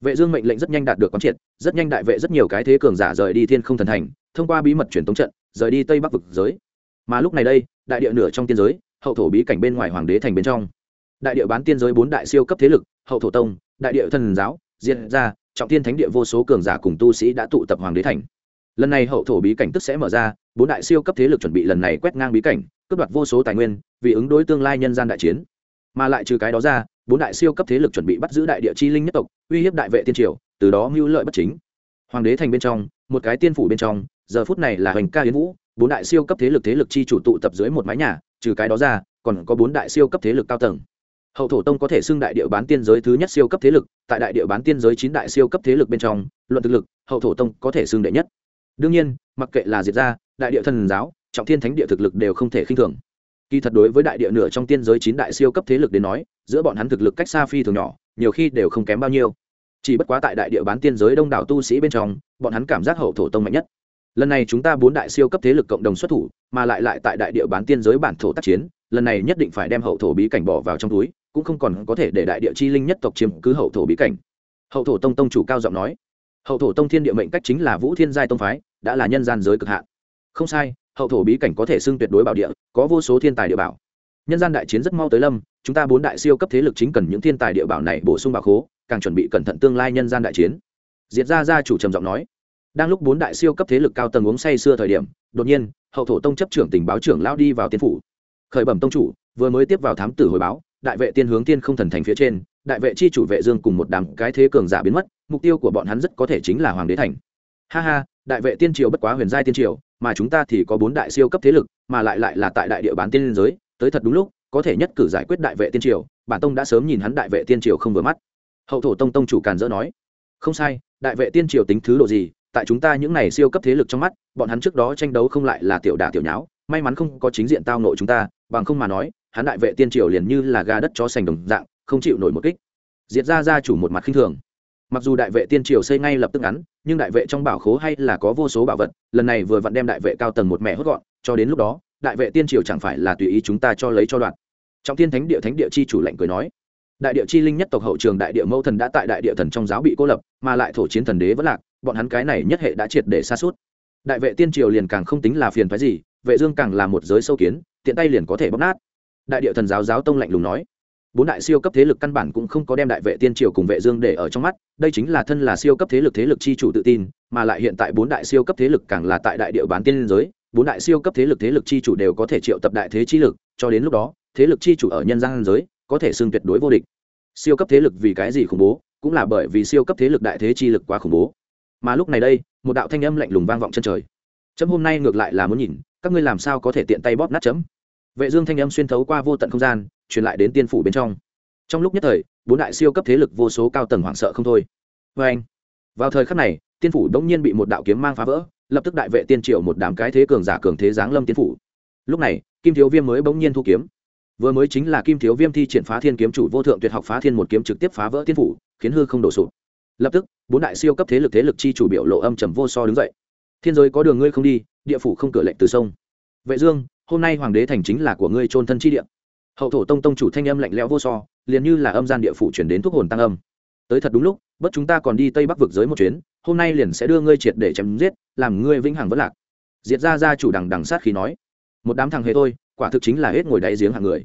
Vệ dương mệnh lệnh rất nhanh đạt được quán triệt, rất nhanh đại vệ rất nhiều cái thế cường giả rời đi thiên không thần thành, thông qua bí mật truyền tống trận, rời đi tây bắc vực giới. Mà lúc này đây, đại địa nửa trong tiên giới, hậu thổ bí cảnh bên ngoài hoàng đế thành bên trong. Đại địa bán tiên giới bốn đại siêu cấp thế lực, hậu thổ tông, đại địa thần giáo diện ra trọng tiên thánh địa vô số cường giả cùng tu sĩ đã tụ tập hoàng đế thành lần này hậu thổ bí cảnh tức sẽ mở ra, bốn đại siêu cấp thế lực chuẩn bị lần này quét ngang bí cảnh, cướp đoạt vô số tài nguyên, vì ứng đối tương lai nhân gian đại chiến. Mà lại trừ cái đó ra, bốn đại siêu cấp thế lực chuẩn bị bắt giữ đại địa chi linh nhất tộc, uy hiếp đại vệ tiên triều, từ đó mưu lợi bất chính. Hoàng đế thành bên trong, một cái tiên phủ bên trong, giờ phút này là hoành ca hiến vũ, bốn đại siêu cấp thế lực thế lực chi chủ tụ tập dưới một mái nhà, trừ cái đó ra, còn có bốn đại siêu cấp thế lực cao tầng. Hậu thổ tông có thể xưng đại địa bán tiên giới thứ nhất siêu cấp thế lực, tại đại địa bán tiên giới chín đại siêu cấp thế lực bên trong, luận thực lực, hậu thổ tông có thể xưng đệ nhất đương nhiên, mặc kệ là diệt gia, đại địa thần giáo, trọng thiên thánh địa thực lực đều không thể khinh thường. Kỳ thật đối với đại địa nửa trong tiên giới chín đại siêu cấp thế lực đến nói, giữa bọn hắn thực lực cách xa phi thường nhỏ, nhiều khi đều không kém bao nhiêu. Chỉ bất quá tại đại địa bán tiên giới đông đảo tu sĩ bên trong, bọn hắn cảm giác hậu thổ tông mạnh nhất. Lần này chúng ta bốn đại siêu cấp thế lực cộng đồng xuất thủ, mà lại lại tại đại địa bán tiên giới bản thổ tác chiến, lần này nhất định phải đem hậu thổ bí cảnh bỏ vào trong túi, cũng không còn có thể để đại địa chi linh nhất tộc chiếm cứ hậu thổ bí cảnh. Hậu thổ tông tông chủ cao giọng nói hậu thổ tông thiên địa mệnh cách chính là vũ thiên giai tông phái, đã là nhân gian giới cực hạn. Không sai, hậu thổ bí cảnh có thể xưng tuyệt đối bảo địa, có vô số thiên tài địa bảo. Nhân gian đại chiến rất mau tới lâm, chúng ta bốn đại siêu cấp thế lực chính cần những thiên tài địa bảo này bổ sung bảo khố, càng chuẩn bị cẩn thận tương lai nhân gian đại chiến. Diệt ra gia chủ trầm giọng nói. Đang lúc bốn đại siêu cấp thế lực cao tầng uống say xưa thời điểm, đột nhiên, hậu thổ tông chấp trưởng tình báo trưởng lao đi vào tiên phủ. Khởi bẩm tông chủ, vừa mới tiếp vào thám tử hồi báo, đại vệ tiên hướng tiên không thần thành phía trên đại vệ chi chủ vệ dương cùng một đám cái thế cường giả biến mất, mục tiêu của bọn hắn rất có thể chính là hoàng đế thành. Ha ha, đại vệ tiên triều bất quá huyền giai tiên triều, mà chúng ta thì có bốn đại siêu cấp thế lực, mà lại lại là tại đại địa bán tiên liên giới, tới thật đúng lúc, có thể nhất cử giải quyết đại vệ tiên triều, bản tông đã sớm nhìn hắn đại vệ tiên triều không vừa mắt. Hậu thổ tông tông chủ càn dỡ nói, không sai, đại vệ tiên triều tính thứ độ gì, tại chúng ta những này siêu cấp thế lực trong mắt, bọn hắn trước đó tranh đấu không lại là tiểu đả tiểu nháo, may mắn không có chính diện tao nội chúng ta, bằng không mà nói, hắn đại vệ tiên triều liền như là ga đất cho sành đồng dạng không chịu nổi một kích. Diệt ra gia chủ một mặt khinh thường. Mặc dù đại vệ tiên triều xây ngay lập tức ngắn, nhưng đại vệ trong bảo khố hay là có vô số bảo vật, lần này vừa vặn đem đại vệ cao tầng một mẹ hốt gọn, cho đến lúc đó, đại vệ tiên triều chẳng phải là tùy ý chúng ta cho lấy cho đoạn. Trong tiên thánh địa thánh địa chi chủ lạnh cười nói, đại địa chi linh nhất tộc hậu trường đại địa mẫu thần đã tại đại địa thần trong giáo bị cô lập, mà lại thổ chiến thần đế vẫn lạc, bọn hắn cái này nhất hệ đã triệt để xa suốt đại vệ tiên triều liền càng không tính là phiền phái gì, vệ dương càng là một giới sâu kiến, tiện tay liền có thể bóc nát. Đại địa thần giáo giáo tông lạnh lùng nói bốn đại siêu cấp thế lực căn bản cũng không có đem đại vệ tiên triều cùng vệ dương để ở trong mắt, đây chính là thân là siêu cấp thế lực thế lực chi chủ tự tin, mà lại hiện tại bốn đại siêu cấp thế lực càng là tại đại địa bán tiên giới, bốn đại siêu cấp thế lực thế lực chi chủ đều có thể triệu tập đại thế chi lực, cho đến lúc đó, thế lực chi chủ ở nhân gian giới có thể xưng tuyệt đối vô địch. Siêu cấp thế lực vì cái gì khủng bố, cũng là bởi vì siêu cấp thế lực đại thế chi lực quá khủng bố. Mà lúc này đây, một đạo thanh âm lạnh lùng vang vọng chân trời. Chấm hôm nay ngược lại là muốn nhìn, các ngươi làm sao có thể tiện tay bóp nát chấm? Vệ dương thanh âm xuyên thấu qua vô tận không gian truyền lại đến tiên phủ bên trong. Trong lúc nhất thời, bốn đại siêu cấp thế lực vô số cao tầng hoảng sợ không thôi. Vê anh, vào thời khắc này, tiên phủ đống nhiên bị một đạo kiếm mang phá vỡ, lập tức đại vệ tiên triệu một đám cái thế cường giả cường thế giáng lâm tiên phủ. Lúc này, kim thiếu viêm mới bỗng nhiên thu kiếm. Vừa mới chính là kim thiếu viêm thi triển phá thiên kiếm chủ vô thượng tuyệt học phá thiên một kiếm trực tiếp phá vỡ tiên phủ, khiến hư không đổ sụp. Lập tức, bốn đại siêu cấp thế lực thế lực chi chủ biểu lộ âm trầm vô so đứng dậy. Thiên giới có đường ngươi không đi, địa phủ không cửa lệnh từ sông. Vệ dương, hôm nay hoàng đế thành chính là của ngươi trôn thân chi địa hậu thổ tông tông chủ thanh âm lạnh lẽo vô so, liền như là âm gian địa phủ chuyển đến thuốc hồn tăng âm. Tới thật đúng lúc, bất chúng ta còn đi tây bắc vực giới một chuyến, hôm nay liền sẽ đưa ngươi triệt để chém giết, làm ngươi vĩnh hằng vất lạc. Diệt ra ra chủ đằng đằng sát khí nói. Một đám thằng hề thôi, quả thực chính là hết ngồi đáy giếng hạng người.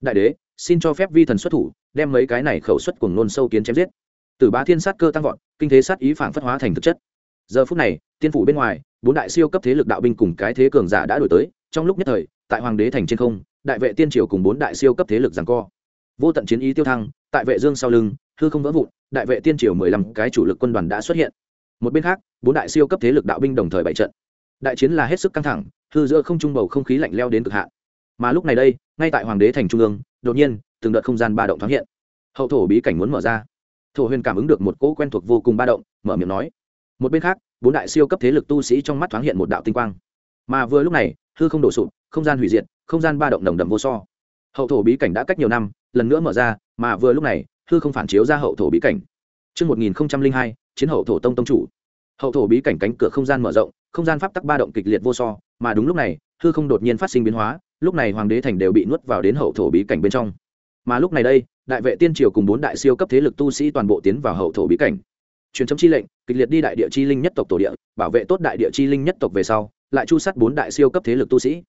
Đại đế, xin cho phép vi thần xuất thủ, đem mấy cái này khẩu xuất cùng nôn sâu kiến chém giết. Từ bá thiên sát cơ tăng vọt, kinh thế sát ý phản phất hóa thành thực chất. Giờ phút này, tiên phủ bên ngoài, bốn đại siêu cấp thế lực đạo binh cùng cái thế cường giả đã đổi tới, trong lúc nhất thời, tại hoàng đế thành trên không đại vệ tiên triều cùng bốn đại siêu cấp thế lực giằng co. Vô tận chiến ý tiêu thăng, tại vệ dương sau lưng, hư không vỡ vụn, đại vệ tiên triều mười lăm cái chủ lực quân đoàn đã xuất hiện. Một bên khác, bốn đại siêu cấp thế lực đạo binh đồng thời bày trận. Đại chiến là hết sức căng thẳng, hư giữa không trung bầu không khí lạnh leo đến cực hạn. Mà lúc này đây, ngay tại hoàng đế thành trung ương, đột nhiên, từng đợt không gian ba động thoáng hiện. Hậu thổ bí cảnh muốn mở ra. Thổ huyền cảm ứng được một cỗ quen thuộc vô cùng ba động, mở miệng nói. Một bên khác, bốn đại siêu cấp thế lực tu sĩ trong mắt thoáng hiện một đạo tinh quang. Mà vừa lúc này, hư không đổ sụp không gian hủy diệt không gian ba động nồng đầm vô so hậu thổ bí cảnh đã cách nhiều năm lần nữa mở ra mà vừa lúc này hư không phản chiếu ra hậu thổ bí cảnh Trước 1002, chiến hậu thổ tông tông chủ. Hậu thổ bí cảnh cánh cửa không gian mở rộng, không gian pháp tắc ba động kịch liệt vô so, mà đúng lúc này, hư không đột nhiên phát sinh biến hóa, lúc này hoàng đế thành đều bị nuốt vào đến hậu thổ bí cảnh bên trong. Mà lúc này đây, đại vệ tiên triều cùng bốn đại siêu cấp thế lực tu sĩ toàn bộ tiến vào hậu thổ bí cảnh. Truyền chấm chi lệnh, kịch liệt đi đại địa chi linh nhất tộc tổ địa, bảo vệ tốt đại địa chi linh nhất tộc về sau, lại chu sát bốn đại siêu cấp thế lực tu sĩ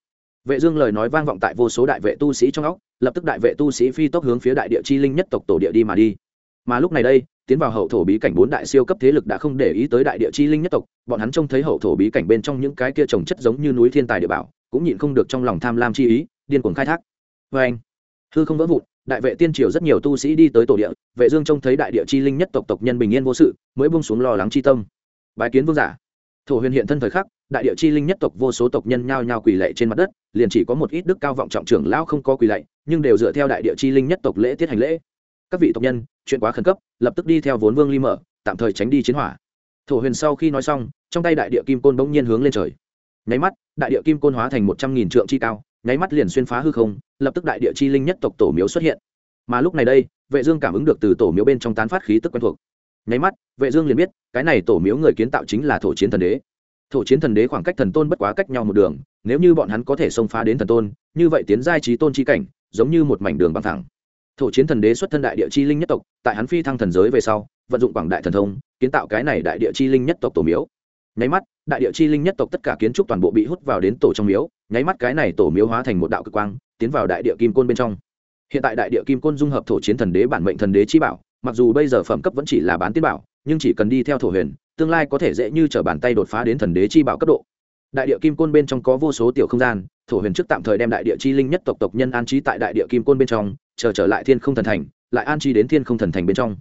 vệ dương lời nói vang vọng tại vô số đại vệ tu sĩ trong óc, lập tức đại vệ tu sĩ phi tốc hướng phía đại địa chi linh nhất tộc tổ địa đi mà đi. Mà lúc này đây, tiến vào hậu thổ bí cảnh bốn đại siêu cấp thế lực đã không để ý tới đại địa chi linh nhất tộc, bọn hắn trông thấy hậu thổ bí cảnh bên trong những cái kia trồng chất giống như núi thiên tài địa bảo, cũng nhịn không được trong lòng tham lam chi ý, điên cuồng khai thác. Với anh, hư không vỡ vụn, đại vệ tiên triều rất nhiều tu sĩ đi tới tổ địa, vệ dương trông thấy đại địa chi linh nhất tộc tộc nhân bình yên vô sự, mới buông xuống lo lắng chi tâm. Bái kiến vương giả. Thổ huyền hiện thân thời khắc đại địa chi linh nhất tộc vô số tộc nhân nhao nhao quỳ lạy trên mặt đất, liền chỉ có một ít đức cao vọng trọng trưởng lão không có quỳ lạy, nhưng đều dựa theo đại địa chi linh nhất tộc lễ tiết hành lễ. Các vị tộc nhân, chuyện quá khẩn cấp, lập tức đi theo vốn vương ly mở, tạm thời tránh đi chiến hỏa. Thổ huyền sau khi nói xong, trong tay đại địa kim côn bỗng nhiên hướng lên trời. Nháy mắt, đại địa kim côn hóa thành một trăm nghìn trượng chi cao, nháy mắt liền xuyên phá hư không, lập tức đại địa chi linh nhất tộc tổ miếu xuất hiện. Mà lúc này đây, vệ dương cảm ứng được từ tổ miếu bên trong tán phát khí tức quen thuộc. Nháy mắt, vệ dương liền biết, cái này tổ miếu người kiến tạo chính là thổ chiến thần đế thổ chiến thần đế khoảng cách thần tôn bất quá cách nhau một đường, nếu như bọn hắn có thể xông phá đến thần tôn, như vậy tiến giai trí tôn trí cảnh, giống như một mảnh đường băng thẳng. Thổ chiến thần đế xuất thân đại địa chi linh nhất tộc, tại hắn phi thăng thần giới về sau, vận dụng quảng đại thần thông, kiến tạo cái này đại địa chi linh nhất tộc tổ miếu. Nháy mắt, đại địa chi linh nhất tộc tất cả kiến trúc toàn bộ bị hút vào đến tổ trong miếu, nháy mắt cái này tổ miếu hóa thành một đạo cực quang, tiến vào đại địa kim côn bên trong. Hiện tại đại địa kim côn dung hợp thổ chiến thần đế bản mệnh thần đế chi bảo, mặc dù bây giờ phẩm cấp vẫn chỉ là bán tiên bảo, nhưng chỉ cần đi theo thổ huyền tương lai có thể dễ như t r ở bàn tay đột phá đến thần đế chi bảo cấp độ. Đại địa kim côn bên trong có vô số tiểu không gian, thổ huyền trước tạm thời đem đại địa chi linh nhất tộc tộc nhân an trí tại đại địa kim côn bên trong, chờ trở lại thiên không thần thành, lại an trí đến thiên không thần thành bên trong.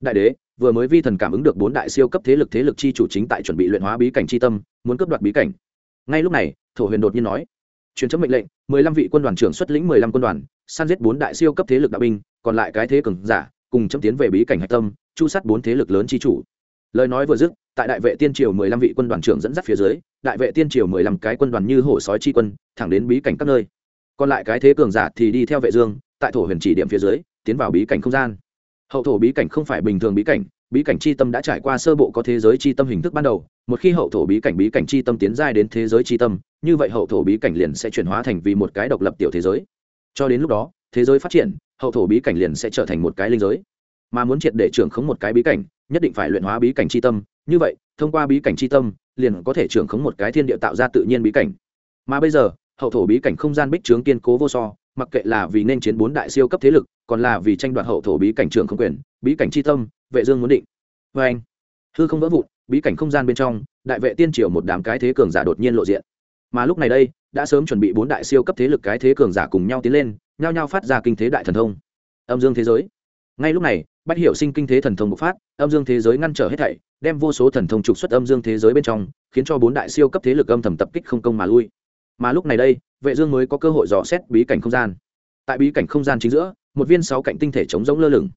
Đại đế, vừa mới vi thần cảm ứng được bốn đại siêu cấp thế lực thế lực chi chủ chính tại chuẩn bị luyện hóa bí cảnh chi tâm, muốn cấp đoạt bí cảnh. Ngay lúc này, thổ huyền đột nhiên nói, truyền chấm mệnh lệnh, mười lăm vị quân đoàn trưởng xuất lĩnh mười lăm quân đoàn săn giết bốn đại siêu cấp thế lực đạo binh, còn lại cái thế cường giả, cùng chấm tiến về bí cảnh hạch tâm, chu sát bốn thế lực lớn chi chủ lời nói vừa dứt, tại đại vệ tiên triều mười lăm vị quân đoàn trưởng dẫn dắt phía dưới, đại vệ tiên triều mười lăm cái quân đoàn như hổ sói chi quân, thẳng đến bí cảnh các nơi. Còn lại cái thế cường giả thì đi theo vệ dương, tại thổ huyền chỉ điểm phía dưới, tiến vào bí cảnh không gian. Hậu thổ bí cảnh không phải bình thường bí cảnh bí cảnh chi tâm đã trải qua sơ bộ có thế giới chi tâm hình thức ban đầu. Một khi hậu thổ bí cảnh bí cảnh chi tâm tiến giai đến thế giới chi tâm, như vậy hậu thổ bí cảnh liền sẽ chuyển hóa thành vì một cái độc lập tiểu thế giới. Cho đến lúc đó, thế giới phát triển, hậu thổ bí cảnh liền sẽ trở thành một cái linh giới. Mà muốn triệt để trưởng khống một cái bí cảnh nhất định phải luyện hóa bí cảnh c h i tâm, như vậy, thông qua bí cảnh c h i tâm, liền có thể trưởng khống một cái thiên địa tạo ra tự nhiên bí cảnh. Mà bây giờ, hậu thổ bí cảnh không gian bích trướng kiên cố vô so, mặc kệ là vì nên chiến bốn đại siêu cấp thế lực, còn là vì tranh đoạt hậu thổ bí cảnh trưởng không quyền, bí cảnh tri tâm, vệ dương muốn định. Vê anh, hư không vỡ vụn, bí cảnh không gian bên trong, đại vệ tiên triều một đám cái thế cường giả đột nhiên lộ diện. Mà lúc này đây, đã sớm chuẩn bị bốn đại siêu cấp thế lực cái thế cường giả cùng nhau tiến lên, nhao nhao phát ra kinh thế đại thần thông. Âm dương thế giới. Ngay lúc này bách hiệu sinh kinh thế thần thông bộc phát, âm dương thế giới ngăn trở hết thảy, đem vô số thần thông trục xuất âm dương thế giới bên trong, khiến cho bốn đại siêu cấp thế lực âm thầm tập kích không công mà lui. Mà lúc này đây, vệ dương mới có cơ hội dò xét bí cảnh không gian. Tại bí cảnh không gian chính giữa, một viên sáu cạnh tinh thể chống rỗng lơ lửng.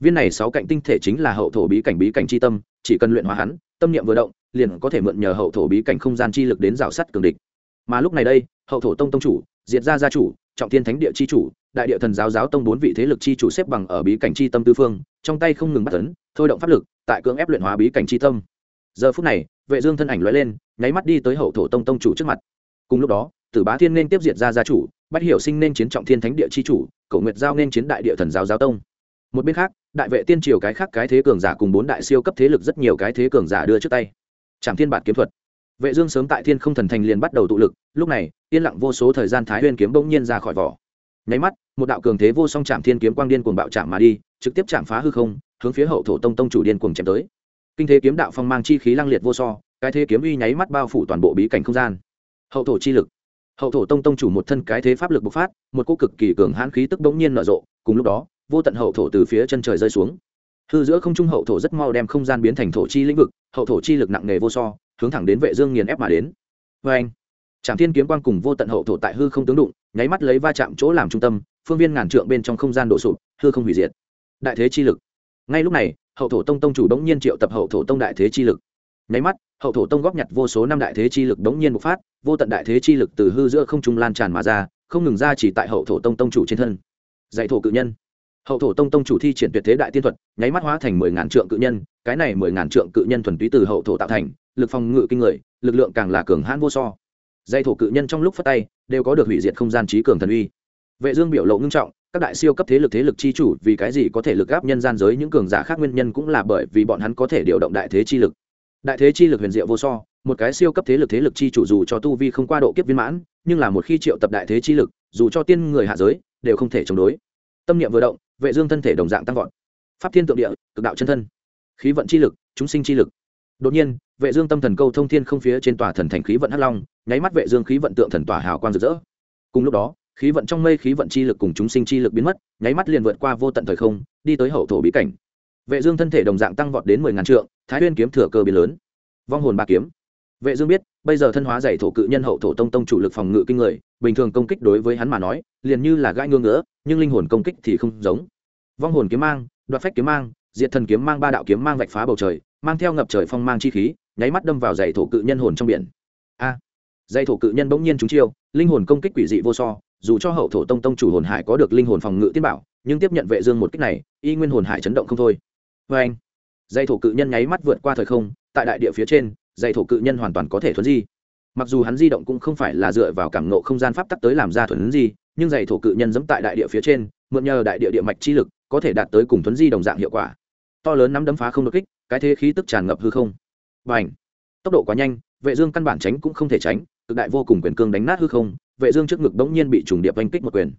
Viên này sáu cạnh tinh thể chính là hậu thổ bí cảnh bí cảnh chi tâm, chỉ cần luyện hóa hắn, tâm niệm vừa động, liền có thể mượn nhờ hậu thổ bí cảnh không gian chi lực đến rào sắt cường địch. Mà lúc này đây, hậu thổ tông tông chủ, diệt gia gia chủ, trọng thiên thánh địa chi chủ đại địa thần giáo giáo tông bốn vị thế lực chi chủ xếp bằng ở bí cảnh chi tâm tư phương, trong tay không ngừng bắt tấn thôi động pháp lực, tại cưỡng ép luyện hóa bí cảnh chi tâm. Giờ phút này, vệ dương thân ảnh lóe lên, nháy mắt đi tới hậu thổ tông tông chủ trước mặt. Cùng lúc đó, tử bá thiên nên tiếp diệt gia gia chủ, bách hiểu sinh nên chiến trọng thiên thánh địa chi chủ, cổ nguyệt giao nên chiến đại địa thần giáo giáo tông. Một bên khác, đại vệ tiên triều cái khác cái thế cường giả cùng bốn đại siêu cấp thế lực rất nhiều cái thế cường giả đưa trước tay. Trảm thiên bản kiếm thuật. Vệ dương sớm tại thiên không thần thành liền bắt đầu tụ lực, lúc này, yên lặng vô số thời gian thái nguyên kiếm bỗng nhiên ra khỏi vỏ nháy mắt, một đạo cường thế vô song chạm thiên kiếm quang điên cuồng bạo chạm mà đi, trực tiếp chạm phá hư không, hướng phía hậu thổ tông tông chủ điên cuồng chém tới. Kinh thế kiếm đạo phong mang chi khí lăng liệt vô so, cái thế kiếm uy nháy mắt bao phủ toàn bộ bí cảnh không gian. Hậu thổ chi lực. Hậu thổ tông tông chủ một thân cái thế pháp lực bộc phát, một cô cực kỳ cường hãn khí tức bỗng nhiên nở rộ, cùng lúc đó, vô tận hậu thổ từ phía chân trời rơi xuống. Hư giữa không trung hậu thổ rất mau đem không gian biến thành thổ chi lĩnh vực, hậu thổ chi lực nặng nề vô so, hướng thẳng đến vệ dương nghiền ép mà đến. Vê anh trạm thiên kiếm quang cùng vô tận hậu thổ tại hư không tướng đụng, nháy mắt lấy va chạm chỗ làm trung tâm, phương viên ngàn trượng bên trong không gian đổ sụp, hư không hủy diệt. Đại thế chi lực. Ngay lúc này, hậu thổ tông tông chủ đống nhiên triệu tập hậu thổ tông đại thế chi lực. Nháy mắt, hậu thổ tông góp nhặt vô số năm đại thế chi lực đống nhiên bộc phát, vô tận đại thế chi lực từ hư giữa không trung lan tràn mà ra, không ngừng ra chỉ tại hậu thổ tông tông chủ trên thân. Dạy thổ cự nhân. Hậu thổ tông tông chủ thi triển tuyệt thế đại tiên thuật, nháy mắt hóa thành mười ngàn trượng cự nhân, cái này mười ngàn trượng cự nhân thuần túy từ hậu thổ tạo thành, lực phòng ngự kinh người, lực lượng càng là cường hãn vô so dây thổ cự nhân trong lúc phát tay, đều có được hủy diệt không gian trí cường thần uy. Vệ dương biểu lộ ngưng trọng, các đại siêu cấp thế lực thế lực chi chủ, vì cái gì có thể lực áp nhân gian giới những cường giả khác nguyên nhân cũng là bởi vì bọn hắn có thể điều động đại thế chi lực. Đại thế chi lực huyền diệu vô so, một cái siêu cấp thế lực thế lực chi chủ dù cho tu vi không qua độ kiếp viên mãn, nhưng là một khi triệu tập đại thế chi lực, dù cho tiên người hạ giới, đều không thể chống đối. Tâm niệm vừa động, vệ dương thân thể đồng dạng tăng vọt. Pháp thiên tượng địa, cực đạo chân thân. Khí vận chi lực, chúng sinh chi lực. Đột nhiên, vệ dương tâm thần câu thông thiên không phía trên tòa thần thành khí vận hắc long nháy mắt vệ dương khí vận tượng thần tỏa hào quang rực rỡ. Cùng lúc đó khí vận trong mây khí vận chi lực cùng chúng sinh chi lực biến mất nháy mắt liền vượt qua vô tận thời không đi tới hậu thổ bí cảnh. Vệ dương thân thể đồng dạng tăng vọt đến mười ngàn trượng thái nguyên kiếm thừa cơ biến lớn. Vong hồn ba kiếm. Vệ dương biết bây giờ thân hóa dày thổ cự nhân hậu thổ tông tông chủ lực phòng ngự kinh người bình thường công kích đối với hắn mà nói liền như là gãi ngưỡng ngỡ nhưng linh hồn công kích thì không giống. Vong hồn kiếm mang đoạt phách kiếm mang diệt thần kiếm mang ba đạo kiếm mang vạch phá bầu trời mang theo ngập trời phong mang chi khí nháy mắt đâm vào dày thổ cự nhân hồn trong biển. A. à, Dây thổ cự nhân bỗng nhiên trúng chiêu, linh hồn công kích quỷ dị vô so, dù cho hậu thổ tông tông chủ hồn hải có được linh hồn phòng ngự tiên bảo, nhưng tiếp nhận vệ dương một kích này, y nguyên hồn hải chấn động không thôi. Với anh, dây thổ cự nhân nháy mắt vượt qua thời không, tại đại địa phía trên, dây thổ cự nhân hoàn toàn có thể thuấn di. Mặc dù hắn di động cũng không phải là dựa vào cảm ngộ không gian pháp tắc tới làm ra thuấn di, nhưng dây thổ cự nhân dẫm tại đại địa phía trên, mượn nhờ đại địa địa mạch chi lực, có thể đạt tới cùng thuấn di đồng dạng hiệu quả. To lớn nắm đấm phá không đột kích, cái thế khí tức tràn ngập hư không. Bành tốc độ quá nhanh, vệ dương căn bản tránh cũng không thể tránh cực đại vô cùng quyền cương đánh nát hư không, vệ dương trước ngực đống nhiên bị trùng điệp vanh kích một quyền.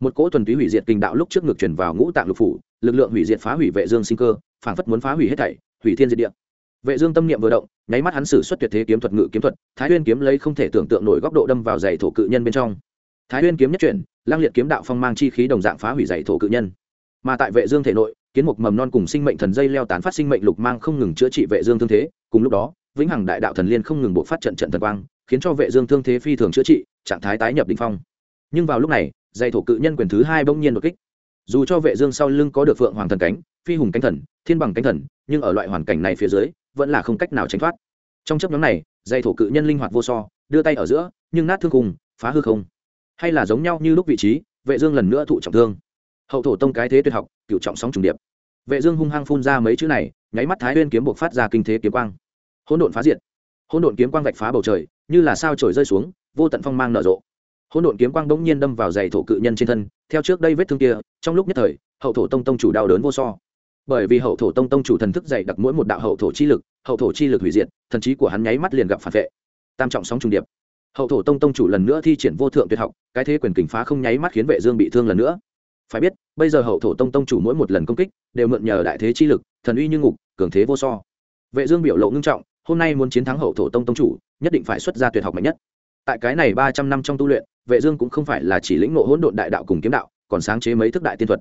Một cỗ thuần túy hủy diệt kinh đạo lúc trước ngực truyền vào ngũ tạng lục phủ, lực lượng hủy diệt phá hủy vệ dương sinh cơ phảng phất muốn phá hủy hết thảy, hủy thiên diệt địa. Vệ dương tâm niệm vừa động, nháy mắt hắn sử xuất tuyệt thế kiếm thuật ngự kiếm thuật, thái nguyên kiếm lấy không thể tưởng tượng nổi góc độ đâm vào dày thổ cự nhân bên trong. Thái nguyên kiếm nhất chuyển, lang liệt kiếm đạo phong mang chi khí đồng dạng phá hủy dày thổ cự nhân. Mà tại vệ dương thể nội, kiến mục mầm non cùng sinh mệnh thần dây leo tán phát sinh mệnh lục mang không ngừng chữa trị vệ dương thương thế, cùng lúc đó, vĩnh hằng đại đạo thần liên không ngừng buộc phát trận trận thần quang khiến cho vệ dương thương thế phi thường chữa trị, trạng thái tái nhập đỉnh phong. Nhưng vào lúc này, dây thổ cự nhân quyền thứ hai bỗng nhiên đột kích. Dù cho vệ dương sau lưng có được phượng hoàng thần cánh, phi hùng cánh thần, thiên bằng cánh thần, nhưng ở loại hoàn cảnh này phía dưới, vẫn là không cách nào tránh thoát. Trong chấp nhóm này, dây thổ cự nhân linh hoạt vô so, đưa tay ở giữa, nhưng nát thương cùng, phá hư không. Hay là giống nhau như lúc vị trí, vệ dương lần nữa thụ trọng thương. Hậu thổ tông cái thế tuyệt học cựu trọng sóng trùng điệp. Vệ dương hung hăng phun ra mấy chữ này, nháy mắt thái nguyên kiếm buộc phát ra kinh thế kiếm quang. Hỗn độn phá diệt. Hỗn độn kiếm quang vạch phá bầu trời như là sao trời rơi xuống, vô tận phong mang nở rộ. Hỗn độn kiếm quang đống nhiên đâm vào giày thổ cự nhân trên thân, theo trước đây vết thương kia, trong lúc nhất thời, hậu thổ tông tông chủ đau đớn vô so. Bởi vì hậu thổ tông tông chủ thần thức dày đặc mỗi một đạo hậu thổ chi lực, hậu thổ chi lực hủy diệt, thần trí của hắn nháy mắt liền gặp phản vệ. Tam trọng sóng trùng điệp. Hậu thổ tông tông chủ lần nữa thi triển vô thượng tuyệt học, cái thế quyền kình phá không nháy mắt khiến vệ dương bị thương lần nữa. Phải biết, bây giờ hậu thổ tông tông chủ mỗi một lần công kích, đều mượn nhờ đại thế chi lực, thần uy như ngục, cường thế vô so. Vệ dương biểu lộ ngưng trọng hôm nay muốn chiến thắng hậu thổ tông tông chủ nhất định phải xuất ra tuyệt học mạnh nhất tại cái này ba trăm năm trong tu luyện vệ dương cũng không phải là chỉ lĩnh ngộ hỗn độn đại đạo cùng kiếm đạo còn sáng chế mấy thức đại tiên thuật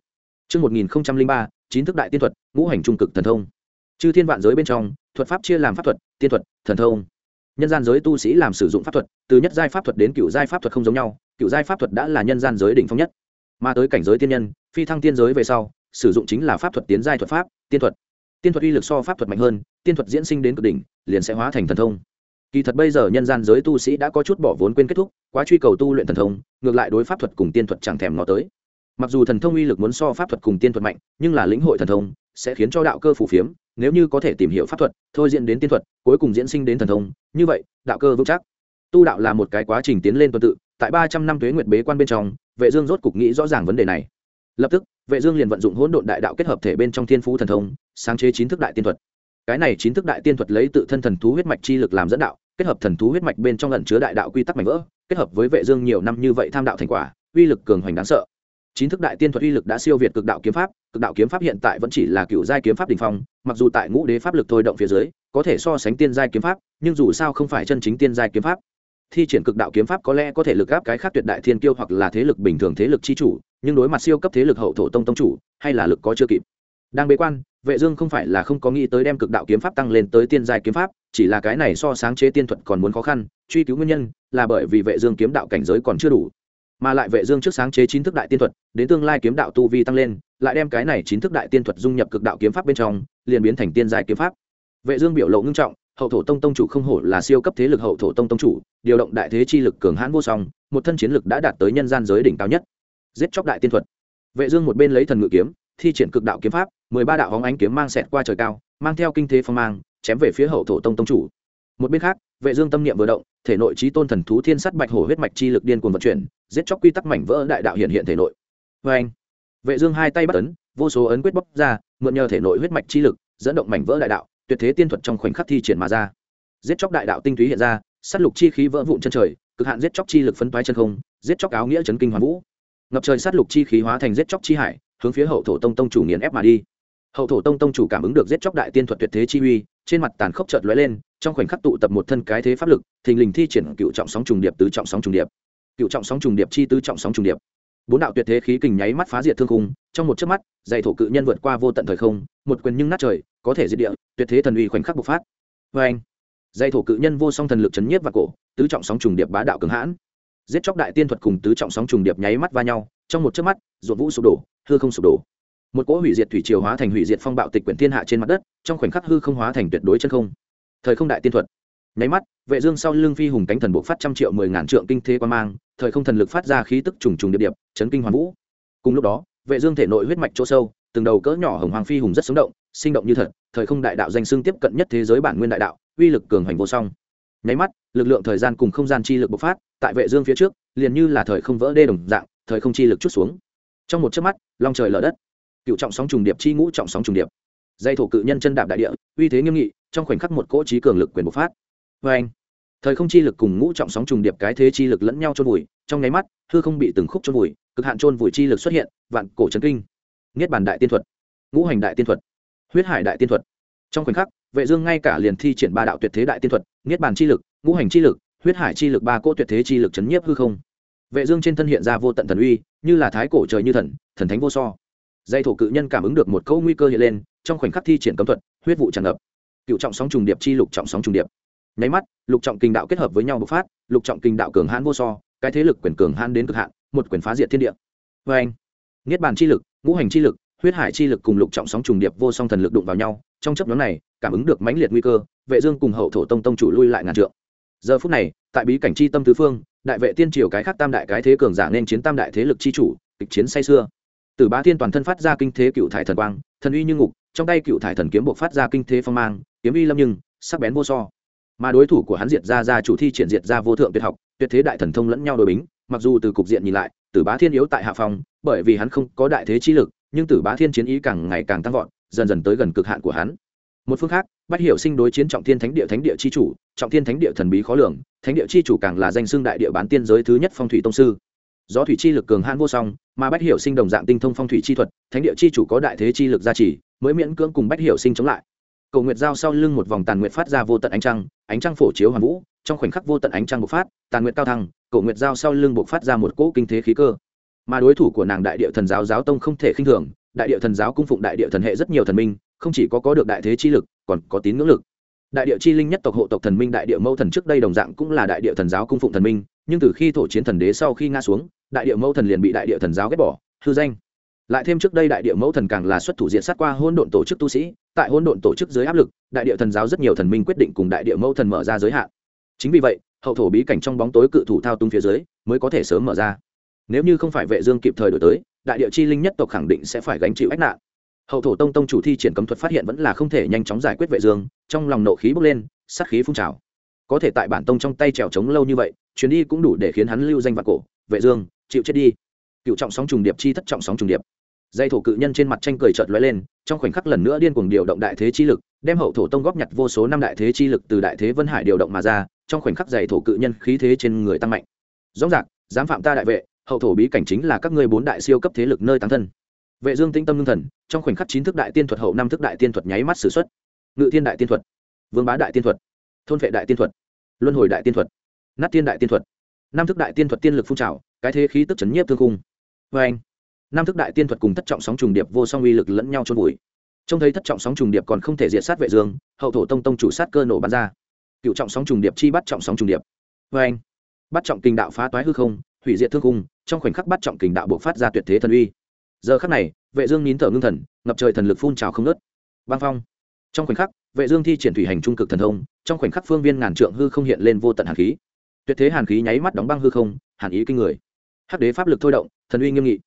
Trước 1003, chín thức đại tiên thuật, ngũ hành trung cực thần thông. Chư thiên vạn giới bên trong, thuật pháp chia làm pháp thuật, tiên thuật, thần thông. Nhân gian giới tu sĩ làm sử dụng pháp thuật, từ nhất giai pháp thuật đến cựu giai pháp thuật không giống nhau, cựu giai pháp thuật đã là nhân gian giới đỉnh phong nhất. Mà tới cảnh giới tiên nhân, phi thăng tiên giới về sau, sử dụng chính là pháp thuật tiến giai thuật pháp, tiên thuật. Tiên thuật uy lực so pháp thuật mạnh hơn, tiên thuật diễn sinh đến cực đỉnh, liền sẽ hóa thành thần thông. Kỳ thật bây giờ nhân gian giới tu sĩ đã có chút bỏ vốn quên kết thúc quá truy cầu tu luyện thần thông ngược lại đối pháp thuật cùng tiên thuật chẳng thèm nó tới. Mặc dù thần thông uy lực muốn so pháp thuật cùng tiên thuật mạnh nhưng là lĩnh hội thần thông sẽ khiến cho đạo cơ phủ phiếm nếu như có thể tìm hiểu pháp thuật thôi diễn đến tiên thuật cuối cùng diễn sinh đến thần thông như vậy đạo cơ vững chắc. Tu đạo là một cái quá trình tiến lên tuần tự tại ba trăm năm tuế nguyệt bế quan bên trong vệ dương rốt cục nghĩ rõ ràng vấn đề này. Lập tức vệ dương liền vận dụng hỗn độn đại đạo kết hợp thể bên trong thiên phú thần thông sáng chế chín thức đại tiên thuật cái này chín thức đại tiên thuật lấy tự thân thần thú huyết mạch chi lực làm dẫn đạo, kết hợp thần thú huyết mạch bên trong lẩn chứa đại đạo quy tắc mạnh vỡ, kết hợp với vệ dương nhiều năm như vậy tham đạo thành quả, uy lực cường hoành đáng sợ. Chín thức đại tiên thuật uy lực đã siêu việt cực đạo kiếm pháp, cực đạo kiếm pháp hiện tại vẫn chỉ là cựu giai kiếm pháp đỉnh phong, mặc dù tại ngũ đế pháp lực thôi động phía dưới, có thể so sánh tiên giai kiếm pháp, nhưng dù sao không phải chân chính tiên giai kiếm pháp. Thi triển cực đạo kiếm pháp có lẽ có thể lực áp cái khác tuyệt đại thiên kiêu hoặc là thế lực bình thường thế lực chi chủ, nhưng đối mặt siêu cấp thế lực hậu thổ tông tông chủ, hay là lực có chưa kịp. Đang bế quan vệ dương không phải là không có nghĩ tới đem cực đạo kiếm pháp tăng lên tới tiên giai kiếm pháp, chỉ là cái này so sáng chế tiên thuật còn muốn khó khăn, truy cứu nguyên nhân là bởi vì vệ dương kiếm đạo cảnh giới còn chưa đủ. Mà lại vệ dương trước sáng chế chín thức đại tiên thuật, đến tương lai kiếm đạo tu vi tăng lên, lại đem cái này chín thức đại tiên thuật dung nhập cực đạo kiếm pháp bên trong, liền biến thành tiên giai kiếm pháp. Vệ dương biểu lộ ngưng trọng, hậu thổ tông tông chủ không hổ là siêu cấp thế lực hậu thổ tông tông chủ, điều động đại thế chi lực cường hãn vô song, một thân chiến lực đã đạt tới nhân gian giới đỉnh cao nhất. Giết chóc đại tiên thuật. Vệ dương một bên lấy thần ngự kiếm thi triển cực đạo kiếm pháp, mười ba đạo hóng ánh kiếm mang xẹt qua trời cao, mang theo kinh thế phong mang, chém về phía hậu thổ tông tông chủ. Một bên khác, vệ dương tâm niệm vừa động, thể nội trí tôn thần thú thiên sắt bạch hổ huyết mạch chi lực điên cuồng vận chuyển, giết chóc quy tắc mảnh vỡ đại đạo hiện hiện thể nội. Với anh, vệ dương hai tay bắt ấn, vô số ấn quyết bóc ra, mượn nhờ thể nội huyết mạch chi lực, dẫn động mảnh vỡ đại đạo, tuyệt thế tiên thuật trong khoảnh khắc thi triển mà ra. Giết chóc đại đạo tinh túy hiện ra, sát lục chi khí vỡ vụn chân trời, cực hạn giết chóc chi lực phân toái chân không, giết chóc áo nghĩa chấn kinh hoàn vũ. Ngập trời sát lục chi khí hóa thành giết chóc chi hải hướng phía hậu thổ tông tông chủ nghiền ép mà đi. Hậu thổ tông tông chủ cảm ứng được giết chóc đại tiên thuật tuyệt thế chi uy, trên mặt tàn khốc chợt lóe lên, trong khoảnh khắc tụ tập một thân cái thế pháp lực, thình lình thi triển cựu trọng sóng trùng điệp tứ trọng sóng trùng điệp. Cựu trọng sóng trùng điệp chi tứ trọng sóng trùng điệp. Bốn đạo tuyệt thế khí kình nháy mắt phá diệt thương khung, trong một chớp mắt dạy thổ cự nhân vượt qua vô tận thời không, một quyền nhưng nát trời, có thể diệt địa, tuyệt thế thần uy khoảnh khắc bộc phát. Vê anh dạy thổ cự nhân vô song thần lực chấn nhiếp và cổ, tứ trọng sóng trùng điệp bá đạo cứng hãn. Giết chóc đại tiên thuật cùng tứ trọng sóng trùng điệp nháy mắt va nhau trong một chớp mắt ruột vũ sụp đổ, hư không sụp đổ. Một cỗ hủy diệt thủy triều hóa thành hủy diệt phong bạo tịch quyển thiên hạ trên mặt đất, trong khoảnh khắc hư không hóa thành tuyệt đối chân không. Thời không đại tiên thuật. Nháy mắt, vệ dương sau lưng phi hùng cánh thần bộ phát trăm triệu mười ngàn trượng kinh thế quan mang, thời không thần lực phát ra khí tức trùng trùng điệp điệp, chấn kinh hoàn vũ. Cùng lúc đó, vệ dương thể nội huyết mạch chỗ sâu, từng đầu cỡ nhỏ hồng hoàng phi hùng rất sống động, sinh động như thật, thời không đại đạo danh xưng tiếp cận nhất thế giới bản nguyên đại đạo, uy lực cường hành vô song. Nháy mắt, lực lượng thời gian cùng không gian chi lực bộc phát, tại vệ dương phía trước, liền như là thời không vỡ đê đồng dạng thời không chi lực chút xuống. Trong một chớp mắt, long trời lở đất. Cựu trọng sóng trùng điệp chi ngũ trọng sóng trùng điệp. Dây thổ cự nhân chân đạp đại địa, uy thế nghiêm nghị, trong khoảnh khắc một cỗ trí cường lực quyền bộc phát. Vê anh, thời không chi lực cùng ngũ trọng sóng trùng điệp cái thế chi lực lẫn nhau trôn vùi, trong nháy mắt, hư không bị từng khúc trôn vùi, cực hạn trôn vùi chi lực xuất hiện, vạn cổ trấn kinh. Niết bàn đại tiên thuật, ngũ hành đại tiên thuật, huyết hải đại tiên thuật. Trong khoảnh khắc, vệ dương ngay cả liền thi triển ba đạo tuyệt thế đại tiên thuật, niết bàn chi lực, ngũ hành chi lực, huyết hải chi lực, ba cỗ tuyệt thế chi lực chấn nhiếp hư không vệ dương trên thân hiện ra vô tận thần uy, như là thái cổ trời như thần thần thánh vô so. Dây thổ cự nhân cảm ứng được một câu nguy cơ hiện lên, trong khoảnh khắc thi triển cấm thuật, huyết vụ tràn ngập. Cựu trọng sóng trùng điệp chi lục trọng sóng trùng điệp. Nháy mắt, lục trọng kinh đạo kết hợp với nhau bộc phát, lục trọng kinh đạo cường hãn vô so, cái thế lực quyền cường hãn đến cực hạn, một quyền phá diệt thiên địa. Vê anh, niết bàn chi lực, ngũ hành chi lực, huyết hải chi lực cùng lục trọng sóng trùng điệp vô song thần lực đụng vào nhau, trong chấp nhóm này, cảm ứng được mãnh liệt nguy cơ, vệ dương cùng hậu thổ tông tông chủ lui lại ngàn trượng. Giờ phút này, tại bí cảnh chi tâm tứ phương đại vệ tiên triều cái khác tam đại cái thế cường giả nên chiến tam đại thế lực chi chủ kịch chiến say xưa Tử Bá Thiên toàn thân phát ra kinh thế cựu thải thần quang, thần uy như ngục, trong tay cựu thải thần kiếm bộ phát ra kinh thế phong mang, kiếm uy lâm nhưng sắc bén vô so. Mà đối thủ của hắn diệt ra ra chủ thi triển diệt ra vô thượng tuyệt học, tuyệt thế đại thần thông lẫn nhau đối bính, mặc dù từ cục diện nhìn lại, Tử Bá Thiên yếu tại hạ phòng, bởi vì hắn không có đại thế chi lực, nhưng Tử Bá Thiên chiến ý càng ngày càng tăng vọt, dần dần tới gần cực hạn của hắn một phương khác, bách hiểu sinh đối chiến trọng thiên thánh địa thánh địa c h i chủ, trọng thiên thánh địa thần bí khó lường, thánh địa c h i chủ càng là danh xưng đại địa bán tiên giới thứ nhất phong thủy tông sư. Do thủy chi lực cường hãn vô song, mà bách hiểu sinh đồng dạng tinh thông phong thủy chi thuật, thánh địa c h i chủ có đại thế chi lực gia trì, mới miễn cưỡng cùng bách hiểu sinh chống lại. Cầu nguyệt giao sau lưng một vòng tàn nguyệt phát ra vô tận ánh trăng ánh trăng phổ chiếu hoàn vũ, trong khoảnh khắc vô tận ánh trăng bộc phát, tàn nguyệt cao thăng, cầu nguyệt giao sau lưng bộc phát ra một cỗ kinh thế khí cơ. Mà đối thủ của nàng đại địa thần giáo giáo tông không thể khinh thường, đại địa thần giáo cung phụng đại địa thần hệ rất nhiều thần minh không chỉ có có được đại thế chi lực, còn có tín ngưỡng lực. Đại địa chi linh nhất tộc hộ tộc thần minh, đại địa mẫu thần trước đây đồng dạng cũng là đại địa thần giáo cung phụng thần minh, nhưng từ khi thổ chiến thần đế sau khi ngã xuống, đại địa mẫu thần liền bị đại địa thần giáo ghét bỏ, hư danh. Lại thêm trước đây đại địa mẫu thần càng là xuất thủ diện sát qua hôn độn tổ chức tu sĩ, tại hôn độn tổ chức dưới áp lực, đại địa thần giáo rất nhiều thần minh quyết định cùng đại địa mẫu thần mở ra giới hạn. Chính vì vậy, hậu thổ bí cảnh trong bóng tối cự thủ thao tung phía dưới mới có thể sớm mở ra. Nếu như không phải vệ dương kịp thời đổi tới, đại địa chi linh nhất tộc khẳng định sẽ phải gánh chịu ách nạn hậu thổ tông tông chủ thi triển cấm thuật phát hiện vẫn là không thể nhanh chóng giải quyết vệ dương, trong lòng nộ khí bốc lên, sát khí phun trào. Có thể tại bản tông trong tay trèo trống lâu như vậy, chuyến đi cũng đủ để khiến hắn lưu danh vạn cổ. Vệ dương, chịu chết đi. Cựu trọng sóng trùng điệp chi thất trọng sóng trùng điệp. Dây thổ cự nhân trên mặt tranh cười chợt lóe lên, trong khoảnh khắc lần nữa điên cuồng điều động đại thế chi lực, đem hậu thổ tông góp nhặt vô số năm đại thế chi lực từ đại thế vân hải điều động mà ra, trong khoảnh khắc dày thổ cự nhân khí thế trên người tăng mạnh. Rõ ràng, dám phạm ta đại vệ, hậu thổ bí cảnh chính là các ngươi bốn đại siêu cấp thế lực nơi tăng thân vệ dương tĩnh tâm ngưng thần, trong khoảnh khắc chín thức đại tiên thuật hậu năm thức đại tiên thuật nháy mắt sử xuất. Ngự thiên đại tiên thuật, vương bá đại tiên thuật, thôn vệ đại tiên thuật, luân hồi đại tiên thuật, nát tiên đại tiên thuật. Năm thức đại tiên thuật tiên lực phun trào, cái thế khí tức chấn nhiếp thương cung với anh, năm thức đại tiên thuật cùng thất trọng sóng trùng điệp vô song uy lực lẫn nhau trôn bụi trông thấy thất trọng sóng trùng điệp còn không thể diệt sát vệ dương, hậu thổ tông tông chủ sát cơ nổ bắn ra. Cựu trọng sóng trùng điệp chi bắt trọng sóng trùng điệp. Với anh, bắt trọng kình đạo phá toái hư không, hủy diệt thương cung trong khoảnh khắc bắt trọng kình đạo bộc phát ra tuyệt thế thần uy giờ khắc này, vệ dương nín thở ngưng thần, ngập trời thần lực phun trào không nứt băng phong. Trong khoảnh khắc, vệ dương thi triển thủy hành trung cực thần thông, trong khoảnh khắc phương viên ngàn trượng hư không hiện lên vô tận hàn khí. Tuyệt thế hàn khí nháy mắt đóng băng hư không, hàn ý kinh người. Hắc đế pháp lực thôi động, thần uy nghiêm nghị.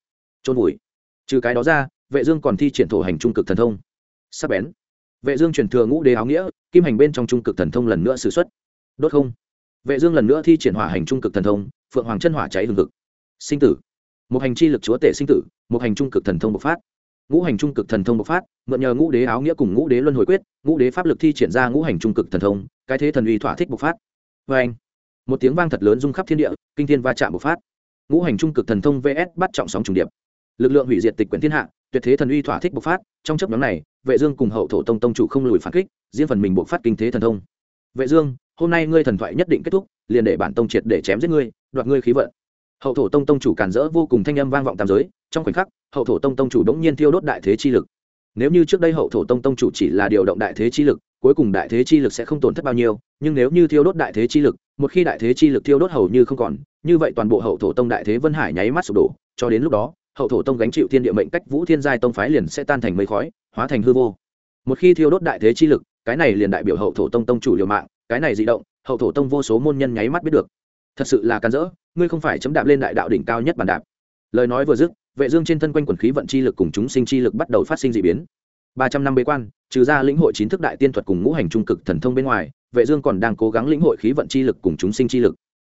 Trôn vùi. Trừ cái đó ra, vệ dương còn thi triển thổ hành trung cực thần thông. Sắc bén. Vệ dương truyền thừa ngũ đế áo nghĩa, kim hành bên trong trung cực thần thông lần nữa sử xuất. Đốt không. Vệ dương lần nữa thi triển hỏa hành trung cực thần thông, phượng hoàng chân hỏa cháy hừng hực. Sinh tử một hành chi lực chúa tể sinh tử, một hành trung cực thần thông bộc phát. Ngũ hành trung cực thần thông bộc phát, mượn nhờ ngũ đế áo nghĩa cùng ngũ đế luân hồi quyết, ngũ đế pháp lực thi triển ra ngũ hành trung cực thần thông, cái thế thần uy thỏa thích bộc phát. Vê anh, một tiếng vang thật lớn rung khắp thiên địa, kinh thiên va chạm bộc phát. Ngũ hành trung cực thần thông vs bắt trọng sóng trùng điệp. Lực lượng hủy diệt tịch quyển thiên hạ, tuyệt thế thần uy thỏa thích bộc phát, trong chấp nhóm này, vệ dương cùng hậu thổ tông tông chủ không lùi phản kích, riêng phần mình bộc phát kinh thế thần thông. Vệ dương, hôm nay ngươi thần thoại nhất định kết thúc, liền để bản tông triệt để chém giết ngươi, đoạt ngươi khí vận hậu thổ tông tông chủ cản rỡ vô cùng thanh âm vang vọng tam giới, trong khoảnh khắc, hậu thổ tông tông chủ đống nhiên thiêu đốt đại thế chi lực. Nếu như trước đây hậu thổ tông tông chủ chỉ là điều động đại thế chi lực, cuối cùng đại thế chi lực sẽ không tổn thất bao nhiêu, nhưng nếu như thiêu đốt đại thế chi lực, một khi đại thế chi lực thiêu đốt hầu như không còn, như vậy toàn bộ hậu thổ tông đại thế vân hải nháy mắt sụp đổ, cho đến lúc đó, hậu thổ tông gánh chịu thiên địa mệnh cách vũ thiên giai tông phái liền sẽ tan thành mây khói, hóa thành hư vô. Một khi thiêu đốt đại thế chi lực, cái này liền đại biểu hậu thổ tông tông chủ liều mạng, cái này di động, hậu thổ tông vô số môn nhân nháy mắt biết được. Thật sự là can dỡ ngươi không phải chấm đạp lên đại đạo đỉnh cao nhất bàn đạp. Lời nói vừa dứt vệ dương trên thân quanh quần khí vận chi lực cùng chúng sinh chi lực bắt đầu phát sinh dị biến. Ba trăm năm bế quan trừ ra lĩnh hội chín thức đại tiên thuật cùng ngũ hành trung cực thần thông bên ngoài vệ dương còn đang cố gắng lĩnh hội khí vận chi lực cùng chúng sinh chi lực.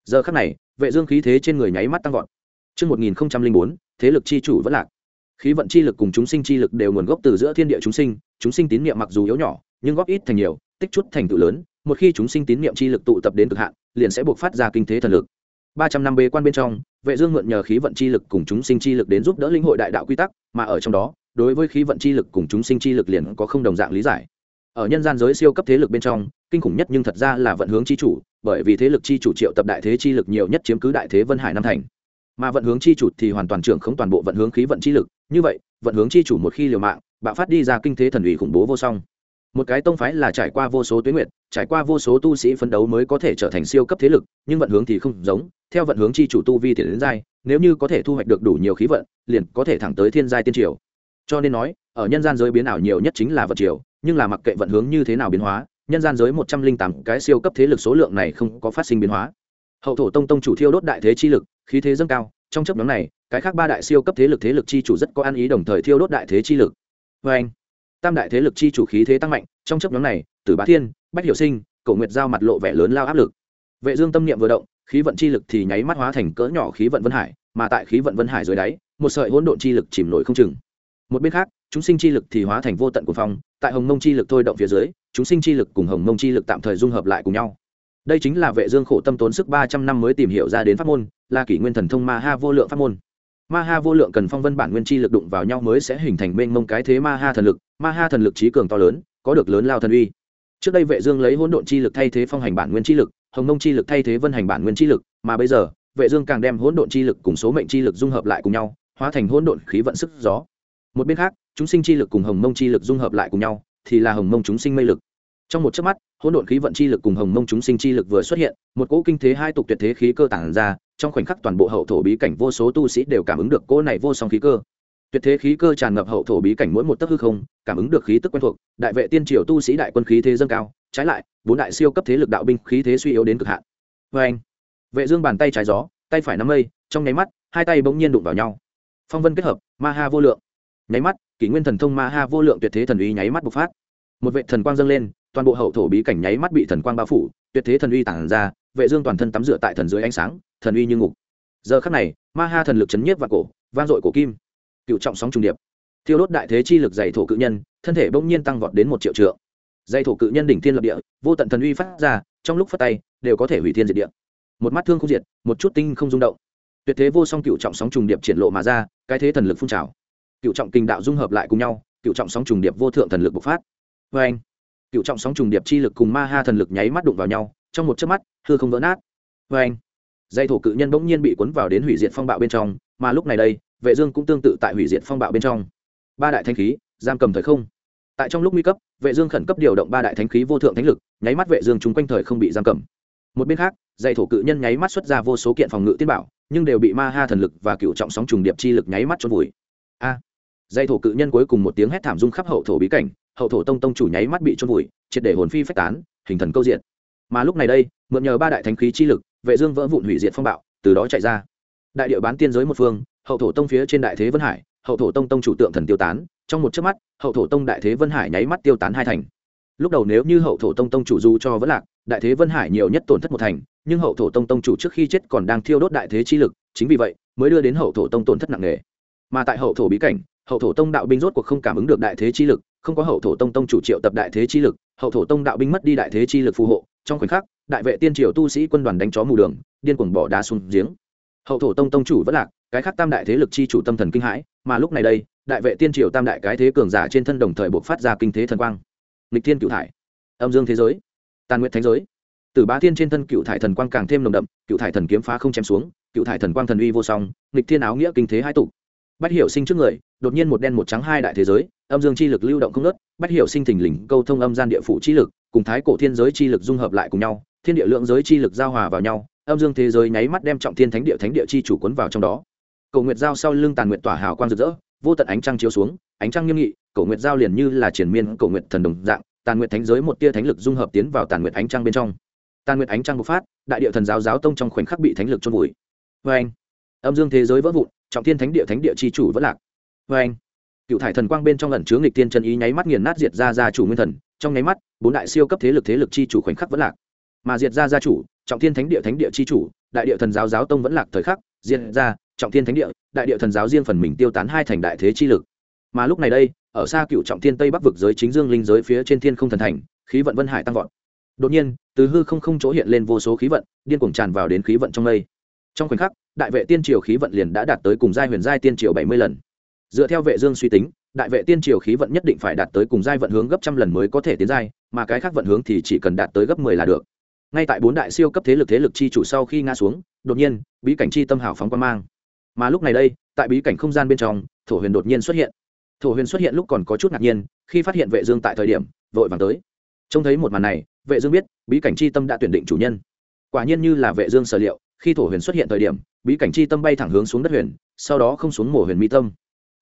Giờ khắc này vệ dương khí thế trên người nháy mắt tăng vọt. Trước 1004, thế lực chi chủ vẫn lạc. Khí vận chi lực cùng chúng sinh chi lực đều nguồn gốc từ giữa thiên địa chúng sinh, chúng sinh tín niệm mặc dù yếu nhỏ, nhưng góp ít thành nhiều, tích chút thành tựu lớn, một khi chúng sinh tín niệm chi lực tụ tập đến cực hạn, liền sẽ buộc phát ra kinh thế thần lực ba trăm năm bế quan bên trong, vệ dương mượn nhờ khí vận chi lực cùng chúng sinh chi lực đến giúp đỡ linh hội đại đạo quy tắc, mà ở trong đó, đối với khí vận chi lực cùng chúng sinh chi lực liền có không đồng dạng lý giải. Ở nhân gian giới siêu cấp thế lực bên trong, kinh khủng nhất nhưng thật ra là vận hướng chi chủ, bởi vì thế lực chi chủ triệu tập đại thế chi lực nhiều nhất chiếm cứ đại thế vân hải nam thành. Mà vận hướng chi chủ thì hoàn toàn trưởng không toàn bộ vận hướng khí vận chi lực, như vậy, vận hướng chi chủ một khi liều mạng, bạo phát đi ra kinh thế thần ủy khủng bố vô song. Một cái tông phái là trải qua vô số tuyến nguyệt trải qua vô số tu sĩ phấn đấu mới có thể trở thành siêu cấp thế lực, nhưng vận hướng thì không giống, theo vận hướng chi chủ tu vi tiền đến giai, nếu như có thể thu hoạch được đủ nhiều khí vận, liền có thể thẳng tới thiên giai tiên triều. Cho nên nói, ở nhân gian giới biến ảo nhiều nhất chính là vận triều, nhưng là mặc kệ vận hướng như thế nào biến hóa, nhân gian giới một trăm linh tám cái siêu cấp thế lực số lượng này không có phát sinh biến hóa. Hậu thổ tông tông chủ thiêu đốt đại thế chi lực, khí thế dâng cao, trong chấp nhóm này, cái khác ba đại siêu cấp thế lực thế lực chi chủ rất có ăn ý đồng thời thiêu đốt đại thế chi lực. Vê anh tam đại thế lực chi chủ khí thế tăng mạnh, trong chấp nhóm này, tử bá thiên bách hiểu sinh, cổ nguyệt giao mặt lộ vẻ lớn lao áp lực. Vệ dương tâm niệm vừa động, khí vận chi lực thì nháy mắt hóa thành cỡ nhỏ khí vận vân hải, mà tại khí vận vân hải dưới đáy, một sợi hỗn độn chi lực chìm nổi không chừng. Một bên khác, chúng sinh chi lực thì hóa thành vô tận của phong, tại hồng mông chi lực thôi động phía dưới, chúng sinh chi lực cùng hồng mông chi lực tạm thời dung hợp lại cùng nhau. Đây chính là vệ dương khổ tâm tốn sức ba trăm năm mới tìm hiểu ra đến pháp môn, là kỷ nguyên thần thông ma ha vô lượng pháp môn. Ma ha vô lượng cần phong vân bản nguyên chi lực đụng vào nhau mới sẽ hình thành mênh mông cái thế ma ha thần lực. Ma ha thần lực trí cường to lớn, có được lớn lao thần uy trước đây vệ dương lấy hỗn độn chi lực thay thế phong hành bản nguyên chi lực, hồng mông chi lực thay thế vân hành bản nguyên chi lực, mà bây giờ, vệ dương càng đem hỗn độn chi lực cùng số mệnh chi lực dung hợp lại cùng nhau, hóa thành hỗn độn khí vận sức gió. Một bên khác, chúng sinh chi lực cùng hồng mông chi lực dung hợp lại cùng nhau, thì là hồng mông chúng sinh mây lực. Trong một chớp mắt, hỗn độn khí vận chi lực cùng hồng mông chúng sinh chi lực vừa xuất hiện, một cỗ kinh thế hai tục tuyệt thế khí cơ tản ra, trong khoảnh khắc toàn bộ hậu thổ bí cảnh vô số tu sĩ đều cảm ứng được cỗ này vô song khí cơ tuyệt thế khí cơ tràn ngập hậu thổ bí cảnh mỗi một tấc hư không, cảm ứng được khí tức quen thuộc, đại vệ tiên triều tu sĩ đại quân khí thế dâng cao, trái lại, bốn đại siêu cấp thế lực đạo binh khí thế suy yếu đến cực hạn. Vê anh, vệ dương bàn tay trái gió, tay phải nắm mây, trong nháy mắt, hai tay bỗng nhiên đụng vào nhau. Phong vân kết hợp, ma ha vô lượng. Nháy mắt, kỷ nguyên thần thông ma ha vô lượng tuyệt thế thần uy nháy mắt bộc phát. Một vệ thần quang dâng lên, toàn bộ hậu thổ bí cảnh nháy mắt bị thần quang bao phủ, tuyệt thế thần uy tản ra, vệ dương toàn thân tắm rửa tại thần dưới ánh sáng, thần uy như ngục. Giờ khắc này, ma ha thần lực chấn nhiếp và cổ, vang dội cổ kim cựu trọng sóng trùng điệp. Thiêu đốt đại thế chi lực dày thổ cự nhân, thân thể bỗng nhiên tăng vọt đến một triệu trượng. Dày thổ cự nhân đỉnh thiên lập địa, vô tận thần uy phát ra, trong lúc phát tay, đều có thể hủy thiên diệt địa. Một mắt thương không diệt, một chút tinh không rung động. Tuyệt thế vô song cựu trọng sóng trùng điệp triển lộ mà ra, cái thế thần lực phun trào. Cựu trọng kinh đạo dung hợp lại cùng nhau, cựu trọng sóng trùng điệp vô thượng thần lực bộc phát. Vê anh, cựu trọng sóng trùng điệp chi lực cùng ma ha thần lực nháy mắt đụng vào nhau, trong một chớp mắt, hư không vỡ nát. Vê anh dây thổ cự nhân bỗng nhiên bị cuốn vào đến hủy diệt phong bạo bên trong, mà lúc này đây vệ dương cũng tương tự tại hủy diệt phong bạo bên trong. Ba đại thanh khí, giam cầm thời không. Tại trong lúc nguy cấp, vệ dương khẩn cấp điều động ba đại thánh khí vô thượng thánh lực, nháy mắt vệ dương chúng quanh thời không bị giam cầm. Một bên khác dây thổ cự nhân nháy mắt xuất ra vô số kiện phòng ngự tiên bảo, nhưng đều bị ma ha thần lực và cựu trọng sóng trùng điệp chi lực nháy mắt trôn vùi. A! Dây thổ cự nhân cuối cùng một tiếng hét thảm rung khắp hậu thổ bí cảnh, hậu thổ tông tông chủ nháy mắt bị trôn vùi, triệt để hồn phi phách tán, hình thần câu diện mà lúc này đây, mượn nhờ ba đại thánh khí chi lực, vệ dương vỡ vụn hủy diệt phong bạo, từ đó chạy ra. Đại địa bán tiên giới một phương hậu thổ tông phía trên đại thế vân hải hậu thổ tông tông chủ tượng thần tiêu tán trong một chớp mắt hậu thổ tông đại thế vân hải nháy mắt tiêu tán hai thành lúc đầu nếu như hậu thổ tông tông chủ du cho vẫn lạc đại thế vân hải nhiều nhất tổn thất một thành nhưng hậu thổ tông tông chủ trước khi chết còn đang thiêu đốt đại thế chi lực chính vì vậy mới đưa đến hậu thổ tông tổn thất nặng nề mà tại hậu thổ bí cảnh hậu thổ tông đạo binh rốt cuộc không cảm ứng được đại thế chi lực không có hậu thổ tông tông chủ triệu tập đại thế chi lực hậu thổ tông đạo binh mất đi đại thế chi lực phù hộ trong khoảnh khắc đại vệ tiên triều tu sĩ quân đoàn đánh chó mù đường điên cuồng bỏ đá xuống giếng hậu thổ tông tông chủ vẫn lạc cái khác tam đại thế lực chi chủ tâm thần kinh hãi, mà lúc này đây, đại vệ tiên triều tam đại cái thế cường giả trên thân đồng thời buộc phát ra kinh thế thần quang. Lịch thiên cựu thải, âm dương thế giới, tàn nguyện thánh giới. Từ ba thiên trên thân cựu thải thần quang càng thêm nồng đậm cựu thải thần kiếm phá không chém xuống cựu thải thần quang thần uy vô song lịch thiên áo nghĩa kinh thế hai tục bách hiểu sinh trước người, đột nhiên một đen một trắng hai đại thế giới, âm dương chi lực lưu động không nớt bách hiểu sinh thình lình câu thông âm gian địa phủ chi lực, cùng thái cổ thiên giới chi lực dung hợp lại cùng nhau, thiên địa lượng giới chi lực giao hòa vào nhau, âm dương thế giới nháy mắt đem trọng thiên thánh địa thánh địa chi chủ quấn vào trong đó cầu nguyệt giao sau lưng tàn nguyệt tỏa hào quang rực rỡ, vô tận ánh trăng chiếu xuống, ánh trăng nghiêm nghị, cầu nguyệt giao liền như là triển miên cầu nguyệt thần đồng dạng, tàn nguyệt thánh giới một tia thánh lực dung hợp tiến vào tàn nguyệt ánh trăng bên trong. Tàn nguyệt ánh trăng bộc phát, đại địa thần giáo giáo tông trong khoảnh khắc bị thánh lực trôn vùi. Vê anh âm dương thế giới vỡ vụn, trọng thiên thánh địa thánh địa chi chủ vẫn lạc. Vê anh cựu thải thần quang bên trong ẩn chứa lịch tiên chân ý nháy mắt nghiền nát diệt ra gia chủ nguyên thần, trong nháy mắt, bốn đại siêu cấp thế lực thế lực chi chủ khoảnh khắc vẫn lạc. Mà diệt ra gia chủ, trọng thiên thánh địa thánh địa chi chủ, đại địa thần giáo giáo tông vẫn lạc thời khắc, diệt ra trọng thiên thánh địa, đại địa thần giáo riêng phần mình tiêu tán hai thành đại thế chi lực. Mà lúc này đây, ở xa cựu trọng thiên tây bắc vực giới chính dương linh giới phía trên thiên không thần thành, khí vận vân hải tăng vọt. Đột nhiên, từ hư không không chỗ hiện lên vô số khí vận, điên cuồng tràn vào đến khí vận trong mây. Trong khoảnh khắc, đại vệ tiên triều khí vận liền đã đạt tới cùng giai huyền giai tiên triều bảy mươi lần. Dựa theo vệ dương suy tính, đại vệ tiên triều khí vận nhất định phải đạt tới cùng giai vận hướng gấp trăm lần mới có thể tiến giai, mà cái khác vận hướng thì chỉ cần đạt tới gấp mười là được. Ngay tại bốn đại siêu cấp thế lực thế lực chi chủ sau khi ngã xuống, đột nhiên, bí cảnh chi tâm hào phóng quan mang mà lúc này đây, tại bí cảnh không gian bên trong, thổ huyền đột nhiên xuất hiện. Thổ huyền xuất hiện lúc còn có chút ngạc nhiên, khi phát hiện vệ dương tại thời điểm, vội vàng tới. Trông thấy một màn này, vệ dương biết, bí cảnh chi tâm đã tuyển định chủ nhân. Quả nhiên như là vệ dương sở liệu, khi thổ huyền xuất hiện thời điểm, bí cảnh chi tâm bay thẳng hướng xuống đất huyền, sau đó không xuống mổ huyền mi tâm.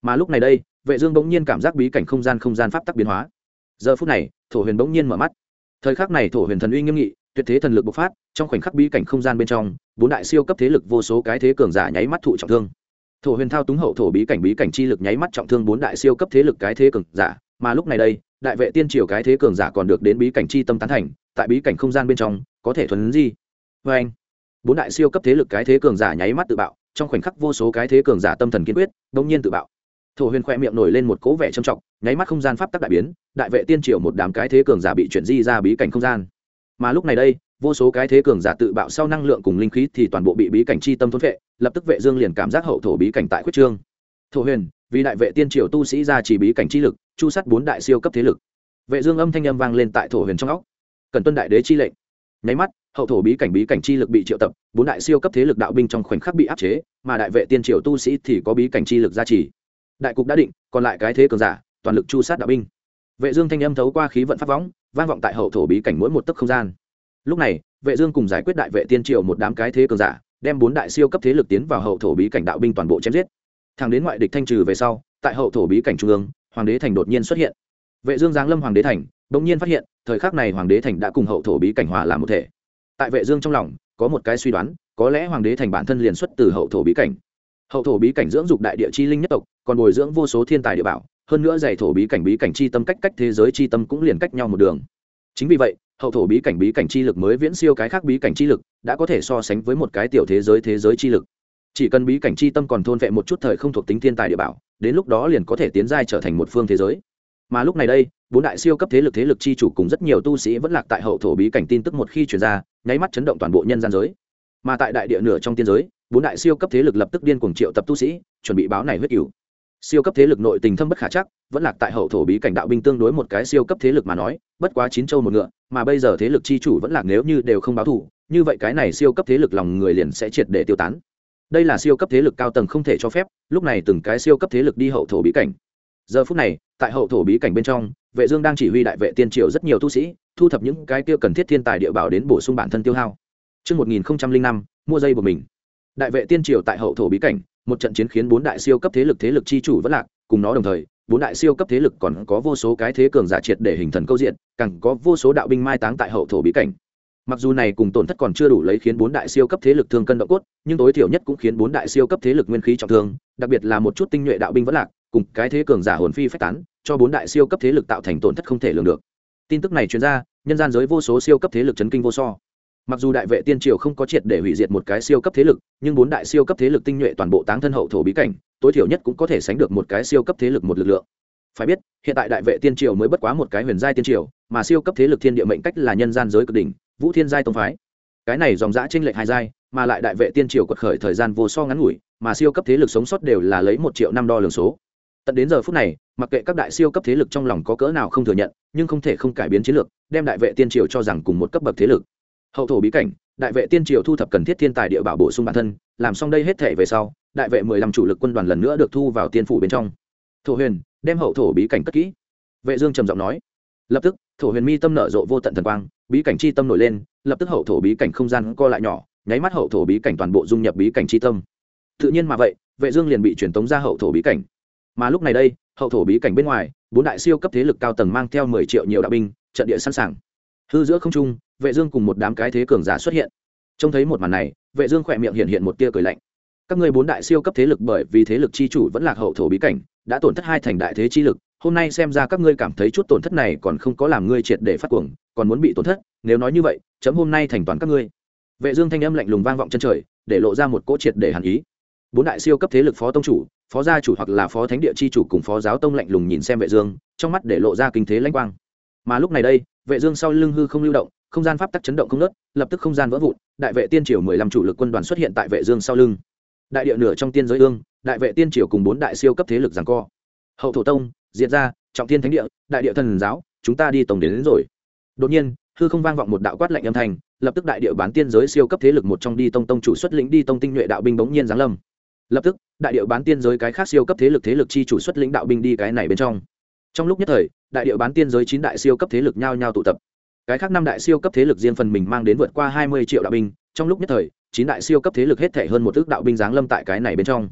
Mà lúc này đây, vệ dương bỗng nhiên cảm giác bí cảnh không gian không gian pháp tắc biến hóa. Giờ phút này, thổ huyền bỗng nhiên mở mắt. Thời khắc này thổ huyền thần uy nghiêm nghị, tuyệt thế thần lực bộc phát, trong khoảnh khắc bí cảnh không gian bên trong bốn đại siêu cấp thế lực vô số cái thế cường giả nháy mắt thụ trọng thương. Thổ huyền thao túng hậu thổ bí cảnh bí cảnh chi lực nháy mắt trọng thương bốn đại siêu cấp thế lực cái thế cường giả, mà lúc này đây, đại vệ tiên triều cái thế cường giả còn được đến bí cảnh chi tâm tán thành, tại bí cảnh không gian bên trong, có thể thuần gì vê anh, bốn đại siêu cấp thế lực cái thế cường giả nháy mắt tự bạo, trong khoảnh khắc vô số cái thế cường giả tâm thần kiên quyết đống nhiên tự bạo. Thổ huyền khoe miệng nổi lên một cố vẻ trầm trọng, nháy mắt không gian pháp tắc đại biến, đại vệ tiên triều một đám cái thế cường giả bị chuyển di ra bí cảnh không gian. Mà lúc này đây vô số cái thế cường giả tự bạo sau năng lượng cùng linh khí thì toàn bộ bị bí cảnh chi tâm thôn vệ lập tức vệ dương liền cảm giác hậu thổ bí cảnh tại quyết trương. Thổ huyền, vì đại vệ tiên triều tu sĩ ra chỉ bí cảnh chi lực, chu sát bốn đại siêu cấp thế lực. Vệ dương âm thanh âm vang lên tại thổ huyền trong óc. Cần tuân đại đế chi lệnh. Nháy mắt, hậu thổ bí cảnh bí cảnh chi lực bị triệu tập, bốn đại siêu cấp thế lực đạo binh trong khoảnh khắc bị áp chế, mà đại vệ tiên triều tu sĩ thì có bí cảnh chi lực gia trì. Đại cục đã định, còn lại cái thế cường giả, toàn lực chu sát đạo binh. Vệ dương thanh âm thấu qua khí vận pháp võng vang vọng tại hậu thổ bí cảnh mỗi một tấc không gian lúc này, vệ dương cùng giải quyết đại vệ tiên triều một đám cái thế cường giả, đem bốn đại siêu cấp thế lực tiến vào hậu thổ bí cảnh đạo binh toàn bộ chém giết. Thẳng đến ngoại địch thanh trừ về sau, tại hậu thổ bí cảnh trung ương, hoàng đế thành đột nhiên xuất hiện. Vệ dương giáng lâm hoàng đế thành đột nhiên phát hiện, thời khắc này hoàng đế thành đã cùng hậu thổ bí cảnh hòa làm một thể. Tại vệ dương trong lòng, có một cái suy đoán, có lẽ hoàng đế thành bản thân liền xuất từ hậu thổ bí cảnh. Hậu thổ bí cảnh dưỡng dục đại địa chi linh nhất tộc, còn bồi dưỡng vô số thiên tài địa bảo, hơn nữa dạy thổ bí cảnh bí cảnh chi tâm cách cách thế giới chi tâm cũng liền cách nhau một đường. Chính vì vậy hậu thổ bí cảnh bí cảnh chi lực mới viễn siêu cái khác bí cảnh chi lực, đã có thể so sánh với một cái tiểu thế giới thế giới chi lực. Chỉ cần bí cảnh chi tâm còn thôn vệ một chút thời không thuộc tính thiên tài địa bảo, đến lúc đó liền có thể tiến giai trở thành một phương thế giới. Mà lúc này đây, bốn đại siêu cấp thế lực thế lực chi chủ cùng rất nhiều tu sĩ vẫn lạc tại hậu thổ bí cảnh tin tức một khi chuyển ra, nháy mắt chấn động toàn bộ nhân gian giới. Mà tại đại địa nửa trong tiên giới, bốn đại siêu cấp thế lực lập tức điên cuồng triệu tập tu sĩ, chuẩn bị báo này huyết cửu siêu cấp thế lực nội tình thâm bất khả chắc vẫn lạc tại hậu thổ bí cảnh đạo binh tương đối một cái siêu cấp thế lực mà nói bất quá chín châu một ngựa mà bây giờ thế lực chi chủ vẫn lạc nếu như đều không báo thù như vậy cái này siêu cấp thế lực lòng người liền sẽ triệt để tiêu tán. Đây là siêu cấp thế lực cao tầng không thể cho phép lúc này từng cái siêu cấp thế lực đi hậu thổ bí cảnh. Giờ phút này tại hậu thổ bí cảnh bên trong vệ dương đang chỉ huy đại vệ tiên triều rất nhiều tu sĩ thu thập những cái kia cần thiết thiên tài địa bảo đến bổ sung bản thân tiêu hao. Trước 1005, mua dây của mình. Đại vệ tiên triều tại hậu thổ bí cảnh, một trận chiến khiến bốn đại siêu cấp thế lực thế lực chi chủ vẫn lạc, cùng nó đồng thời, bốn đại siêu cấp thế lực còn có vô số cái thế cường giả triệt để hình thần câu diện, càng có vô số đạo binh mai táng tại hậu thổ bí cảnh. Mặc dù này cùng tổn thất còn chưa đủ lấy khiến bốn đại siêu cấp thế lực thương cân động cốt, nhưng tối thiểu nhất cũng khiến bốn đại siêu cấp thế lực nguyên khí trọng thương, đặc biệt là một chút tinh nhuệ đạo binh vẫn lạc, cùng cái thế cường giả hồn phi phách tán, cho bốn đại siêu cấp thế lực tạo thành tổn thất không thể lường được. Tin tức này truyền ra, nhân gian giới vô số siêu cấp thế lực chấn kinh vô so mặc dù đại vệ tiên triều không có triệt để hủy diệt một cái siêu cấp thế lực, nhưng bốn đại siêu cấp thế lực tinh nhuệ toàn bộ táng thân hậu thổ bí cảnh, tối thiểu nhất cũng có thể sánh được một cái siêu cấp thế lực một lực lượng. Phải biết, hiện tại đại vệ tiên triều mới bất quá một cái huyền giai tiên triều, mà siêu cấp thế lực thiên địa mệnh cách là nhân gian giới cực đỉnh, vũ thiên giai tông phái. Cái này dòng dã tranh lệch hai giai, mà lại đại vệ tiên triều quật khởi thời gian vô so ngắn ngủi, mà siêu cấp thế lực sống sót đều là lấy một triệu năm đo lường số. Tận đến giờ phút này, mặc kệ các đại siêu cấp thế lực trong lòng có cỡ nào không thừa nhận, nhưng không thể không cải biến chiến lược, đem đại vệ tiên triều cho rằng cùng một cấp bậc thế lực hậu thổ bí cảnh, đại vệ tiên triều thu thập cần thiết thiên tài địa bảo bổ sung bản thân, làm xong đây hết thể về sau, đại vệ mười lăm chủ lực quân đoàn lần nữa được thu vào tiên phủ bên trong. Thổ huyền, đem hậu thổ bí cảnh cất kỹ. Vệ dương trầm giọng nói. Lập tức, thổ huyền mi tâm nở rộ vô tận thần quang, bí cảnh chi tâm nổi lên, lập tức hậu thổ bí cảnh không gian co lại nhỏ, nháy mắt hậu thổ bí cảnh toàn bộ dung nhập bí cảnh chi tâm. Tự nhiên mà vậy, vệ dương liền bị truyền tống ra hậu thổ bí cảnh. Mà lúc này đây, hậu thổ bí cảnh bên ngoài, bốn đại siêu cấp thế lực cao tầng mang theo mười triệu nhiều đạo binh, trận địa sẵn sàng. Hư giữa không trung vệ dương cùng một đám cái thế cường giả xuất hiện. Trông thấy một màn này, vệ dương khoẹt miệng hiện hiện một tia cười lạnh. Các ngươi bốn đại siêu cấp thế lực bởi vì thế lực chi chủ vẫn lạc hậu thổ bí cảnh, đã tổn thất hai thành đại thế chi lực, hôm nay xem ra các ngươi cảm thấy chút tổn thất này còn không có làm ngươi triệt để phát cuồng, còn muốn bị tổn thất, nếu nói như vậy, chấm hôm nay thành toàn các ngươi. Vệ dương thanh âm lạnh lùng vang vọng chân trời, để lộ ra một cỗ triệt để hàn ý. Bốn đại siêu cấp thế lực phó tông chủ, phó gia chủ hoặc là phó thánh địa chi chủ cùng phó giáo tông lạnh lùng nhìn xem vệ dương, trong mắt để lộ ra kinh thế lãnh quang. Mà lúc này đây vệ dương sau lưng hư không lưu động không gian pháp tắc chấn động không nớt lập tức không gian vỡ vụn đại vệ tiên triều mười lăm chủ lực quân đoàn xuất hiện tại vệ dương sau lưng. Đại địa nửa trong tiên giới ương đại vệ tiên triều cùng bốn đại siêu cấp thế lực giằng co. Hậu thổ tông diệt ra trọng thiên thánh địa đại địa thần giáo chúng ta đi tổng đến, đến rồi. Đột nhiên hư không vang vọng một đạo quát lạnh âm thanh lập tức đại địa bán tiên giới siêu cấp thế lực một trong đi tông tông chủ xuất lĩnh đi tông tinh nhuệ đạo binh bỗng nhiên giáng lâm. Lập tức đại địa bán tiên giới cái khác siêu cấp thế lực thế lực chi chủ xuất lĩnh đạo binh đi cái này bên trong trong lúc nhất thời, đại địa bán tiên giới chín đại siêu cấp thế lực nhao nhao tụ tập. Cái khác năm đại siêu cấp thế lực riêng phần mình mang đến vượt qua hai mươi triệu đạo binh, trong lúc nhất thời, chín đại siêu cấp thế lực hết thể hơn một ước đạo binh giáng lâm tại cái này bên trong.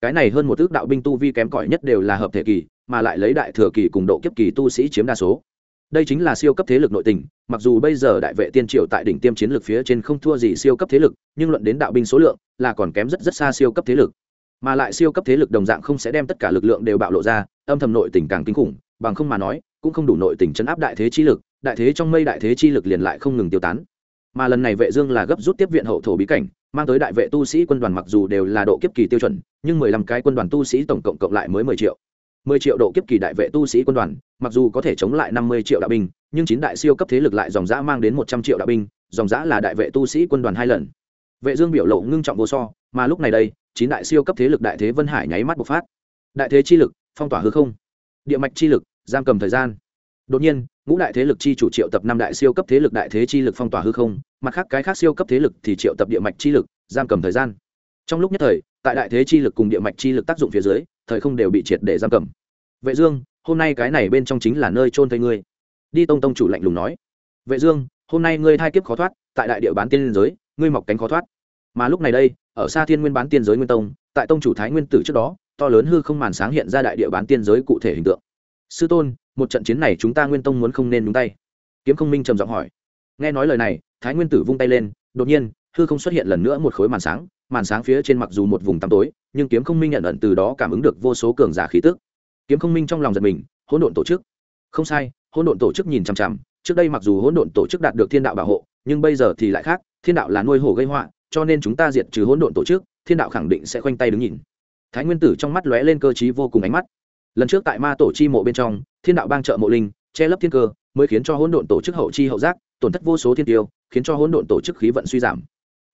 Cái này hơn một ước đạo binh tu vi kém cỏi nhất đều là hợp thể kỳ, mà lại lấy đại thừa kỳ cùng độ kiếp kỳ tu sĩ chiếm đa số. Đây chính là siêu cấp thế lực nội tình, mặc dù bây giờ đại vệ tiên triều tại đỉnh tiêm chiến lược phía trên không thua gì siêu cấp thế lực, nhưng luận đến đạo binh số lượng, là còn kém rất rất xa siêu cấp thế lực mà lại siêu cấp thế lực đồng dạng không sẽ đem tất cả lực lượng đều bạo lộ ra, âm thầm nội tình càng kinh khủng, bằng không mà nói, cũng không đủ nội tình chấn áp đại thế chi lực, đại thế trong mây đại thế chi lực liền lại không ngừng tiêu tán. Mà lần này vệ dương là gấp rút tiếp viện hậu thổ bí cảnh, mang tới đại vệ tu sĩ quân đoàn mặc dù đều là độ kiếp kỳ tiêu chuẩn, nhưng mười lăm cái quân đoàn tu sĩ tổng cộng cộng lại mới mười triệu. Mười triệu độ kiếp kỳ đại vệ tu sĩ quân đoàn, mặc dù có thể chống lại năm mươi triệu đạo binh, nhưng chín đại siêu cấp thế lực lại dòng dã mang đến một trăm triệu đạo binh, dòng dã là đại vệ tu sĩ quân đoàn hai lần. Vệ dương biểu lộ ngưng trọng vô so, mà lúc này đây chín đại siêu cấp thế lực đại thế vân hải nháy mắt bộc phát. Đại thế chi lực, phong tỏa hư không. Địa mạch chi lực, giam cầm thời gian. Đột nhiên, ngũ đại thế lực chi chủ triệu tập năm đại siêu cấp thế lực đại thế chi lực phong tỏa hư không, mặt khác cái khác siêu cấp thế lực thì triệu tập địa mạch chi lực, giam cầm thời gian. Trong lúc nhất thời, tại đại thế chi lực cùng địa mạch chi lực tác dụng phía dưới, thời không đều bị triệt để giam cầm. Vệ dương, hôm nay cái này bên trong chính là nơi trôn thây ngươi. Đi tông tông chủ lạnh lùng nói. Vệ dương, hôm nay ngươi thai kiếp khó thoát, tại đại địa bán tiên giới, ngươi mọc cánh khó thoát mà lúc này đây, ở xa thiên nguyên bán tiên giới nguyên tông, tại tông chủ thái nguyên tử trước đó, to lớn hư không màn sáng hiện ra đại địa bán tiên giới cụ thể hình tượng. Sư tôn, một trận chiến này chúng ta nguyên tông muốn không nên đúng tay. Kiếm không minh trầm giọng hỏi. Nghe nói lời này, thái nguyên tử vung tay lên, đột nhiên, hư không xuất hiện lần nữa một khối màn sáng màn sáng phía trên mặc dù một vùng tăm tối, nhưng kiếm không minh nhận ẩn từ đó cảm ứng được vô số cường giả khí tức. Kiếm không minh trong lòng giật mình, hỗn độn tổ chức. Không sai, hỗn độn tổ chức nhìn chằm chằm, trước đây mặc dù hỗn độn tổ chức đạt được thiên đạo bảo hộ, nhưng bây giờ thì lại khác, thiên đạo là nuôi hổ gây họa cho nên chúng ta diệt trừ hỗn độn tổ chức, thiên đạo khẳng định sẽ khoanh tay đứng nhìn. Thái nguyên tử trong mắt lóe lên cơ t vô cùng ánh mắt. Lần trước tại ma tổ chi mộ bên trong, thiên đạo bang trợ mộ linh, che lấp thiên cơ, mới khiến cho hỗn độn tổ chức hậu chi hậu giác, tổn thất vô số thiên tiêu, khiến cho hỗn độn tổ chức khí vận suy giảm.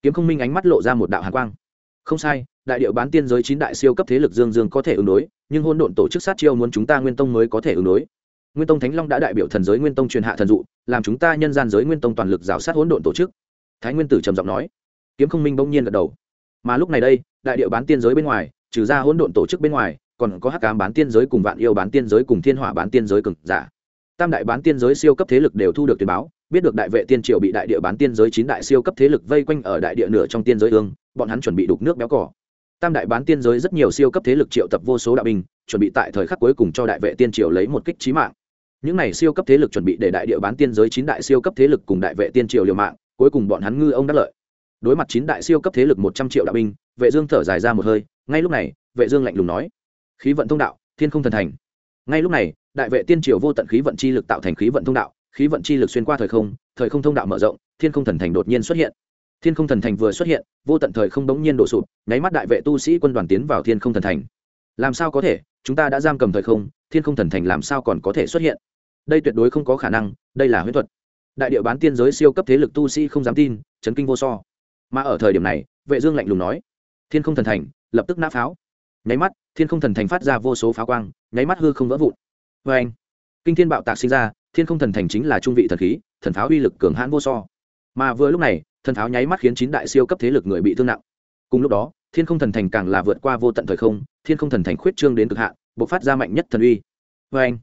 Kiếm không minh ánh mắt lộ ra một đạo hàn quang. Không sai, đại điệu bán tiên giới chín đại siêu cấp thế lực dương dương có thể ứng đối, nhưng hỗn độn tổ chức sát chiêu muốn chúng ta nguyên tông mới có thể ứng đối. Nguyên tông thánh long đã đại biểu thần giới nguyên tông truyền hạ thần dụ, làm chúng ta nhân gian giới nguyên tông toàn lực rào sát hỗn độn tổ chức. Thái nguyên tử trầm giọng nói kiếm không minh bỗng nhiên gật đầu. Mà lúc này đây, đại điệu bán tiên giới bên ngoài, trừ ra hỗn độn tổ chức bên ngoài, còn có hắc cám bán tiên giới cùng vạn yêu bán tiên giới cùng thiên hỏa bán tiên giới cực giả. Tam đại bán tiên giới siêu cấp thế lực đều thu được tuyên báo, biết được đại vệ tiên triều bị đại địa bán tiên giới chín đại siêu cấp thế lực vây quanh ở đại địa nửa trong tiên giới ương, bọn hắn chuẩn bị đục nước béo cỏ. Tam đại bán tiên giới rất nhiều siêu cấp thế lực triệu tập vô số đạo binh, chuẩn bị tại thời khắc cuối cùng cho đại vệ tiên triều lấy một kích trí mạng. Những này siêu cấp thế lực chuẩn bị để đại địa bán tiên giới chín đại siêu cấp thế lực cùng đại vệ tiên triều liều mạng, cuối cùng bọn hắn ngư ông đắc lợi đối mặt chín đại siêu cấp thế lực một trăm triệu đạo binh, vệ dương thở dài ra một hơi, ngay lúc này, vệ dương lạnh lùng nói, khí vận thông đạo, thiên không thần thành. Ngay lúc này, đại vệ tiên triều vô tận khí vận chi lực tạo thành khí vận thông đạo, khí vận chi lực xuyên qua thời không thời không thông đạo mở rộng, thiên không thần thành đột nhiên xuất hiện. Thiên không thần thành vừa xuất hiện, vô tận thời không đống nhiên đổ sụp, nháy mắt đại vệ tu sĩ quân đoàn tiến vào thiên không thần thành. Làm sao có thể? Chúng ta đã giam cầm thời không, thiên không thần thành làm sao còn có thể xuất hiện? Đây tuyệt đối không có khả năng, đây là huyễn thuật. Đại địa bán tiên giới siêu cấp thế lực tu sĩ không dám tin, chấn kinh vô so mà ở thời điểm này, vệ dương lạnh lùng nói, thiên không thần thành, lập tức nã pháo. Nháy mắt, thiên không thần thành phát ra vô số pháo quang, nháy mắt hư không vỡ vụn. Với anh, kinh thiên bạo tạc sinh ra, thiên không thần thành chính là trung vị thần khí, thần pháo uy lực cường hãn vô so. Mà vừa lúc này, thần pháo nháy mắt khiến chín đại siêu cấp thế lực người bị thương nặng. Cùng lúc đó, thiên không thần thành càng là vượt qua vô tận thời không, thiên không thần thành khuyết trương đến cực hạn, bộc phát ra mạnh nhất thần uy. Với anh,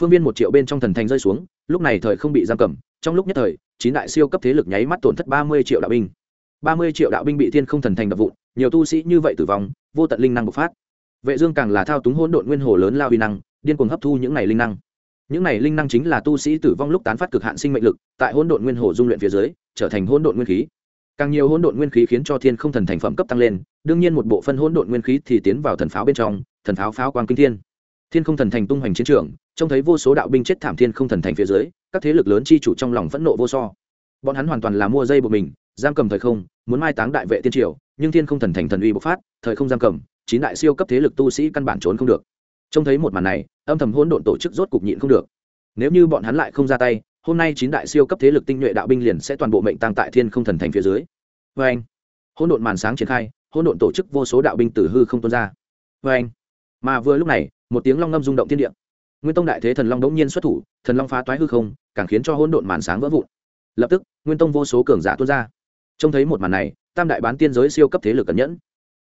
phương viên một triệu bên trong thần thành rơi xuống, lúc này thời không bị giam cầm, trong lúc nhất thời, chín đại siêu cấp thế lực nháy mắt tổn thất ba mươi triệu đạo binh ba mươi triệu đạo binh bị thiên không thần thành đập vụn, nhiều tu sĩ như vậy tử vong, vô tận linh năng bộc phát. Vệ dương càng là thao túng hỗn độn nguyên hồ lớn lao uy năng, điên cuồng hấp thu những này linh năng. Những này linh năng chính là tu sĩ tử vong lúc tán phát cực hạn sinh mệnh lực, tại hỗn độn nguyên hồ dung luyện phía dưới, trở thành hỗn độn nguyên khí. Càng nhiều hỗn độn nguyên khí khiến cho thiên không thần thành phẩm cấp tăng lên, đương nhiên một bộ phân hỗn độn nguyên khí thì tiến vào thần pháo bên trong, thần pháo pháo quang kinh thiên. Thiên không thần thành tung hoành chiến trường, trông thấy vô số đạo binh chết thảm thiên không thần thành phía dưới, các thế lực lớn chi chủ trong lòng phẫn nộ vô so. Bọn hắn hoàn toàn là mua dây buộc mình giam cầm thời không, muốn mai táng đại vệ tiên triều, nhưng thiên không thần thành thần uy bộc phát, thời không giam cầm, chín đại siêu cấp thế lực tu sĩ căn bản trốn không được. Trông thấy một màn này, âm thầm hỗn độn tổ chức rốt cục nhịn không được. Nếu như bọn hắn lại không ra tay, hôm nay chín đại siêu cấp thế lực tinh nhuệ đạo binh liền sẽ toàn bộ mệnh tăng tại thiên không thần thành phía dưới. Vê anh hỗn độn màn sáng triển khai, hỗn độn tổ chức vô số đạo binh tử hư không tuôn ra. Vê anh mà vừa lúc này, một tiếng long ngâm rung động thiên địa. Nguyên tông đại thế thần long đống nhiên xuất thủ, thần long phá toái hư không, càng khiến cho hỗn độn màn sáng vỡ vụn. Lập tức, nguyên tông vô số cường giả tuôn ra trông thấy một màn này, tam đại bán tiên giới siêu cấp thế lực cẩn nhẫn.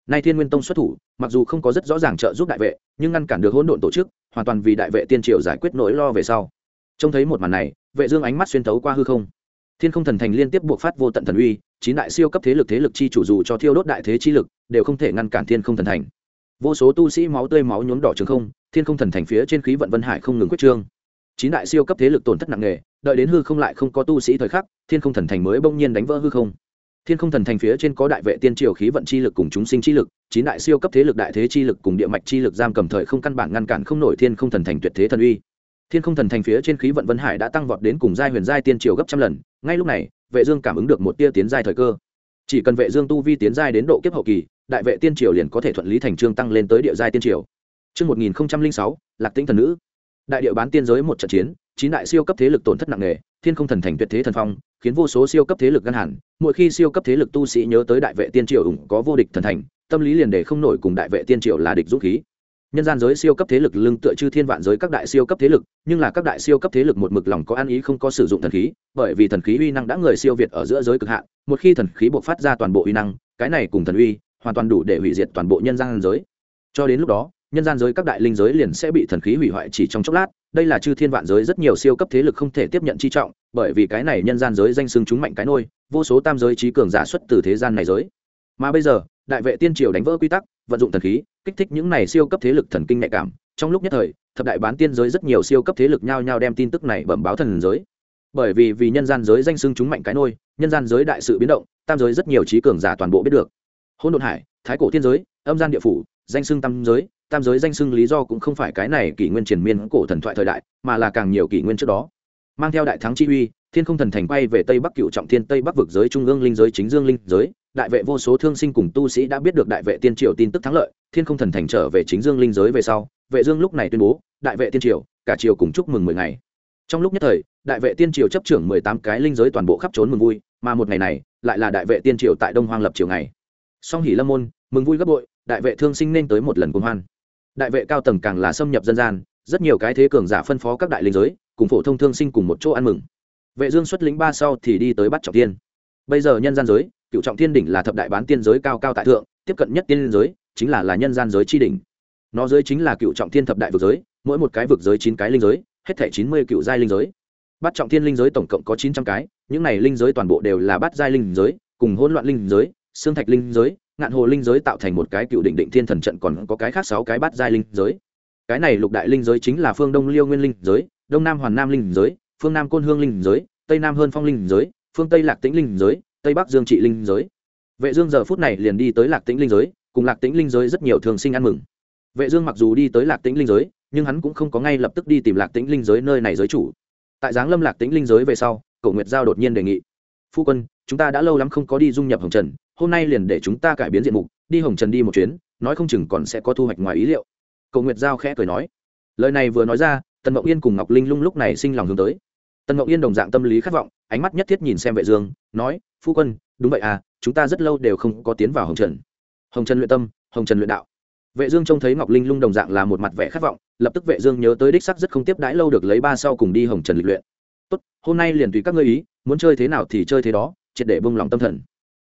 Nay thiên nguyên tông xuất thủ, mặc dù không có rất rõ ràng trợ giúp đại vệ, nhưng ngăn cản được hỗn độn tổ chức, hoàn toàn vì đại vệ tiên triều giải quyết nỗi lo về sau. Trông thấy một màn này, vệ dương ánh mắt xuyên thấu qua hư không. Thiên không thần thành liên tiếp buộc phát vô tận thần uy, chín đại siêu cấp thế lực thế lực chi chủ dù cho thiêu đốt đại thế chi lực, đều không thể ngăn cản thiên không thần thành. Vô số tu sĩ máu tươi máu nhuốm đỏ trường không, thiên không thần thành phía trên khí vận vân hải không ngừng quyết trương. Chín đại siêu cấp thế lực tổn thất nặng nề, đợi đến hư không lại không có tu sĩ thời khắc, thiên không thần thành mới bỗng nhiên đánh vỡ hư không thiên không thần thành phía trên có đại vệ tiên triều khí vận chi lực cùng chúng sinh chi lực chín đại siêu cấp thế lực đại thế chi lực cùng địa mạch chi lực giam cầm thời không căn bản ngăn cản không nổi thiên không thần thành tuyệt thế thần uy. Thiên không thần thành phía trên khí vận vân hải đã tăng vọt đến cùng giai huyền giai tiên triều gấp trăm lần ngay lúc này vệ dương cảm ứng được một tia tiến giai thời cơ. Chỉ cần vệ dương tu vi tiến giai đến độ kiếp hậu kỳ đại vệ tiên triều liền có thể thuận lý thành trương tăng lên tới địa giai tiên triều. Trước 1006, lạc tĩnh thần nữ. Đại địa bán tiên giới một trận chiến, chín đại siêu cấp thế lực tổn thất nặng nề, thiên không thần thành tuyệt thế thần phong, khiến vô số siêu cấp thế lực ngăn hẳn. Mỗi khi siêu cấp thế lực tu sĩ nhớ tới đại vệ tiên triều ủng có vô địch thần thành, tâm lý liền để không nổi cùng đại vệ tiên triều là địch dũng khí. Nhân gian giới siêu cấp thế lực lưng tựa chư thiên vạn giới các đại siêu cấp thế lực, nhưng là các đại siêu cấp thế lực một mực lòng có ăn ý không có sử dụng thần khí, bởi vì thần khí uy năng đã người siêu việt ở giữa giới cực hạn, một khi thần khí bộc phát ra toàn bộ uy năng, cái này cùng thần uy, hoàn toàn đủ để hủy diệt toàn bộ nhân gian giới. Cho đến lúc đó, nhân gian giới các đại linh giới liền sẽ bị thần khí hủy hoại chỉ trong chốc lát đây là chư thiên vạn giới rất nhiều siêu cấp thế lực không thể tiếp nhận chi trọng, bởi vì cái này nhân gian giới danh xưng chúng mạnh cái nôi, vô số tam giới trí cường giả xuất từ thế gian này giới. Mà bây giờ, đại vệ tiên triều đánh vỡ quy tắc, vận dụng thần khí, kích thích những này siêu cấp thế lực thần kinh nhạy cảm. Trong lúc nhất thời, thập đại bán tiên giới rất nhiều siêu cấp thế lực nhao nhao đem tin tức này bẩm báo thần giới. Bởi vì vì nhân gian giới danh xưng chúng mạnh cái nôi, nhân gian giới đại sự biến động, tam giới rất nhiều trí cường giả toàn bộ biết được. Hôn đột hải, thái cổ tiên giới, âm gian địa phủ, danh xưng tam giới tam giới danh xưng lý do cũng không phải cái này kỷ nguyên triển miên cổ thần thoại thời đại, mà là càng nhiều kỷ nguyên trước đó. Mang theo đại thắng chi uy, thiên không thần thành bay về tây bắc cựu trọng thiên, tây bắc vực giới, trung ương linh giới, chính dương linh giới, đại vệ vô số thương sinh cùng tu sĩ đã biết được đại vệ tiên triều tin tức thắng lợi, thiên không thần thành trở về chính dương linh giới về sau, vệ dương lúc này tuyên bố, đại vệ tiên triều, cả triều cùng chúc mừng mười ngày. Trong lúc nhất thời, đại vệ tiên triều chấp trưởng mười tám cái linh giới toàn bộ khắp trốn mừng vui, mà một ngày này, lại là đại vệ tiên triều tại đông hoang lập triều ngày. Song hỉ lâm môn, mừng vui gấp bội, đại vệ thương sinh nên tới một lần cuồng hoan đại vệ cao tầng càng là xâm nhập dân gian, rất nhiều cái thế cường giả phân phó các đại linh giới, cùng phổ thông thương sinh cùng một chỗ ăn mừng. Vệ dương xuất lĩnh ba sau thì đi tới bắt trọng thiên. bây giờ nhân gian giới, cựu trọng thiên đỉnh là thập đại bán tiên giới cao cao tại thượng, tiếp cận nhất tiên giới, chính là là nhân gian giới chi đỉnh. Nó giới chính là cựu trọng thiên thập đại vực giới, mỗi một cái vực giới chín cái linh giới, hết thảy chín mươi cựu giai linh giới. Bắt trọng thiên linh giới tổng cộng có chín trăm cái, những này linh giới toàn bộ đều là bắt giai linh giới, cùng hỗn loạn linh giới, xương thạch linh giới ngạn hồ linh giới tạo thành một cái cựu định định thiên thần trận còn có cái khác sáu cái bát giai linh giới. Cái này lục đại linh giới chính là phương đông liêu nguyên linh giới, đông nam hoàn nam linh giới, phương nam côn hương linh giới, tây nam hơn phong linh giới, phương tây lạc tĩnh linh giới, tây bắc dương trị linh giới. Vệ dương giờ phút này liền đi tới lạc tĩnh linh giới, cùng lạc tĩnh linh giới rất nhiều thường sinh ăn mừng. Vệ dương mặc dù đi tới lạc tĩnh linh giới, nhưng hắn cũng không có ngay lập tức đi tìm lạc tĩnh linh giới nơi này giới chủ. Tại giáng lâm lạc tĩnh linh giới về sau, cổ nguyệt giao đột nhiên đề nghị, phu quân, chúng ta đã lâu lắm không có đi dung nhập hồng trần hôm nay liền để chúng ta cải biến diện mục, đi hồng trần đi một chuyến, nói không chừng còn sẽ có thu hoạch ngoài ý liệu. Cầu nguyệt giao khẽ cười nói. Lời này vừa nói ra, tần mộng yên cùng ngọc linh lung lúc này sinh lòng hướng tới. Tần mộng yên đồng dạng tâm lý khát vọng, ánh mắt nhất thiết nhìn xem vệ dương, nói, phu quân, đúng vậy à chúng ta rất lâu đều không có tiến vào hồng trần. Hồng trần luyện tâm, hồng trần luyện đạo. Vệ dương trông thấy ngọc linh lung đồng dạng là một mặt vẻ khát vọng, lập tức vệ dương nhớ tới đích sắc rất không tiếp đãi lâu được lấy ba sau cùng đi hồng trần lịch luyện. Tốt, hôm nay liền tùy các ngươi ý, muốn chơi thế nào thì chơi thế đó, triệt để bung lòng tâm thần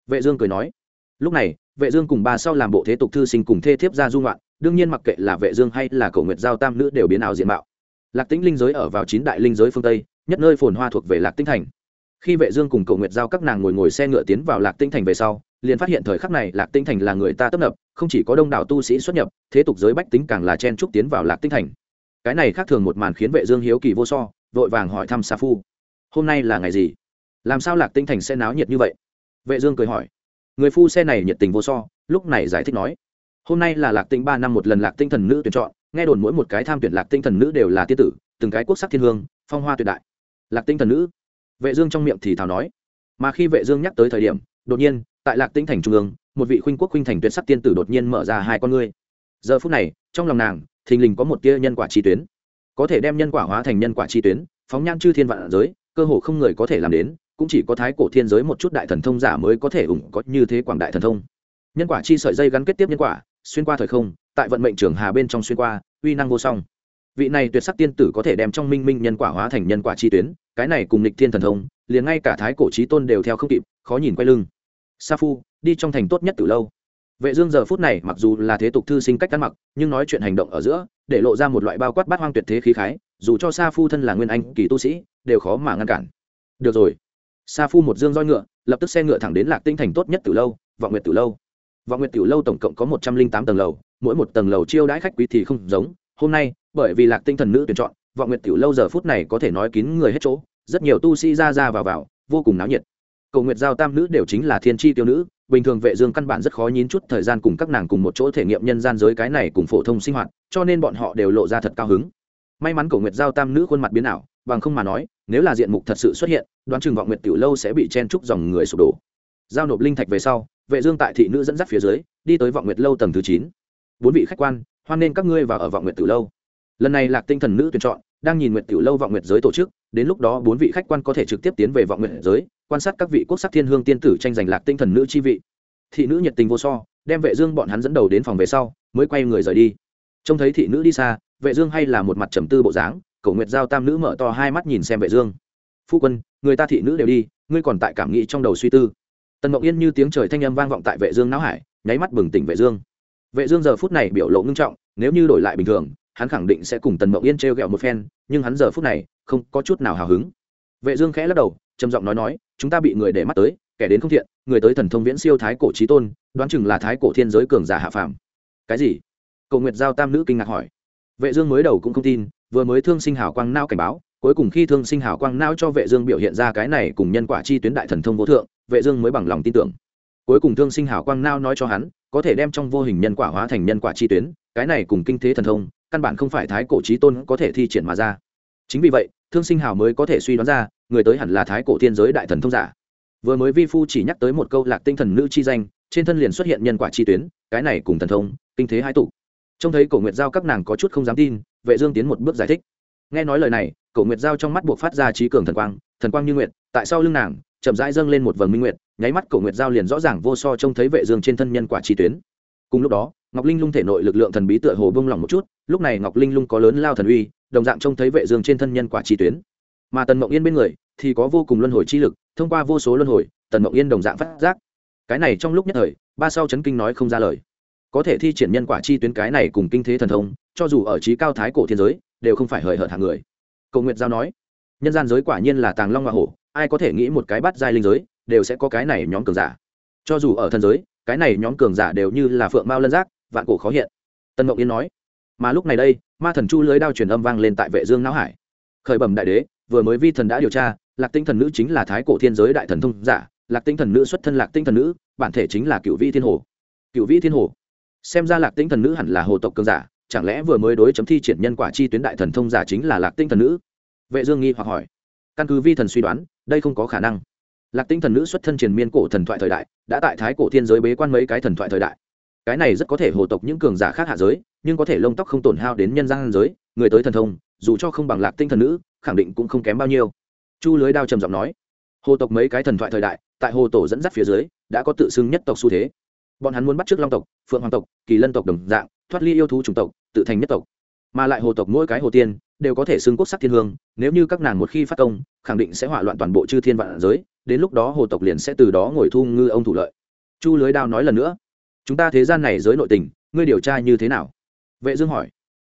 vệ dương cười nói, lúc này, vệ dương cùng bà sau làm bộ thế tục thư sinh cùng thê thiếp ra du ngoạn, đương nhiên mặc kệ là vệ dương hay là cổ nguyệt giao tam nữ đều biến ảo diện mạo. Lạc tĩnh linh giới ở vào chín đại linh giới phương tây, nhất nơi phồn hoa thuộc về lạc tĩnh thành. Khi vệ dương cùng cổ nguyệt giao các nàng ngồi ngồi xe ngựa tiến vào lạc tĩnh thành về sau, liền phát hiện thời khắc này lạc tĩnh thành là người ta tấp nập, không chỉ có đông đảo tu sĩ xuất nhập, thế tục giới bách tính càng là chen trúc tiến vào lạc tĩnh thành. Cái này khác thường một màn khiến vệ dương hiếu kỳ vô so, vội vàng hỏi thăm sa phu, hôm nay là ngày gì? Làm sao lạc tĩnh thành sẽ náo nhiệt như vậy? Vệ dương cười hỏi. Người phu xe này nhiệt tình vô so, lúc này giải thích nói. Hôm nay là lạc tinh ba năm một lần lạc tinh thần nữ tuyển chọn, nghe đồn mỗi một cái tham tuyển lạc tinh thần nữ đều là tiên tử, từng cái quốc sắc thiên hương, phong hoa tuyệt đại. Lạc tinh thần nữ. Vệ dương trong miệng thì thào nói. Mà khi vệ dương nhắc tới thời điểm, đột nhiên, tại lạc tinh thành trung ương, một vị khuynh quốc khuynh thành tuyệt sắc tiên tử đột nhiên mở ra hai con ngươi. Giờ phút này, trong lòng nàng, thình lình có một tia nhân quả chi tuyến. Có thể đem nhân quả hóa thành nhân quả chi tuyến, phóng nhan chư thiên vạn giới, cơ hồ không người có thể làm đến cũng chỉ có thái cổ thiên giới một chút đại thần thông giả mới có thể ủng có như thế quảng đại thần thông. Nhân quả chi sợi dây gắn kết tiếp nhân quả, xuyên qua thời không, tại vận mệnh trường hà bên trong xuyên qua, uy năng vô song. Vị này tuyệt sắc tiên tử có thể đem trong minh minh nhân quả hóa thành nhân quả chi tuyến, cái này cùng lịch thiên thần thông, liền ngay cả thái cổ trí tôn đều theo không kịp, khó nhìn quay lưng. Sa phu, đi trong thành tốt nhất từ lâu. Vệ dương giờ phút này mặc dù là thế tục thư sinh cách ăn mặc, nhưng nói chuyện hành động ở giữa, để lộ ra một loại bao quát bát hoang tuyệt thế khí khái, dù cho sa phu thân là nguyên anh kỳ tu sĩ, đều khó mà ngăn cản. Được rồi sa phu một dương roi ngựa, lập tức xe ngựa thẳng đến lạc tinh thành tốt nhất từ lâu, vọng nguyệt từ lâu. Vọng nguyệt từ lâu tổng cộng có một trăm linh tám tầng lầu, mỗi một tầng lầu chiêu đãi khách quý thì không giống. Hôm nay, bởi vì lạc tinh thần nữ tuyển chọn, vọng nguyệt tiểu lâu giờ phút này có thể nói kín người hết chỗ, rất nhiều tu sĩ ra ra vào vào, vô cùng náo nhiệt. Cầu nguyệt giao tam nữ đều chính là thiên tri tiêu nữ, bình thường vệ dương căn bản rất khó nhín chút thời gian cùng các nàng cùng một chỗ thể nghiệm nhân gian giới cái này cùng phổ thông sinh hoạt, cho nên bọn họ đều lộ ra thật cao hứng. May mắn cầu nguyệt giao tam nữ khuôn mặt biến ảo, bằng không mà nói nếu là diện mục thật sự xuất hiện, đoán chừng vọng nguyệt tiểu lâu sẽ bị chen trúc dòng người sụp đổ. Giao nộp linh thạch về sau, vệ dương tại thị nữ dẫn dắt phía dưới, đi tới vọng nguyệt lâu tầng thứ chín. Bốn vị khách quan, hoan nên các ngươi vào ở vọng nguyệt tiểu lâu. Lần này lạc tinh thần nữ tuyển chọn, đang nhìn nguyệt tiểu lâu vọng nguyệt giới tổ chức, đến lúc đó bốn vị khách quan có thể trực tiếp tiến về vọng nguyệt giới, quan sát các vị quốc sắc thiên hương tiên tử tranh giành lạc tinh thần nữ chi vị. Thị nữ nhiệt tình vô so, đem vệ dương bọn hắn dẫn đầu đến phòng về sau, mới quay người rời đi. Trông thấy thị nữ đi xa, vệ dương hay là một mặt trầm tư bộ dáng cổ nguyệt giao tam nữ mở to hai mắt nhìn xem vệ dương. Phu quân, người ta thị nữ đều đi, ngươi còn tại cảm nghĩ trong đầu suy tư. Tần mộng yên như tiếng trời thanh âm vang vọng tại vệ dương não hải, nháy mắt bừng tỉnh vệ dương. Vệ dương giờ phút này biểu lộ ngưng trọng, nếu như đổi lại bình thường, hắn khẳng định sẽ cùng tần mộng yên treo gẹo một phen, nhưng hắn giờ phút này không có chút nào hào hứng. Vệ dương khẽ lắc đầu, trầm giọng nói nói, chúng ta bị người để mắt tới, kẻ đến không thiện, người tới thần thông viễn siêu thái cổ chí tôn, đoán chừng là thái cổ thiên giới cường giả hạ phàm. Cái gì? Cầu nguyệt giao tam nữ kinh ngạc hỏi. Vệ dương mới đầu cũng không tin vừa mới thương sinh hào quang nao cảnh báo, cuối cùng khi thương sinh hào quang nao cho vệ dương biểu hiện ra cái này cùng nhân quả chi tuyến đại thần thông vô thượng, vệ dương mới bằng lòng tin tưởng. Cuối cùng thương sinh hào quang nao nói cho hắn, có thể đem trong vô hình nhân quả hóa thành nhân quả chi tuyến, cái này cùng kinh thế thần thông, căn bản không phải thái cổ chí tôn có thể thi triển mà ra. Chính vì vậy, thương sinh hào mới có thể suy đoán ra, người tới hẳn là thái cổ thiên giới đại thần thông giả. Vừa mới vi phu chỉ nhắc tới một câu lạc tinh thần nữ chi danh, trên thân liền xuất hiện nhân quả chi tuyến, cái này cùng thần thông, kinh thế hai tụ trông thấy cổ nguyệt giao các nàng có chút không dám tin, vệ dương tiến một bước giải thích. Nghe nói lời này, cổ nguyệt giao trong mắt buộc phát ra trí cường thần quang thần quang như nguyệt, tại sau lưng nàng, chậm rãi dâng lên một vầng minh nguyệt, nháy mắt cổ nguyệt giao liền rõ ràng vô so trông thấy vệ dương trên thân nhân quả chi tuyến. Cùng lúc đó, ngọc linh lung thể nội lực lượng thần bí tựa hồ bung lỏng một chút, lúc này ngọc linh lung có lớn lao thần uy, đồng dạng trông thấy vệ dương trên thân nhân quả chi tuyến. Mà tần mộng yên bên người, thì có vô cùng luân hồi chi lực, thông qua vô số luân hồi, tần mộng yên đồng dạng phát giác. Cái này trong lúc nhất thời, ba sau chấn kinh nói không ra lời có thể thi triển nhân quả chi tuyến cái này cùng kinh thế thần thông, cho dù ở trí cao thái cổ thiên giới, đều không phải hời hợt hạng người. Cầu nguyệt giao nói. Nhân gian giới quả nhiên là tàng long hoa hổ, ai có thể nghĩ một cái bắt giai linh giới, đều sẽ có cái này nhóm cường giả. Cho dù ở thần giới, cái này nhóm cường giả đều như là phượng mao lân giác, vạn cổ khó hiện. Tân mộng yên nói. Mà lúc này đây, ma thần chu lưới đao truyền âm vang lên tại vệ dương não hải. Khởi bẩm đại đế, vừa mới vi thần đã điều tra, lạc tinh thần nữ chính là thái cổ thiên giới đại thần thông giả, lạc tinh thần nữ xuất thân lạc tinh thần nữ, bản thể chính là cựu vi thiên hồ. Cựu vi thiên hồ xem ra lạc tinh thần nữ hẳn là hồ tộc cường giả, chẳng lẽ vừa mới đối chấm thi triển nhân quả chi tuyến đại thần thông giả chính là lạc tinh thần nữ? Vệ dương nghi hoặc hỏi. Căn cứ vi thần suy đoán, đây không có khả năng. Lạc tinh thần nữ xuất thân truyền miên cổ thần thoại thời đại, đã tại thái cổ thiên giới bế quan mấy cái thần thoại thời đại. Cái này rất có thể hồ tộc những cường giả khác hạ giới, nhưng có thể lông tóc không tổn hao đến nhân gian giới, người tới thần thông, dù cho không bằng lạc tinh thần nữ, khẳng định cũng không kém bao nhiêu. Chu lưới đao trầm giọng nói. Hồ tộc mấy cái thần thoại thời đại, tại hồ tổ dẫn dắt phía dưới, đã có tự xưng nhất tộc xu thế bọn hắn muốn bắt trước long tộc, phượng hoàng tộc, kỳ lân tộc đồng dạng, thoát ly yêu thú chủng tộc, tự thành nhất tộc. Mà lại hồ tộc mỗi cái hồ tiên đều có thể xưng quốc sắc thiên hương, nếu như các nàng một khi phát công, khẳng định sẽ hỏa loạn toàn bộ chư thiên vạn giới, đến lúc đó hồ tộc liền sẽ từ đó ngồi thu ngư ông thủ lợi. Chu lưới đao nói lần nữa, chúng ta thế gian này giới nội tình, ngươi điều tra như thế nào? Vệ dương hỏi.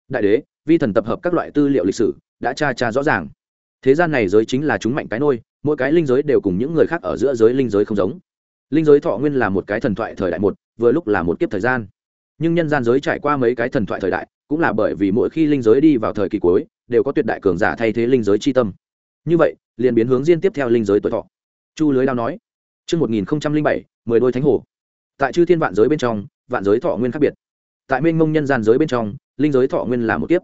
Đại đế, vi thần tập hợp các loại tư liệu lịch sử, đã tra tra rõ ràng. Thế gian này giới chính là chúng mạnh cái nôi, mỗi cái linh giới đều cùng những người khác ở giữa giới linh giới không giống linh giới thọ nguyên là một cái thần thoại thời đại một vừa lúc là một kiếp thời gian nhưng nhân gian giới trải qua mấy cái thần thoại thời đại cũng là bởi vì mỗi khi linh giới đi vào thời kỳ cuối đều có tuyệt đại cường giả thay thế linh giới chi tâm như vậy liền biến hướng riêng tiếp theo linh giới tuổi thọ chu lưới lao nói Trước 1007, mười đôi thánh hồ. Tại chư thiên vạn giới bên trong, vạn giới thọ nguyên khác biệt. Tại mênh mông nhân gian giới bên trong, linh giới thọ nguyên là một kiếp.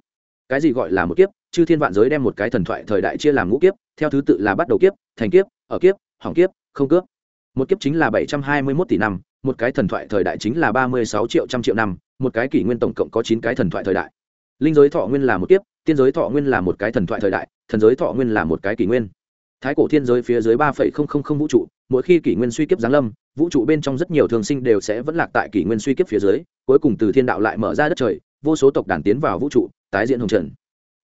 Cái gì gọi là một kiếp? Chư thiên vạn giới đem một cái thần thoại thời đại chia làm ngũ kiếp, theo thứ tự là bắt đầu kiếp, thành kiếp, ở kiếp, hỏng kiếp, không cướp. Một kiếp chính là bảy trăm hai mươi 721 tỷ năm, một cái thần thoại thời đại chính là ba mươi sáu triệu trăm triệu năm, một cái kỷ nguyên tổng cộng có chín cái thần thoại thời đại. Linh giới thọ nguyên là một kiếp, tiên giới thọ nguyên là một cái thần thoại thời đại, thần giới thọ nguyên là một cái kỷ nguyên thái cổ thiên giới phía dưới ba phẩy không không không vũ trụ mỗi khi kỷ nguyên suy kiếp giáng lâm vũ trụ bên trong rất nhiều thường sinh đều sẽ vẫn lạc tại kỷ nguyên suy kiếp phía dưới cuối cùng từ thiên đạo lại mở ra đất trời vô số tộc đàn tiến vào vũ trụ tái diễn hồng trần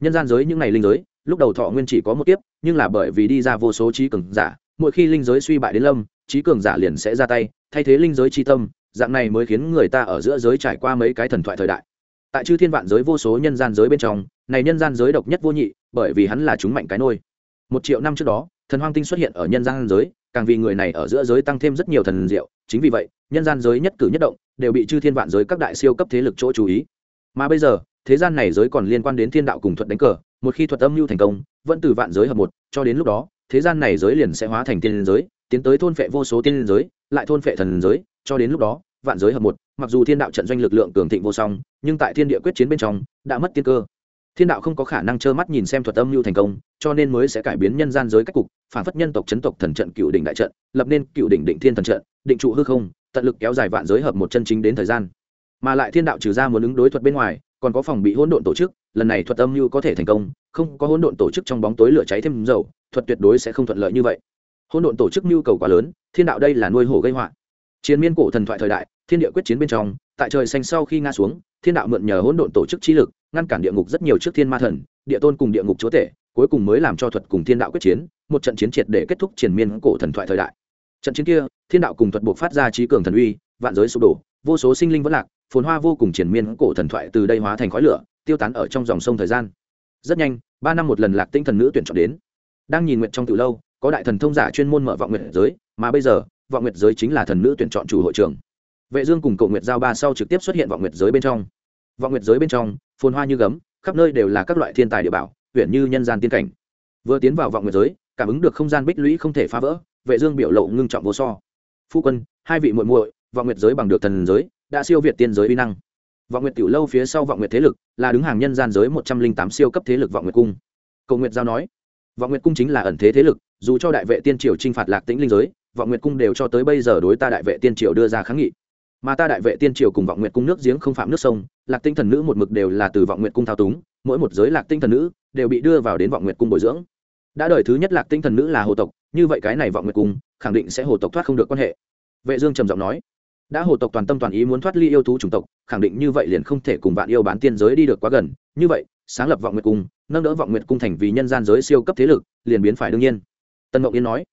nhân gian giới những ngày linh giới lúc đầu thọ nguyên chỉ có một kiếp nhưng là bởi vì đi ra vô số trí cường giả mỗi khi linh giới suy bại đến lâm trí cường giả liền sẽ ra tay, thay thế linh giới tri tâm, dạng này mới khiến người ta ở giữa giới trải qua mấy cái thần thoại thời đại. Tại chư thiên vạn giới vô số nhân gian giới bên trong, này nhân gian giới độc nhất vô nhị, bởi vì hắn là chúng mạnh cái nôi. Một triệu năm trước đó, thần hoang tinh xuất hiện ở nhân gian giới, càng vì người này ở giữa giới tăng thêm rất nhiều thần diệu, chính vì vậy, nhân gian giới nhất cử nhất động, đều bị chư thiên vạn giới các đại siêu cấp thế lực chỗ chú ý. Mà bây giờ, thế gian này giới còn liên quan đến thiên đạo cùng thuật đánh cờ, một khi thuật âm mưu thành công, vẫn từ vạn giới hợp một, cho đến lúc đó, thế gian này giới liền sẽ hóa thành tiên giới tiến tới thôn phệ vô số tiên giới, lại thôn phệ thần giới, cho đến lúc đó, vạn giới hợp một, mặc dù thiên đạo trận doanh lực lượng cường thịnh vô song, nhưng tại thiên địa quyết chiến bên trong, đã mất tiên cơ. Thiên đạo không có khả năng trơ mắt nhìn xem thuật âm mưu thành công, cho nên mới sẽ cải biến nhân gian giới cách cục, phản phất nhân tộc, chấn tộc, thần trận, cựu đỉnh đại trận, lập nên cựu đỉnh định thiên thần trận, định trụ hư không, tận lực kéo dài vạn giới hợp một chân chính đến thời gian. Mà lại thiên đạo trừ ra muốn ứng đối thuật bên ngoài, còn có phòng bị hỗn độn tổ chức, lần này thuật âm mưu có thể thành công, không có hỗn độn tổ chức trong bóng tối lửa cháy thêm dầu, thuật tuyệt đối sẽ không thuận lợi như vậy hỗn độn tổ chức nhu cầu quá lớn, thiên đạo đây là nuôi hổ gây họa. Chiến miên cổ thần thoại thời đại, thiên địa quyết chiến bên trong, tại trời xanh sau khi nga xuống, thiên đạo mượn nhờ hỗn độn tổ chức trí lực, ngăn cản địa ngục rất nhiều trước thiên ma thần, địa tôn cùng địa ngục chúa tể, cuối cùng mới làm cho thuật cùng thiên đạo quyết chiến, một trận chiến triệt để kết thúc triển miên cổ thần thoại thời đại. Trận chiến kia, thiên đạo cùng thuật buộc phát ra trí cường thần uy, vạn giới sụp đổ, vô số sinh linh vẫn lạc, phồn hoa vô cùng triển miên cổ thần thoại từ đây hóa thành khói lửa, tiêu tán ở trong dòng sông thời gian. Rất nhanh, ba năm một lần lạc tinh thần nữ tuyển chọn đến. Đang nhìn nguyện trong từ lâu có đại thần thông giả chuyên môn mở vọng nguyệt giới, mà bây giờ, vọng nguyệt giới chính là thần nữ tuyển chọn chủ hội trưởng. Vệ dương cùng cầu nguyệt giao ba sau trực tiếp xuất hiện vọng nguyệt giới bên trong. Vọng nguyệt giới bên trong, phồn hoa như gấm, khắp nơi đều là các loại thiên tài địa bảo huyện như nhân gian tiên cảnh. Vừa tiến vào vọng nguyệt giới, cảm ứng được không gian bích lũy không thể phá vỡ, vệ dương biểu lộ ngưng trọng vô so. Phu quân, hai vị muội muội, vọng nguyệt giới bằng được thần giới, đã siêu việt tiên giới uy năng. Vọng nguyệt tiểu lâu phía sau vọng nguyệt thế lực, là đứng hàng nhân gian giới một trăm linh tám siêu cấp thế lực vọng nguyệt cung. Cầu nguyệt giao nói, vọng nguyệt cung chính là ẩn thế thế lực dù cho đại vệ tiên triều trinh phạt lạc tĩnh linh giới, vọng nguyệt cung đều cho tới bây giờ đối ta đại vệ tiên triều đưa ra kháng nghị. Mà ta đại vệ tiên triều cùng vọng nguyệt cung nước giếng không phạm nước sông, lạc tinh thần nữ một mực đều là từ vọng nguyệt cung thao túng, mỗi một giới lạc tinh thần nữ đều bị đưa vào đến vọng nguyệt cung bồi dưỡng. Đã đời thứ nhất lạc tinh thần nữ là hồ tộc, như vậy cái này vọng nguyệt cung, khẳng định sẽ hồ tộc thoát không được quan hệ. Vệ dương trầm giọng nói, đã hồ tộc toàn tâm toàn ý muốn thoát ly yêu thú chủng tộc, khẳng định như vậy liền không thể cùng vạn yêu bán tiên giới đi được quá gần. Như vậy, sáng lập vọng nguyệt cung, nâng đỡ vọng nguyệt cung thành vì nhân gian giới siêu cấp thế lực, liền biến phải đương nhiên tân Mộng yên nói,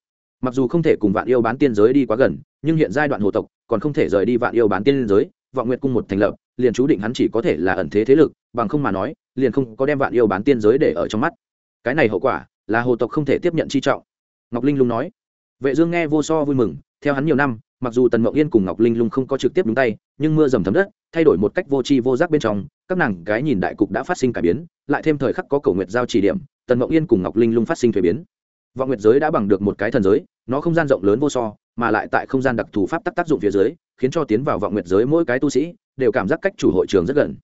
mặc dù không thể cùng vạn yêu bán tiên giới đi quá gần, nhưng hiện giai đoạn hồ tộc còn không thể rời đi vạn yêu bán tiên giới. Vọng nguyệt cung một thành lập, liền chú định hắn chỉ có thể là ẩn thế thế lực, bằng không mà nói, liền không có đem vạn yêu bán tiên giới để ở trong mắt. Cái này hậu quả là hồ tộc không thể tiếp nhận chi trọng. Ngọc linh lung nói, vệ dương nghe vô so vui mừng, theo hắn nhiều năm, mặc dù tần mộng yên cùng ngọc linh lung không có trực tiếp đúng tay, nhưng mưa dầm thấm đất, thay đổi một cách vô tri vô giác bên trong, các nàng gái nhìn đại cục đã phát sinh cải biến, lại thêm thời khắc có cầu nguyện giao chỉ điểm, tần mộng yên cùng ngọc linh lung phát sinh thuế biến vọng nguyệt giới đã bằng được một cái thần giới, nó không gian rộng lớn vô so, mà lại tại không gian đặc thù pháp tắc tác dụng phía dưới, khiến cho tiến vào vọng nguyệt giới mỗi cái tu sĩ đều cảm giác cách chủ hội trường rất gần.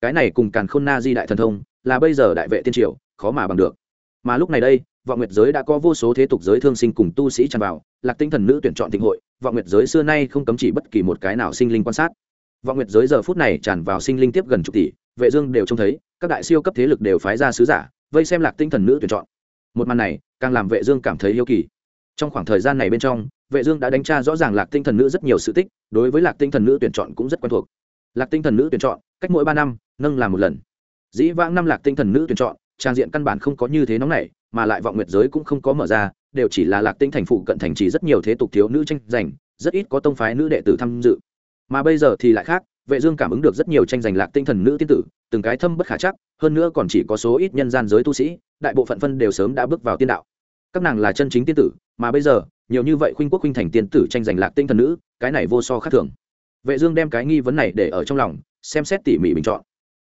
Cái này cùng càn khôn na di đại thần thông là bây giờ đại vệ tiên triều, khó mà bằng được. Mà lúc này đây, vọng nguyệt giới đã có vô số thế tục giới thương sinh cùng tu sĩ tràn vào, lạc tinh thần nữ tuyển chọn thịnh hội, vọng nguyệt giới xưa nay không cấm chỉ bất kỳ một cái nào sinh linh quan sát. Vọng nguyệt giới giờ phút này tràn vào sinh linh tiếp gần chục tỷ, vệ dương đều trông thấy, các đại siêu cấp thế lực đều phái ra sứ giả, vây xem lạc tinh thần nữ tuyển chọn một màn này càng làm vệ dương cảm thấy yêu kỳ. Trong khoảng thời gian này bên trong, vệ dương đã đánh tra rõ ràng lạc tinh thần nữ rất nhiều sự tích, đối với lạc tinh thần nữ tuyển chọn cũng rất quen thuộc. Lạc tinh thần nữ tuyển chọn, cách mỗi ba năm, nâng làm một lần. Dĩ vãng năm lạc tinh thần nữ tuyển chọn, trang diện căn bản không có như thế nóng nảy, mà lại vọng nguyệt giới cũng không có mở ra, đều chỉ là lạc tinh thành phụ cận thành trì rất nhiều thế tục thiếu nữ tranh giành, rất ít có tông phái nữ đệ tử tham dự. Mà bây giờ thì lại khác vệ dương cảm ứng được rất nhiều tranh giành lạc tinh thần nữ tiên tử, từng cái thâm bất khả chắc, hơn nữa còn chỉ có số ít nhân gian giới tu sĩ, đại bộ phận phân đều sớm đã bước vào tiên đạo. Các nàng là chân chính tiên tử, mà bây giờ, nhiều như vậy khuynh quốc khuynh thành tiên tử tranh giành lạc tinh thần nữ, cái này vô so khác thường. Vệ dương đem cái nghi vấn này để ở trong lòng, xem xét tỉ mỉ bình chọn.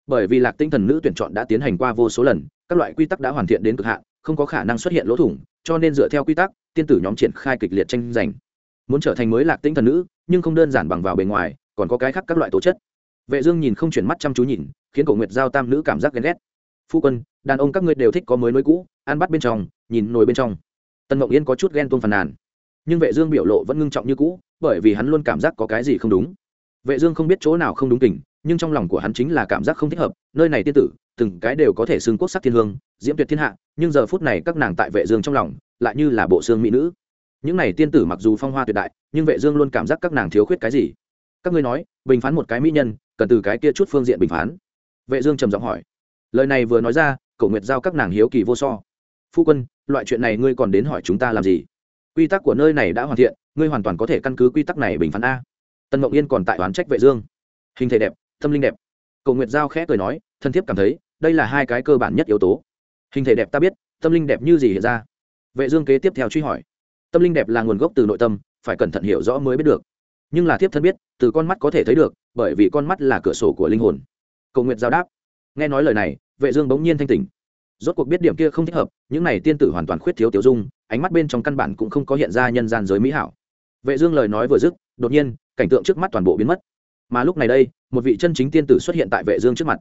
Bởi vì lạc tinh thần nữ tuyển chọn đã tiến hành qua vô số lần, các loại quy tắc đã hoàn thiện đến cực hạn, không có khả năng xuất hiện lỗ thủng, cho nên dựa theo quy tắc, tiên tử nhóm triển khai kịch liệt tranh giành. Muốn trở thành mới lạc tinh thần nữ, nhưng không đơn giản bằng vào bề ngoài còn có cái khác các loại tố chất. Vệ dương nhìn không chuyển mắt chăm chú nhìn, khiến cổ nguyệt giao tam nữ cảm giác ghen ghét. Phu quân, đàn ông các ngươi đều thích có mới nối cũ, ăn bắt bên trong, nhìn nồi bên trong. Tần mộng yên có chút ghen tuông phàn nàn. Nhưng vệ dương biểu lộ vẫn ngưng trọng như cũ, bởi vì hắn luôn cảm giác có cái gì không đúng. Vệ dương không biết chỗ nào không đúng tình nhưng trong lòng của hắn chính là cảm giác không thích hợp, nơi này tiên tử, từng cái đều có thể sương quốc sắc thiên hương, diễm tuyệt thiên hạ, nhưng giờ phút này các nàng tại vệ dương trong lòng, lại như là bộ xương mỹ nữ. Những này tiên tử mặc dù phong hoa tuyệt đại, nhưng vệ dương luôn cảm giác các nàng thiếu khuyết cái gì các ngươi nói, bình phán một cái mỹ nhân, cần từ cái kia chút phương diện bình phán. Vệ dương trầm giọng hỏi. Lời này vừa nói ra, cổ nguyệt giao các nàng hiếu kỳ vô so. Phu quân, loại chuyện này ngươi còn đến hỏi chúng ta làm gì? Quy tắc của nơi này đã hoàn thiện, ngươi hoàn toàn có thể căn cứ quy tắc này bình phán a. Tân mộng yên còn tại oán trách vệ dương. Hình thể đẹp, tâm linh đẹp. Cổ nguyệt giao khẽ cười nói, thân thiết cảm thấy, đây là hai cái cơ bản nhất yếu tố. Hình thể đẹp ta biết, tâm linh đẹp như gì hiện ra? Vệ dương kế tiếp theo truy hỏi. Tâm linh đẹp là nguồn gốc từ nội tâm, phải cẩn thận hiểu rõ mới biết được nhưng là thiếp thân biết, từ con mắt có thể thấy được, bởi vì con mắt là cửa sổ của linh hồn. Cầu nguyện giao đáp. Nghe nói lời này, vệ dương bỗng nhiên thanh tỉnh. Rốt cuộc biết điểm kia không thích hợp, những này tiên tử hoàn toàn khuyết thiếu tiểu dung, ánh mắt bên trong căn bản cũng không có hiện ra nhân gian giới mỹ hảo. Vệ dương lời nói vừa dứt, đột nhiên, cảnh tượng trước mắt toàn bộ biến mất. Mà lúc này đây, một vị chân chính tiên tử xuất hiện tại vệ dương trước mặt.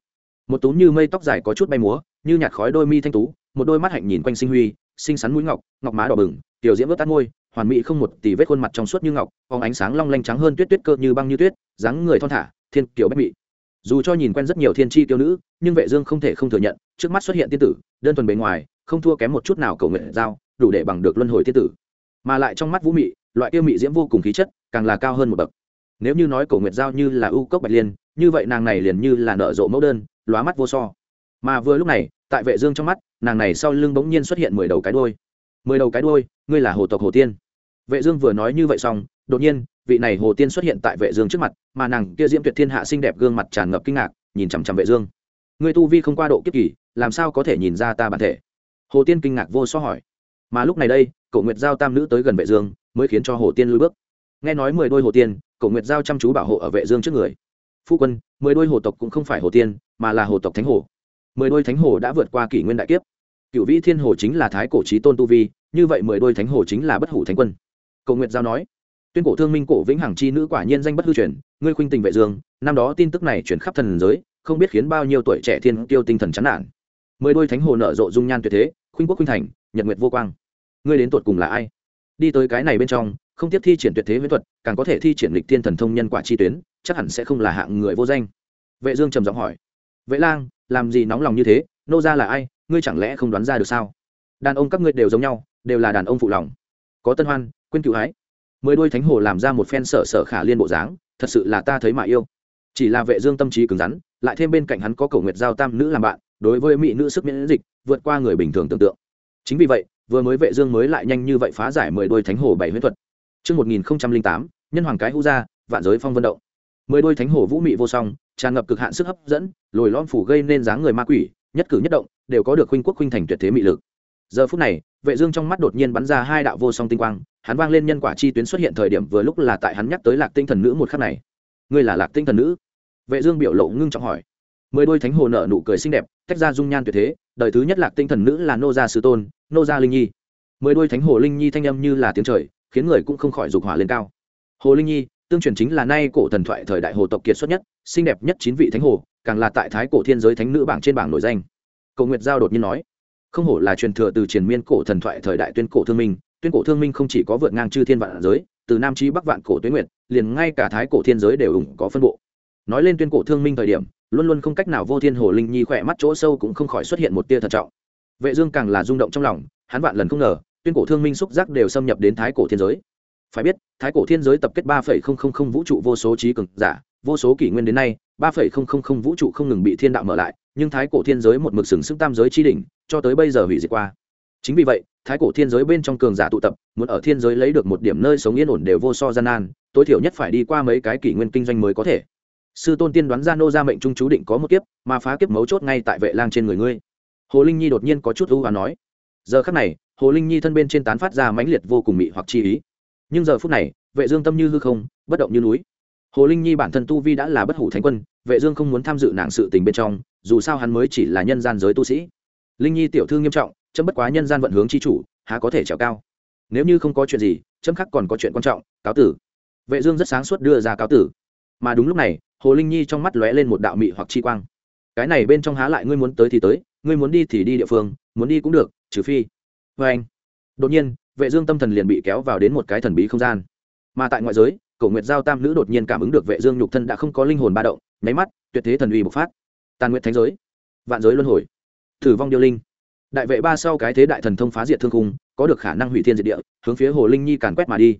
Một tú như mây tóc dài có chút bay múa, như nhạt khói đôi mi thanh tú, một đôi mắt hạnh nhìn quanh sinh huy, xinh xắn mũi ngọc ngọc má đỏ bừng, tiểu diễm vớt tắt môi hoàn mỹ không một tỷ vết khuôn mặt trong suốt như ngọc, phóng ánh sáng long lanh trắng hơn tuyết tuyết cơ như băng như tuyết, dáng người thon thả, thiên kiểu bách mị. Dù cho nhìn quen rất nhiều thiên tri tiêu nữ, nhưng vệ dương không thể không thừa nhận, trước mắt xuất hiện tiên tử, đơn thuần bề ngoài, không thua kém một chút nào cầu nguyện giao, đủ để bằng được luân hồi tiên tử. Mà lại trong mắt vũ mị, loại kia mị diễm vô cùng khí chất, càng là cao hơn một bậc. Nếu như nói cầu nguyện giao như là ưu cốc bạch liên, như vậy nàng này liền như là nợ rộ mẫu đơn, lóa mắt vô so. Mà vừa lúc này, tại vệ dương trong mắt, nàng này sau lưng bỗng nhiên xuất hiện mười đầu cái đuôi mười đầu cái đuôi, ngươi là hồ tộc hồ tiên. Vệ dương vừa nói như vậy xong, đột nhiên, vị này hồ tiên xuất hiện tại vệ dương trước mặt, mà nàng kia diễm tuyệt thiên hạ xinh đẹp gương mặt tràn ngập kinh ngạc, nhìn chăm chăm vệ dương. Ngươi tu vi không qua độ kiếp kỳ, làm sao có thể nhìn ra ta bản thể? Hồ tiên kinh ngạc vô so hỏi. Mà lúc này đây cậu nguyệt giao tam nữ tới gần vệ dương, mới khiến cho hồ tiên lùi bước. Nghe nói mười đôi hồ tiên cậu nguyệt giao chăm chú bảo hộ ở vệ dương trước người. Phu quân, mười đôi hồ tộc cũng không phải hồ tiên, mà là hồ tộc thánh hồ. Mười đôi thánh hồ đã vượt qua kỷ nguyên đại kiếp cựu vĩ thiên hồ chính là thái cổ trí tôn tu vi, như vậy mười đôi thánh hồ chính là bất hủ thánh quân. Cầu nguyệt giao nói, tuyên cổ thương minh cổ vĩnh hằng chi nữ quả nhiên danh bất hư truyền, ngươi khuynh tình vệ dương, năm đó tin tức này chuyển khắp thần giới, không biết khiến bao nhiêu tuổi trẻ thiên tiêu tinh thần chán nản. Mười đôi thánh hồ nở rộ dung nhan tuyệt thế, khuynh quốc khuynh thành, nhật nguyệt vô quang. Ngươi đến tuột cùng là ai? Đi tới cái này bên trong, không tiếp thi triển tuyệt thế viễn thuật, càng có thể thi triển lịch thiên thần thông nhân quả chi tuyến, chắc hẳn sẽ không là hạng người vô danh. Vệ dương trầm giọng hỏi, vệ lang, làm gì nóng lòng như thế? Nô gia là ai? Ngươi chẳng lẽ không đoán ra được sao? Đàn ông các ngươi đều giống nhau đều là đàn ông phụ lòng. Có tân hoan quên cựu hái. Mười đôi thánh hồ làm ra một phen sở sở khả liên bộ dáng thật sự là ta thấy mà yêu. Chỉ là vệ dương tâm trí cứng rắn lại thêm bên cạnh hắn có cầu nguyệt giao tam nữ làm bạn đối với mỹ nữ sức miễn dịch vượt qua người bình thường tưởng tượng. Chính vì vậy vừa mới vệ dương mới lại nhanh như vậy phá giải mười đôi thánh hồ bảy huyết thuật. Trước 1008, nhân hoàng cái hũ ra, vạn giới phong vân động. Mười đôi thánh hồ vũ mị vô song, tràn ngập cực hạn sức hấp dẫn, lồi lõm phủ gây nên dáng người ma quỷ, nhất cử nhất động đều có được khuynh quốc khuynh thành tuyệt thế mị lực. Giờ phút này, Vệ Dương trong mắt đột nhiên bắn ra hai đạo vô song tinh quang, hắn vang lên nhân quả chi tuyến xuất hiện thời điểm vừa lúc là tại hắn nhắc tới Lạc Tinh thần nữ một khắc này. Ngươi là Lạc Tinh thần nữ? Vệ Dương biểu lộ ngưng trọng hỏi. Mười đôi thánh hồ nở nụ cười xinh đẹp, tách ra dung nhan tuyệt thế, đời thứ nhất Lạc Tinh thần nữ là nô gia sư tôn, nô gia linh nhi. Mười đôi thánh hồ linh nhi thanh âm như là tiếng trời, khiến người cũng không khỏi dục hỏa lên cao hồ linh nhi tương truyền chính là nay cổ thần thoại thời đại hồ tộc kiệt xuất nhất xinh đẹp nhất chín vị thánh hồ càng là tại thái cổ thiên giới thánh nữ bảng trên bảng nổi danh cầu nguyệt giao đột nhiên nói, không hổ là truyền thừa từ truyền miên cổ thần thoại thời đại tuyên cổ thương minh, tuyên cổ thương minh không chỉ có vượt ngang chư thiên vạn giới, từ nam chi bắc vạn cổ tuyến nguyệt, liền ngay cả thái cổ thiên giới đều ủng có phân bộ. Nói lên tuyên cổ thương minh thời điểm, luôn luôn không cách nào vô thiên hồ linh nhi khỏe mắt chỗ sâu cũng không khỏi xuất hiện một tia thận trọng. Vệ dương càng là rung động trong lòng, hắn vạn lần không ngờ, tuyên cổ thương minh xúc giác đều xâm nhập đến thái cổ thiên giới. Phải biết, thái cổ thiên giới tập kết ba vũ trụ vô số trí cường giả, vô số kỷ nguyên đến nay, ba vũ trụ không ngừng bị thiên đạo mở lại nhưng thái cổ thiên giới một mực sừng sức tam giới chi đỉnh, cho tới bây giờ hủy diệt qua. Chính vì vậy, thái cổ thiên giới bên trong cường giả tụ tập, muốn ở thiên giới lấy được một điểm nơi sống yên ổn đều vô so gian nan, tối thiểu nhất phải đi qua mấy cái kỷ nguyên kinh doanh mới có thể. Sư tôn tiên đoán ra nô ra mệnh trung chú định có một kiếp, mà phá kiếp mấu chốt ngay tại vệ lang trên người ngươi. Hồ linh nhi đột nhiên có chút ưu và nói. Giờ khắc này, hồ linh nhi thân bên trên tán phát ra mãnh liệt vô cùng mị hoặc chi ý. Nhưng giờ phút này, vệ dương tâm như hư không, bất động như núi hồ linh nhi bản thân tu vi đã là bất hủ thánh quân, vệ dương không muốn tham dự nàng sự tình bên trong, dù sao hắn mới chỉ là nhân gian giới tu sĩ. Linh nhi tiểu thư nghiêm trọng, chấm bất quá nhân gian vận hướng chi chủ, há có thể trèo cao. Nếu như không có chuyện gì, chấm khắc còn có chuyện quan trọng, cáo tử. Vệ dương rất sáng suốt đưa ra cáo tử. Mà đúng lúc này, hồ linh nhi trong mắt lóe lên một đạo mị hoặc chi quang. Cái này bên trong há lại ngươi muốn tới thì tới, ngươi muốn đi thì đi địa phương, muốn đi cũng được, trừ phi. Vê anh đột nhiên, vệ dương tâm thần liền bị kéo vào đến một cái thần bí không gian. Mà tại ngoại giới cổ nguyệt giao tam nữ đột nhiên cảm ứng được vệ dương nhục thân đã không có linh hồn ba động, nháy mắt, tuyệt thế thần uy bộc phát. Tàn nguyệt thánh giới, vạn giới luân hồi thử vong điêu linh. Đại vệ ba sau cái thế đại thần thông phá diệt thương khung, có được khả năng hủy thiên diệt địa, hướng phía hồ linh nhi càn quét mà đi.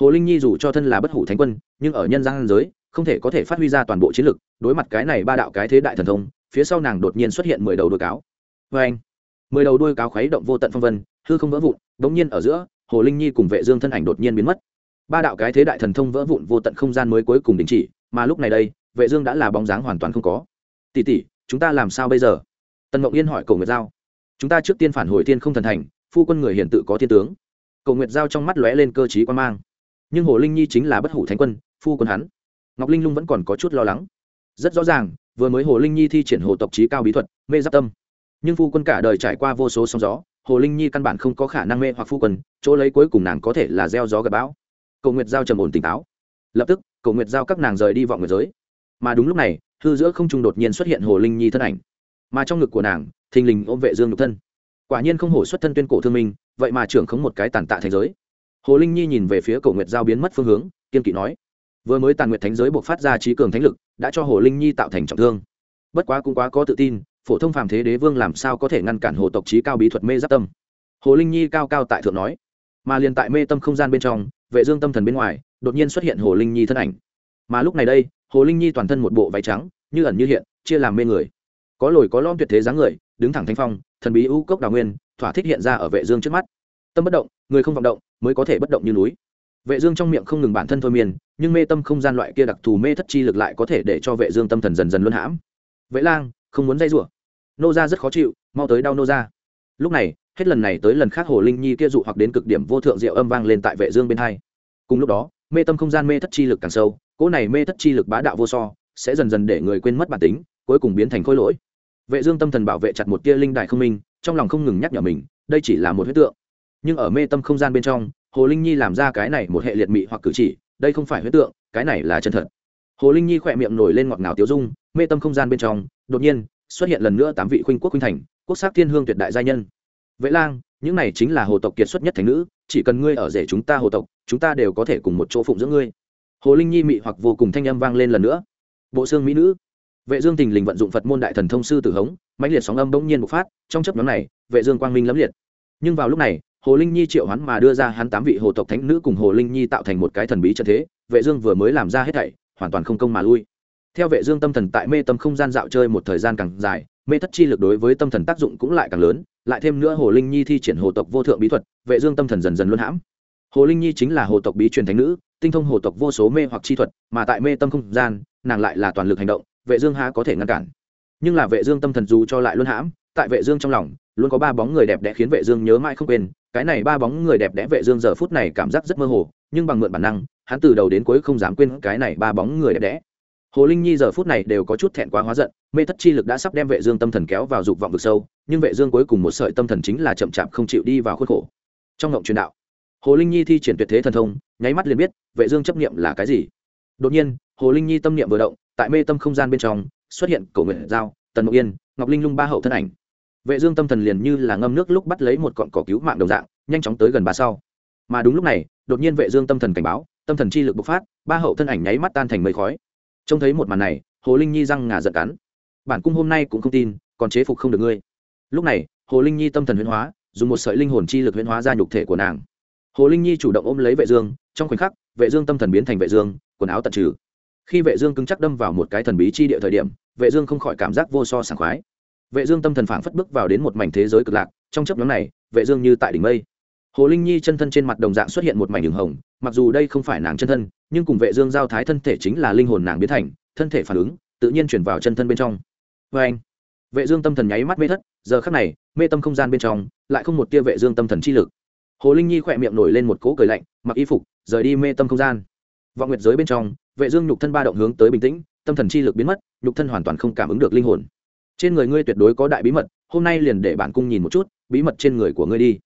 Hồ linh nhi dù cho thân là bất hủ thánh quân, nhưng ở nhân gian giới, không thể có thể phát huy ra toàn bộ chiến lực, đối mặt cái này ba đạo cái thế đại thần thông, phía sau nàng đột nhiên xuất hiện mười đầu đuôi cáo. Vê anh, mười đầu đuôi cáo khuấy động vô tận phong vân, hư không vỡ vụn đống nhiên ở giữa, hồ linh nhi cùng vệ dương thân ảnh đột nhiên biến mất ba đạo cái thế đại thần thông vỡ vụn vô tận không gian mới cuối cùng đình chỉ, mà lúc này đây, vệ dương đã là bóng dáng hoàn toàn không có. Tỷ tỷ, chúng ta làm sao bây giờ? Tần ngọc yên hỏi cầu nguyệt giao. Chúng ta trước tiên phản hồi thiên không thần thành, phu quân người hiển tự có thiên tướng. Cầu nguyệt giao trong mắt lóe lên cơ trí quan mang. Nhưng hồ linh nhi chính là bất hủ thánh quân, phu quân hắn. Ngọc linh lung vẫn còn có chút lo lắng. Rất rõ ràng, vừa mới hồ linh nhi thi triển hồ tộc trí cao bí thuật, mê giáp tâm. Nhưng phu quân cả đời trải qua vô số sóng gió, hồ linh nhi căn bản không có khả năng mê hoặc phu quân, chỗ lấy cuối cùng nàng có thể là gieo gió gặp bão cầu nguyệt giao trầm ổn tỉnh táo. Lập tức, cầu nguyệt giao các nàng rời đi vọng nguyệt giới. Mà đúng lúc này, hư giữa không trung đột nhiên xuất hiện hồ linh nhi thân ảnh. Mà trong ngực của nàng, thình lình ôm vệ dương nhục thân. Quả nhiên không hổ xuất thân tuyên cổ thương minh, vậy mà trưởng khống một cái tàn tạ thành giới. Hồ linh nhi nhìn về phía cổ nguyệt giao biến mất phương hướng, kiên kỵ nói, vừa mới tàn nguyệt thánh giới buộc phát ra trí cường thánh lực, đã cho hồ linh nhi tạo thành trọng thương. Bất quá cũng quá có tự tin, phổ thông phàm thế đế vương làm sao có thể ngăn cản hồ tộc trí cao bí thuật mê giáp tâm? Hồ linh nhi cao cao tại thượng nói, mà liền tại mê tâm không gian bên trong vệ dương tâm thần bên ngoài, đột nhiên xuất hiện hồ linh nhi thân ảnh. Mà lúc này đây, hồ linh nhi toàn thân một bộ váy trắng, như ẩn như hiện, chia làm mê người. Có lồi có lõm tuyệt thế dáng người, đứng thẳng thanh phong, thần bí u cốc đào nguyên, thỏa thích hiện ra ở vệ dương trước mắt. Tâm bất động, người không vọng động, mới có thể bất động như núi. Vệ dương trong miệng không ngừng bản thân thôi miên, nhưng mê tâm không gian loại kia đặc thù mê thất chi lực lại có thể để cho vệ dương tâm thần dần dần luân hãm. Vệ lang, không muốn dây rủa. Nô gia rất khó chịu, mau tới đau nô gia. Lúc này hết lần này tới lần khác hồ linh nhi kia dụ hoặc đến cực điểm vô thượng diệu âm vang lên tại vệ dương bên hai. Cùng lúc đó, mê tâm không gian mê thất chi lực càng sâu, cỗ này mê thất chi lực bá đạo vô so, sẽ dần dần để người quên mất bản tính, cuối cùng biến thành khối lỗi. Vệ dương tâm thần bảo vệ chặt một tia linh đại không minh, trong lòng không ngừng nhắc nhở mình, đây chỉ là một huyết tượng. Nhưng ở mê tâm không gian bên trong, hồ linh nhi làm ra cái này một hệ liệt mị hoặc cử chỉ, đây không phải huyết tượng, cái này là chân thật. Hồ linh nhi khoẹt miệng nổi lên ngọt ngào tiêu dung, mê tâm không gian bên trong, đột nhiên, xuất hiện lần nữa tám vị khuynh quốc khuynh thành, quốc sắc thiên hương tuyệt đại gia nhân vệ lang, những này chính là hồ tộc kiệt xuất nhất thành nữ, chỉ cần ngươi ở rể chúng ta hồ tộc, chúng ta đều có thể cùng một chỗ phụng dưỡng ngươi. Hồ linh nhi mị hoặc vô cùng thanh âm vang lên lần nữa. Bộ xương mỹ nữ. Vệ dương tình lình vận dụng phật môn đại thần thông sư tử hống, mãnh liệt sóng âm bỗng nhiên bộc phát, trong chớp nhoáng này, vệ dương quang minh lẫm liệt. Nhưng vào lúc này, hồ linh nhi triệu hoán mà đưa ra hắn tám vị hồ tộc thánh nữ cùng hồ linh nhi tạo thành một cái thần bí trận thế, vệ dương vừa mới làm ra hết thảy, hoàn toàn không công mà lui. Theo vệ dương tâm thần tại mê tâm không gian dạo chơi một thời gian càng dài mê thất chi lực đối với tâm thần tác dụng cũng lại càng lớn, lại thêm nữa hồ linh nhi thi triển hồ tộc vô thượng bí thuật, vệ dương tâm thần dần dần luân hãm. Hồ linh nhi chính là hồ tộc bí truyền thánh nữ, tinh thông hồ tộc vô số mê hoặc chi thuật, mà tại mê tâm không gian, nàng lại là toàn lực hành động, vệ dương há có thể ngăn cản. Nhưng là vệ dương tâm thần dù cho lại luân hãm, tại vệ dương trong lòng, luôn có ba bóng người đẹp đẽ khiến vệ dương nhớ mãi không quên, cái này ba bóng người đẹp đẽ vệ dương giờ phút này cảm giác rất mơ hồ, nhưng bằng mượn bản năng, hắn từ đầu đến cuối không dám quên cái này ba bóng người đẹp đẽ hồ linh nhi giờ phút này đều có chút thẹn quá hóa giận, mê thất chi lực đã sắp đem vệ dương tâm thần kéo vào dục vọng vực sâu, nhưng vệ dương cuối cùng một sợi tâm thần chính là chậm chạp không chịu đi vào khuôn khổ. Trong ngộng truyền đạo, hồ linh nhi thi triển tuyệt thế thần thông, nháy mắt liền biết vệ dương chấp niệm là cái gì. Đột nhiên, hồ linh nhi tâm niệm vừa động, tại mê tâm không gian bên trong, xuất hiện cổ nguyện giao, tần mộc yên, ngọc linh lung ba hậu thân ảnh. Vệ dương tâm thần liền như là ngâm nước lúc bắt lấy một cọn cỏ cứu mạng đồng dạng, nhanh chóng tới gần bà sau. Mà đúng lúc này, đột nhiên vệ dương tâm thần cảnh báo, tâm thần chi lực bộc phát, ba hậu thân ảnh nháy mắt tan thành mây khói trông thấy một màn này, hồ linh nhi răng ngà giận cắn. Bản cung hôm nay cũng không tin, còn chế phục không được ngươi. Lúc này, hồ linh nhi tâm thần huyễn hóa, dùng một sợi linh hồn chi lực huyễn hóa ra nhục thể của nàng. Hồ linh nhi chủ động ôm lấy vệ dương, trong khoảnh khắc, vệ dương tâm thần biến thành vệ dương, quần áo tận trừ. Khi vệ dương cứng chắc đâm vào một cái thần bí chi địa thời điểm, vệ dương không khỏi cảm giác vô so sảng khoái. Vệ dương tâm thần phảng phất bước vào đến một mảnh thế giới cực lạc, trong chớp nhoáng này, vệ dương như tại đỉnh mây hồ linh nhi chân thân trên mặt đồng dạng xuất hiện một mảnh đường hồng, mặc dù đây không phải nàng chân thân, nhưng cùng vệ dương giao thái thân thể chính là linh hồn nàng biến thành, thân thể phản ứng, tự nhiên chuyển vào chân thân bên trong. Với anh, vệ dương tâm thần nháy mắt mê thất, giờ khắc này, mê tâm không gian bên trong, lại không một tia vệ dương tâm thần chi lực. Hồ linh nhi khoẹt miệng nổi lên một cỗ cười lạnh, mặc y phục, rời đi mê tâm không gian. Vọng nguyệt giới bên trong, vệ dương nhục thân ba động hướng tới bình tĩnh, tâm thần chi lực biến mất, nhục thân hoàn toàn không cảm ứng được linh hồn. Trên người ngươi tuyệt đối có đại bí mật, hôm nay liền để bản cung nhìn một chút, bí mật trên người của ngươi đi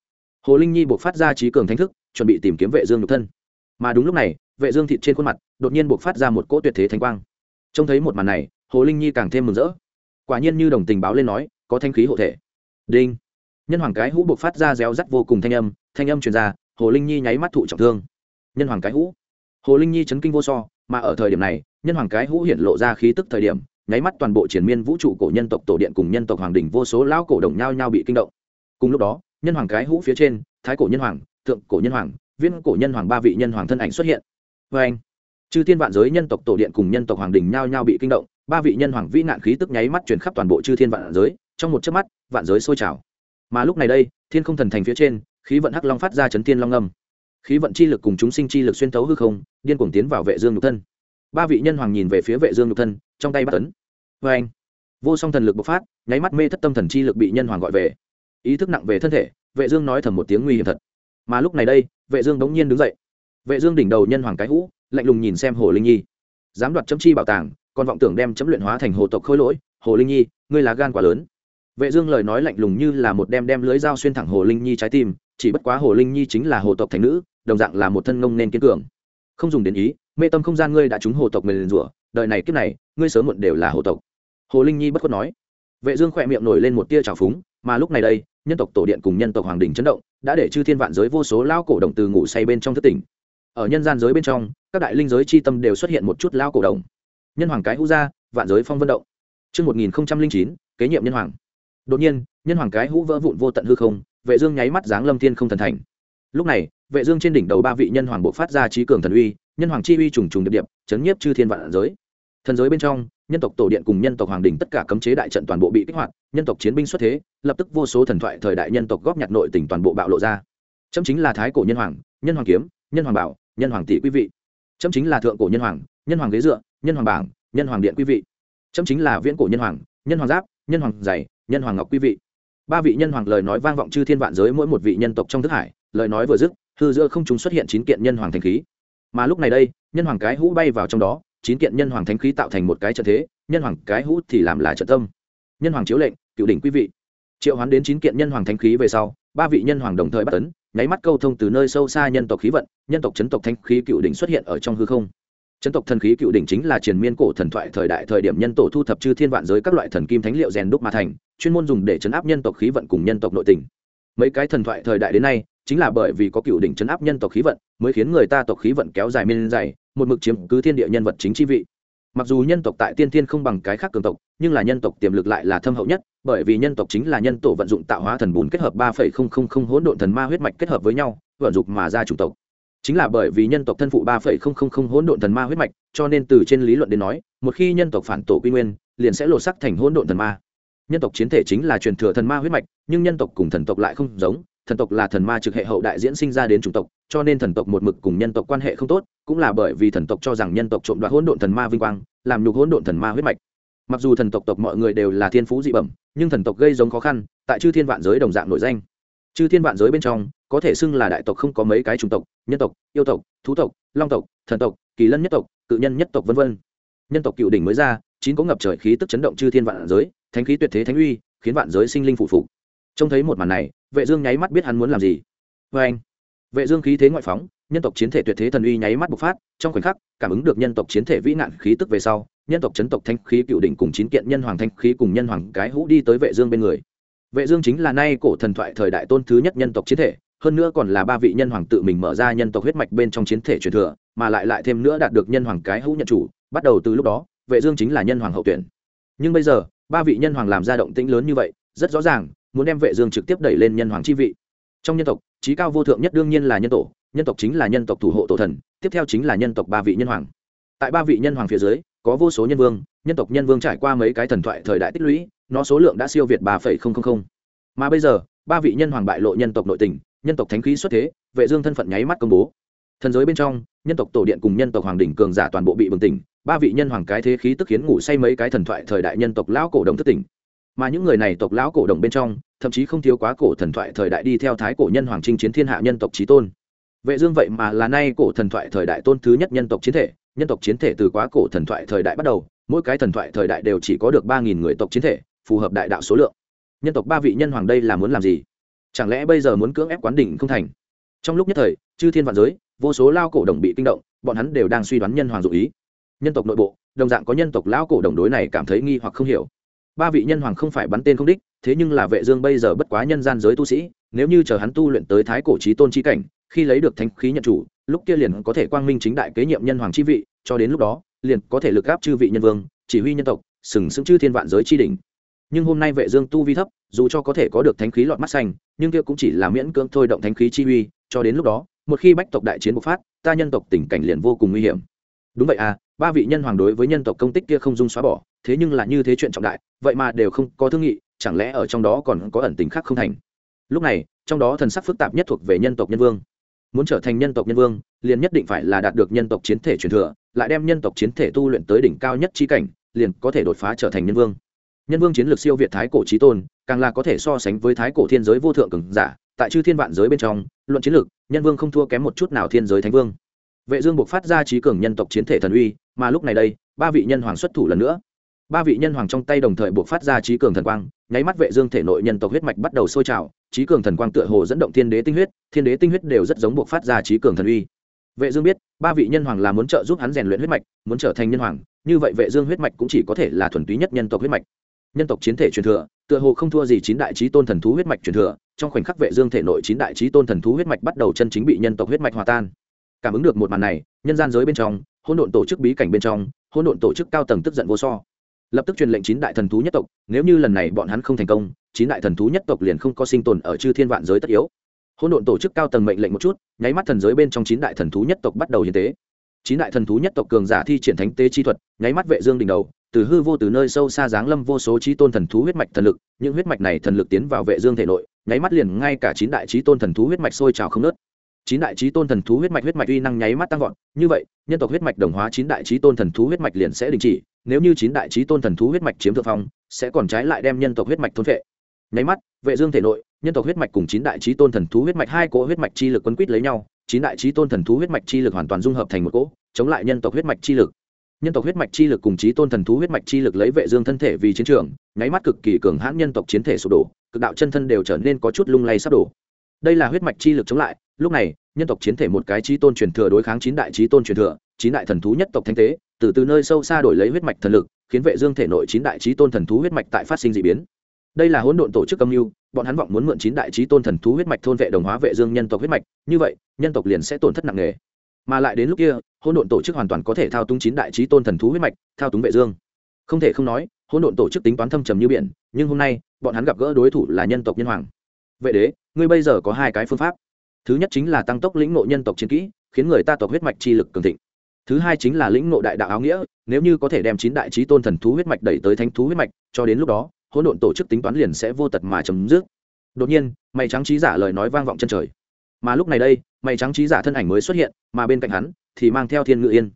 hồ linh nhi buộc phát ra trí cường thánh thức chuẩn bị tìm kiếm vệ dương nhục thân mà đúng lúc này vệ dương thịt trên khuôn mặt đột nhiên buộc phát ra một cỗ tuyệt thế thánh quang trông thấy một màn này hồ linh nhi càng thêm mừng rỡ quả nhiên như đồng tình báo lên nói có thanh khí hộ thể đinh nhân hoàng cái hũ buộc phát ra réo rắt vô cùng thanh âm thanh âm truyền ra hồ linh nhi nháy mắt thụ trọng thương nhân hoàng cái hũ hồ linh nhi chấn kinh vô so mà ở thời điểm này nhân hoàng cái hũ hiện lộ ra khí tức thời điểm nháy mắt toàn bộ triển miên vũ trụ cổ nhân tộc tổ điện cùng nhân tộc hoàng đình vô số lão cổ đồng nhau nhau bị kinh động cùng lúc đó nhân hoàng cái hũ phía trên, thái cổ nhân hoàng, thượng cổ nhân hoàng viên cổ nhân hoàng ba vị nhân hoàng thân ảnh xuất hiện. Vê anh, chư thiên vạn giới nhân tộc tổ điện cùng nhân tộc hoàng đình nhao nhau bị kinh động, ba vị nhân hoàng vĩ nạn khí tức nháy mắt chuyển khắp toàn bộ chư thiên vạn giới, trong một chớp mắt, vạn giới sôi trào. Mà lúc này đây, thiên không thần thành phía trên, khí vận hắc long phát ra chấn thiên long âm. Khí vận chi lực cùng chúng sinh chi lực xuyên thấu hư không, điên cuồng tiến vào vệ dương nhục thân. Ba vị nhân hoàng nhìn về phía vệ dương nhục thân, trong tay bắt tấn vê anh, vô song thần lực bộc phát, nháy mắt mê thất tâm thần chi lực bị nhân hoàng gọi về ý thức nặng về thân thể, vệ dương nói thầm một tiếng nguy hiểm thật. Mà lúc này đây, vệ dương đống nhiên đứng dậy. Vệ dương đỉnh đầu nhân hoàng cái hũ, lạnh lùng nhìn xem hồ linh nhi. Dám đoạt chấm chi bảo tàng, còn vọng tưởng đem chấm luyện hóa thành hồ tộc khôi lỗi. Hồ linh nhi, ngươi là gan quá lớn. Vệ dương lời nói lạnh lùng như là một đem đem lưới dao xuyên thẳng hồ linh nhi trái tim, chỉ bất quá hồ linh nhi chính là hồ tộc thành nữ, đồng dạng là một thân ngông nên kiên cường. Không dùng đến ý, mê tâm không gian ngươi đã trúng hồ tộc mình rủa, đời này kiếp này, ngươi sớm muộn đều là hồ tộc. Hồ linh nhi bất khuất nói. Vệ dương khoẹt miệng nổi lên một tia trào phúng, mà lúc này đây nhân tộc tổ điện cùng nhân tộc hoàng đình chấn động đã để chư thiên vạn giới vô số lao cổ động từ ngủ say bên trong thất tỉnh ở nhân gian giới bên trong các đại linh giới chi tâm đều xuất hiện một chút lao cổ động nhân hoàng cái hữu gia vạn giới phong vân động Trước 1009, kế nhiệm nhân hoàng. Đột nhiên, nhân hoàng cái hữu vỡ vụn vô tận hư không, vệ dương nháy mắt dáng lâm thiên không thần thành. Lúc này, vệ dương trên đỉnh đầu ba vị nhân hoàng bộ phát ra trí cường thần uy, nhân hoàng chi uy trùng trùng điệp điệp, chấn nhiếp chư thiên vạn giới. Thần giới bên trong, nhân tộc tổ điện cùng nhân tộc hoàng đình tất cả cấm chế đại trận toàn bộ bị kích hoạt, nhân tộc chiến binh xuất thế, lập tức vô số thần thoại thời đại nhân tộc góp nhặt nội tình toàn bộ bạo lộ ra. Chấm chính là thái cổ nhân hoàng, nhân hoàng kiếm, nhân hoàng bảo, nhân hoàng tỷ quý vị. Chấm chính là thượng cổ nhân hoàng, nhân hoàng ghế dựa, nhân hoàng bảng, nhân hoàng điện quý vị chấm chính là viễn cổ nhân hoàng nhân hoàng giáp nhân hoàng giày, nhân hoàng ngọc quý vị ba vị nhân hoàng lời nói vang vọng chư thiên vạn giới mỗi một vị nhân tộc trong thức hải lời nói vừa dứt hư giữa không chúng xuất hiện chín kiện nhân hoàng thành khí mà lúc này đây nhân hoàng cái hũ bay vào trong đó chín kiện nhân hoàng thánh khí tạo thành một cái trận thế nhân hoàng cái hũ thì làm là trận tâm. Nhân hoàng chiếu lệnh cựu đỉnh quý vị. Triệu hoán đến chín kiện nhân hoàng thánh khí về sau ba vị nhân hoàng đồng thời bắt tấn nháy mắt câu thông từ nơi sâu xa nhân tộc khí vận nhân tộc chấn tộc thánh khí cựu đỉnh xuất hiện ở trong hư không. Chấn tộc thần khí cựu đỉnh chính là triền miên cổ thần thoại thời đại thời điểm nhân tổ thu thập chư thiên vạn giới các loại thần kim thánh liệu rèn đúc mà thành, chuyên môn dùng để chấn áp nhân tộc khí vận cùng nhân tộc nội tình. Mấy cái thần thoại thời đại đến nay, chính là bởi vì có cựu đỉnh chấn áp nhân tộc khí vận, mới khiến người ta tộc khí vận kéo dài miên dày, một mực chiếm cứ thiên địa nhân vật chính chi vị. Mặc dù nhân tộc tại tiên thiên không bằng cái khác cường tộc, nhưng là nhân tộc tiềm lực lại là thâm hậu nhất, bởi vì nhân tộc chính là nhân tổ vận dụng tạo hóa thần bùn kết hợp ba phẩy không không không hỗn độn thần ma huyết mạch kết hợp với nhau, vận dụng mà ra chủng tộc chính là bởi vì nhân tộc thân phụ ba phẩy không không không hỗn độn thần ma huyết mạch cho nên từ trên lý luận đến nói một khi nhân tộc phản tổ quy nguyên liền sẽ lột sắc thành hỗn độn thần ma nhân tộc chiến thể chính là truyền thừa thần ma huyết mạch nhưng nhân tộc cùng thần tộc lại không giống thần tộc là thần ma trực hệ hậu đại diễn sinh ra đến chủng tộc, cho nên thần tộc một mực cùng nhân tộc quan hệ không tốt, cũng là bởi vì thần tộc cho rằng nhân tộc trộm đoạt hỗn độn thần ma vinh quang, làm nhục hỗn độn thần ma huyết mạch. Mặc dù thần tộc tộc mọi người đều là thiên phú dị bẩm, nhưng thần tộc gây giống khó khăn, tại chư thiên vạn giới đồng dạng nội danh. Chư thiên vạn giới bên trong, có thể xưng là đại tộc không có mấy cái chủng tộc, nhân tộc, yêu tộc, thú tộc, long tộc, thần tộc, kỳ lân nhất tộc, cự nhân nhất tộc v v nhân tộc cựu đỉnh mới ra, chín có ngập trời khí tức chấn động chư thiên vạn giới, thánh khí tuyệt thế thánh uy, khiến vạn giới sinh linh phụ phục trông thấy một màn này, vệ dương nháy mắt biết hắn muốn làm gì. Với anh, vệ dương khí thế ngoại phóng, nhân tộc chiến thể tuyệt thế thần uy nháy mắt bộc phát, trong khoảnh khắc, cảm ứng được nhân tộc chiến thể vĩ nạn khí tức về sau, nhân tộc chấn tộc thanh khí cựu đỉnh cùng chín kiện nhân hoàng thanh khí cùng nhân hoàng cái hũ đi tới vệ dương bên người. Vệ dương chính là nay cổ thần thoại thời đại tôn thứ nhất nhân tộc chiến thể, hơn nữa còn là ba vị nhân hoàng tự mình mở ra nhân tộc huyết mạch bên trong chiến thể truyền thừa, mà lại lại thêm nữa đạt được nhân hoàng cái hữu nhận chủ, bắt đầu từ lúc đó, vệ dương chính là nhân hoàng hậu tuyển. Nhưng bây giờ, ba vị nhân hoàng làm ra động tĩnh lớn như vậy, rất rõ ràng muốn đem vệ dương trực tiếp đẩy lên nhân hoàng chi vị. Trong nhân tộc, trí cao vô thượng nhất đương nhiên là nhân tổ, nhân tộc chính là nhân tộc thủ hộ tổ thần, tiếp theo chính là nhân tộc ba vị nhân hoàng. Tại ba vị nhân hoàng phía dưới, có vô số nhân vương, nhân tộc nhân vương trải qua mấy cái thần thoại thời đại tích lũy, nó số lượng đã siêu việt ba mà bây giờ, ba vị nhân hoàng bại lộ nhân tộc nội tình, nhân tộc thánh khí xuất thế, vệ dương thân phận nháy mắt công bố. Thần giới bên trong, nhân tộc tổ điện cùng nhân tộc hoàng đỉnh cường giả toàn bộ bị bừng tỉnh, ba vị nhân hoàng cái thế khí tức khiến ngủ say mấy cái thần thoại thời đại nhân tộc lão cổ đồng thất tỉnh mà những người này tộc lão cổ đồng bên trong, thậm chí không thiếu quá cổ thần thoại thời đại đi theo thái cổ nhân hoàng chinh chiến thiên hạ nhân tộc trí tôn. Vệ dương vậy mà là nay cổ thần thoại thời đại tôn thứ nhất nhân tộc chiến thể, nhân tộc chiến thể từ quá cổ thần thoại thời đại bắt đầu, mỗi cái thần thoại thời đại đều chỉ có được ba nghìn người tộc chiến thể, phù hợp đại đạo số lượng. Nhân tộc ba vị nhân hoàng đây là muốn làm gì? Chẳng lẽ bây giờ muốn cưỡng ép quán đỉnh không thành? Trong lúc nhất thời, chư thiên vạn giới, vô số lao cổ đồng bị kinh động, bọn hắn đều đang suy đoán nhân hoàng dụ ý. Nhân tộc nội bộ, đồng dạng có nhân tộc lao cổ đồng đối này cảm thấy nghi hoặc không hiểu ba vị nhân hoàng không phải bắn tên không đích, thế nhưng là vệ dương bây giờ bất quá nhân gian giới tu sĩ, nếu như chờ hắn tu luyện tới thái cổ chí tôn chi cảnh, khi lấy được thánh khí nhận chủ, lúc kia liền có thể quang minh chính đại kế nhiệm nhân hoàng chi vị, cho đến lúc đó, liền có thể lực áp chư vị nhân vương, chỉ huy nhân tộc, sừng sững chư thiên vạn giới chi đỉnh. Nhưng hôm nay vệ dương tu vi thấp, dù cho có thể có được thánh khí lọt mắt xanh, nhưng kia cũng chỉ là miễn cưỡng thôi động thánh khí chi uy, cho đến lúc đó, một khi bách tộc đại chiến bộc phát, ta nhân tộc tình cảnh liền vô cùng nguy hiểm. Đúng vậy à ba vị nhân hoàng đối với nhân tộc công tích kia không dung xóa bỏ, thế nhưng là như thế chuyện trọng đại, vậy mà đều không có thương nghị, chẳng lẽ ở trong đó còn có ẩn tình khác không thành? Lúc này, trong đó thần sắc phức tạp nhất thuộc về nhân tộc nhân vương. Muốn trở thành nhân tộc nhân vương, liền nhất định phải là đạt được nhân tộc chiến thể truyền thừa, lại đem nhân tộc chiến thể tu luyện tới đỉnh cao nhất chi cảnh, liền có thể đột phá trở thành nhân vương. Nhân vương chiến lược siêu việt thái cổ trí tôn, càng là có thể so sánh với thái cổ thiên giới vô thượng cường giả, tại chư thiên vạn giới bên trong, luận chiến lược, nhân vương không thua kém một chút nào thiên giới thánh vương vệ dương buộc phát ra trí cường nhân tộc chiến thể thần uy, mà lúc này đây, ba vị nhân hoàng xuất thủ lần nữa. Ba vị nhân hoàng trong tay đồng thời buộc phát ra trí cường thần quang, nháy mắt vệ dương thể nội nhân tộc huyết mạch bắt đầu sôi trào, trí cường thần quang tựa hồ dẫn động thiên đế tinh huyết, thiên đế tinh huyết đều rất giống buộc phát ra trí cường thần uy. Vệ dương biết, ba vị nhân hoàng là muốn trợ giúp hắn rèn luyện huyết mạch, muốn trở thành nhân hoàng, như vậy vệ dương huyết mạch cũng chỉ có thể là thuần túy nhất nhân tộc huyết mạch. Nhân tộc chiến thể truyền thừa, tựa hồ không thua gì chín đại trí tôn thần thú huyết mạch truyền thừa, trong khoảnh khắc vệ dương thể nội chín đại trí tôn thần thú huyết mạch bắt đầu chân chính bị nhân tộc huyết mạch hòa tan cảm ứng được một màn này, nhân gian giới bên trong, hỗn độn tổ chức bí cảnh bên trong, hỗn độn tổ chức cao tầng tức giận vô so. Lập tức truyền lệnh chín đại thần thú nhất tộc, nếu như lần này bọn hắn không thành công, chín đại thần thú nhất tộc liền không có sinh tồn ở chư thiên vạn giới tất yếu. Hỗn độn tổ chức cao tầng mệnh lệnh một chút, nháy mắt thần giới bên trong chín đại thần thú nhất tộc bắt đầu hiến tế. Chín đại thần thú nhất tộc cường giả thi triển thánh tế chi thuật, nháy mắt vệ dương đỉnh đầu, từ hư vô từ nơi sâu xa giáng lâm vô số trí tôn thần thú huyết mạch thần lực, những huyết mạch này thần lực tiến vào vệ dương thể nội, nháy mắt liền ngay cả chín đại trí tôn thần thú huyết mạch sôi trào không nớt chín đại trí tôn thần thú huyết mạch huyết mạch uy năng nháy mắt tăng vọt như vậy nhân tộc huyết mạch đồng hóa chín đại trí tôn thần thú huyết mạch liền sẽ đình chỉ nếu như chín đại trí tôn thần thú huyết mạch chiếm thượng phong sẽ còn trái lại đem nhân tộc huyết mạch thôn vệ. nháy mắt vệ dương thể nội nhân tộc huyết mạch cùng chín đại trí tôn thần thú huyết mạch hai cỗ huyết mạch chi lực quấn quýt lấy nhau chín đại trí tôn thần thú huyết mạch chi lực hoàn toàn dung hợp thành một cỗ chống lại nhân tộc huyết mạch chi lực nhân tộc huyết mạch chi lực cùng trí tôn thần thú huyết mạch chi lực lấy vệ dương thân thể vì chiến trường nháy mắt cực kỳ cường hãn nhân tộc chiến thể sụp đổ cực đạo chân thân đều trở nên có chút lung lay sắp đổ đây là huyết mạch chi lực chống lại lúc này, nhân tộc chiến thể một cái trí tôn truyền thừa đối kháng chín đại trí tôn truyền thừa, chín đại thần thú nhất tộc thanh tế, từ từ nơi sâu xa đổi lấy huyết mạch thần lực, khiến vệ dương thể nội chín đại trí tôn thần thú huyết mạch tại phát sinh dị biến. Đây là hỗn độn tổ chức âm mưu, bọn hắn vọng muốn mượn chín đại trí tôn thần thú huyết mạch thôn vệ đồng hóa vệ dương nhân tộc huyết mạch, như vậy, nhân tộc liền sẽ tổn thất nặng nề. Mà lại đến lúc kia, hỗn độn tổ chức hoàn toàn có thể thao túng chín đại trí tôn thần thú huyết mạch, thao túng vệ dương. Không thể không nói, hỗn độn tổ chức tính toán thâm trầm như biển, nhưng hôm nay, bọn hắn gặp gỡ đối thủ là nhân tộc nhân hoàng. Vệ đế, ngươi bây giờ có hai cái phương pháp thứ nhất chính là tăng tốc lĩnh ngộ nhân tộc chiến kỹ, khiến người ta tộc huyết mạch chi lực cường thịnh. Thứ hai chính là lĩnh ngộ đại đạo áo nghĩa, nếu như có thể đem chín đại trí tôn thần thú huyết mạch đẩy tới thánh thú huyết mạch, cho đến lúc đó, hỗn độn tổ chức tính toán liền sẽ vô tật mà chấm dứt. Đột nhiên, mày trắng trí giả lời nói vang vọng chân trời. Mà lúc này đây, mày trắng trí giả thân ảnh mới xuất hiện, mà bên cạnh hắn thì mang theo thiên ngự yên.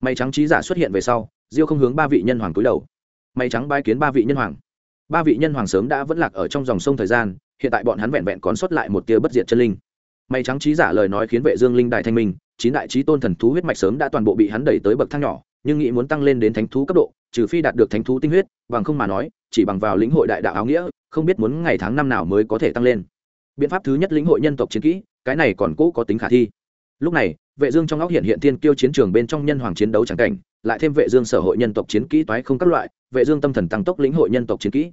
Mày trắng trí giả xuất hiện về sau, diêu không hướng ba vị nhân hoàng cúi đầu. Mày trắng bái kiến ba vị nhân hoàng. Ba vị nhân hoàng sớm đã vẫn lạc ở trong dòng sông thời gian, hiện tại bọn hắn vẹn vẹn còn xuất lại một tia bất diệt chân linh mày trắng trí giả lời nói khiến vệ dương linh đại thanh minh, chín đại trí tôn thần thú huyết mạch sớm đã toàn bộ bị hắn đẩy tới bậc thang nhỏ, nhưng nghĩ muốn tăng lên đến thánh thú cấp độ, trừ phi đạt được thánh thú tinh huyết, bằng không mà nói, chỉ bằng vào lĩnh hội đại đạo áo nghĩa, không biết muốn ngày tháng năm nào mới có thể tăng lên. Biện pháp thứ nhất lĩnh hội nhân tộc chiến kỹ, cái này còn cố có tính khả thi. Lúc này, vệ dương trong óc hiện hiện tiên kiêu chiến trường bên trong nhân hoàng chiến đấu chẳng cảnh, lại thêm vệ dương sở hội nhân tộc chiến kỹ toái không các loại, vệ dương tâm thần tăng tốc lĩnh hội nhân tộc chiến kỹ.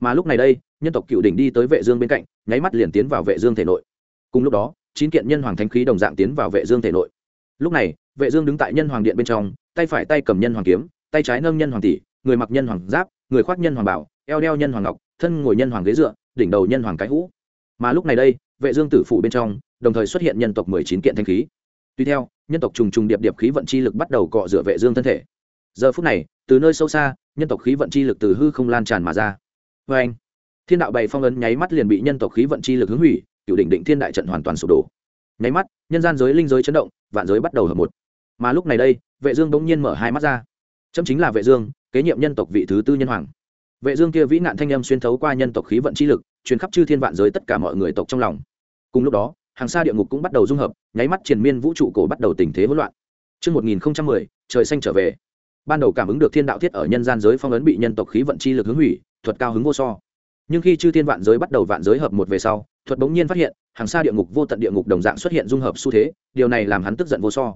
Mà lúc này đây, nhân tộc cựu đỉnh đi tới vệ dương bên cạnh, nháy mắt liền tiến vào vệ dương thể nội. Cùng lúc đó chín kiện nhân hoàng thánh khí đồng dạng tiến vào vệ dương thể nội. Lúc này, vệ dương đứng tại nhân hoàng điện bên trong, tay phải tay cầm nhân hoàng kiếm, tay trái nâng nhân hoàng tỷ, người mặc nhân hoàng giáp, người khoác nhân hoàng bảo, eo đeo nhân hoàng ngọc, thân ngồi nhân hoàng ghế dựa, đỉnh đầu nhân hoàng cái hũ. Mà lúc này đây, vệ dương tử phụ bên trong, đồng thời xuất hiện nhân tộc 19 kiện thanh khí. Tuy theo, nhân tộc trùng trùng điệp điệp khí vận chi lực bắt đầu cọ rửa vệ dương thân thể. Giờ phút này, từ nơi sâu xa, nhân tộc khí vận chi lực từ hư không lan tràn mà ra. Với anh thiên đạo bảy phong ấn nháy mắt liền bị nhân tộc khí vận chi lực hướng hủy cựu đỉnh định thiên đại trận hoàn toàn sụp đổ. Nháy mắt nhân gian giới linh giới chấn động vạn giới bắt đầu hợp một. Mà lúc này đây vệ dương bỗng nhiên mở hai mắt ra. Chấm chính là vệ dương kế nhiệm nhân tộc vị thứ tư nhân hoàng. Vệ dương kia vĩ nạn thanh âm xuyên thấu qua nhân tộc khí vận chi lực truyền khắp chư thiên vạn giới tất cả mọi người tộc trong lòng. Cùng lúc đó hàng xa địa ngục cũng bắt đầu dung hợp nháy mắt triền miên vũ trụ cổ bắt đầu tình thế hỗn loạn. Trước 1010, trời xanh trở về. Ban đầu cảm ứng được thiên đạo thiết ở nhân gian giới phong ấn bị nhân tộc khí vận chi lực hướng hủy, thuật cao hứng vô so. Nhưng khi chư thiên vạn giới bắt đầu vạn giới hợp một về sau, thuật bỗng nhiên phát hiện, hàng xa địa ngục vô tận địa ngục đồng dạng xuất hiện dung hợp xu thế, điều này làm hắn tức giận vô so.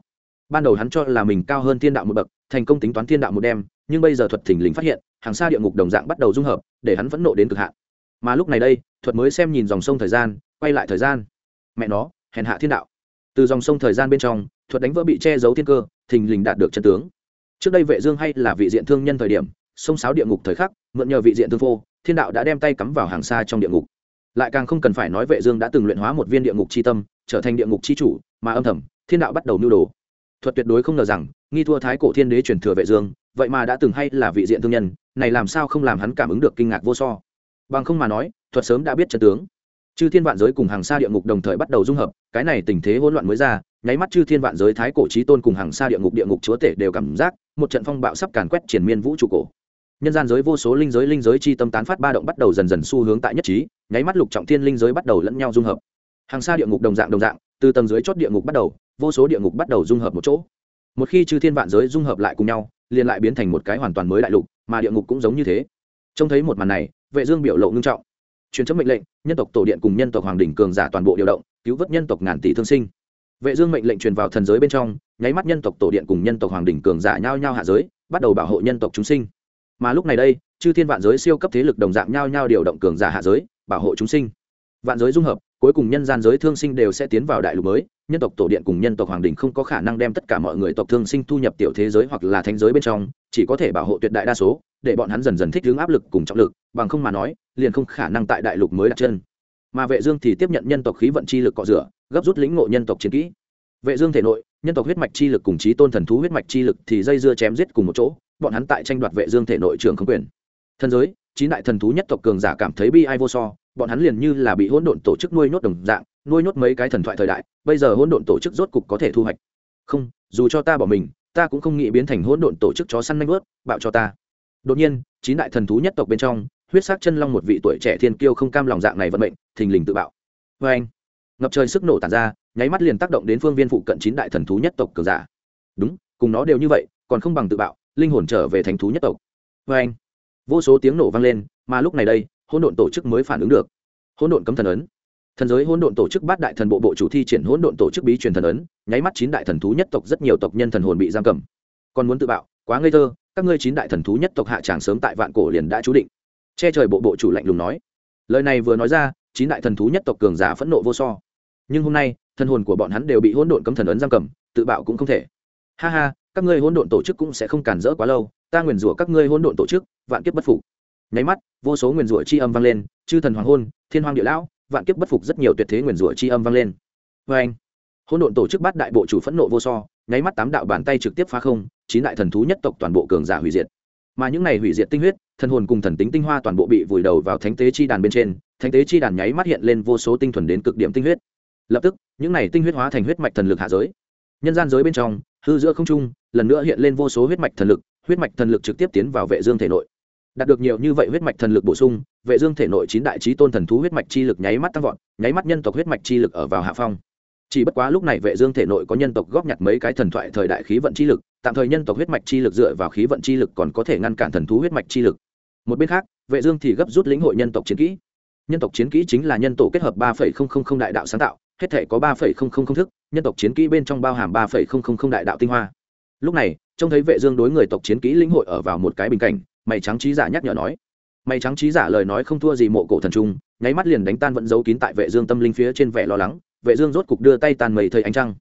Ban đầu hắn cho là mình cao hơn thiên đạo một bậc, thành công tính toán thiên đạo một đêm, nhưng bây giờ thuật thình lình phát hiện, hàng xa địa ngục đồng dạng bắt đầu dung hợp, để hắn phẫn nộ đến cực hạn. Mà lúc này đây, thuật mới xem nhìn dòng sông thời gian, quay lại thời gian. Mẹ nó, hèn hạ thiên đạo từ dòng sông thời gian bên trong thuật đánh vỡ bị che giấu thiên cơ thình lình đạt được chân tướng trước đây vệ dương hay là vị diện thương nhân thời điểm sông sáo địa ngục thời khắc mượn nhờ vị diện thương phô thiên đạo đã đem tay cắm vào hàng xa trong địa ngục lại càng không cần phải nói vệ dương đã từng luyện hóa một viên địa ngục chi tâm, trở thành địa ngục chi chủ, mà âm thầm, thiên đạo bắt đầu nưu đồ. Thuật tuyệt đối không ngờ rằng, nghi thua thái cổ thiên đế truyền thừa vệ dương, vậy mà đã từng hay là vị diện thương nhân, này làm sao không làm hắn cảm ứng được kinh ngạc vô so. Bằng không mà nói, thuật sớm đã biết chân tướng. Chư thiên vạn giới cùng hàng xa địa ngục đồng thời bắt đầu dung hợp, cái này tình thế hỗn loạn mới ra, nháy mắt chư thiên vạn giới thái cổ trí tôn cùng hàng xa địa ngục địa ngục chúa tể đều cảm giác, một trận phong bạo sắp càn quét triển miên vũ trụ cổ nhân gian giới vô số linh giới linh giới chi tâm tán phát ba động bắt đầu dần dần xu hướng tại nhất trí, nháy mắt lục trọng thiên linh giới bắt đầu lẫn nhau dung hợp. Hàng xa địa ngục đồng dạng đồng dạng, từ tầng dưới chót địa ngục bắt đầu, vô số địa ngục bắt đầu dung hợp một chỗ. Một khi chư thiên vạn giới dung hợp lại cùng nhau, liền lại biến thành một cái hoàn toàn mới đại lục, mà địa ngục cũng giống như thế. Trông thấy một màn này, vệ dương biểu lộ ngưng trọng. Truyền chấp mệnh lệnh, nhân tộc tổ điện cùng nhân tộc hoàng đỉnh cường giả toàn bộ điều động, cứu vớt nhân tộc ngàn tỷ thương sinh. Vệ dương mệnh lệnh truyền vào thần giới bên trong, nháy mắt nhân tộc tổ điện cùng nhân tộc hoàng đỉnh cường giả nhao nhao hạ giới, bắt đầu bảo hộ nhân tộc chúng sinh mà lúc này đây, chư thiên vạn giới siêu cấp thế lực đồng dạng nhau nhau điều động cường giả hạ giới, bảo hộ chúng sinh. Vạn giới dung hợp, cuối cùng nhân gian giới thương sinh đều sẽ tiến vào đại lục mới, nhân tộc tổ điện cùng nhân tộc hoàng đình không có khả năng đem tất cả mọi người tộc thương sinh thu nhập tiểu thế giới hoặc là thánh giới bên trong, chỉ có thể bảo hộ tuyệt đại đa số, để bọn hắn dần dần thích ứng áp lực cùng trọng lực, bằng không mà nói, liền không khả năng tại đại lục mới đặt chân. Mà vệ dương thì tiếp nhận nhân tộc khí vận chi lực cọ rửa, gấp rút lĩnh ngộ nhân tộc chiến kỹ vệ dương thể nội, nhân tộc huyết mạch chi lực cùng trí tôn thần thú huyết mạch chi lực thì dây dưa chém giết cùng một chỗ, bọn hắn tại tranh đoạt vệ dương thể nội trưởng không quyền. Thần giới, chín đại thần thú nhất tộc cường giả cảm thấy bi ai vô so, bọn hắn liền như là bị hỗn độn tổ chức nuôi nhốt đồng dạng, nuôi nhốt mấy cái thần thoại thời đại, bây giờ hỗn độn tổ chức rốt cục có thể thu hoạch. Không, dù cho ta bỏ mình, ta cũng không nghĩ biến thành hỗn độn tổ chức chó săn nanh vớt, bạo cho ta. Đột nhiên, chín đại thần thú nhất tộc bên trong, huyết sắc chân long một vị tuổi trẻ thiên kiêu không cam lòng dạng này vận mệnh, thình lình tự bạo. Vê anh ngập trời sức nổ tàn ra nháy mắt liền tác động đến phương viên phụ cận chín đại thần thú nhất tộc cường giả. Đúng, cùng nó đều như vậy, còn không bằng tự bạo, linh hồn trở về thành thú nhất tộc. Vê anh, vô số tiếng nổ vang lên, mà lúc này đây, hỗn độn tổ chức mới phản ứng được. Hỗn độn cấm thần ấn. Thần giới hỗn độn tổ chức bát đại thần bộ bộ chủ thi triển hỗn độn tổ chức bí truyền thần ấn, nháy mắt chín đại thần thú nhất tộc rất nhiều tộc nhân thần hồn bị giam cầm. Còn muốn tự bạo, quá ngây thơ, các ngươi chín đại thần thú nhất tộc hạ tràng sớm tại vạn cổ liền đã chú định. Che trời bộ bộ chủ lạnh lùng nói. Lời này vừa nói ra, chín đại thần thú nhất tộc cường giả phẫn nộ vô so. Nhưng hôm nay thần hồn của bọn hắn đều bị hỗn độn cấm thần ấn giam cầm, tự bạo cũng không thể. Ha ha, các ngươi hỗn độn tổ chức cũng sẽ không cản rỡ quá lâu, ta nguyền rủa các ngươi hỗn độn tổ chức, vạn kiếp bất phục. Nháy mắt, vô số nguyền rủa chi âm vang lên, chư thần hoàng hôn, thiên hoàng địa lão, vạn kiếp bất phục rất nhiều tuyệt thế nguyền rủa chi âm vang lên. Vê anh hỗn độn tổ chức bắt đại bộ chủ phẫn nộ vô so, nháy mắt tám đạo bàn tay trực tiếp phá không, chín đại thần thú nhất tộc toàn bộ cường giả hủy diệt. Mà những này hủy diệt tinh huyết, thần hồn cùng thần tính tinh hoa toàn bộ bị vùi đầu vào thánh tế chi đàn bên trên, thánh tế chi đàn nháy mắt hiện lên vô số tinh thuần đến cực điểm tinh huyết lập tức, những này tinh huyết hóa thành huyết mạch thần lực hạ giới. Nhân gian giới bên trong, hư giữa không trung, lần nữa hiện lên vô số huyết mạch thần lực, huyết mạch thần lực trực tiếp tiến vào vệ dương thể nội. Đạt được nhiều như vậy huyết mạch thần lực bổ sung, vệ dương thể nội chín đại chí tôn thần thú huyết mạch chi lực nháy mắt tăng vọt, nháy mắt nhân tộc huyết mạch chi lực ở vào hạ phong. Chỉ bất quá lúc này vệ dương thể nội có nhân tộc góp nhặt mấy cái thần thoại thời đại khí vận chi lực, tạm thời nhân tộc huyết mạch chi lực dựa vào khí vận chi lực còn có thể ngăn cản thần thú huyết mạch chi lực. Một bên khác, vệ dương thì gấp rút lĩnh hội nhân tộc chiến kỹ. Nhân tộc chiến kỹ chính là nhân tổ kết hợp ba đại đạo sáng tạo hết thể có ba thức nhân tộc chiến kỹ bên trong bao hàm ba đại đạo tinh hoa lúc này trông thấy vệ dương đối người tộc chiến kỹ lĩnh hội ở vào một cái bình cảnh mày trắng trí giả nhắc nhở nói mày trắng trí giả lời nói không thua gì mộ cổ thần trung nháy mắt liền đánh tan vẫn giấu kín tại vệ dương tâm linh phía trên vẻ lo lắng vệ dương rốt cục đưa tay tàn mây thời ánh trăng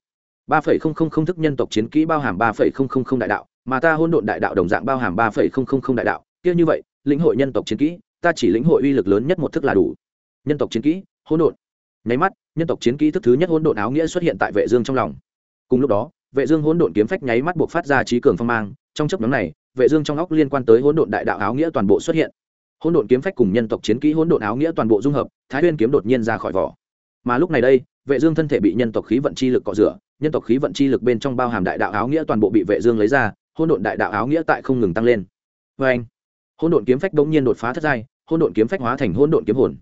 ba phẩy không không không thức nhân tộc chiến kỹ bao hàm ba phẩy không không không đại đạo mà ta hôn độn đại đạo đồng dạng bao hàm ba phẩy không không không đại đạo kia như vậy lĩnh hội nhân tộc chiến kỹ ta chỉ lĩnh hội uy lực lớn nhất một thức là đủ nhân tộc chiến kỹ hôn độn nháy mắt, nhân tộc chiến kỹ thức thứ nhất hỗn độn áo nghĩa xuất hiện tại vệ dương trong lòng. Cùng lúc đó, vệ dương hỗn độn kiếm phách nháy mắt buộc phát ra trí cường phong mang, trong chớp nhoáng này, vệ dương trong óc liên quan tới hỗn độn đại đạo áo nghĩa toàn bộ xuất hiện. Hỗn độn kiếm phách cùng nhân tộc chiến kỹ hỗn độn áo nghĩa toàn bộ dung hợp, thái nguyên kiếm đột nhiên ra khỏi vỏ. Mà lúc này đây, vệ dương thân thể bị nhân tộc khí vận chi lực cọ rửa, nhân tộc khí vận chi lực bên trong bao hàm đại đạo áo nghĩa toàn bộ bị vệ dương lấy ra, hỗn độn đại đạo áo nghĩa tại không ngừng tăng lên. Với anh hỗn độn kiếm phách đống nhiên đột phá thất giai, hỗn độn kiếm phách hóa thành hỗn độn kiếm hồn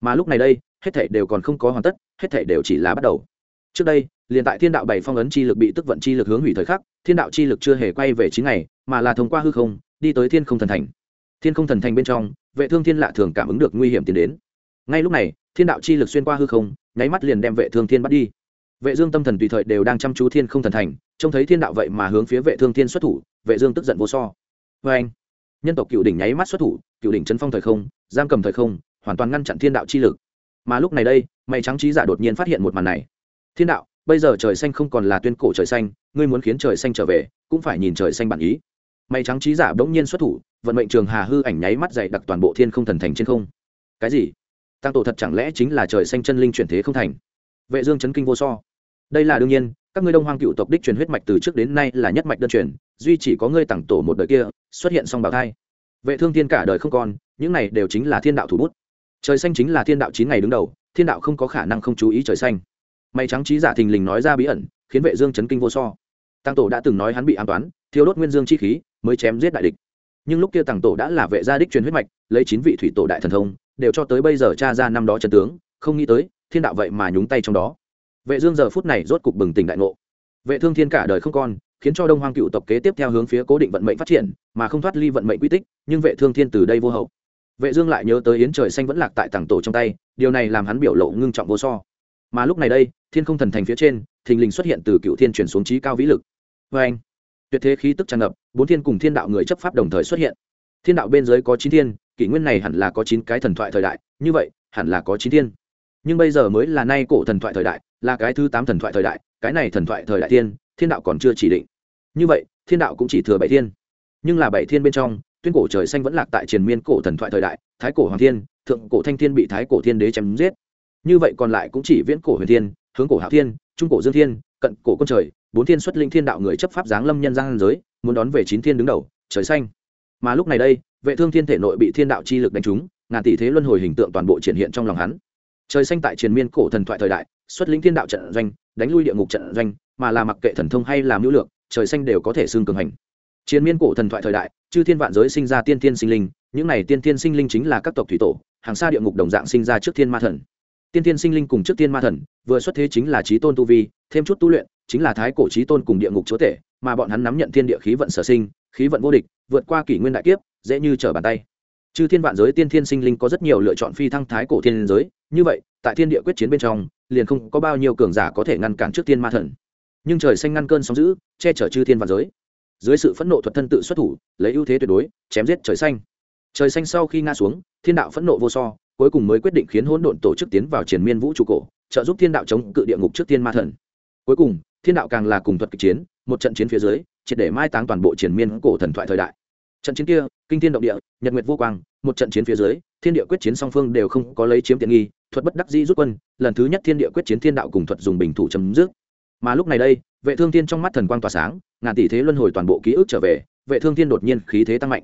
mà lúc này đây, hết thảy đều còn không có hoàn tất, hết thảy đều chỉ là bắt đầu. Trước đây, liền tại thiên đạo bảy phong ấn chi lực bị tức vận chi lực hướng hủy thời khắc, thiên đạo chi lực chưa hề quay về chín ngày, mà là thông qua hư không, đi tới thiên không thần thành. Thiên không thần thành bên trong, vệ thương thiên lạ thường cảm ứng được nguy hiểm tiến đến. Ngay lúc này, thiên đạo chi lực xuyên qua hư không, nháy mắt liền đem vệ thương thiên bắt đi. Vệ dương tâm thần tùy thời đều đang chăm chú thiên không thần thành, trông thấy thiên đạo vậy mà hướng phía vệ thương thiên xuất thủ, vệ dương tức giận vô so. Với anh nhân tộc cựu đỉnh nháy mắt xuất thủ, cựu đỉnh chấn phong thời không, giam cầm thời không hoàn toàn ngăn chặn thiên đạo chi lực. Mà lúc này đây, mày trắng trí giả đột nhiên phát hiện một màn này. Thiên đạo, bây giờ trời xanh không còn là tuyên cổ trời xanh, ngươi muốn khiến trời xanh trở về, cũng phải nhìn trời xanh bản ý. Mày trắng trí giả bỗng nhiên xuất thủ, vận mệnh trường hà hư ảnh nháy mắt dày đặc toàn bộ thiên không thần thành trên không. Cái gì? Tăng tổ thật chẳng lẽ chính là trời xanh chân linh chuyển thế không thành? Vệ dương chấn kinh vô so. Đây là đương nhiên, các ngươi đông hoang cựu tộc đích truyền huyết mạch từ trước đến nay là nhất mạch đơn truyền, duy chỉ có ngươi tặng tổ một đời kia, xuất hiện song bào thai. Vệ thương thiên cả đời không còn, những này đều chính là thiên đạo thủ bút trời xanh chính là thiên đạo chín ngày đứng đầu, thiên đạo không có khả năng không chú ý trời xanh. May trắng trí giả thình lình nói ra bí ẩn, khiến vệ dương chấn kinh vô so. Tăng tổ đã từng nói hắn bị an toán thiếu đốt nguyên dương chi khí, mới chém giết đại địch. Nhưng lúc kia tăng tổ đã là vệ gia đích truyền huyết mạch, lấy chín vị thủy tổ đại thần thông, đều cho tới bây giờ cha ra năm đó trận tướng, không nghĩ tới, thiên đạo vậy mà nhúng tay trong đó. Vệ dương giờ phút này rốt cục bừng tỉnh đại ngộ. Vệ thương thiên cả đời không còn, khiến cho đông hoang cựu tộc kế tiếp theo hướng phía cố định vận mệnh phát triển, mà không thoát ly vận mệnh quy tích, nhưng vệ thương thiên từ đây vô hậu vệ dương lại nhớ tới yến trời xanh vẫn lạc tại tàng tổ trong tay, điều này làm hắn biểu lộ ngưng trọng vô so. Mà lúc này đây, thiên không thần thành phía trên, thình lình xuất hiện từ cựu thiên chuyển xuống trí cao vĩ lực. Với anh, tuyệt thế khí tức tràn ngập, bốn thiên cùng thiên đạo người chấp pháp đồng thời xuất hiện. Thiên đạo bên dưới có chín thiên, kỷ nguyên này hẳn là có chín cái thần thoại thời đại, như vậy, hẳn là có chín thiên. Nhưng bây giờ mới là nay cổ thần thoại thời đại, là cái thứ tám thần thoại thời đại, cái này thần thoại thời đại thiên thiên đạo còn chưa chỉ định. Như vậy, thiên đạo cũng chỉ thừa bảy thiên. Nhưng là bảy thiên bên trong tuyên cổ trời xanh vẫn lạc tại triền miên cổ thần thoại thời đại, thái cổ hoàng thiên, thượng cổ thanh thiên bị thái cổ thiên đế chém giết. Như vậy còn lại cũng chỉ viễn cổ huyền thiên, hướng cổ hạo thiên, trung cổ dương thiên, cận cổ quân trời, bốn thiên xuất linh thiên đạo người chấp pháp giáng lâm nhân gian giới, muốn đón về chín thiên đứng đầu, trời xanh. Mà lúc này đây, vệ thương thiên thể nội bị thiên đạo chi lực đánh trúng, ngàn tỷ thế luân hồi hình tượng toàn bộ triển hiện trong lòng hắn. Trời xanh tại triền miên cổ thần thoại thời đại, xuất lĩnh thiên đạo trận doanh, đánh lui địa ngục trận doanh, mà là mặc kệ thần thông hay làm hữu lượng trời xanh đều có thể xương cường hành. Chiến miên cổ thần thoại thời đại chư thiên vạn giới sinh ra tiên thiên sinh linh, những này tiên thiên sinh linh chính là các tộc thủy tổ, hàng xa địa ngục đồng dạng sinh ra trước thiên ma thần. Tiên thiên sinh linh cùng trước tiên ma thần, vừa xuất thế chính là trí tôn tu vi, thêm chút tu luyện, chính là thái cổ trí tôn cùng địa ngục chúa tể, mà bọn hắn nắm nhận thiên địa khí vận sở sinh, khí vận vô địch, vượt qua kỷ nguyên đại kiếp, dễ như trở bàn tay. Chư thiên vạn giới tiên thiên sinh linh có rất nhiều lựa chọn phi thăng thái cổ thiên giới, như vậy, tại thiên địa quyết chiến bên trong, liền không có bao nhiêu cường giả có thể ngăn cản trước tiên ma thần. Nhưng trời xanh ngăn cơn sóng giữ che chở chư thiên vạn giới dưới sự phẫn nộ thuật thân tự xuất thủ, lấy ưu thế tuyệt đối, chém giết trời xanh. Trời xanh sau khi ngã xuống, thiên đạo phẫn nộ vô so, cuối cùng mới quyết định khiến hỗn độn tổ chức tiến vào triển miên vũ trụ cổ, trợ giúp thiên đạo chống cự địa ngục trước tiên ma thần. Cuối cùng, thiên đạo càng là cùng thuật kịch chiến, một trận chiến phía dưới, triệt để mai táng toàn bộ triển miên cổ thần thoại thời đại. Trận chiến kia, kinh thiên động địa, nhật nguyệt vô quang, một trận chiến phía dưới, thiên địa quyết chiến song phương đều không có lấy chiếm tiện nghi, thuật bất đắc di rút quân, lần thứ nhất thiên địa quyết chiến thiên đạo cùng thuật dùng bình thủ chấm dứt. Mà lúc này đây vệ thương thiên trong mắt thần quang tỏa sáng ngàn tỷ thế luân hồi toàn bộ ký ức trở về vệ thương thiên đột nhiên khí thế tăng mạnh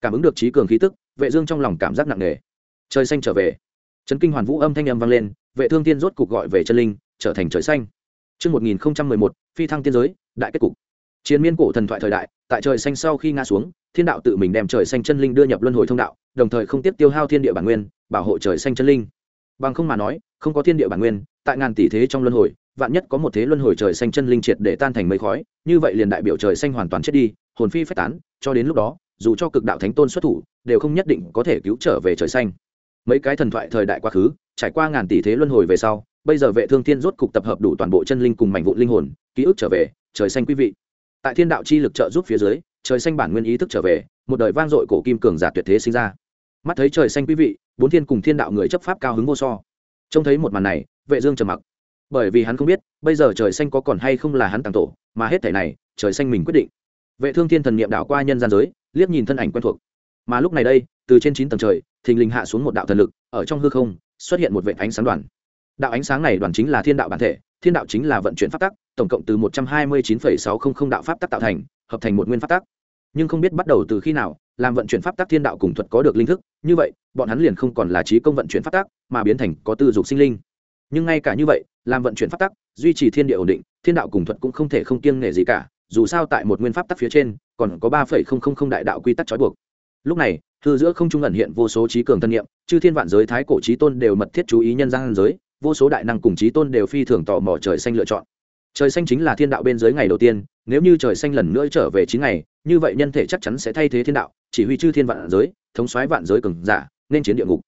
cảm ứng được trí cường khí tức vệ dương trong lòng cảm giác nặng nề trời xanh trở về chấn kinh hoàn vũ âm thanh âm vang lên vệ thương thiên rốt cục gọi về chân linh trở thành trời xanh Trước 1011, phi thăng tiên giới, đại kết cục. Chiến miên cổ thần thoại thời đại, tại trời xanh sau khi ngã xuống, thiên đạo tự mình đem trời xanh chân linh đưa nhập luân hồi thông đạo, đồng thời không tiếp tiêu hao thiên địa bản nguyên, bảo hộ trời xanh chân linh. Bằng không mà nói, không có thiên địa bản nguyên, tại ngàn tỷ thế trong luân hồi, vạn nhất có một thế luân hồi trời xanh chân linh triệt để tan thành mây khói, như vậy liền đại biểu trời xanh hoàn toàn chết đi, hồn phi phách tán, cho đến lúc đó, dù cho cực đạo thánh tôn xuất thủ, đều không nhất định có thể cứu trở về trời xanh. Mấy cái thần thoại thời đại quá khứ, trải qua ngàn tỷ thế luân hồi về sau, bây giờ vệ thương thiên rốt cục tập hợp đủ toàn bộ chân linh cùng mảnh vụn linh hồn, ký ức trở về, trời xanh quý vị. Tại thiên đạo chi lực trợ giúp phía dưới, trời xanh bản nguyên ý thức trở về, một đời vang dội cổ kim cường giả tuyệt thế sinh ra. Mắt thấy trời xanh quý vị, bốn thiên cùng thiên đạo người chấp pháp cao hứng vô so. Trông thấy một màn này, Vệ Dương trầm mặc bởi vì hắn không biết, bây giờ trời xanh có còn hay không là hắn tàng tổ, mà hết thể này, trời xanh mình quyết định. Vệ thương thiên thần niệm đạo qua nhân gian giới, liếc nhìn thân ảnh quen thuộc. Mà lúc này đây, từ trên chín tầng trời, thình lình hạ xuống một đạo thần lực, ở trong hư không, xuất hiện một vệ ánh sáng đoàn. Đạo ánh sáng này đoàn chính là thiên đạo bản thể, thiên đạo chính là vận chuyển pháp tắc, tổng cộng từ một trăm hai mươi chín sáu trăm linh đạo pháp tắc tạo thành, hợp thành một nguyên pháp tắc. Nhưng không biết bắt đầu từ khi nào, làm vận chuyển pháp tắc thiên đạo cùng thuật có được linh thức, như vậy, bọn hắn liền không còn là trí công vận chuyển pháp tắc, mà biến thành có tư dục sinh linh. Nhưng ngay cả như vậy làm vận chuyển pháp tắc, duy trì thiên địa ổn định, thiên đạo cùng thuật cũng không thể không kiêng nể gì cả, dù sao tại một nguyên pháp tắc phía trên, còn có ba phẩy không không không đại đạo quy tắc trói buộc. Lúc này, thư giữa không trung ẩn hiện vô số trí cường tân niệm, chư thiên vạn giới thái cổ trí tôn đều mật thiết chú ý nhân gian giới, vô số đại năng cùng trí tôn đều phi thường tò mò trời xanh lựa chọn. Trời xanh chính là thiên đạo bên dưới ngày đầu tiên, nếu như trời xanh lần nữa trở về chín ngày, như vậy nhân thể chắc chắn sẽ thay thế thiên đạo, chỉ huy chư thiên vạn giới, thống soái vạn giới cường giả, nên chiến địa ngục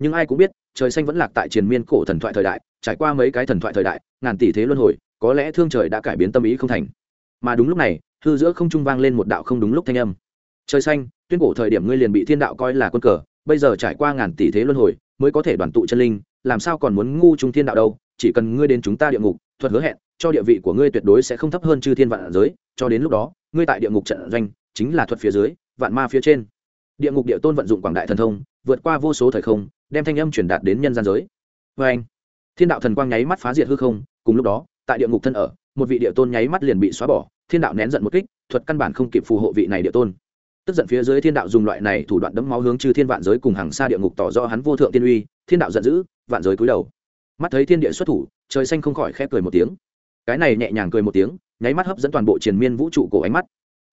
nhưng ai cũng biết, trời xanh vẫn lạc tại triền miên cổ thần thoại thời đại, trải qua mấy cái thần thoại thời đại, ngàn tỷ thế luân hồi, có lẽ thương trời đã cải biến tâm ý không thành. Mà đúng lúc này, hư giữa không trung vang lên một đạo không đúng lúc thanh âm. Trời xanh, tuyên cổ thời điểm ngươi liền bị thiên đạo coi là quân cờ, bây giờ trải qua ngàn tỷ thế luân hồi, mới có thể đoàn tụ chân linh, làm sao còn muốn ngu trung thiên đạo đâu, chỉ cần ngươi đến chúng ta địa ngục, thuật hứa hẹn, cho địa vị của ngươi tuyệt đối sẽ không thấp hơn chư thiên vạn giới, cho đến lúc đó, ngươi tại địa ngục trận doanh, chính là thuật phía dưới, vạn ma phía trên. Địa ngục địa tôn vận dụng quảng đại thần thông, vượt qua vô số thời không đem thanh âm truyền đạt đến nhân gian giới. Vê anh, thiên đạo thần quang nháy mắt phá diệt hư không, cùng lúc đó, tại địa ngục thân ở, một vị địa tôn nháy mắt liền bị xóa bỏ, thiên đạo nén giận một kích, thuật căn bản không kịp phù hộ vị này địa tôn. Tức giận phía dưới thiên đạo dùng loại này thủ đoạn đấm máu hướng chư thiên vạn giới cùng hàng xa địa ngục tỏ rõ hắn vô thượng tiên uy, thiên đạo giận dữ, vạn giới cúi đầu. Mắt thấy thiên địa xuất thủ, trời xanh không khỏi khép cười một tiếng. Cái này nhẹ nhàng cười một tiếng, nháy mắt hấp dẫn toàn bộ triền miên vũ trụ cổ ánh mắt.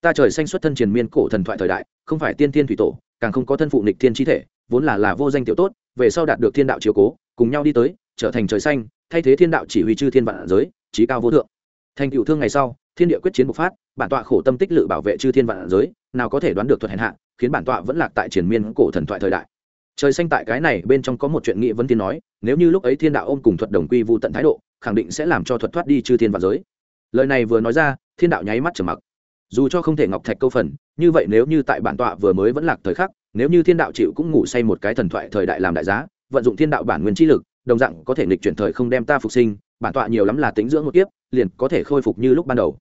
Ta trời xanh xuất thân triền miên cổ thần thoại thời đại, không phải tiên thiên thủy tổ, càng không có thân phụ nịch thiên chi thể vốn là là vô danh tiểu tốt, về sau đạt được thiên đạo chiếu cố, cùng nhau đi tới, trở thành trời xanh, thay thế thiên đạo chỉ huy chư thiên vạn giới trí cao vô thượng. Thành cựu thương ngày sau, thiên địa quyết chiến bộc phát, bản tọa khổ tâm tích lự bảo vệ chư thiên vạn giới, nào có thể đoán được thuật hèn hạ, khiến bản tọa vẫn lạc tại triển miên cổ thần thoại thời đại. Trời xanh tại cái này bên trong có một chuyện nghị vấn tiên nói, nếu như lúc ấy thiên đạo ôm cùng thuật đồng quy vô tận thái độ, khẳng định sẽ làm cho thuật thoát đi chư thiên vạn giới. Lời này vừa nói ra, thiên đạo nháy mắt trở mặc. Dù cho không thể ngọc thạch câu phần, như vậy nếu như tại bản tọa vừa mới vẫn lạc thời khắc nếu như thiên đạo chịu cũng ngủ say một cái thần thoại thời đại làm đại giá, vận dụng thiên đạo bản nguyên chi lực, đồng dạng có thể nghịch chuyển thời không đem ta phục sinh, bản tọa nhiều lắm là tính dưỡng một kiếp, liền có thể khôi phục như lúc ban đầu.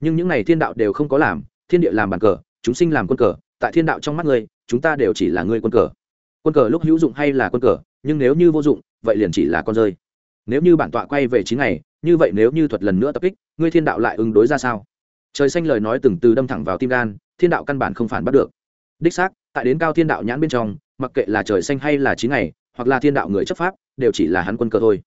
Nhưng những này thiên đạo đều không có làm, thiên địa làm bàn cờ, chúng sinh làm quân cờ, tại thiên đạo trong mắt ngươi, chúng ta đều chỉ là ngươi quân cờ. Quân cờ lúc hữu dụng hay là quân cờ, nhưng nếu như vô dụng, vậy liền chỉ là con rơi. Nếu như bản tọa quay về chín ngày, như vậy nếu như thuật lần nữa tập kích, ngươi thiên đạo lại ứng đối ra sao? Trời xanh lời nói từng từ đâm thẳng vào tim gan, thiên đạo căn bản không phản bắt được đích xác, tại đến cao thiên đạo nhãn bên trong, mặc kệ là trời xanh hay là chín ngày, hoặc là thiên đạo người chấp pháp, đều chỉ là hắn quân cờ thôi.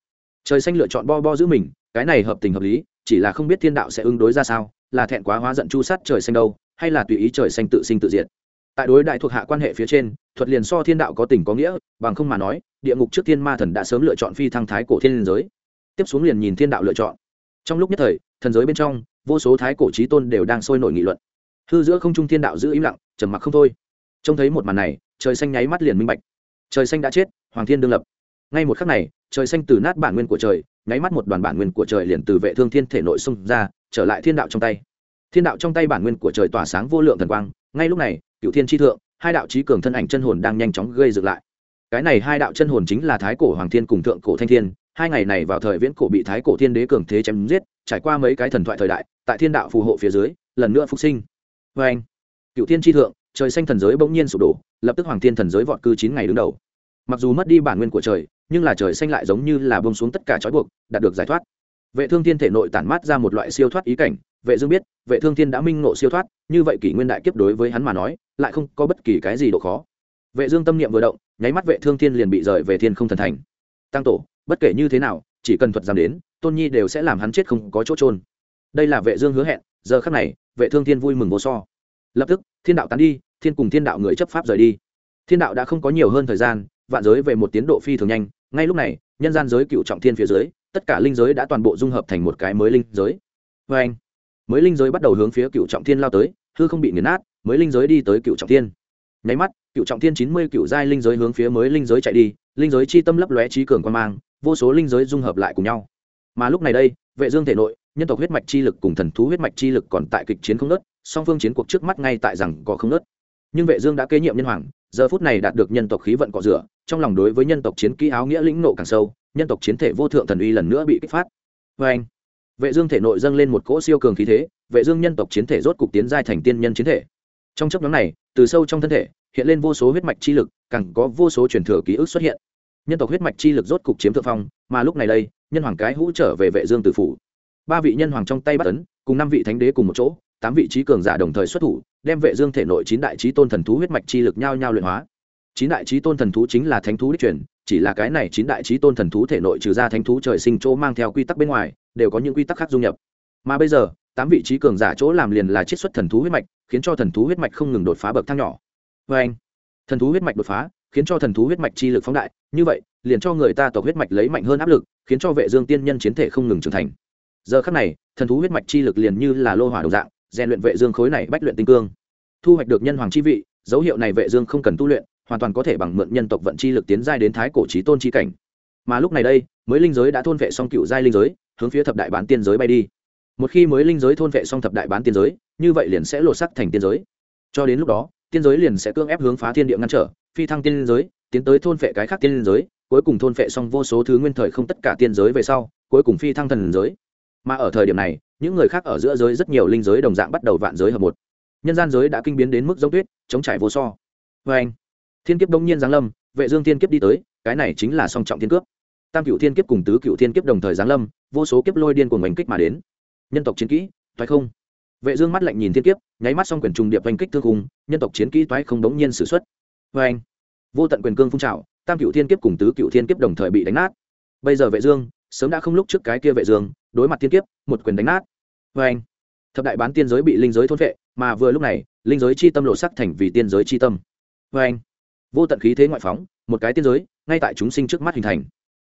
Trời xanh lựa chọn bo bo giữ mình, cái này hợp tình hợp lý, chỉ là không biết thiên đạo sẽ ứng đối ra sao, là thẹn quá hóa giận chu sát trời xanh đâu, hay là tùy ý trời xanh tự sinh tự diệt. Tại đối đại thuộc hạ quan hệ phía trên, thuật liền so thiên đạo có tình có nghĩa, bằng không mà nói, địa ngục trước thiên ma thần đã sớm lựa chọn phi thăng thái cổ thiên liên giới. Tiếp xuống liền nhìn thiên đạo lựa chọn. Trong lúc nhất thời, thần giới bên trong, vô số thái cổ trí tôn đều đang sôi nổi nghị luận. Hư giữa không trung thiên đạo giữ im lặng, trầm mặc không thôi trông thấy một màn này, trời xanh nháy mắt liền minh bạch. Trời xanh đã chết, hoàng thiên đương lập. Ngay một khắc này, trời xanh từ nát bản nguyên của trời, nháy mắt một đoàn bản nguyên của trời liền từ vệ thương thiên thể nội xung ra, trở lại thiên đạo trong tay. Thiên đạo trong tay bản nguyên của trời tỏa sáng vô lượng thần quang, ngay lúc này, cựu thiên tri thượng, hai đạo trí cường thân ảnh chân hồn đang nhanh chóng gây dựng lại. Cái này hai đạo chân hồn chính là thái cổ hoàng thiên cùng thượng cổ thanh thiên, hai ngày này vào thời viễn cổ bị thái cổ thiên đế cường thế chém giết, trải qua mấy cái thần thoại thời đại, tại thiên đạo phù hộ phía dưới, lần nữa phục sinh. Vê anh cựu thiên tri thượng trời xanh thần giới bỗng nhiên sụp đổ, lập tức hoàng thiên thần giới vọt cư chín ngày đứng đầu. Mặc dù mất đi bản nguyên của trời, nhưng là trời xanh lại giống như là bông xuống tất cả trói buộc, đạt được giải thoát. Vệ thương thiên thể nội tản mát ra một loại siêu thoát ý cảnh, vệ dương biết, vệ thương thiên đã minh ngộ siêu thoát, như vậy kỷ nguyên đại kiếp đối với hắn mà nói, lại không có bất kỳ cái gì độ khó. Vệ dương tâm niệm vừa động, nháy mắt vệ thương thiên liền bị rời về thiên không thần thành. Tăng tổ, bất kể như thế nào, chỉ cần thuật giam đến, tôn nhi đều sẽ làm hắn chết không có chỗ trôn đây là vệ dương hứa hẹn, giờ khắc này, vệ thương thiên vui mừng vô so lập tức, thiên đạo tán đi, thiên cùng thiên đạo người chấp pháp rời đi. Thiên đạo đã không có nhiều hơn thời gian, vạn giới về một tiến độ phi thường nhanh. Ngay lúc này, nhân gian giới cựu trọng thiên phía dưới, tất cả linh giới đã toàn bộ dung hợp thành một cái mới linh giới. Vê anh, mới linh giới bắt đầu hướng phía cựu trọng thiên lao tới, hư không bị nghiền nát, mới linh giới đi tới cựu trọng thiên. Nháy mắt, cựu trọng thiên chín mươi cựu giai linh giới hướng phía mới linh giới chạy đi, linh giới chi tâm lấp lóe trí cường quan mang, vô số linh giới dung hợp lại cùng nhau. Mà lúc này đây, vệ dương thể nội, nhân tộc huyết mạch chi lực cùng thần thú huyết mạch chi lực còn tại kịch chiến không nớt song phương chiến cuộc trước mắt ngay tại rằng có không nớt. Nhưng vệ dương đã kế nhiệm nhân hoàng, giờ phút này đạt được nhân tộc khí vận cọ rửa, trong lòng đối với nhân tộc chiến kỹ áo nghĩa lĩnh nộ càng sâu, nhân tộc chiến thể vô thượng thần uy lần nữa bị kích phát. Với anh, vệ dương thể nội dâng lên một cỗ siêu cường khí thế, vệ dương nhân tộc chiến thể rốt cục tiến giai thành tiên nhân chiến thể. Trong chốc nhóm này, từ sâu trong thân thể, hiện lên vô số huyết mạch chi lực, càng có vô số truyền thừa ký ức xuất hiện. Nhân tộc huyết mạch chi lực rốt cục chiếm thượng phong, mà lúc này đây, nhân hoàng cái hũ trở về vệ dương tử phủ. Ba vị nhân hoàng trong tay bắt ấn, cùng năm vị thánh đế cùng một chỗ tám vị trí cường giả đồng thời xuất thủ, đem vệ dương thể nội chín đại trí tôn thần thú huyết mạch chi lực nhau nhau luyện hóa. Chín đại trí tôn thần thú chính là thánh thú đích truyền, chỉ là cái này chín đại trí tôn thần thú thể nội trừ ra thánh thú trời sinh chỗ mang theo quy tắc bên ngoài, đều có những quy tắc khác dung nhập. Mà bây giờ, tám vị trí cường giả chỗ làm liền là chiết xuất thần thú huyết mạch, khiến cho thần thú huyết mạch không ngừng đột phá bậc thang nhỏ. Vê anh, thần thú huyết mạch đột phá, khiến cho thần thú huyết mạch chi lực phóng đại, như vậy, liền cho người ta tộc huyết mạch lấy mạnh hơn áp lực, khiến cho vệ dương tiên nhân chiến thể không ngừng trưởng thành. Giờ khắc này, thần thú huyết mạch chi lực liền như là lô hỏa đồng dạng rèn luyện vệ dương khối này bách luyện tinh cương. Thu hoạch được nhân hoàng chi vị, dấu hiệu này vệ dương không cần tu luyện, hoàn toàn có thể bằng mượn nhân tộc vận chi lực tiến giai đến thái cổ chí tôn chi cảnh. Mà lúc này đây, mới linh giới đã thôn vệ xong cựu giai linh giới, hướng phía thập đại bán tiên giới bay đi. Một khi mới linh giới thôn vệ xong thập đại bán tiên giới, như vậy liền sẽ lột sắc thành tiên giới. Cho đến lúc đó, tiên giới liền sẽ cưỡng ép hướng phá thiên địa ngăn trở, phi thăng tiên giới, tiến tới thôn vệ cái khác tiên giới, cuối cùng thôn vệ xong vô số thứ nguyên thời không tất cả tiên giới về sau, cuối cùng phi thăng thần giới. Mà ở thời điểm này những người khác ở giữa giới rất nhiều linh giới đồng dạng bắt đầu vạn giới hợp một. Nhân gian giới đã kinh biến đến mức giống tuyết, chống trải vô so. Vê anh, thiên kiếp đông nhiên giáng lâm, vệ dương thiên kiếp đi tới, cái này chính là song trọng thiên cướp. Tam cựu thiên kiếp cùng tứ cựu thiên kiếp đồng thời giáng lâm, vô số kiếp lôi điên cuồng oanh kích mà đến. Nhân tộc chiến kỹ thoái không. Vệ dương mắt lạnh nhìn thiên kiếp, nháy mắt xong quyền trùng điệp oanh kích thương cùng nhân tộc chiến kỹ thoái không đống nhiên sử xuất. Vê anh, vô tận quyền cương phun trào, tam cựu thiên kiếp cùng tứ cựu thiên kiếp đồng thời bị đánh nát. Bây giờ vệ dương, sớm đã không lúc trước cái kia vệ dương, đối mặt thiên kiếp, một quyền đánh nát vê anh, thập đại bán tiên giới bị linh giới thôn vệ mà vừa lúc này, linh giới chi tâm lộ sắc thành vì tiên giới chi tâm. Vê anh, vô tận khí thế ngoại phóng, một cái tiên giới, ngay tại chúng sinh trước mắt hình thành.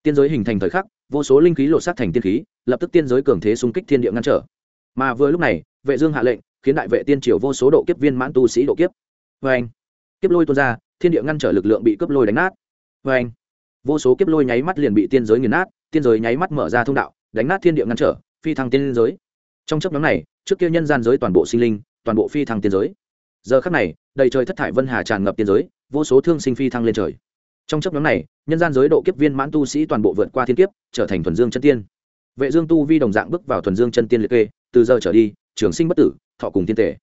Tiên giới hình thành thời khắc, vô số linh khí lộ sắc thành tiên khí, lập tức tiên giới cường thế xung kích thiên địa ngăn trở. Mà vừa lúc này, vệ dương hạ lệnh, khiến đại vệ tiên triều vô số độ kiếp viên mãn tu sĩ độ kiếp. Vê anh, kiếp lôi tuôn ra, thiên địa ngăn trở lực lượng bị cướp lôi đánh nát. Vê anh, vô số kiếp lôi nháy mắt liền bị tiên giới nghiền nát, tiên giới nháy mắt mở ra thông đạo, đánh nát thiên địa ngăn trở, phi thăng tiên giới trong chấp nhóm này trước kia nhân gian giới toàn bộ sinh linh toàn bộ phi thăng tiên giới giờ khắc này đầy trời thất thải vân hà tràn ngập tiên giới vô số thương sinh phi thăng lên trời trong chấp nhóm này nhân gian giới độ kiếp viên mãn tu sĩ toàn bộ vượt qua thiên kiếp trở thành thuần dương chân tiên vệ dương tu vi đồng dạng bước vào thuần dương chân tiên liệt kê từ giờ trở đi trường sinh bất tử thọ cùng tiên tể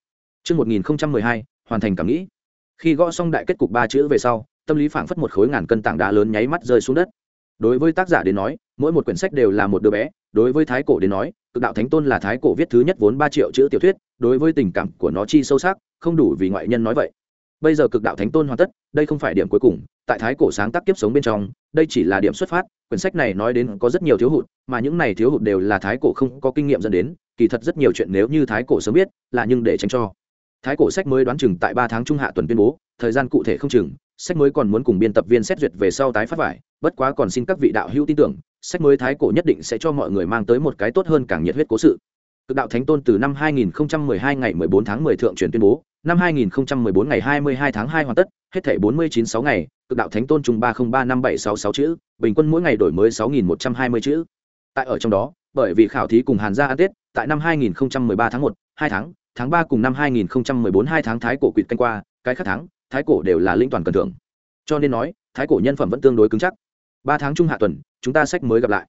Trước 1012, hoàn thành cảm nghĩ. Khi gõ xong đại kết cục ba chữ về sau, tâm lý phảng phất một khối ngàn cân tảng đá lớn nháy mắt rơi xuống đất. Đối với tác giả đến nói, mỗi một quyển sách đều là một đứa bé, đối với thái cổ đến nói, cực đạo thánh tôn là thái cổ viết thứ nhất vốn ba triệu chữ tiểu thuyết, đối với tình cảm của nó chi sâu sắc, không đủ vì ngoại nhân nói vậy. Bây giờ cực đạo thánh tôn hoàn tất, đây không phải điểm cuối cùng, tại thái cổ sáng tác kiếp sống bên trong, đây chỉ là điểm xuất phát, quyển sách này nói đến có rất nhiều thiếu hụt, mà những này thiếu hụt đều là thái cổ không có kinh nghiệm dẫn đến, kỳ thật rất nhiều chuyện nếu như thái cổ sớm biết, là nhưng để tránh cho thái cổ sách mới đoán chừng tại ba tháng trung hạ tuần tuyên bố thời gian cụ thể không chừng sách mới còn muốn cùng biên tập viên xét duyệt về sau tái phát vải bất quá còn xin các vị đạo hữu tin tưởng sách mới thái cổ nhất định sẽ cho mọi người mang tới một cái tốt hơn càng nhiệt huyết cố sự. Cực đạo thánh tôn từ năm 2012 ngày 14 tháng 10 thượng truyền tuyên bố năm 2014 ngày 22 tháng 2 hoàn tất hết thảy 49 6 ngày cực đạo thánh tôn trùng 30357666 chữ bình quân mỗi ngày đổi mới 6120 chữ. Tại ở trong đó bởi vì khảo thí cùng hàn gia ăn tết tại năm 2013 tháng 1, 2 tháng tháng ba cùng năm 2014 hai tháng thái cổ quỵt canh qua, cái khác tháng, thái cổ đều là linh toàn cần thưởng. Cho nên nói, thái cổ nhân phẩm vẫn tương đối cứng chắc. Ba tháng trung hạ tuần, chúng ta sách mới gặp lại.